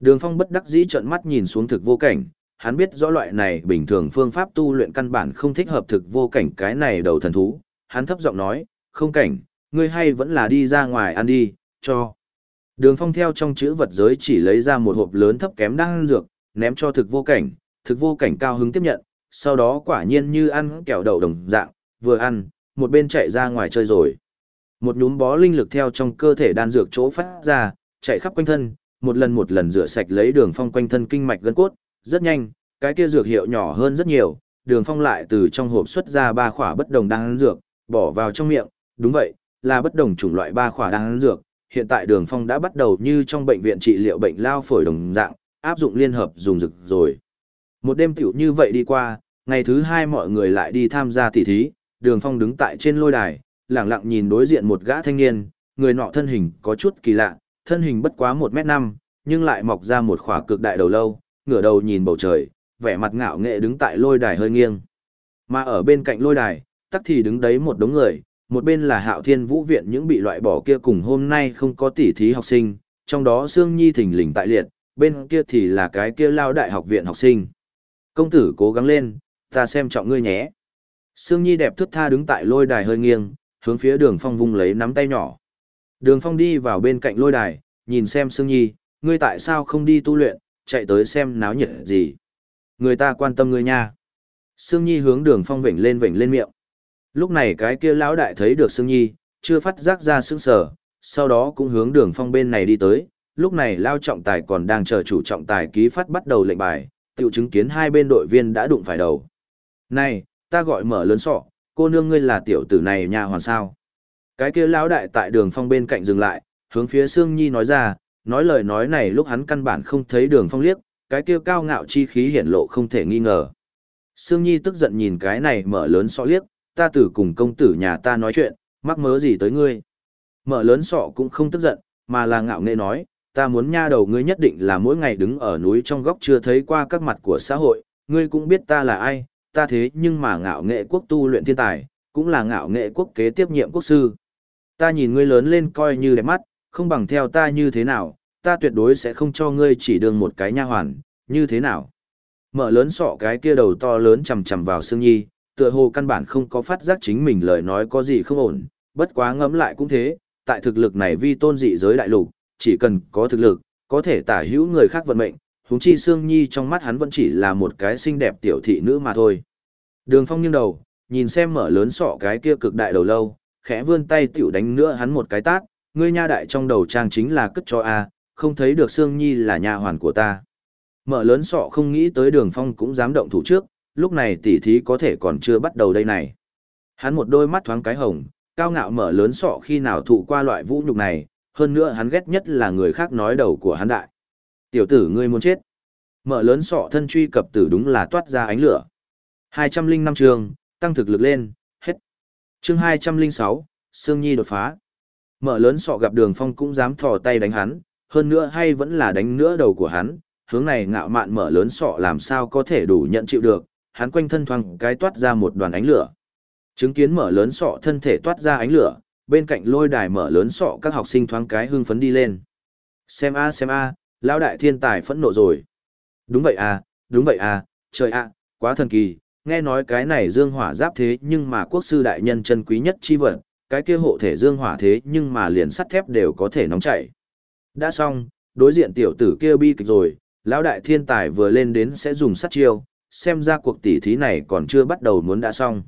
Đường phong bất đắc dĩ trợn mắt nhìn xuống thực vô cảnh, hắn biết rõ loại này bình thường phương pháp tu luyện căn bản không thích hợp thực vô cảnh cái này đầu thần thú, hắn thấp giọng nói, không cảnh, ngươi hay vẫn là đi ra ngoài ăn đi, cho. Đường phong theo trong chữ vật giới chỉ lấy ra một hộp lớn thấp kém đang ăn dược, ném cho thực vô cảnh, thực vô cảnh cao hứng tiếp nhận, sau đó quả nhiên như ăn kẹo đậu đồng dạng, vừa ăn, một bên chạy ra ngoài chơi rồi. Một nhúm bó linh lực theo trong cơ thể đan dược chỗ phát ra, chạy khắp quanh thân, một lần một lần rửa sạch lấy đường phong quanh thân kinh mạch gân cốt, rất nhanh, cái kia dược hiệu nhỏ hơn rất nhiều, đường phong lại từ trong hộp xuất ra ba khỏa bất đồng đan dược, bỏ vào trong miệng, đúng vậy, là bất đồng chủng loại ba khỏa đan dược, hiện tại đường phong đã bắt đầu như trong bệnh viện trị liệu bệnh lao phổi đồng dạng, áp dụng liên hợp dùng dược rồi. Một đêm tiểu như vậy đi qua, ngày thứ hai mọi người lại đi tham gia tỉ thí, đường phong đứng tại trên lôi đài, lẳng lặng nhìn đối diện một gã thanh niên, người nọ thân hình có chút kỳ lạ, thân hình bất quá một mét năm, nhưng lại mọc ra một khỏa cực đại đầu lâu, ngửa đầu nhìn bầu trời, vẻ mặt ngạo nghệ đứng tại lôi đài hơi nghiêng. Mà ở bên cạnh lôi đài, tắc thì đứng đấy một đống người, một bên là hạo thiên vũ viện những bị loại bỏ kia cùng hôm nay không có tỉ thí học sinh, trong đó Sương Nhi thình lình tại liệt, bên kia thì là cái kia lao đại học viện học sinh. Công tử cố gắng lên, ta xem trọng ngươi nhé. Sương Nhi đẹp thướt tha đứng tại lôi đài hơi nghiêng, hướng phía đường phong vung lấy nắm tay nhỏ. Đường phong đi vào bên cạnh lôi đài, nhìn xem Sương Nhi, ngươi tại sao không đi tu luyện, chạy tới xem náo nhiệt gì. Người ta quan tâm ngươi nha. Sương Nhi hướng đường phong vểnh lên vểnh lên miệng. Lúc này cái kia lão đại thấy được Sương Nhi, chưa phát giác ra sững sở sau đó cũng hướng đường phong bên này đi tới. Lúc này lao trọng tài còn đang chờ chủ trọng tài ký phát bắt đầu lệnh bài, tiểu chứng kiến hai bên đội viên đã đụng phải đầu. Này, ta gọi mở lớn sọ, cô nương ngươi là tiểu tử này nhà hoàn sao. Cái kia lão đại tại đường phong bên cạnh dừng lại, hướng phía Sương Nhi nói ra, nói lời nói này lúc hắn căn bản không thấy đường phong liếc, cái kia cao ngạo chi khí hiển lộ không thể nghi ngờ. Sương Nhi tức giận nhìn cái này mở lớn sọ liếc, ta tử cùng công tử nhà ta nói chuyện, mắc mớ gì tới ngươi. Mở lớn sọ cũng không tức giận, mà là ngạo nghệ nói, ta muốn nha đầu ngươi nhất định là mỗi ngày đứng ở núi trong góc chưa thấy qua các mặt của xã hội, ngươi cũng biết ta là ai, ta thế nhưng mà ngạo nghệ quốc tu luyện thiên tài, cũng là ngạo nghệ quốc kế tiếp nhiệm quốc sư. Ta nhìn ngươi lớn lên coi như đẹp mắt, không bằng theo ta như thế nào, ta tuyệt đối sẽ không cho ngươi chỉ đường một cái nha hoàn, như thế nào. Mở lớn sọ cái kia đầu to lớn chầm chầm vào Sương Nhi, tựa hồ căn bản không có phát giác chính mình lời nói có gì không ổn, bất quá ngẫm lại cũng thế, tại thực lực này vi tôn dị giới đại lục, chỉ cần có thực lực, có thể tả hữu người khác vận mệnh, huống chi Sương Nhi trong mắt hắn vẫn chỉ là một cái xinh đẹp tiểu thị nữ mà thôi. Đường Phong nghiêng đầu, nhìn xem mở lớn sọ cái kia cực đại đầu lâu, khẽ vươn tay tiểu đánh nữa hắn một cái tát, ngươi nha đại trong đầu trang chính là cất cho a, không thấy được Sương Nhi là nha hoàn của ta. Mở lớn sọ không nghĩ tới Đường Phong cũng dám động thủ trước, lúc này tỉ thí có thể còn chưa bắt đầu đây này. Hắn một đôi mắt thoáng cái hồng, cao ngạo mở lớn sọ khi nào thụ qua loại vũ nhục này, hơn nữa hắn ghét nhất là người khác nói đầu của hắn đại. Tiểu tử ngươi muốn chết. Mở lớn sọ thân truy cập tử đúng là toát ra ánh lửa. 205 trường, tăng thực lực lên, hết. chương 206, Sương Nhi đột phá. Mở lớn sọ gặp đường phong cũng dám thò tay đánh hắn, hơn nữa hay vẫn là đánh nữa đầu của hắn, hướng này ngạo mạn mở lớn sọ làm sao có thể đủ nhận chịu được, hắn quanh thân thoang cái toát ra một đoàn ánh lửa. Chứng kiến mở lớn sọ thân thể toát ra ánh lửa, bên cạnh lôi đài mở lớn sọ các học sinh thoáng cái hưng phấn đi lên. Xem a xem a, lão đại thiên tài phẫn nộ rồi. Đúng vậy à, đúng vậy à, trời ạ, quá thần kỳ, nghe nói cái này dương hỏa giáp thế nhưng mà quốc sư đại nhân chân quý nhất chi vật, cái kia hộ thể dương hỏa thế nhưng mà liền sắt thép đều có thể nóng chảy. Đã xong, đối diện tiểu tử kia bi kịch rồi, lão đại thiên tài vừa lên đến sẽ dùng sắt chiêu, xem ra cuộc tỉ thí này còn chưa bắt đầu muốn đã xong.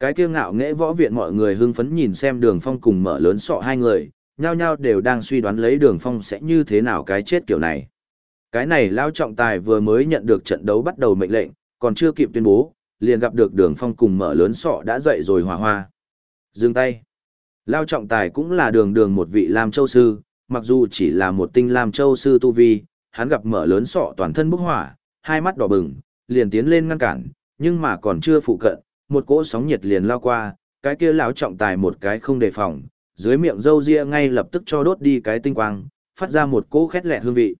Cái kia ngạo nghệ võ viện mọi người hưng phấn nhìn xem đường phong cùng mở lớn sọ hai người, nhao nhao đều đang suy đoán lấy đường phong sẽ như thế nào cái chết kiểu này. Cái này lao trọng tài vừa mới nhận được trận đấu bắt đầu mệnh lệnh, còn chưa kịp tuyên bố, liền gặp được đường phong cùng mở lớn sọ đã dậy rồi hòa hoa. Dừng tay. Lao trọng tài cũng là đường đường một vị Lam Châu Sư, mặc dù chỉ là một tinh Lam Châu Sư Tu Vi, hắn gặp mở lớn sọ toàn thân bốc hỏa, hai mắt đỏ bừng, liền tiến lên ngăn cản, nhưng mà còn chưa phụ cận, một cỗ sóng nhiệt liền lao qua, cái kia lão trọng tài một cái không đề phòng, dưới miệng râu ria ngay lập tức cho đốt đi cái tinh quang, phát ra một cỗ khét lẹt hương vị.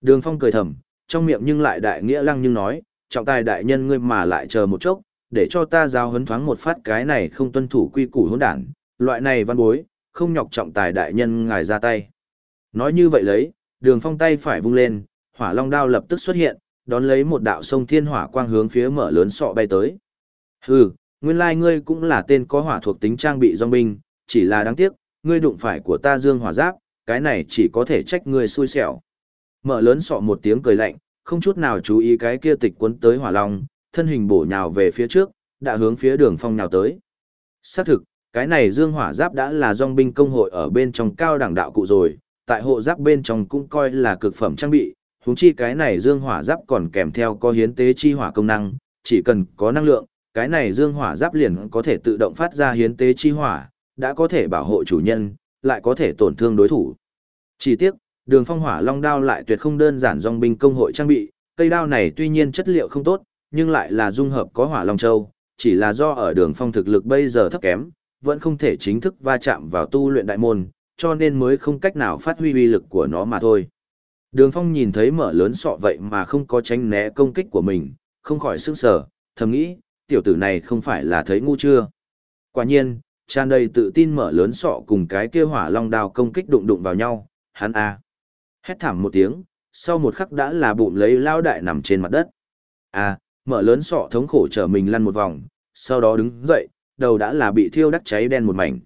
Đường Phong cười thầm, trong miệng nhưng lại đại nghĩa lăng nhưng nói, trọng tài đại nhân ngươi mà lại chờ một chốc, để cho ta giao hấn thoáng một phát cái này không tuân thủ quy củ hỗn đản, loại này văn bối, không nhọc trọng tài đại nhân ngài ra tay. Nói như vậy lấy, đường phong tay phải vung lên, hỏa long đao lập tức xuất hiện, đón lấy một đạo sông thiên hỏa quang hướng phía mở lớn sọ bay tới. Hừ, nguyên lai ngươi cũng là tên có hỏa thuộc tính trang bị dòng binh, chỉ là đáng tiếc, ngươi đụng phải của ta dương hỏa giáp, cái này chỉ có thể trách ngươi xui xẻo. Mở lớn sọ một tiếng cười lạnh, không chút nào chú ý cái kia tịch cuốn tới hỏa long, thân hình bổ nhào về phía trước, đã hướng phía đường phong nhào tới. Xác thực, cái này dương hỏa giáp đã là dòng binh công hội ở bên trong cao đẳng đạo cụ rồi, tại hộ giáp bên trong cũng coi là cực phẩm trang bị, huống chi cái này dương hỏa giáp còn kèm theo có hiến tế chi hỏa công năng, chỉ cần có năng lượng, cái này dương hỏa giáp liền có thể tự động phát ra hiến tế chi hỏa, đã có thể bảo hộ chủ nhân, lại có thể tổn thương đối thủ. Chỉ tiếc, đường phong hỏa long đao lại tuyệt không đơn giản dòng binh công hội trang bị, cây đao này tuy nhiên chất liệu không tốt, nhưng lại là dung hợp có hỏa long châu, chỉ là do ở đường phong thực lực bây giờ thấp kém, vẫn không thể chính thức va chạm vào tu luyện đại môn, cho nên mới không cách nào phát huy uy lực của nó mà thôi. Đường phong nhìn thấy mở lớn sọ vậy mà không có tránh né công kích của mình, không khỏi sững sờ, thầm nghĩ, tiểu tử này không phải là thấy ngu chưa. Quả nhiên, tràn đầy tự tin mở lớn sọ cùng cái kia hỏa long đao công kích đụng đụng vào nhau, hắn a. Hét thảm một tiếng, sau một khắc đã là bụng lấy lao đại nằm trên mặt đất. A, mở lớn sọ thống khổ trở mình lăn một vòng, sau đó đứng dậy, đầu đã là bị thiêu đắc cháy đen một mảnh.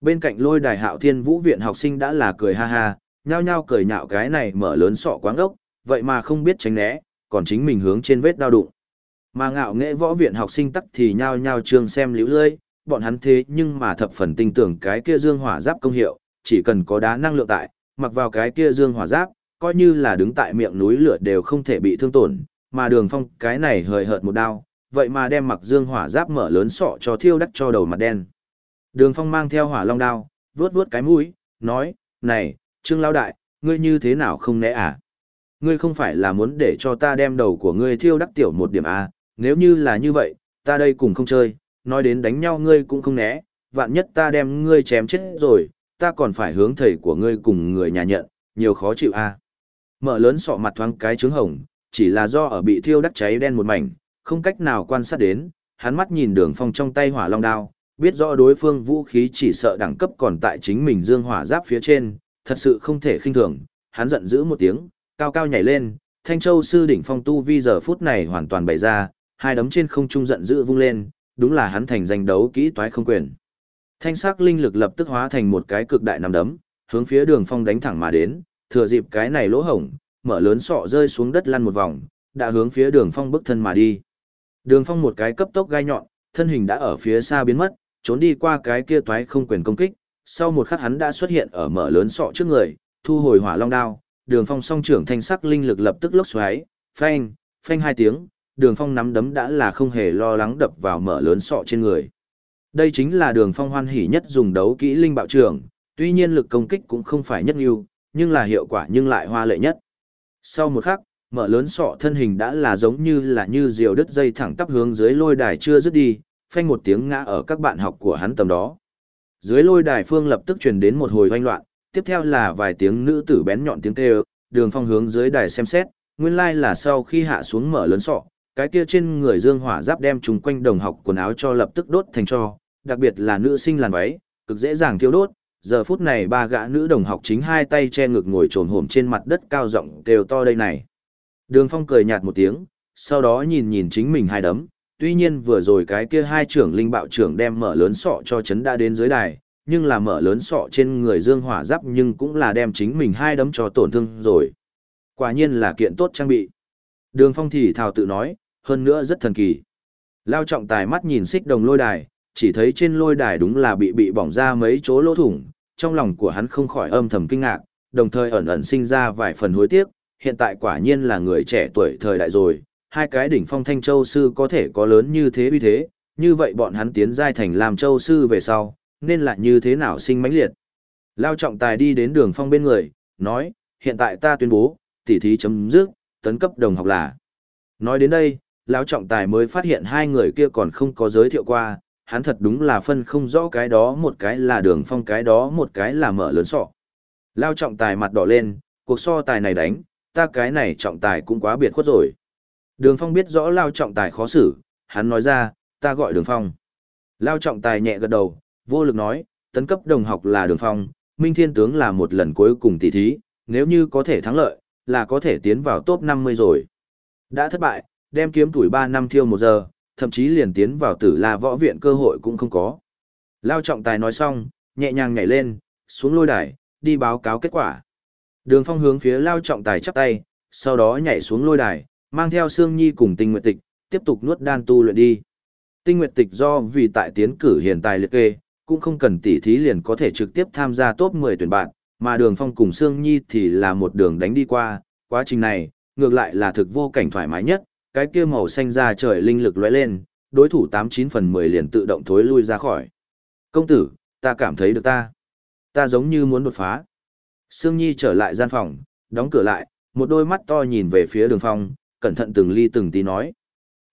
Bên cạnh lôi đài hạo thiên vũ viện học sinh đã là cười ha ha, nhao nhao cười nhạo cái này mở lớn sọ quáng ốc, vậy mà không biết tránh né, còn chính mình hướng trên vết đau đụng. Mà ngạo nghệ võ viện học sinh tắc thì nhao nhao trương xem liễu lơi, bọn hắn thế nhưng mà thập phần tin tưởng cái kia dương hỏa giáp công hiệu, chỉ cần có đá năng lượng tại, mặc vào cái kia dương hỏa giáp, coi như là đứng tại miệng núi lửa đều không thể bị thương tổn, mà đường phong cái này hời hợt một đao, vậy mà đem mặc dương hỏa giáp mở lớn sọ cho thiêu đắc cho đầu mặt đen. Đường phong mang theo hỏa long đao, vuốt vuốt cái mũi, nói, này, trương lao đại, ngươi như thế nào không né à? Ngươi không phải là muốn để cho ta đem đầu của ngươi thiêu đắc tiểu một điểm à, nếu như là như vậy, ta đây cùng không chơi, nói đến đánh nhau ngươi cũng không né, vạn nhất ta đem ngươi chém chết rồi, ta còn phải hướng thầy của ngươi cùng người nhà nhận, nhiều khó chịu à. Mở lớn sọ mặt thoáng cái trứng hồng, chỉ là do ở bị thiêu đắc cháy đen một mảnh, không cách nào quan sát đến, hắn mắt nhìn đường phong trong tay hỏa long đao, biết rõ đối phương vũ khí chỉ sợ đẳng cấp còn tại chính mình dương hỏa giáp phía trên, thật sự không thể khinh thường, hắn giận dữ một tiếng, cao cao nhảy lên, Thanh Châu sư đỉnh phong tu vi giờ phút này hoàn toàn bày ra, hai đấm trên không trung giận dữ vung lên, đúng là hắn thành danh đấu kỹ toái không quyền. Thanh sắc linh lực lập tức hóa thành một cái cực đại nắm đấm, hướng phía đường phong đánh thẳng mà đến, thừa dịp cái này lỗ hổng, mở lớn sọ rơi xuống đất lăn một vòng, đã hướng phía đường phong bức thân mà đi. Đường phong một cái cấp tốc gai nhọn, thân hình đã ở phía xa biến mất, trốn đi qua cái kia toái không quyền công kích, sau một khắc hắn đã xuất hiện ở mở lớn sọ trước người, thu hồi hỏa long đao, đường phong song trưởng thanh sắc linh lực lập tức lốc xoáy, phanh, phanh hai tiếng, đường phong nắm đấm đã là không hề lo lắng đập vào mở lớn sọ trên người. Đây chính là đường phong hoan hỉ nhất dùng đấu kỹ linh bạo trưởng, tuy nhiên lực công kích cũng không phải nhất ưu, nhưng là hiệu quả nhưng lại hoa lệ nhất. Sau một khắc, mở lớn sọ thân hình đã là giống như là như diều đứt dây thẳng tắp hướng dưới lôi đài chưa dứt đi, phanh một tiếng ngã ở các bạn học của hắn tầm đó. Dưới lôi đài phương lập tức truyền đến một hồi hoanh loạn, tiếp theo là vài tiếng nữ tử bén nhọn tiếng kêu, đường phong hướng dưới đài xem xét, nguyên lai là sau khi hạ xuống mở lớn sọ, cái kia trên người dương hỏa giáp đem chúng quanh đồng học quần áo cho lập tức đốt thành cho, đặc biệt là nữ sinh làn váy, cực dễ dàng thiêu đốt. Giờ phút này ba gã nữ đồng học chính hai tay che ngực ngồi trồn hổm trên mặt đất cao rộng đều to đây này. Đường Phong cười nhạt một tiếng, sau đó nhìn nhìn chính mình hai đấm, tuy nhiên vừa rồi cái kia hai trưởng linh bạo trưởng đem mở lớn sọ cho chấn đã đến dưới đài, nhưng là mở lớn sọ trên người dương hỏa giáp nhưng cũng là đem chính mình hai đấm cho tổn thương rồi. Quả nhiên là kiện tốt trang bị. Đường Phong thì thào tự nói, hơn nữa rất thần kỳ. Lao trọng tài mắt nhìn xích đồng lôi đài, chỉ thấy trên lôi đài đúng là bị bị bỏng ra mấy chỗ lỗ thủng, trong lòng của hắn không khỏi âm thầm kinh ngạc, đồng thời ẩn ẩn sinh ra vài phần hối tiếc, hiện tại quả nhiên là người trẻ tuổi thời đại rồi, hai cái đỉnh phong thanh châu sư có thể có lớn như thế uy thế, như vậy bọn hắn tiến giai thành làm châu sư về sau, nên là như thế nào sinh mãnh liệt. Lao trọng tài đi đến đường phong bên người, nói, hiện tại ta tuyên bố, tỉ thí chấm dứt, tấn cấp đồng học là. Nói đến đây, lão trọng tài mới phát hiện hai người kia còn không có giới thiệu qua, hắn thật đúng là phân không rõ cái đó một cái là đường phong cái đó một cái là mở lớn sọ. Lao trọng tài mặt đỏ lên, cuộc so tài này đánh, ta cái này trọng tài cũng quá biệt khuất rồi. Đường phong biết rõ Lao trọng tài khó xử, hắn nói ra, ta gọi đường phong. Lao trọng tài nhẹ gật đầu, vô lực nói, tấn cấp đồng học là đường phong, Minh Thiên Tướng là một lần cuối cùng tỷ thí, nếu như có thể thắng lợi, là có thể tiến vào top 50 rồi. Đã thất bại, đem kiếm tuổi 3 năm thiêu một giờ, thậm chí liền tiến vào tử la võ viện cơ hội cũng không có. Lao trọng tài nói xong, nhẹ nhàng nhảy lên, xuống lôi đài, đi báo cáo kết quả. Đường phong hướng phía lao trọng tài chắp tay, sau đó nhảy xuống lôi đài, mang theo Sương Nhi cùng tinh nguyệt tịch, tiếp tục nuốt đan tu luyện đi. Tinh nguyệt tịch do vì tại tiến cử hiện tại liệt kê, cũng không cần tỉ thí liền có thể trực tiếp tham gia top 10 tuyển bạn, mà đường phong cùng Sương Nhi thì là một đường đánh đi qua, quá trình này, ngược lại là thực vô cảnh thoải mái nhất, cái kia màu xanh ra trời linh lực lóe lên, đối thủ 89 phần 10 liền tự động thối lui ra khỏi. Công tử, ta cảm thấy được ta. Ta giống như muốn đột phá. Sương Nhi trở lại gian phòng, đóng cửa lại, một đôi mắt to nhìn về phía đường phong, cẩn thận từng ly từng tí nói.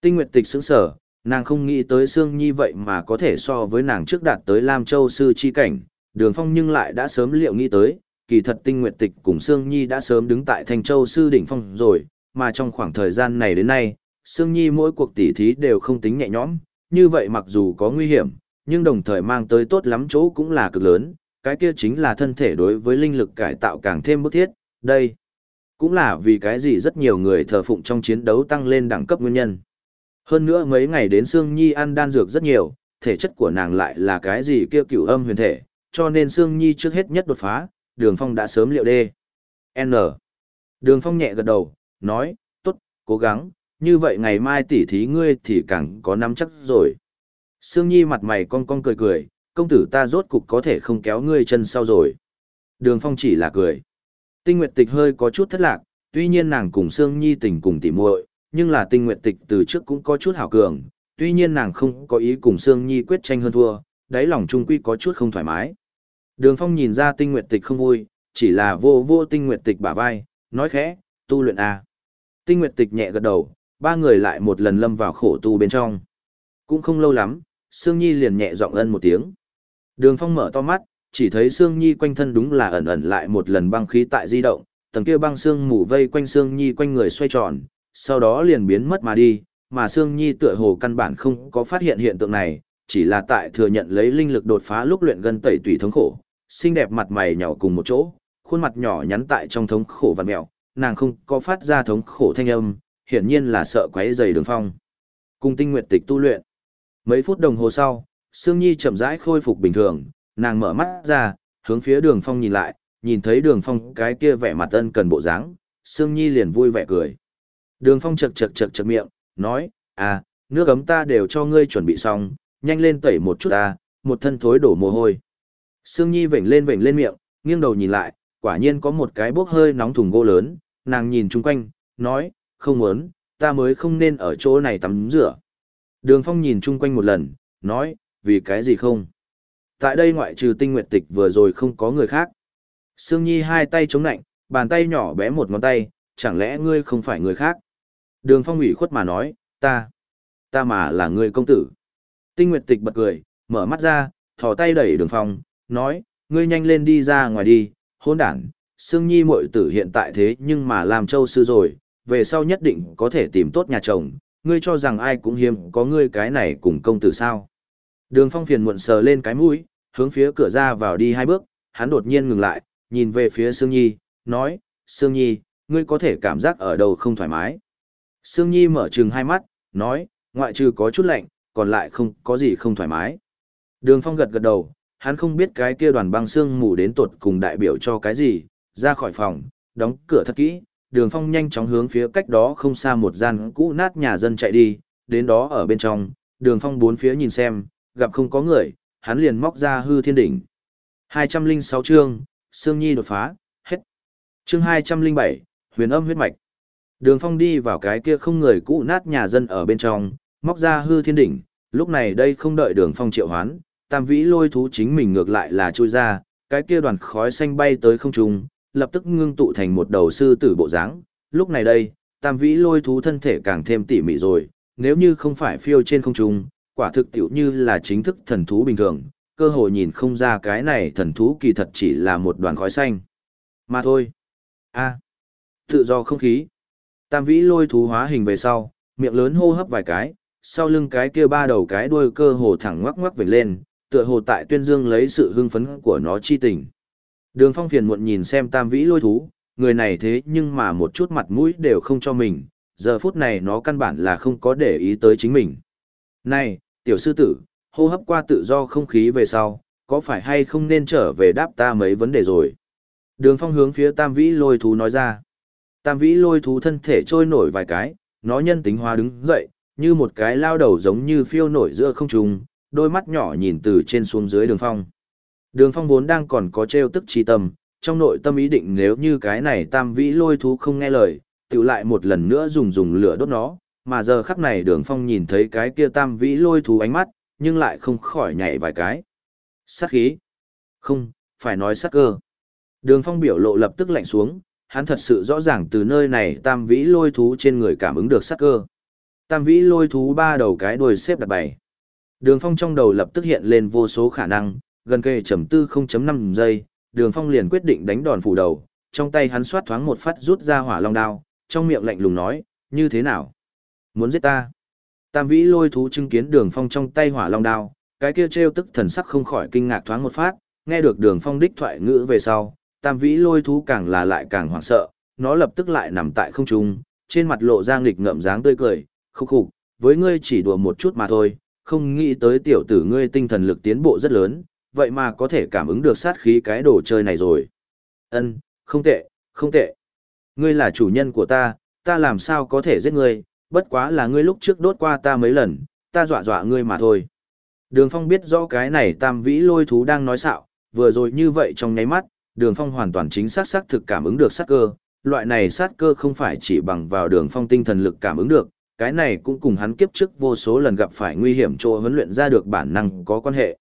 Tinh Nguyệt Tịch sững sở, nàng không nghĩ tới Sương Nhi vậy mà có thể so với nàng trước đạt tới Lam Châu sư chi cảnh, Đường Phong nhưng lại đã sớm liệu nghĩ tới, kỳ thật Tinh Nguyệt Tịch cùng Sương Nhi đã sớm đứng tại Thanh Châu sư đỉnh phong rồi, mà trong khoảng thời gian này đến nay, Sương Nhi mỗi cuộc tỉ thí đều không tính nhẹ nhõm, như vậy mặc dù có nguy hiểm, nhưng đồng thời mang tới tốt lắm chỗ cũng là cực lớn, cái kia chính là thân thể đối với linh lực cải tạo càng thêm bức thiết, đây cũng là vì cái gì rất nhiều người thờ phụng trong chiến đấu tăng lên đẳng cấp nguyên nhân. Hơn nữa mấy ngày đến Sương Nhi ăn đan dược rất nhiều, thể chất của nàng lại là cái gì kia cửu âm huyền thể, cho nên Sương Nhi trước hết nhất đột phá, Đường Phong đã sớm liệu đê. N. Đường Phong nhẹ gật đầu, nói, tốt, cố gắng, như vậy ngày mai tỉ thí ngươi thì càng có nắm chắc rồi. Sương Nhi mặt mày cong cong cười cười, công tử ta rốt cục có thể không kéo ngươi chân sau rồi. Đường Phong chỉ là cười. Tinh Nguyệt Tịch hơi có chút thất lạc, tuy nhiên nàng cùng Sương Nhi tình cùng tỉ muội, nhưng là Tinh Nguyệt Tịch từ trước cũng có chút hảo cường, tuy nhiên nàng không có ý cùng Sương Nhi quyết tranh hơn thua, đáy lòng trung quy có chút không thoải mái. Đường Phong nhìn ra Tinh Nguyệt Tịch không vui, chỉ là vô vô Tinh Nguyệt Tịch bả vai, nói khẽ, tu luyện a. À. Tinh Nguyệt Tịch nhẹ gật đầu, ba người lại một lần lâm vào khổ tu bên trong. Cũng không lâu lắm, Sương Nhi liền nhẹ giọng ân một tiếng. Đường Phong mở to mắt, chỉ thấy Sương Nhi quanh thân đúng là ẩn ẩn lại một lần băng khí tại di động, tầng kia băng xương mù vây quanh Sương Nhi quanh người xoay tròn, sau đó liền biến mất mà đi, mà Sương Nhi tựa hồ căn bản không có phát hiện hiện tượng này, chỉ là tại thừa nhận lấy linh lực đột phá lúc luyện gân tẩy tùy thống khổ, xinh đẹp mặt mày nhỏ cùng một chỗ, khuôn mặt nhỏ nhắn tại trong thống khổ vặn mẹo, nàng không có phát ra thống khổ thanh âm, hiển nhiên là sợ quấy rầy Đường Phong. Cùng Tinh Nguyệt Tịch tu luyện. Mấy phút đồng hồ sau, Sương Nhi chậm rãi khôi phục bình thường, nàng mở mắt ra, hướng phía Đường Phong nhìn lại, nhìn thấy Đường Phong cái kia vẻ mặt ân cần bộ dáng, Sương Nhi liền vui vẻ cười. Đường Phong chật chật chật chật miệng, nói, à, nước ấm ta đều cho ngươi chuẩn bị xong, nhanh lên tẩy một chút ta, một thân thối đổ mồ hôi. Sương Nhi vểnh lên vểnh lên miệng, nghiêng đầu nhìn lại, quả nhiên có một cái bốc hơi nóng thùng gỗ lớn, nàng nhìn chung quanh, nói, không muốn, ta mới không nên ở chỗ này tắm rửa. Đường Phong nhìn chung quanh một lần, nói, vì cái gì không? Tại đây ngoại trừ tinh nguyệt tịch vừa rồi không có người khác. Sương Nhi hai tay chống nạnh, bàn tay nhỏ bé một ngón tay, chẳng lẽ ngươi không phải người khác? Đường Phong ủy khuất mà nói, ta, ta mà là người công tử. Tinh nguyệt tịch bật cười, mở mắt ra, thò tay đẩy đường Phong, nói, ngươi nhanh lên đi ra ngoài đi, hôn đản. Sương Nhi muội tử hiện tại thế nhưng mà làm châu sư rồi, về sau nhất định có thể tìm tốt nhà chồng, ngươi cho rằng ai cũng hiếm có ngươi cái này cùng công tử sao. Đường phong phiền muộn sờ lên cái mũi, hướng phía cửa ra vào đi hai bước, hắn đột nhiên ngừng lại, nhìn về phía Sương Nhi, nói, Sương Nhi, ngươi có thể cảm giác ở đâu không thoải mái. Sương Nhi mở trừng hai mắt, nói, ngoại trừ có chút lạnh, còn lại không có gì không thoải mái. Đường phong gật gật đầu, hắn không biết cái kia đoàn băng xương mù đến tột cùng đại biểu cho cái gì, ra khỏi phòng, đóng cửa thật kỹ, đường phong nhanh chóng hướng phía cách đó không xa một gian cũ nát nhà dân chạy đi, đến đó ở bên trong, đường phong bốn phía nhìn xem, gặp không có người, hắn liền móc ra hư thiên đỉnh. 206 chương, Sương Nhi đột phá, hết. Chương 207, huyền âm huyết mạch. Đường phong đi vào cái kia không người cũ nát nhà dân ở bên trong, móc ra hư thiên đỉnh, lúc này đây không đợi đường phong triệu hoán, tam vĩ lôi thú chính mình ngược lại là trôi ra, cái kia đoàn khói xanh bay tới không trung, lập tức ngưng tụ thành một đầu sư tử bộ dáng. Lúc này đây, tam vĩ lôi thú thân thể càng thêm tỉ mỉ rồi, nếu như không phải phiêu trên không trung, quả thực tiểu như là chính thức thần thú bình thường, cơ hội nhìn không ra cái này thần thú kỳ thật chỉ là một đoàn khói xanh. Mà thôi. a tự do không khí. Tam vĩ lôi thú hóa hình về sau, miệng lớn hô hấp vài cái, sau lưng cái kia ba đầu cái đuôi cơ hồ thẳng ngoắc ngoắc vểnh lên, tựa hồ tại tuyên dương lấy sự hưng phấn của nó chi tình. Đường phong phiền muộn nhìn xem tam vĩ lôi thú, người này thế nhưng mà một chút mặt mũi đều không cho mình, giờ phút này nó căn bản là không có để ý tới chính mình. Này, tiểu sư tử, hô hấp qua tự do không khí về sau, có phải hay không nên trở về đáp ta mấy vấn đề rồi. Đường phong hướng phía tam vĩ lôi thú nói ra. Tam vĩ lôi thú thân thể trôi nổi vài cái, nó nhân tính hóa đứng dậy, như một cái lao đầu giống như phiêu nổi giữa không trung, đôi mắt nhỏ nhìn từ trên xuống dưới đường phong. Đường phong vốn đang còn có trêu tức trí tâm, trong nội tâm ý định nếu như cái này tam vĩ lôi thú không nghe lời, tự lại một lần nữa dùng dùng lửa đốt nó, mà giờ khắc này đường phong nhìn thấy cái kia tam vĩ lôi thú ánh mắt, nhưng lại không khỏi nhảy vài cái. Sát khí. Không, phải nói sát cơ. Đường phong biểu lộ lập tức lạnh xuống, hắn thật sự rõ ràng từ nơi này tam vĩ lôi thú trên người cảm ứng được sát cơ. Tam vĩ lôi thú ba đầu cái đuôi xếp đặt bày. Đường phong trong đầu lập tức hiện lên vô số khả năng, gần kề chấm tư 0.5 giây, đường phong liền quyết định đánh đòn phủ đầu, trong tay hắn xoát thoáng một phát rút ra hỏa long đao, trong miệng lạnh lùng nói, như thế nào? Muốn giết ta? Tam vĩ lôi thú chứng kiến đường phong trong tay hỏa long đao, cái kia trêu tức thần sắc không khỏi kinh ngạc thoáng một phát, nghe được đường phong đích thoại ngữ về sau, tam vĩ lôi thú càng là lại càng hoảng sợ, nó lập tức lại nằm tại không trung, trên mặt lộ ra nghịch ngậm dáng tươi cười, khúc khục, với ngươi chỉ đùa một chút mà thôi, không nghĩ tới tiểu tử ngươi tinh thần lực tiến bộ rất lớn, vậy mà có thể cảm ứng được sát khí cái đồ chơi này rồi. Ân, không tệ, không tệ. Ngươi là chủ nhân của ta, ta làm sao có thể giết ngươi, bất quá là ngươi lúc trước đốt qua ta mấy lần, ta dọa dọa ngươi mà thôi. Đường Phong biết rõ cái này tam vĩ lôi thú đang nói xạo, vừa rồi như vậy trong nháy mắt, Đường Phong hoàn toàn chính xác xác thực cảm ứng được sát cơ, loại này sát cơ không phải chỉ bằng vào Đường Phong tinh thần lực cảm ứng được, cái này cũng cùng hắn kiếp trước vô số lần gặp phải nguy hiểm chỗ huấn luyện ra được bản năng có quan hệ.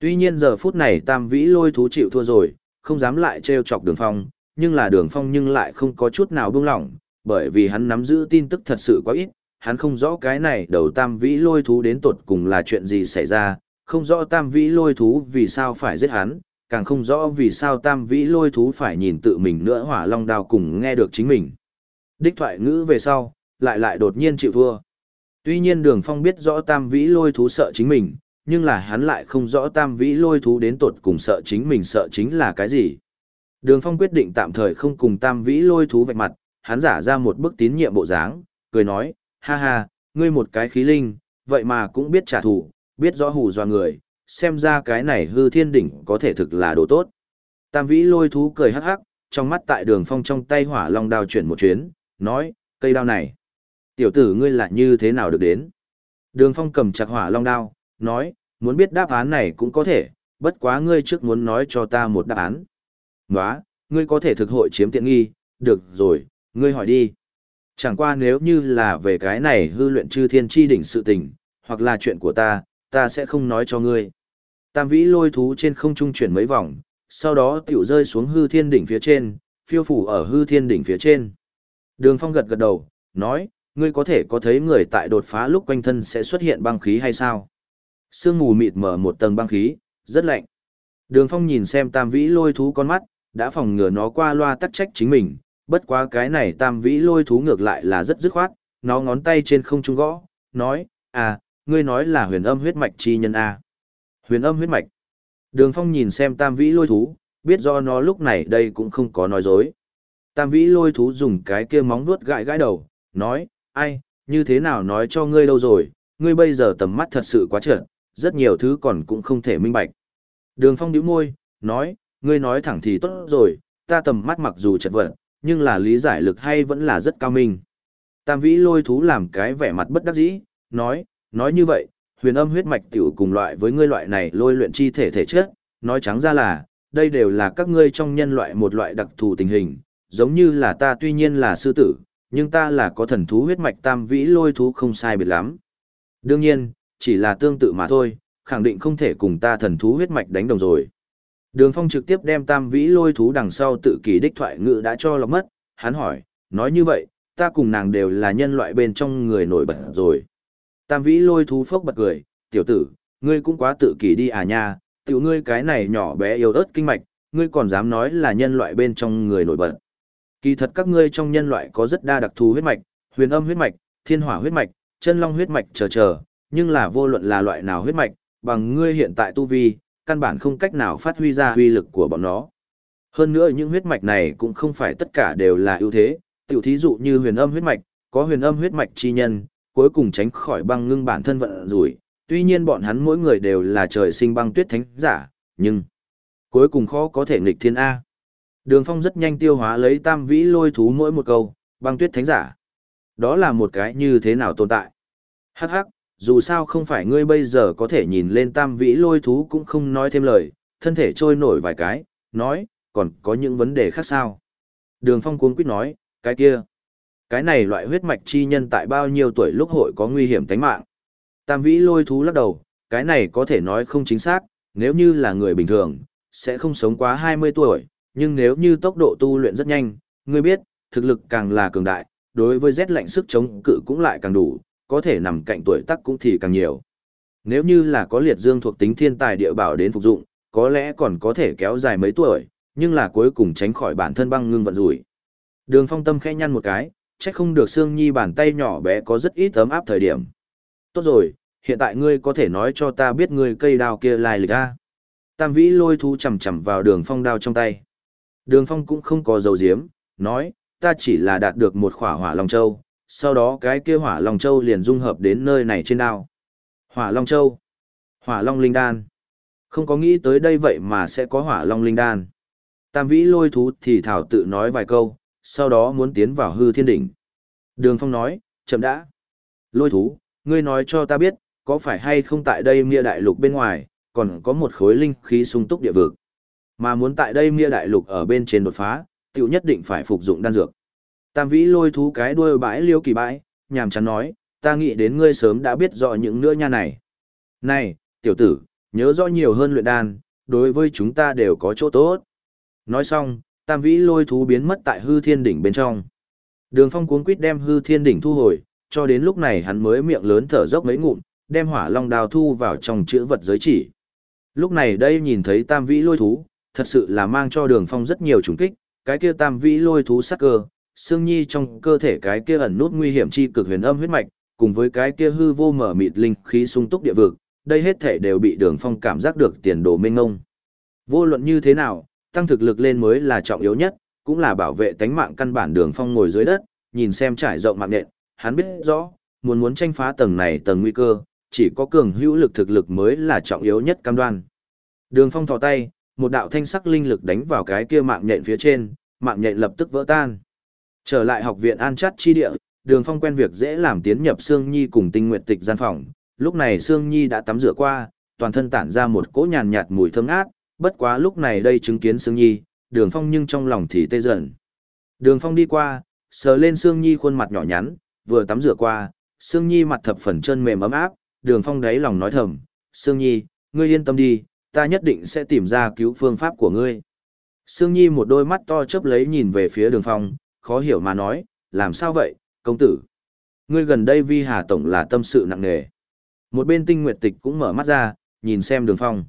Tuy nhiên giờ phút này tam vĩ lôi thú chịu thua rồi, không dám lại trêu chọc đường phong, nhưng là đường phong nhưng lại không có chút nào buông lỏng, bởi vì hắn nắm giữ tin tức thật sự quá ít, hắn không rõ cái này đầu tam vĩ lôi thú đến tột cùng là chuyện gì xảy ra, không rõ tam vĩ lôi thú vì sao phải giết hắn, càng không rõ vì sao tam vĩ lôi thú phải nhìn tự mình nữa hỏa long Đào cùng nghe được chính mình. Đích thoại ngữ về sau, lại lại đột nhiên chịu thua. Tuy nhiên đường phong biết rõ tam vĩ lôi thú sợ chính mình, nhưng là hắn lại không rõ tam vĩ lôi thú đến tột cùng sợ chính mình sợ chính là cái gì. Đường phong quyết định tạm thời không cùng tam vĩ lôi thú vạch mặt, hắn giả ra một bức tín nhiệm bộ dáng, cười nói, ha ha, ngươi một cái khí linh, vậy mà cũng biết trả thù, biết rõ hù doa người, xem ra cái này hư thiên đỉnh có thể thực là đồ tốt. Tam vĩ lôi thú cười hắc hắc, trong mắt tại đường phong trong tay hỏa long đao chuyển một chuyến, nói, cây đao này. Tiểu tử ngươi là như thế nào được đến? Đường phong cầm chặt hỏa long đao, nói, muốn biết đáp án này cũng có thể, bất quá ngươi trước muốn nói cho ta một đáp án. Nóa, ngươi có thể thực hội chiếm tiện nghi, được rồi, ngươi hỏi đi. Chẳng qua nếu như là về cái này hư luyện chư thiên chi đỉnh sự tình, hoặc là chuyện của ta, ta sẽ không nói cho ngươi. Tam vĩ lôi thú trên không trung chuyển mấy vòng, sau đó tiểu rơi xuống hư thiên đỉnh phía trên, phiêu phủ ở hư thiên đỉnh phía trên. Đường phong gật gật đầu, nói, ngươi có thể có thấy người tại đột phá lúc quanh thân sẽ xuất hiện băng khí hay sao? Sương mù mịt mở một tầng băng khí, rất lạnh. Đường Phong nhìn xem Tam Vĩ lôi thú con mắt, đã phòng ngừa nó qua loa tắc trách chính mình, bất quá cái này Tam Vĩ lôi thú ngược lại là rất dứt khoát, nó ngón tay trên không trung gõ, nói, à, ngươi nói là huyền âm huyết mạch chi nhân A. Huyền âm huyết mạch. Đường Phong nhìn xem Tam Vĩ lôi thú, biết do nó lúc này đây cũng không có nói dối. Tam Vĩ lôi thú dùng cái kia móng vuốt gãi gãi đầu, nói, ai, như thế nào nói cho ngươi đâu rồi, ngươi bây giờ tầm mắt thật sự quá trượt, rất nhiều thứ còn cũng không thể minh bạch. Đường Phong nhíu môi, nói, ngươi nói thẳng thì tốt rồi, ta tầm mắt mặc dù chật vật, nhưng là lý giải lực hay vẫn là rất cao minh. Tam vĩ lôi thú làm cái vẻ mặt bất đắc dĩ, nói, nói như vậy, huyền âm huyết mạch tiểu cùng loại với ngươi loại này lôi luyện chi thể thể chất, nói trắng ra là, đây đều là các ngươi trong nhân loại một loại đặc thù tình hình, giống như là ta tuy nhiên là sư tử, nhưng ta là có thần thú huyết mạch tam vĩ lôi thú không sai biệt lắm. Đương nhiên, chỉ là tương tự mà thôi, khẳng định không thể cùng ta thần thú huyết mạch đánh đồng rồi. Đường Phong trực tiếp đem tam vĩ lôi thú đằng sau tự kỷ đích thoại ngữ đã cho lọc mất, hắn hỏi, nói như vậy, ta cùng nàng đều là nhân loại bên trong người nổi bật rồi. Tam vĩ lôi thú phốc bật cười, tiểu tử, ngươi cũng quá tự kỷ đi à nha, tiểu ngươi cái này nhỏ bé yếu ớt kinh mạch, ngươi còn dám nói là nhân loại bên trong người nổi bật. Kỳ thật các ngươi trong nhân loại có rất đa đặc thù huyết mạch, huyền âm huyết mạch, thiên hỏa huyết mạch, chân long huyết mạch chờ chờ, nhưng là vô luận là loại nào huyết mạch, bằng ngươi hiện tại tu vi, căn bản không cách nào phát huy ra uy lực của bọn nó. Hơn nữa những huyết mạch này cũng không phải tất cả đều là ưu thế, tiểu thí dụ như huyền âm huyết mạch, có huyền âm huyết mạch chi nhân, cuối cùng tránh khỏi băng ngưng bản thân vận rủi. Tuy nhiên bọn hắn mỗi người đều là trời sinh băng tuyết thánh giả, nhưng cuối cùng khó có thể nghịch thiên A. Đường phong rất nhanh tiêu hóa lấy tam vĩ lôi thú mỗi một câu, băng tuyết thánh giả. Đó là một cái như thế nào tồn tại. Hắc hắc, dù sao không phải ngươi bây giờ có thể nhìn lên tam vĩ lôi thú cũng không nói thêm lời, thân thể trôi nổi vài cái, nói, còn có những vấn đề khác sao. Đường phong cuống quýt nói, cái kia. Cái này loại huyết mạch chi nhân tại bao nhiêu tuổi lúc hội có nguy hiểm tính mạng. Tam vĩ lôi thú lắc đầu, cái này có thể nói không chính xác, nếu như là người bình thường, sẽ không sống quá 20 tuổi, nhưng nếu như tốc độ tu luyện rất nhanh, ngươi biết, thực lực càng là cường đại, đối với rét lạnh sức chống cự cũng lại càng đủ, có thể nằm cạnh tuổi tác cũng thì càng nhiều. Nếu như là có liệt dương thuộc tính thiên tài địa bảo đến phục dụng, có lẽ còn có thể kéo dài mấy tuổi, nhưng là cuối cùng tránh khỏi bản thân băng ngưng vận rủi. Đường phong tâm khẽ nhăn một cái, chắc không được Sương Nhi bàn tay nhỏ bé có rất ít ấm áp thời điểm. Tốt rồi, hiện tại ngươi có thể nói cho ta biết ngươi cây đao kia lai lịch a. Tam vĩ lôi thú chầm chầm vào đường phong đao trong tay. Đường phong cũng không có dầu diếm, nói, ta chỉ là đạt được một khỏa hỏa long châu, sau đó cái kia hỏa long châu liền dung hợp đến nơi này trên đao. Hỏa long châu, hỏa long linh đan. Không có nghĩ tới đây vậy mà sẽ có hỏa long linh đan. Tam vĩ lôi thú thì thảo tự nói vài câu, sau đó muốn tiến vào hư thiên đỉnh. Đường phong nói, chậm đã. Lôi thú, ngươi nói cho ta biết, có phải hay không tại đây mia đại lục bên ngoài, còn có một khối linh khí sung túc địa vực. Mà muốn tại đây mia đại lục ở bên trên đột phá, tiểu nhất định phải phục dụng đan dược. Tam vĩ lôi thú cái đuôi bãi liêu kỳ bãi, nhàm chán nói, ta nghĩ đến ngươi sớm đã biết rõ những nữa nha này. Này, tiểu tử, nhớ rõ nhiều hơn luyện đan, đối với chúng ta đều có chỗ tốt. Nói xong, tam vĩ lôi thú biến mất tại hư thiên đỉnh bên trong. Đường phong cuốn quýt đem hư thiên đỉnh thu hồi, cho đến lúc này hắn mới miệng lớn thở dốc mấy ngụm, đem hỏa long đào thu vào trong chữ vật giới chỉ. Lúc này đây nhìn thấy tam vĩ lôi thú, thật sự là mang cho đường phong rất nhiều trùng kích, cái kia tam vĩ lôi thú sắc cơ, Sương nhi trong cơ thể cái kia ẩn nút nguy hiểm chi cực huyền âm huyết mạch, cùng với cái kia hư vô mở mịt linh khí sung túc địa vực, đây hết thể đều bị đường phong cảm giác được tiền đồ mênh ngông. Vô luận như thế nào, tăng thực lực lên mới là trọng yếu nhất, cũng là bảo vệ tánh mạng căn bản đường phong ngồi dưới đất, nhìn xem trải rộng mạng nện, hắn biết rõ, muốn muốn tranh phá tầng này tầng nguy cơ, chỉ có cường hữu lực thực lực mới là trọng yếu nhất cam đoan. Đường phong thò tay, một đạo thanh sắc linh lực đánh vào cái kia mạng nhện phía trên, mạng nhện lập tức vỡ tan. Trở lại học viện An Chát chi địa, Đường Phong quen việc dễ làm tiến nhập Sương Nhi cùng Tinh Nguyệt Tịch gian phòng, lúc này Sương Nhi đã tắm rửa qua, toàn thân tản ra một cỗ nhàn nhạt mùi thơm ngát, bất quá lúc này đây chứng kiến Sương Nhi, Đường Phong nhưng trong lòng thì tê dần. Đường Phong đi qua, sờ lên Sương Nhi khuôn mặt nhỏ nhắn, vừa tắm rửa qua, Sương Nhi mặt thập phần chân mềm ấm áp, Đường Phong đáy lòng nói thầm, "Sương Nhi, ngươi yên tâm đi, ta nhất định sẽ tìm ra cứu phương pháp của ngươi." Sương Nhi một đôi mắt to chớp lấy nhìn về phía Đường Phong, khó hiểu mà nói, làm sao vậy, công tử? Ngươi gần đây vi hà tổng là tâm sự nặng nề. Một bên tinh nguyệt tịch cũng mở mắt ra, nhìn xem đường phong.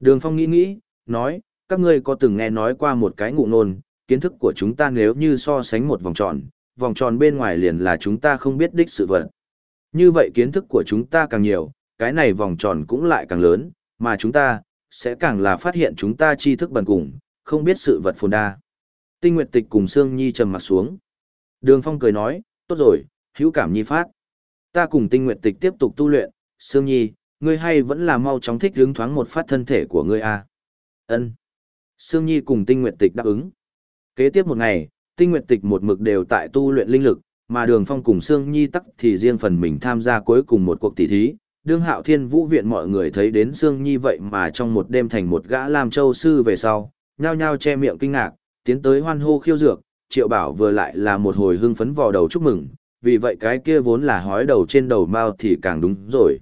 Đường phong nghĩ nghĩ, nói, các ngươi có từng nghe nói qua một cái ngụ nôn, kiến thức của chúng ta nếu như so sánh một vòng tròn, vòng tròn bên ngoài liền là chúng ta không biết đích sự vật. Như vậy kiến thức của chúng ta càng nhiều, cái này vòng tròn cũng lại càng lớn, mà chúng ta, sẽ càng là phát hiện chúng ta tri thức bần cùng, không biết sự vật phồn đa. Tinh Nguyệt Tịch cùng Sương Nhi trầm mặt xuống. Đường Phong cười nói, tốt rồi, hữu cảm nhi phát. Ta cùng Tinh Nguyệt Tịch tiếp tục tu luyện, Sương Nhi, ngươi hay vẫn là mau chóng thích hướng thoáng một phát thân thể của ngươi à. Ân. Sương Nhi cùng Tinh Nguyệt Tịch đáp ứng. Kế tiếp một ngày, Tinh Nguyệt Tịch một mực đều tại tu luyện linh lực, mà Đường Phong cùng Sương Nhi tắc thì riêng phần mình tham gia cuối cùng một cuộc tỷ thí. Đương Hạo Thiên Vũ viện mọi người thấy đến Sương Nhi vậy mà trong một đêm thành một gã làm châu sư về sau, nhao nhao che miệng kinh ngạc, tiến tới hoan hô khiêu dược, triệu bảo vừa lại là một hồi hưng phấn vò đầu chúc mừng, vì vậy cái kia vốn là hói đầu trên đầu mao thì càng đúng rồi.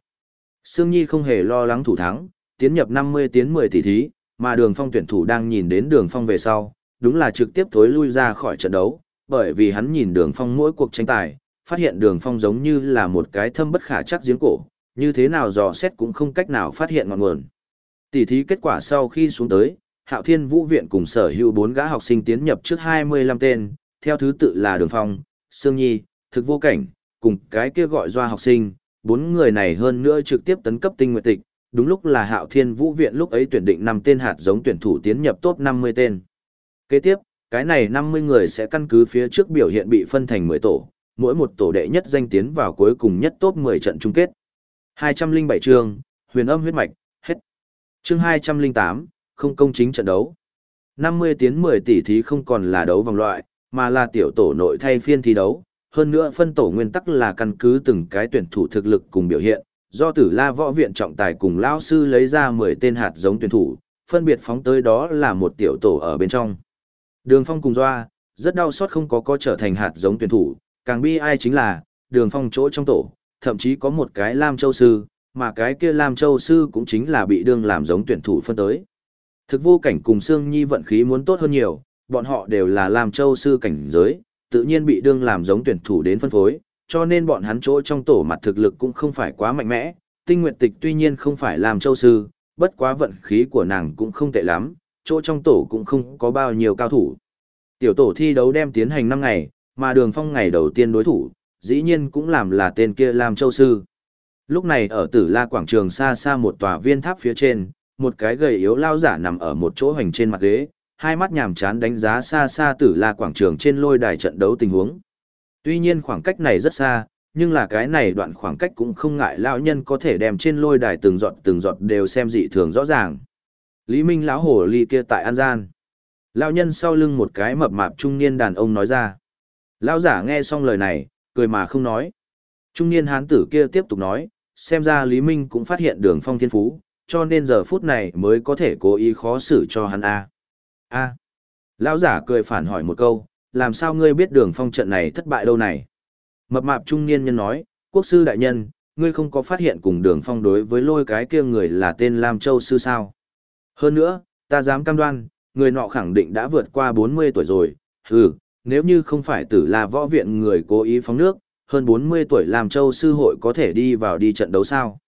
Sương Nhi không hề lo lắng thủ thắng, tiến nhập 50 tiến 10 tỷ thí, mà đường phong tuyển thủ đang nhìn đến đường phong về sau, đúng là trực tiếp thối lui ra khỏi trận đấu, bởi vì hắn nhìn đường phong mỗi cuộc tranh tài, phát hiện đường phong giống như là một cái thâm bất khả chắc giếng cổ, như thế nào dò xét cũng không cách nào phát hiện ngọn nguồn. Tỷ thí kết quả sau khi xuống tới, Hạo Thiên Vũ Viện cùng sở hữu bốn gã học sinh tiến nhập trước 25 tên, theo thứ tự là Đường Phong, Sương Nhi, Thực Vô Cảnh, cùng cái kia gọi doa học sinh, bốn người này hơn nữa trực tiếp tấn cấp tinh nguyệt tịch, đúng lúc là Hạo Thiên Vũ Viện lúc ấy tuyển định 5 tên hạt giống tuyển thủ tiến nhập top 50 tên. Kế tiếp, cái này 50 người sẽ căn cứ phía trước biểu hiện bị phân thành 10 tổ, mỗi một tổ đệ nhất danh tiến vào cuối cùng nhất top 10 trận chung kết. 207 chương, huyền âm huyết mạch, hết. chương 208, không công chính trận đấu. 50 tiến 10 tỷ thí không còn là đấu vòng loại, mà là tiểu tổ nội thay phiên thi đấu. Hơn nữa phân tổ nguyên tắc là căn cứ từng cái tuyển thủ thực lực cùng biểu hiện, do tử la võ viện trọng tài cùng lao sư lấy ra 10 tên hạt giống tuyển thủ, phân biệt phóng tới đó là một tiểu tổ ở bên trong. Đường phong cùng doa, rất đau xót không có có trở thành hạt giống tuyển thủ, càng bi ai chính là, đường phong chỗ trong tổ, thậm chí có một cái Lam Châu Sư, mà cái kia Lam Châu Sư cũng chính là bị đương làm giống tuyển thủ phân tới. Thực vô cảnh cùng Sương Nhi vận khí muốn tốt hơn nhiều, bọn họ đều là làm Châu Sư cảnh giới, tự nhiên bị đương làm giống tuyển thủ đến phân phối, cho nên bọn hắn chỗ trong tổ mặt thực lực cũng không phải quá mạnh mẽ. Tinh Nguyệt Tịch tuy nhiên không phải làm Châu Sư, bất quá vận khí của nàng cũng không tệ lắm, chỗ trong tổ cũng không có bao nhiêu cao thủ. Tiểu tổ thi đấu đem tiến hành 5 ngày, mà đường phong ngày đầu tiên đối thủ, dĩ nhiên cũng làm là tên kia làm Châu Sư. Lúc này ở tử la quảng trường xa xa một tòa viên tháp phía trên, một cái gầy yếu lao giả nằm ở một chỗ hoành trên mặt ghế, hai mắt nhàm chán đánh giá xa xa tử la quảng trường trên lôi đài trận đấu tình huống. Tuy nhiên khoảng cách này rất xa, nhưng là cái này đoạn khoảng cách cũng không ngại lão nhân có thể đem trên lôi đài từng giọt từng giọt đều xem dị thường rõ ràng. Lý Minh lão hổ ly kia tại An Gian. Lão nhân sau lưng một cái mập mạp trung niên đàn ông nói ra. Lão giả nghe xong lời này, cười mà không nói. Trung niên hán tử kia tiếp tục nói, xem ra Lý Minh cũng phát hiện đường phong thiên phú, cho nên giờ phút này mới có thể cố ý khó xử cho hắn a. A. Lão giả cười phản hỏi một câu, làm sao ngươi biết đường phong trận này thất bại đâu này? Mập mạp trung niên nhân nói, quốc sư đại nhân, ngươi không có phát hiện cùng đường phong đối với lôi cái kia người là tên Lam Châu sư sao? Hơn nữa, ta dám cam đoan, người nọ khẳng định đã vượt qua 40 tuổi rồi, hừ, nếu như không phải tử là võ viện người cố ý phóng nước, hơn 40 tuổi làm châu sư hội có thể đi vào đi trận đấu sao.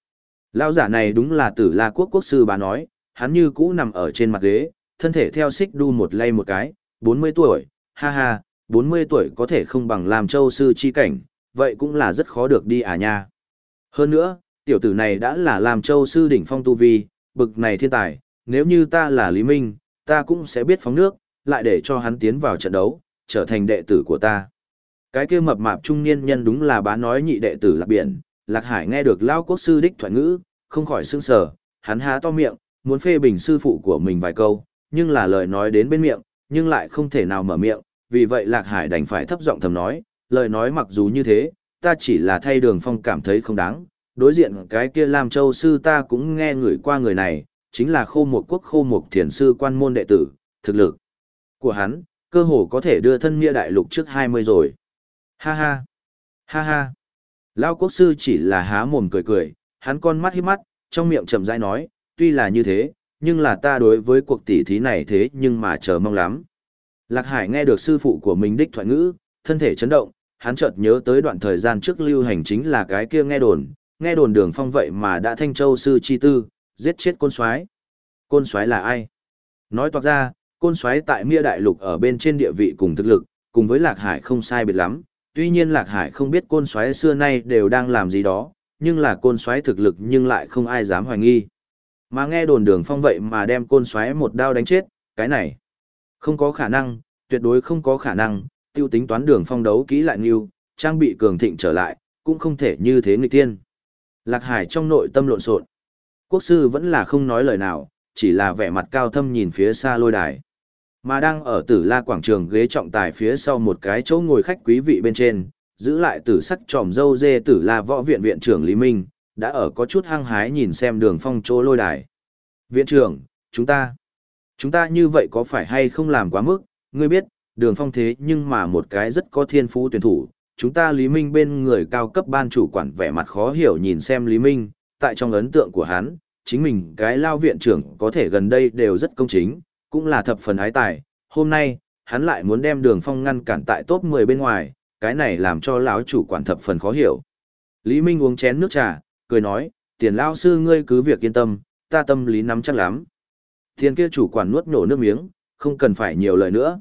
Lão giả này đúng là tử la quốc quốc sư bà nói, hắn như cũ nằm ở trên mặt ghế, thân thể theo xích đu một lay một cái, 40 tuổi, ha ha, 40 tuổi có thể không bằng làm châu sư chi cảnh, vậy cũng là rất khó được đi à nha. Hơn nữa, tiểu tử này đã là làm châu sư đỉnh phong tu vi, bực này thiên tài, nếu như ta là Lý Minh, ta cũng sẽ biết phóng nước, lại để cho hắn tiến vào trận đấu, trở thành đệ tử của ta. Cái kia mập mạp trung niên nhân đúng là bá nói nhị đệ tử lạc biển, lạc hải nghe được lao quốc sư đích thoại ngữ, không khỏi sưng sờ, hắn há to miệng, muốn phê bình sư phụ của mình vài câu, nhưng là lời nói đến bên miệng, nhưng lại không thể nào mở miệng, vì vậy lạc hải đành phải thấp giọng thầm nói, lời nói mặc dù như thế, ta chỉ là thay đường phong cảm thấy không đáng, đối diện cái kia làm châu sư ta cũng nghe người qua người này, chính là khô một quốc khô một thiền sư quan môn đệ tử, thực lực của hắn, cơ hồ có thể đưa thân nghĩa đại lục trước 20 rồi. Ha ha, ha ha. Lao quốc sư chỉ là há mồm cười cười, hắn con mắt hiếp mắt, trong miệng chậm rãi nói, tuy là như thế, nhưng là ta đối với cuộc tỷ thí này thế nhưng mà chờ mong lắm. Lạc Hải nghe được sư phụ của mình đích thoại ngữ, thân thể chấn động, hắn chợt nhớ tới đoạn thời gian trước lưu hành chính là cái kia nghe đồn, nghe đồn đường phong vậy mà đã thanh châu sư chi tư, giết chết côn soái Côn soái là ai? Nói toạc ra, côn xoáy tại Mia Đại Lục ở bên trên địa vị cùng thực lực, cùng với Lạc Hải không sai biệt lắm. Tuy nhiên Lạc Hải không biết côn xoáy xưa nay đều đang làm gì đó, nhưng là côn xoáy thực lực nhưng lại không ai dám hoài nghi. Mà nghe đồn đường phong vậy mà đem côn xoáy một đao đánh chết, cái này không có khả năng, tuyệt đối không có khả năng, tiêu tính toán đường phong đấu kỹ lại nghiêu, trang bị cường thịnh trở lại, cũng không thể như thế người tiên. Lạc Hải trong nội tâm lộn xộn. Quốc sư vẫn là không nói lời nào, chỉ là vẻ mặt cao thâm nhìn phía xa lôi đài. Mà đang ở tử la quảng trường ghế trọng tài phía sau một cái chỗ ngồi khách quý vị bên trên, giữ lại tử sắc tròm dâu dê tử la võ viện viện trưởng Lý Minh, đã ở có chút hăng hái nhìn xem đường phong chỗ lôi đài. Viện trưởng, chúng ta, chúng ta như vậy có phải hay không làm quá mức, ngươi biết, đường phong thế nhưng mà một cái rất có thiên phú tuyển thủ, chúng ta Lý Minh bên người cao cấp ban chủ quản vẻ mặt khó hiểu nhìn xem Lý Minh, tại trong ấn tượng của hắn, chính mình cái lao viện trưởng có thể gần đây đều rất công chính, cũng là thập phần ái tài, hôm nay, hắn lại muốn đem đường phong ngăn cản tại top 10 bên ngoài, cái này làm cho lão chủ quản thập phần khó hiểu. Lý Minh uống chén nước trà, cười nói, tiền lao sư ngươi cứ việc yên tâm, ta tâm lý nắm chắc lắm. Tiền kia chủ quản nuốt nổ nước miếng, không cần phải nhiều lời nữa.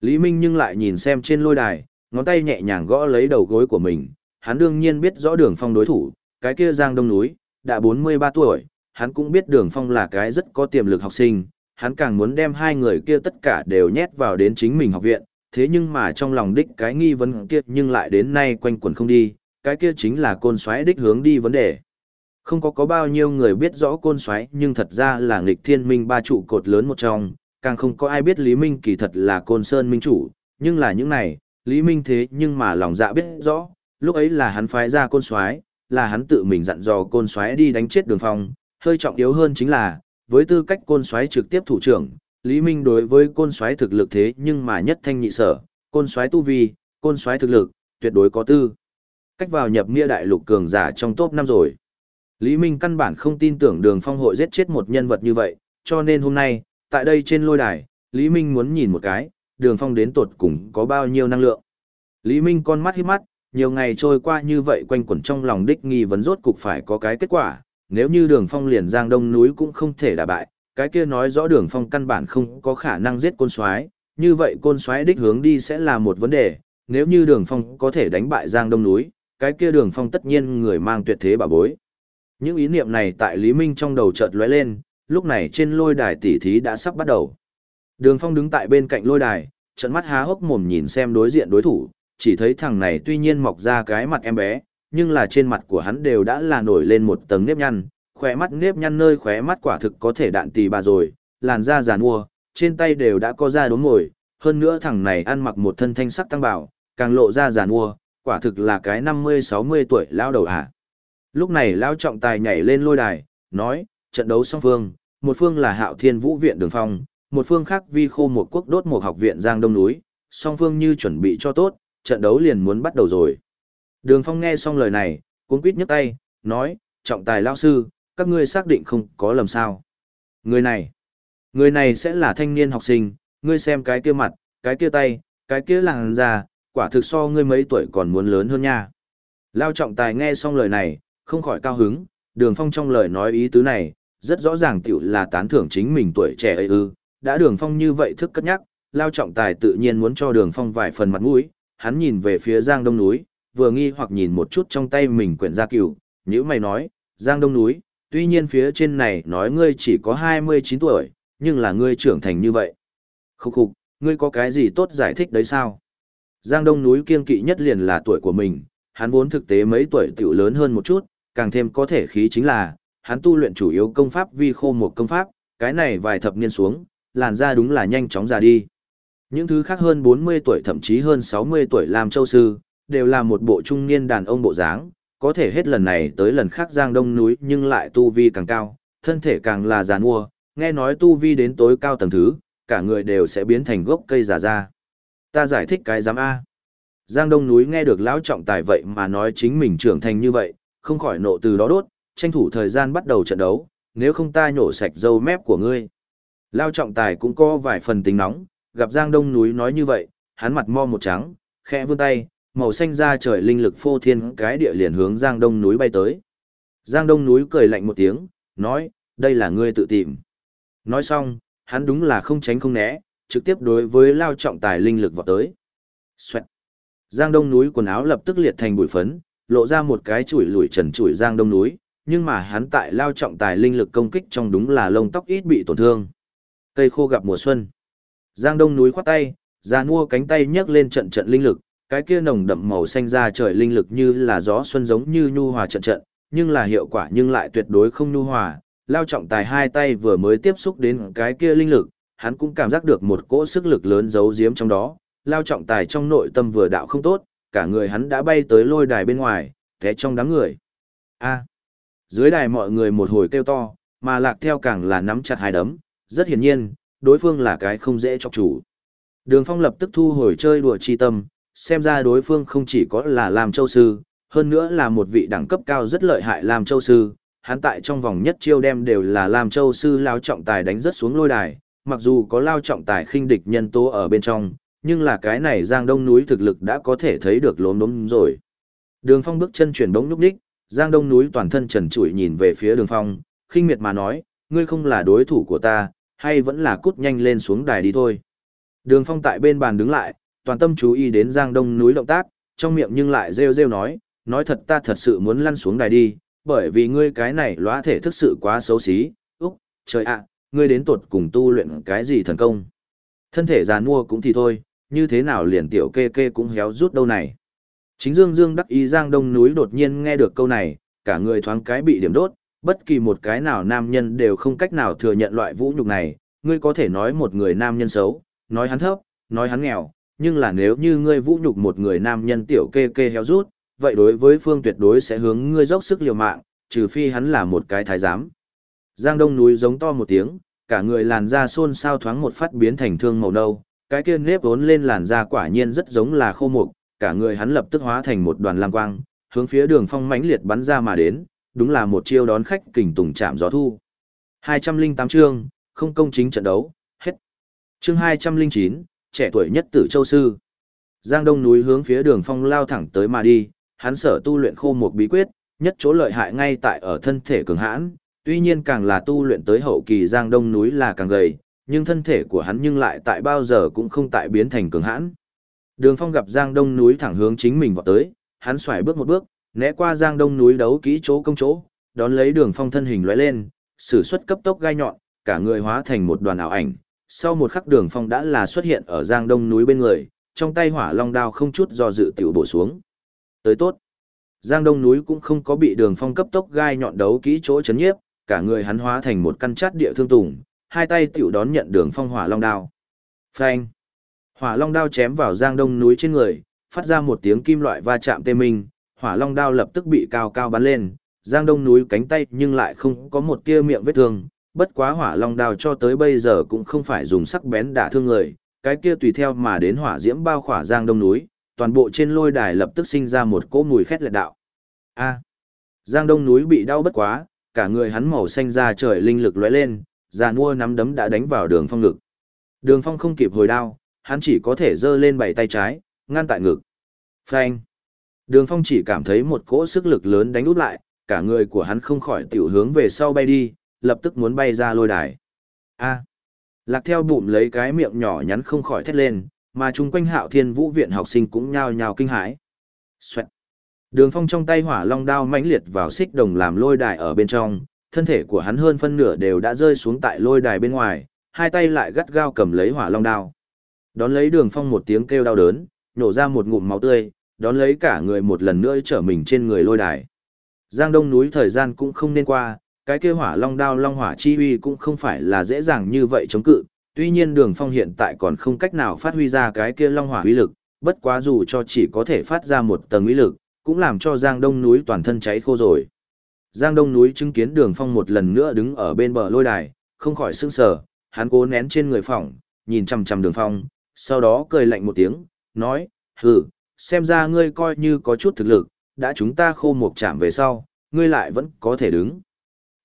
Lý Minh nhưng lại nhìn xem trên lôi đài, ngón tay nhẹ nhàng gõ lấy đầu gối của mình, hắn đương nhiên biết rõ đường phong đối thủ, cái kia giang đông núi, đã 43 tuổi, hắn cũng biết đường phong là cái rất có tiềm lực học sinh, hắn càng muốn đem hai người kia tất cả đều nhét vào đến chính mình học viện, thế nhưng mà trong lòng đích cái nghi vấn kia nhưng lại đến nay quanh quẩn không đi, cái kia chính là côn xoáy đích hướng đi vấn đề. Không có có bao nhiêu người biết rõ côn xoáy nhưng thật ra là nghịch thiên minh ba trụ cột lớn một trong, càng không có ai biết Lý Minh kỳ thật là côn sơn minh chủ, nhưng là những này, Lý Minh thế nhưng mà lòng dạ biết rõ, lúc ấy là hắn phái ra côn xoáy, là hắn tự mình dặn dò côn xoáy đi đánh chết đường phong, hơi trọng yếu hơn chính là, với tư cách côn xoáy trực tiếp thủ trưởng, Lý Minh đối với côn xoáy thực lực thế nhưng mà nhất thanh nhị sở, côn xoáy tu vi, côn xoáy thực lực, tuyệt đối có tư. Cách vào nhập nghĩa đại lục cường giả trong top 5 rồi. Lý Minh căn bản không tin tưởng đường phong hội giết chết một nhân vật như vậy, cho nên hôm nay, tại đây trên lôi đài, Lý Minh muốn nhìn một cái, đường phong đến tột cùng có bao nhiêu năng lượng. Lý Minh con mắt hiếp mắt, nhiều ngày trôi qua như vậy quanh quẩn trong lòng đích nghi vấn rốt cục phải có cái kết quả, nếu như đường phong liền giang đông núi cũng không thể đả bại, cái kia nói rõ đường phong căn bản không có khả năng giết côn soái như vậy côn soái đích hướng đi sẽ là một vấn đề, nếu như đường phong có thể đánh bại giang đông núi, cái kia đường phong tất nhiên người mang tuyệt thế bà bối. Những ý niệm này tại Lý Minh trong đầu chợt lóe lên, lúc này trên lôi đài tỉ thí đã sắp bắt đầu. Đường Phong đứng tại bên cạnh lôi đài, trận mắt há hốc mồm nhìn xem đối diện đối thủ, chỉ thấy thằng này tuy nhiên mọc ra cái mặt em bé, nhưng là trên mặt của hắn đều đã là nổi lên một tầng nếp nhăn, khóe mắt nếp nhăn nơi khóe mắt quả thực có thể đạn tì bà rồi, làn da giàn mua, trên tay đều đã có da đốm ngồi, hơn nữa thằng này ăn mặc một thân thanh sắc tăng bảo, càng lộ ra giàn mua, quả thực là cái 50-60 tuổi lao đầu hả. Lúc này lao trọng tài nhảy lên lôi đài, nói, trận đấu song phương, một phương là hạo thiên vũ viện đường phong, một phương khác vi khô một quốc đốt một học viện giang đông núi, song phương như chuẩn bị cho tốt, trận đấu liền muốn bắt đầu rồi. Đường phong nghe xong lời này, cuốn quýt nhấc tay, nói, trọng tài lao sư, các ngươi xác định không có lầm sao. Người này, người này sẽ là thanh niên học sinh, ngươi xem cái kia mặt, cái kia tay, cái kia làng da, quả thực so ngươi mấy tuổi còn muốn lớn hơn nha. Lao trọng tài nghe xong lời này, không khỏi cao hứng, đường phong trong lời nói ý tứ này, rất rõ ràng tiểu là tán thưởng chính mình tuổi trẻ ấy ư, đã đường phong như vậy thức cất nhắc, lao trọng tài tự nhiên muốn cho đường phong vài phần mặt mũi, hắn nhìn về phía giang đông núi, vừa nghi hoặc nhìn một chút trong tay mình quyển gia cửu, như mày nói, giang đông núi, tuy nhiên phía trên này nói ngươi chỉ có 29 tuổi, nhưng là ngươi trưởng thành như vậy. Khúc khục, ngươi có cái gì tốt giải thích đấy sao? Giang đông núi kiên kỵ nhất liền là tuổi của mình, hắn vốn thực tế mấy tuổi tiểu lớn hơn một chút, càng thêm có thể khí chính là, hắn tu luyện chủ yếu công pháp vi khô một công pháp, cái này vài thập niên xuống, làn da đúng là nhanh chóng già đi. Những thứ khác hơn 40 tuổi thậm chí hơn 60 tuổi làm châu sư, đều là một bộ trung niên đàn ông bộ dáng, có thể hết lần này tới lần khác giang đông núi nhưng lại tu vi càng cao, thân thể càng là già nua, nghe nói tu vi đến tối cao tầng thứ, cả người đều sẽ biến thành gốc cây già ra. Ta giải thích cái giám A. Giang đông núi nghe được lão trọng tài vậy mà nói chính mình trưởng thành như vậy, không khỏi nộ từ đó đốt, tranh thủ thời gian bắt đầu trận đấu, nếu không ta nhổ sạch dâu mép của ngươi. Lao trọng tài cũng có vài phần tính nóng, gặp Giang Đông núi nói như vậy, hắn mặt mo một trắng, khẽ vươn tay, màu xanh ra trời linh lực phô thiên cái địa liền hướng Giang Đông núi bay tới. Giang Đông núi cười lạnh một tiếng, nói, đây là ngươi tự tìm. Nói xong, hắn đúng là không tránh không né, trực tiếp đối với lao trọng tài linh lực vào tới. Xoẹt. Giang Đông núi quần áo lập tức liệt thành bụi phấn, lộ ra một cái chuỗi lủi trần chuỗi Giang Đông núi, nhưng mà hắn tại lao trọng tài linh lực công kích trong đúng là lông tóc ít bị tổn thương. Cây khô gặp mùa xuân. Giang Đông núi khoát tay, ra mua cánh tay nhấc lên trận trận linh lực, cái kia nồng đậm màu xanh ra trời linh lực như là gió xuân giống như nhu hòa trận trận, nhưng là hiệu quả nhưng lại tuyệt đối không nhu hòa. Lao trọng tài hai tay vừa mới tiếp xúc đến cái kia linh lực, hắn cũng cảm giác được một cỗ sức lực lớn giấu giếm trong đó. Lao trọng tài trong nội tâm vừa đạo không tốt, cả người hắn đã bay tới lôi đài bên ngoài, thế trong đám người. A. Dưới đài mọi người một hồi kêu to, mà lạc theo càng là nắm chặt hai đấm, rất hiển nhiên, đối phương là cái không dễ chọc chủ. Đường Phong lập tức thu hồi chơi đùa chi tâm, xem ra đối phương không chỉ có là làm châu sư, hơn nữa là một vị đẳng cấp cao rất lợi hại làm châu sư. Hắn tại trong vòng nhất chiêu đem đều là làm châu sư lao trọng tài đánh rất xuống lôi đài, mặc dù có lao trọng tài khinh địch nhân tố ở bên trong, nhưng là cái này giang đông núi thực lực đã có thể thấy được lốm đốm rồi. Đường Phong bước chân chuyển bóng núp đích, giang đông núi toàn thân trần trụi nhìn về phía đường Phong, khinh miệt mà nói, ngươi không là đối thủ của ta, hay vẫn là cút nhanh lên xuống đài đi thôi. Đường Phong tại bên bàn đứng lại, toàn tâm chú ý đến Giang Đông núi động tác, trong miệng nhưng lại rêu rêu nói, nói thật ta thật sự muốn lăn xuống đài đi, bởi vì ngươi cái này lóa thể thực sự quá xấu xí, úc, trời ạ, ngươi đến tột cùng tu luyện cái gì thần công. Thân thể già nua cũng thì thôi, như thế nào liền tiểu kê kê cũng héo rút đâu này. Chính Dương Dương đắc ý Giang Đông núi đột nhiên nghe được câu này, cả người thoáng cái bị điểm đốt, bất kỳ một cái nào nam nhân đều không cách nào thừa nhận loại vũ nhục này, ngươi có thể nói một người nam nhân xấu, nói hắn thấp, nói hắn nghèo, nhưng là nếu như ngươi vũ nhục một người nam nhân tiểu kê kê héo rút, vậy đối với phương tuyệt đối sẽ hướng ngươi dốc sức liều mạng, trừ phi hắn là một cái thái giám. Giang Đông núi giống to một tiếng, cả người làn da xôn xao thoáng một phát biến thành thương màu nâu, cái kia nếp vốn lên làn da quả nhiên rất giống là khô mục, cả người hắn lập tức hóa thành một đoàn lam quang, hướng phía đường phong mãnh liệt bắn ra mà đến, đúng là một chiêu đón khách kình tùng chạm gió thu. 208 chương, không công chính trận đấu, hết. Chương 209, trẻ tuổi nhất tử châu sư. Giang Đông núi hướng phía đường phong lao thẳng tới mà đi, hắn sở tu luyện khô một bí quyết, nhất chỗ lợi hại ngay tại ở thân thể cường hãn, tuy nhiên càng là tu luyện tới hậu kỳ Giang Đông núi là càng gầy, nhưng thân thể của hắn nhưng lại tại bao giờ cũng không tại biến thành cường hãn. Đường Phong gặp Giang Đông núi thẳng hướng chính mình vào tới, hắn xoài bước một bước, né qua Giang Đông núi đấu kỹ chỗ công chỗ, đón lấy Đường Phong thân hình lóe lên, sử xuất cấp tốc gai nhọn, cả người hóa thành một đoàn ảo ảnh. Sau một khắc Đường Phong đã là xuất hiện ở Giang Đông núi bên người, trong tay hỏa long đao không chút do dự tiểu bổ xuống. Tới tốt. Giang Đông núi cũng không có bị Đường Phong cấp tốc gai nhọn đấu kỹ chỗ chấn nhiếp, cả người hắn hóa thành một căn chát địa thương tùng, hai tay tiểu đón nhận Đường Phong hỏa long đao. Phanh. Hỏa long đao chém vào Giang Đông núi trên người, phát ra một tiếng kim loại va chạm tê minh, hỏa long đao lập tức bị cao cao bắn lên, Giang Đông núi cánh tay nhưng lại không có một tia miệng vết thương, bất quá hỏa long đao cho tới bây giờ cũng không phải dùng sắc bén đả thương người, cái kia tùy theo mà đến hỏa diễm bao khỏa Giang Đông núi, toàn bộ trên lôi đài lập tức sinh ra một cỗ mùi khét lẹt đạo. A. Giang Đông núi bị đau bất quá, cả người hắn màu xanh ra trời linh lực lóe lên, già nua nắm đấm đã đánh vào đường phong ngực. Đường phong không kịp hồi đao, hắn chỉ có thể giơ lên bảy tay trái, ngăn tại ngực. Phanh. Đường phong chỉ cảm thấy một cỗ sức lực lớn đánh út lại, cả người của hắn không khỏi tiểu hướng về sau bay đi, lập tức muốn bay ra lôi đài. A. Lạc theo bụng lấy cái miệng nhỏ nhắn không khỏi thét lên, mà chung quanh hạo thiên vũ viện học sinh cũng nhao nhao kinh hãi. Xoẹt. Đường phong trong tay hỏa long đao mãnh liệt vào xích đồng làm lôi đài ở bên trong, thân thể của hắn hơn phân nửa đều đã rơi xuống tại lôi đài bên ngoài, hai tay lại gắt gao cầm lấy hỏa long đao. Đón lấy đường phong một tiếng kêu đau đớn, nhổ ra một ngụm máu tươi, đón lấy cả người một lần nữa trở mình trên người lôi đài. Giang đông núi thời gian cũng không nên qua, cái kia hỏa long đao long hỏa chi uy cũng không phải là dễ dàng như vậy chống cự, tuy nhiên đường phong hiện tại còn không cách nào phát huy ra cái kia long hỏa uy lực, bất quá dù cho chỉ có thể phát ra một tầng uy lực, cũng làm cho Giang Đông núi toàn thân cháy khô rồi. Giang Đông núi chứng kiến Đường Phong một lần nữa đứng ở bên bờ lôi đài, không khỏi sững sờ, hắn cố nén trên người phỏng, nhìn chằm chằm Đường Phong, sau đó cười lạnh một tiếng, nói: "Hừ, xem ra ngươi coi như có chút thực lực, đã chúng ta khô một chạm về sau, ngươi lại vẫn có thể đứng."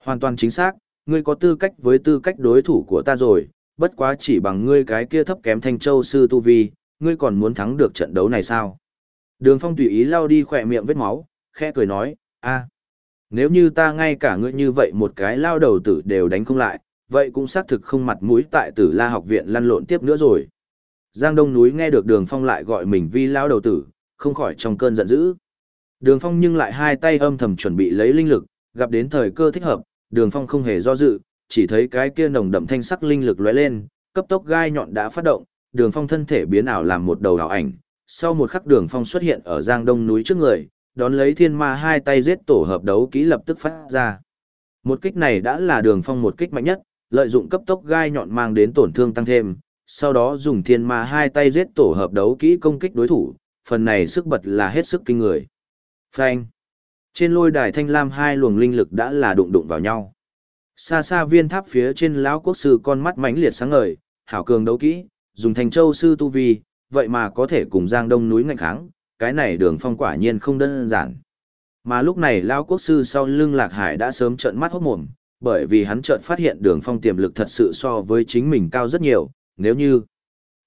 Hoàn toàn chính xác, ngươi có tư cách với tư cách đối thủ của ta rồi, bất quá chỉ bằng ngươi cái kia thấp kém thanh châu sư tu vi, ngươi còn muốn thắng được trận đấu này sao? Đường Phong tùy ý lao đi khỏe miệng vết máu, khẽ cười nói, a, nếu như ta ngay cả ngươi như vậy một cái lao đầu tử đều đánh không lại, vậy cũng xác thực không mặt mũi tại tử la học viện lăn lộn tiếp nữa rồi. Giang Đông núi nghe được Đường Phong lại gọi mình vi lao đầu tử, không khỏi trong cơn giận dữ. Đường Phong nhưng lại hai tay âm thầm chuẩn bị lấy linh lực, gặp đến thời cơ thích hợp, Đường Phong không hề do dự, chỉ thấy cái kia nồng đậm thanh sắc linh lực lóe lên, cấp tốc gai nhọn đã phát động, Đường Phong thân thể biến ảo làm một đầu ảo ảnh, sau một khắc đường phong xuất hiện ở giang đông núi trước người đón lấy thiên ma hai tay giết tổ hợp đấu kỹ lập tức phát ra. Một kích này đã là đường phong một kích mạnh nhất lợi dụng cấp tốc gai nhọn mang đến tổn thương tăng thêm sau đó dùng thiên ma hai tay giết tổ hợp đấu kỹ công kích đối thủ phần này sức bật là hết sức kinh người. Phanh! Trên lôi đài thanh lam hai luồng linh lực đã là đụng đụng vào nhau xa xa viên tháp phía trên lão quốc sư con mắt mãnh liệt sáng ngời hảo cường đấu kỹ dùng thành châu sư tu vi vậy mà có thể cùng Giang Đông núi ngạnh kháng, cái này đường phong quả nhiên không đơn giản. Mà lúc này lão Quốc Sư sau lưng Lạc Hải đã sớm trợn mắt hốt mồm, bởi vì hắn chợt phát hiện đường phong tiềm lực thật sự so với chính mình cao rất nhiều, nếu như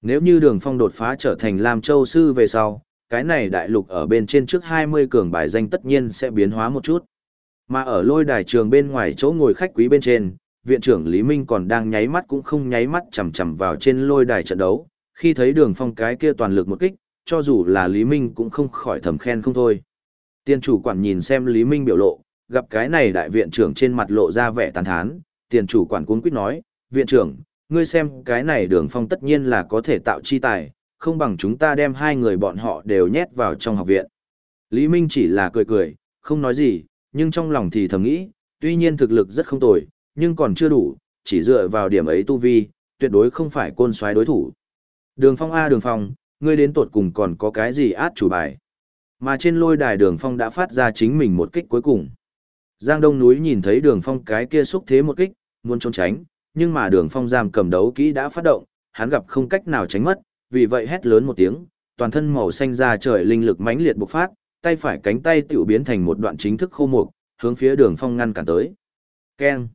nếu như đường phong đột phá trở thành Lam Châu Sư về sau, cái này đại lục ở bên trên trước 20 cường bài danh tất nhiên sẽ biến hóa một chút. Mà ở lôi đài trường bên ngoài chỗ ngồi khách quý bên trên, viện trưởng Lý Minh còn đang nháy mắt cũng không nháy mắt chầm chầm vào trên lôi đài trận đấu, khi thấy đường phong cái kia toàn lực một kích, cho dù là Lý Minh cũng không khỏi thầm khen không thôi. tiên chủ quản nhìn xem Lý Minh biểu lộ, gặp cái này đại viện trưởng trên mặt lộ ra vẻ tàn thán, tiền chủ quản cuốn quyết nói, viện trưởng, ngươi xem cái này đường phong tất nhiên là có thể tạo chi tài, không bằng chúng ta đem hai người bọn họ đều nhét vào trong học viện. Lý Minh chỉ là cười cười, không nói gì, nhưng trong lòng thì thầm nghĩ, tuy nhiên thực lực rất không tồi, nhưng còn chưa đủ, chỉ dựa vào điểm ấy tu vi, tuyệt đối không phải côn xoáy đối thủ. Đường phong A đường phong, ngươi đến tột cùng còn có cái gì át chủ bài. Mà trên lôi đài đường phong đã phát ra chính mình một kích cuối cùng. Giang Đông núi nhìn thấy đường phong cái kia xúc thế một kích, muốn trốn tránh, nhưng mà đường phong giam cầm đấu kỹ đã phát động, hắn gặp không cách nào tránh mất, vì vậy hét lớn một tiếng, toàn thân màu xanh ra trời linh lực mãnh liệt bộc phát, tay phải cánh tay tiểu biến thành một đoạn chính thức khô mục, hướng phía đường phong ngăn cản tới. Keng!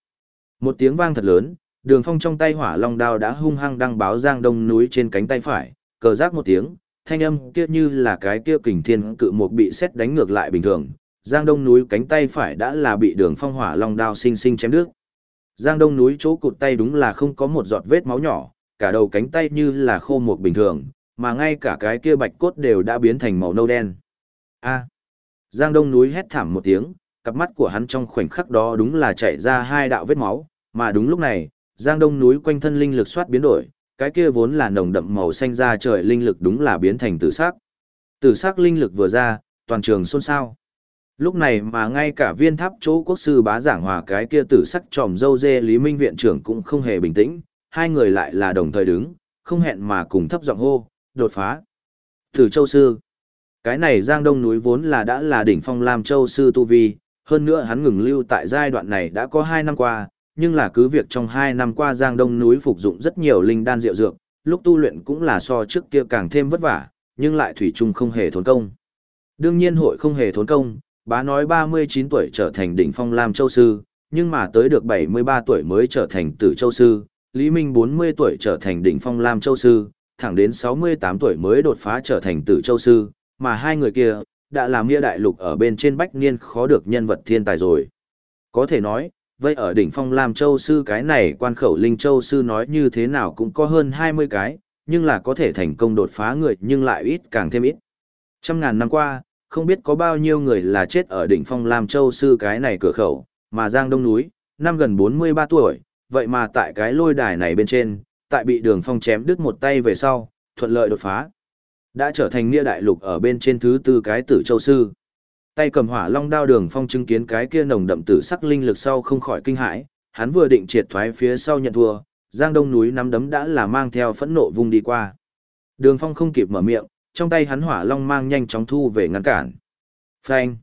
Một tiếng vang thật lớn, đường phong trong tay hỏa long đao đã hung hăng đăng báo giang đông núi trên cánh tay phải, cờ rác một tiếng, thanh âm kia như là cái kia kình thiên cự mục bị xét đánh ngược lại bình thường. Giang đông núi cánh tay phải đã là bị đường phong hỏa long đao sinh sinh chém đứt. Giang đông núi chỗ cụt tay đúng là không có một giọt vết máu nhỏ, cả đầu cánh tay như là khô mục bình thường, mà ngay cả cái kia bạch cốt đều đã biến thành màu nâu đen. A. Giang Đông núi hét thảm một tiếng, cặp mắt của hắn trong khoảnh khắc đó đúng là chảy ra hai đạo vết máu, mà đúng lúc này, Giang Đông núi quanh thân linh lực xoát biến đổi, cái kia vốn là nồng đậm màu xanh ra trời linh lực đúng là biến thành tử sắc. Tử sắc linh lực vừa ra, toàn trường xôn xao. Lúc này mà ngay cả viên tháp chỗ quốc sư bá giảng hòa cái kia tử sắc tròm dâu dê Lý Minh viện trưởng cũng không hề bình tĩnh, hai người lại là đồng thời đứng, không hẹn mà cùng thấp giọng hô, đột phá. Tử Châu Sư Cái này Giang Đông núi vốn là đã là đỉnh phong Lam Châu Sư Tu Vi, hơn nữa hắn ngừng lưu tại giai đoạn này đã có 2 năm qua, nhưng là cứ việc trong 2 năm qua Giang Đông núi phục dụng rất nhiều linh đan rượu dược, lúc tu luyện cũng là so trước kia càng thêm vất vả, nhưng lại thủy chung không hề thốn công. Đương nhiên hội không hề thốn công, bá nói 39 tuổi trở thành đỉnh phong Lam Châu Sư, nhưng mà tới được 73 tuổi mới trở thành Tử Châu Sư, Lý Minh 40 tuổi trở thành đỉnh phong Lam Châu Sư, thẳng đến 68 tuổi mới đột phá trở thành Tử Châu Sư, mà hai người kia, đã làm nghĩa đại lục ở bên trên bách niên khó được nhân vật thiên tài rồi. Có thể nói, vậy ở đỉnh phong Lam Châu Sư cái này quan khẩu Linh Châu Sư nói như thế nào cũng có hơn 20 cái, nhưng là có thể thành công đột phá người nhưng lại ít càng thêm ít. Trăm ngàn năm qua, không biết có bao nhiêu người là chết ở đỉnh phong Lam Châu Sư cái này cửa khẩu, mà Giang Đông Núi, năm gần 43 tuổi, vậy mà tại cái lôi đài này bên trên, tại bị đường phong chém đứt một tay về sau, thuận lợi đột phá. Đã trở thành nghĩa đại lục ở bên trên thứ tư cái tử châu sư. Tay cầm hỏa long đao đường phong chứng kiến cái kia nồng đậm tử sắc linh lực sau không khỏi kinh hãi, hắn vừa định triệt thoái phía sau nhận thua, giang đông núi nắm đấm đã là mang theo phẫn nộ vung đi qua. Đường phong không kịp mở miệng, trong tay hắn hỏa long mang nhanh chóng thu về ngăn cản. Phanh!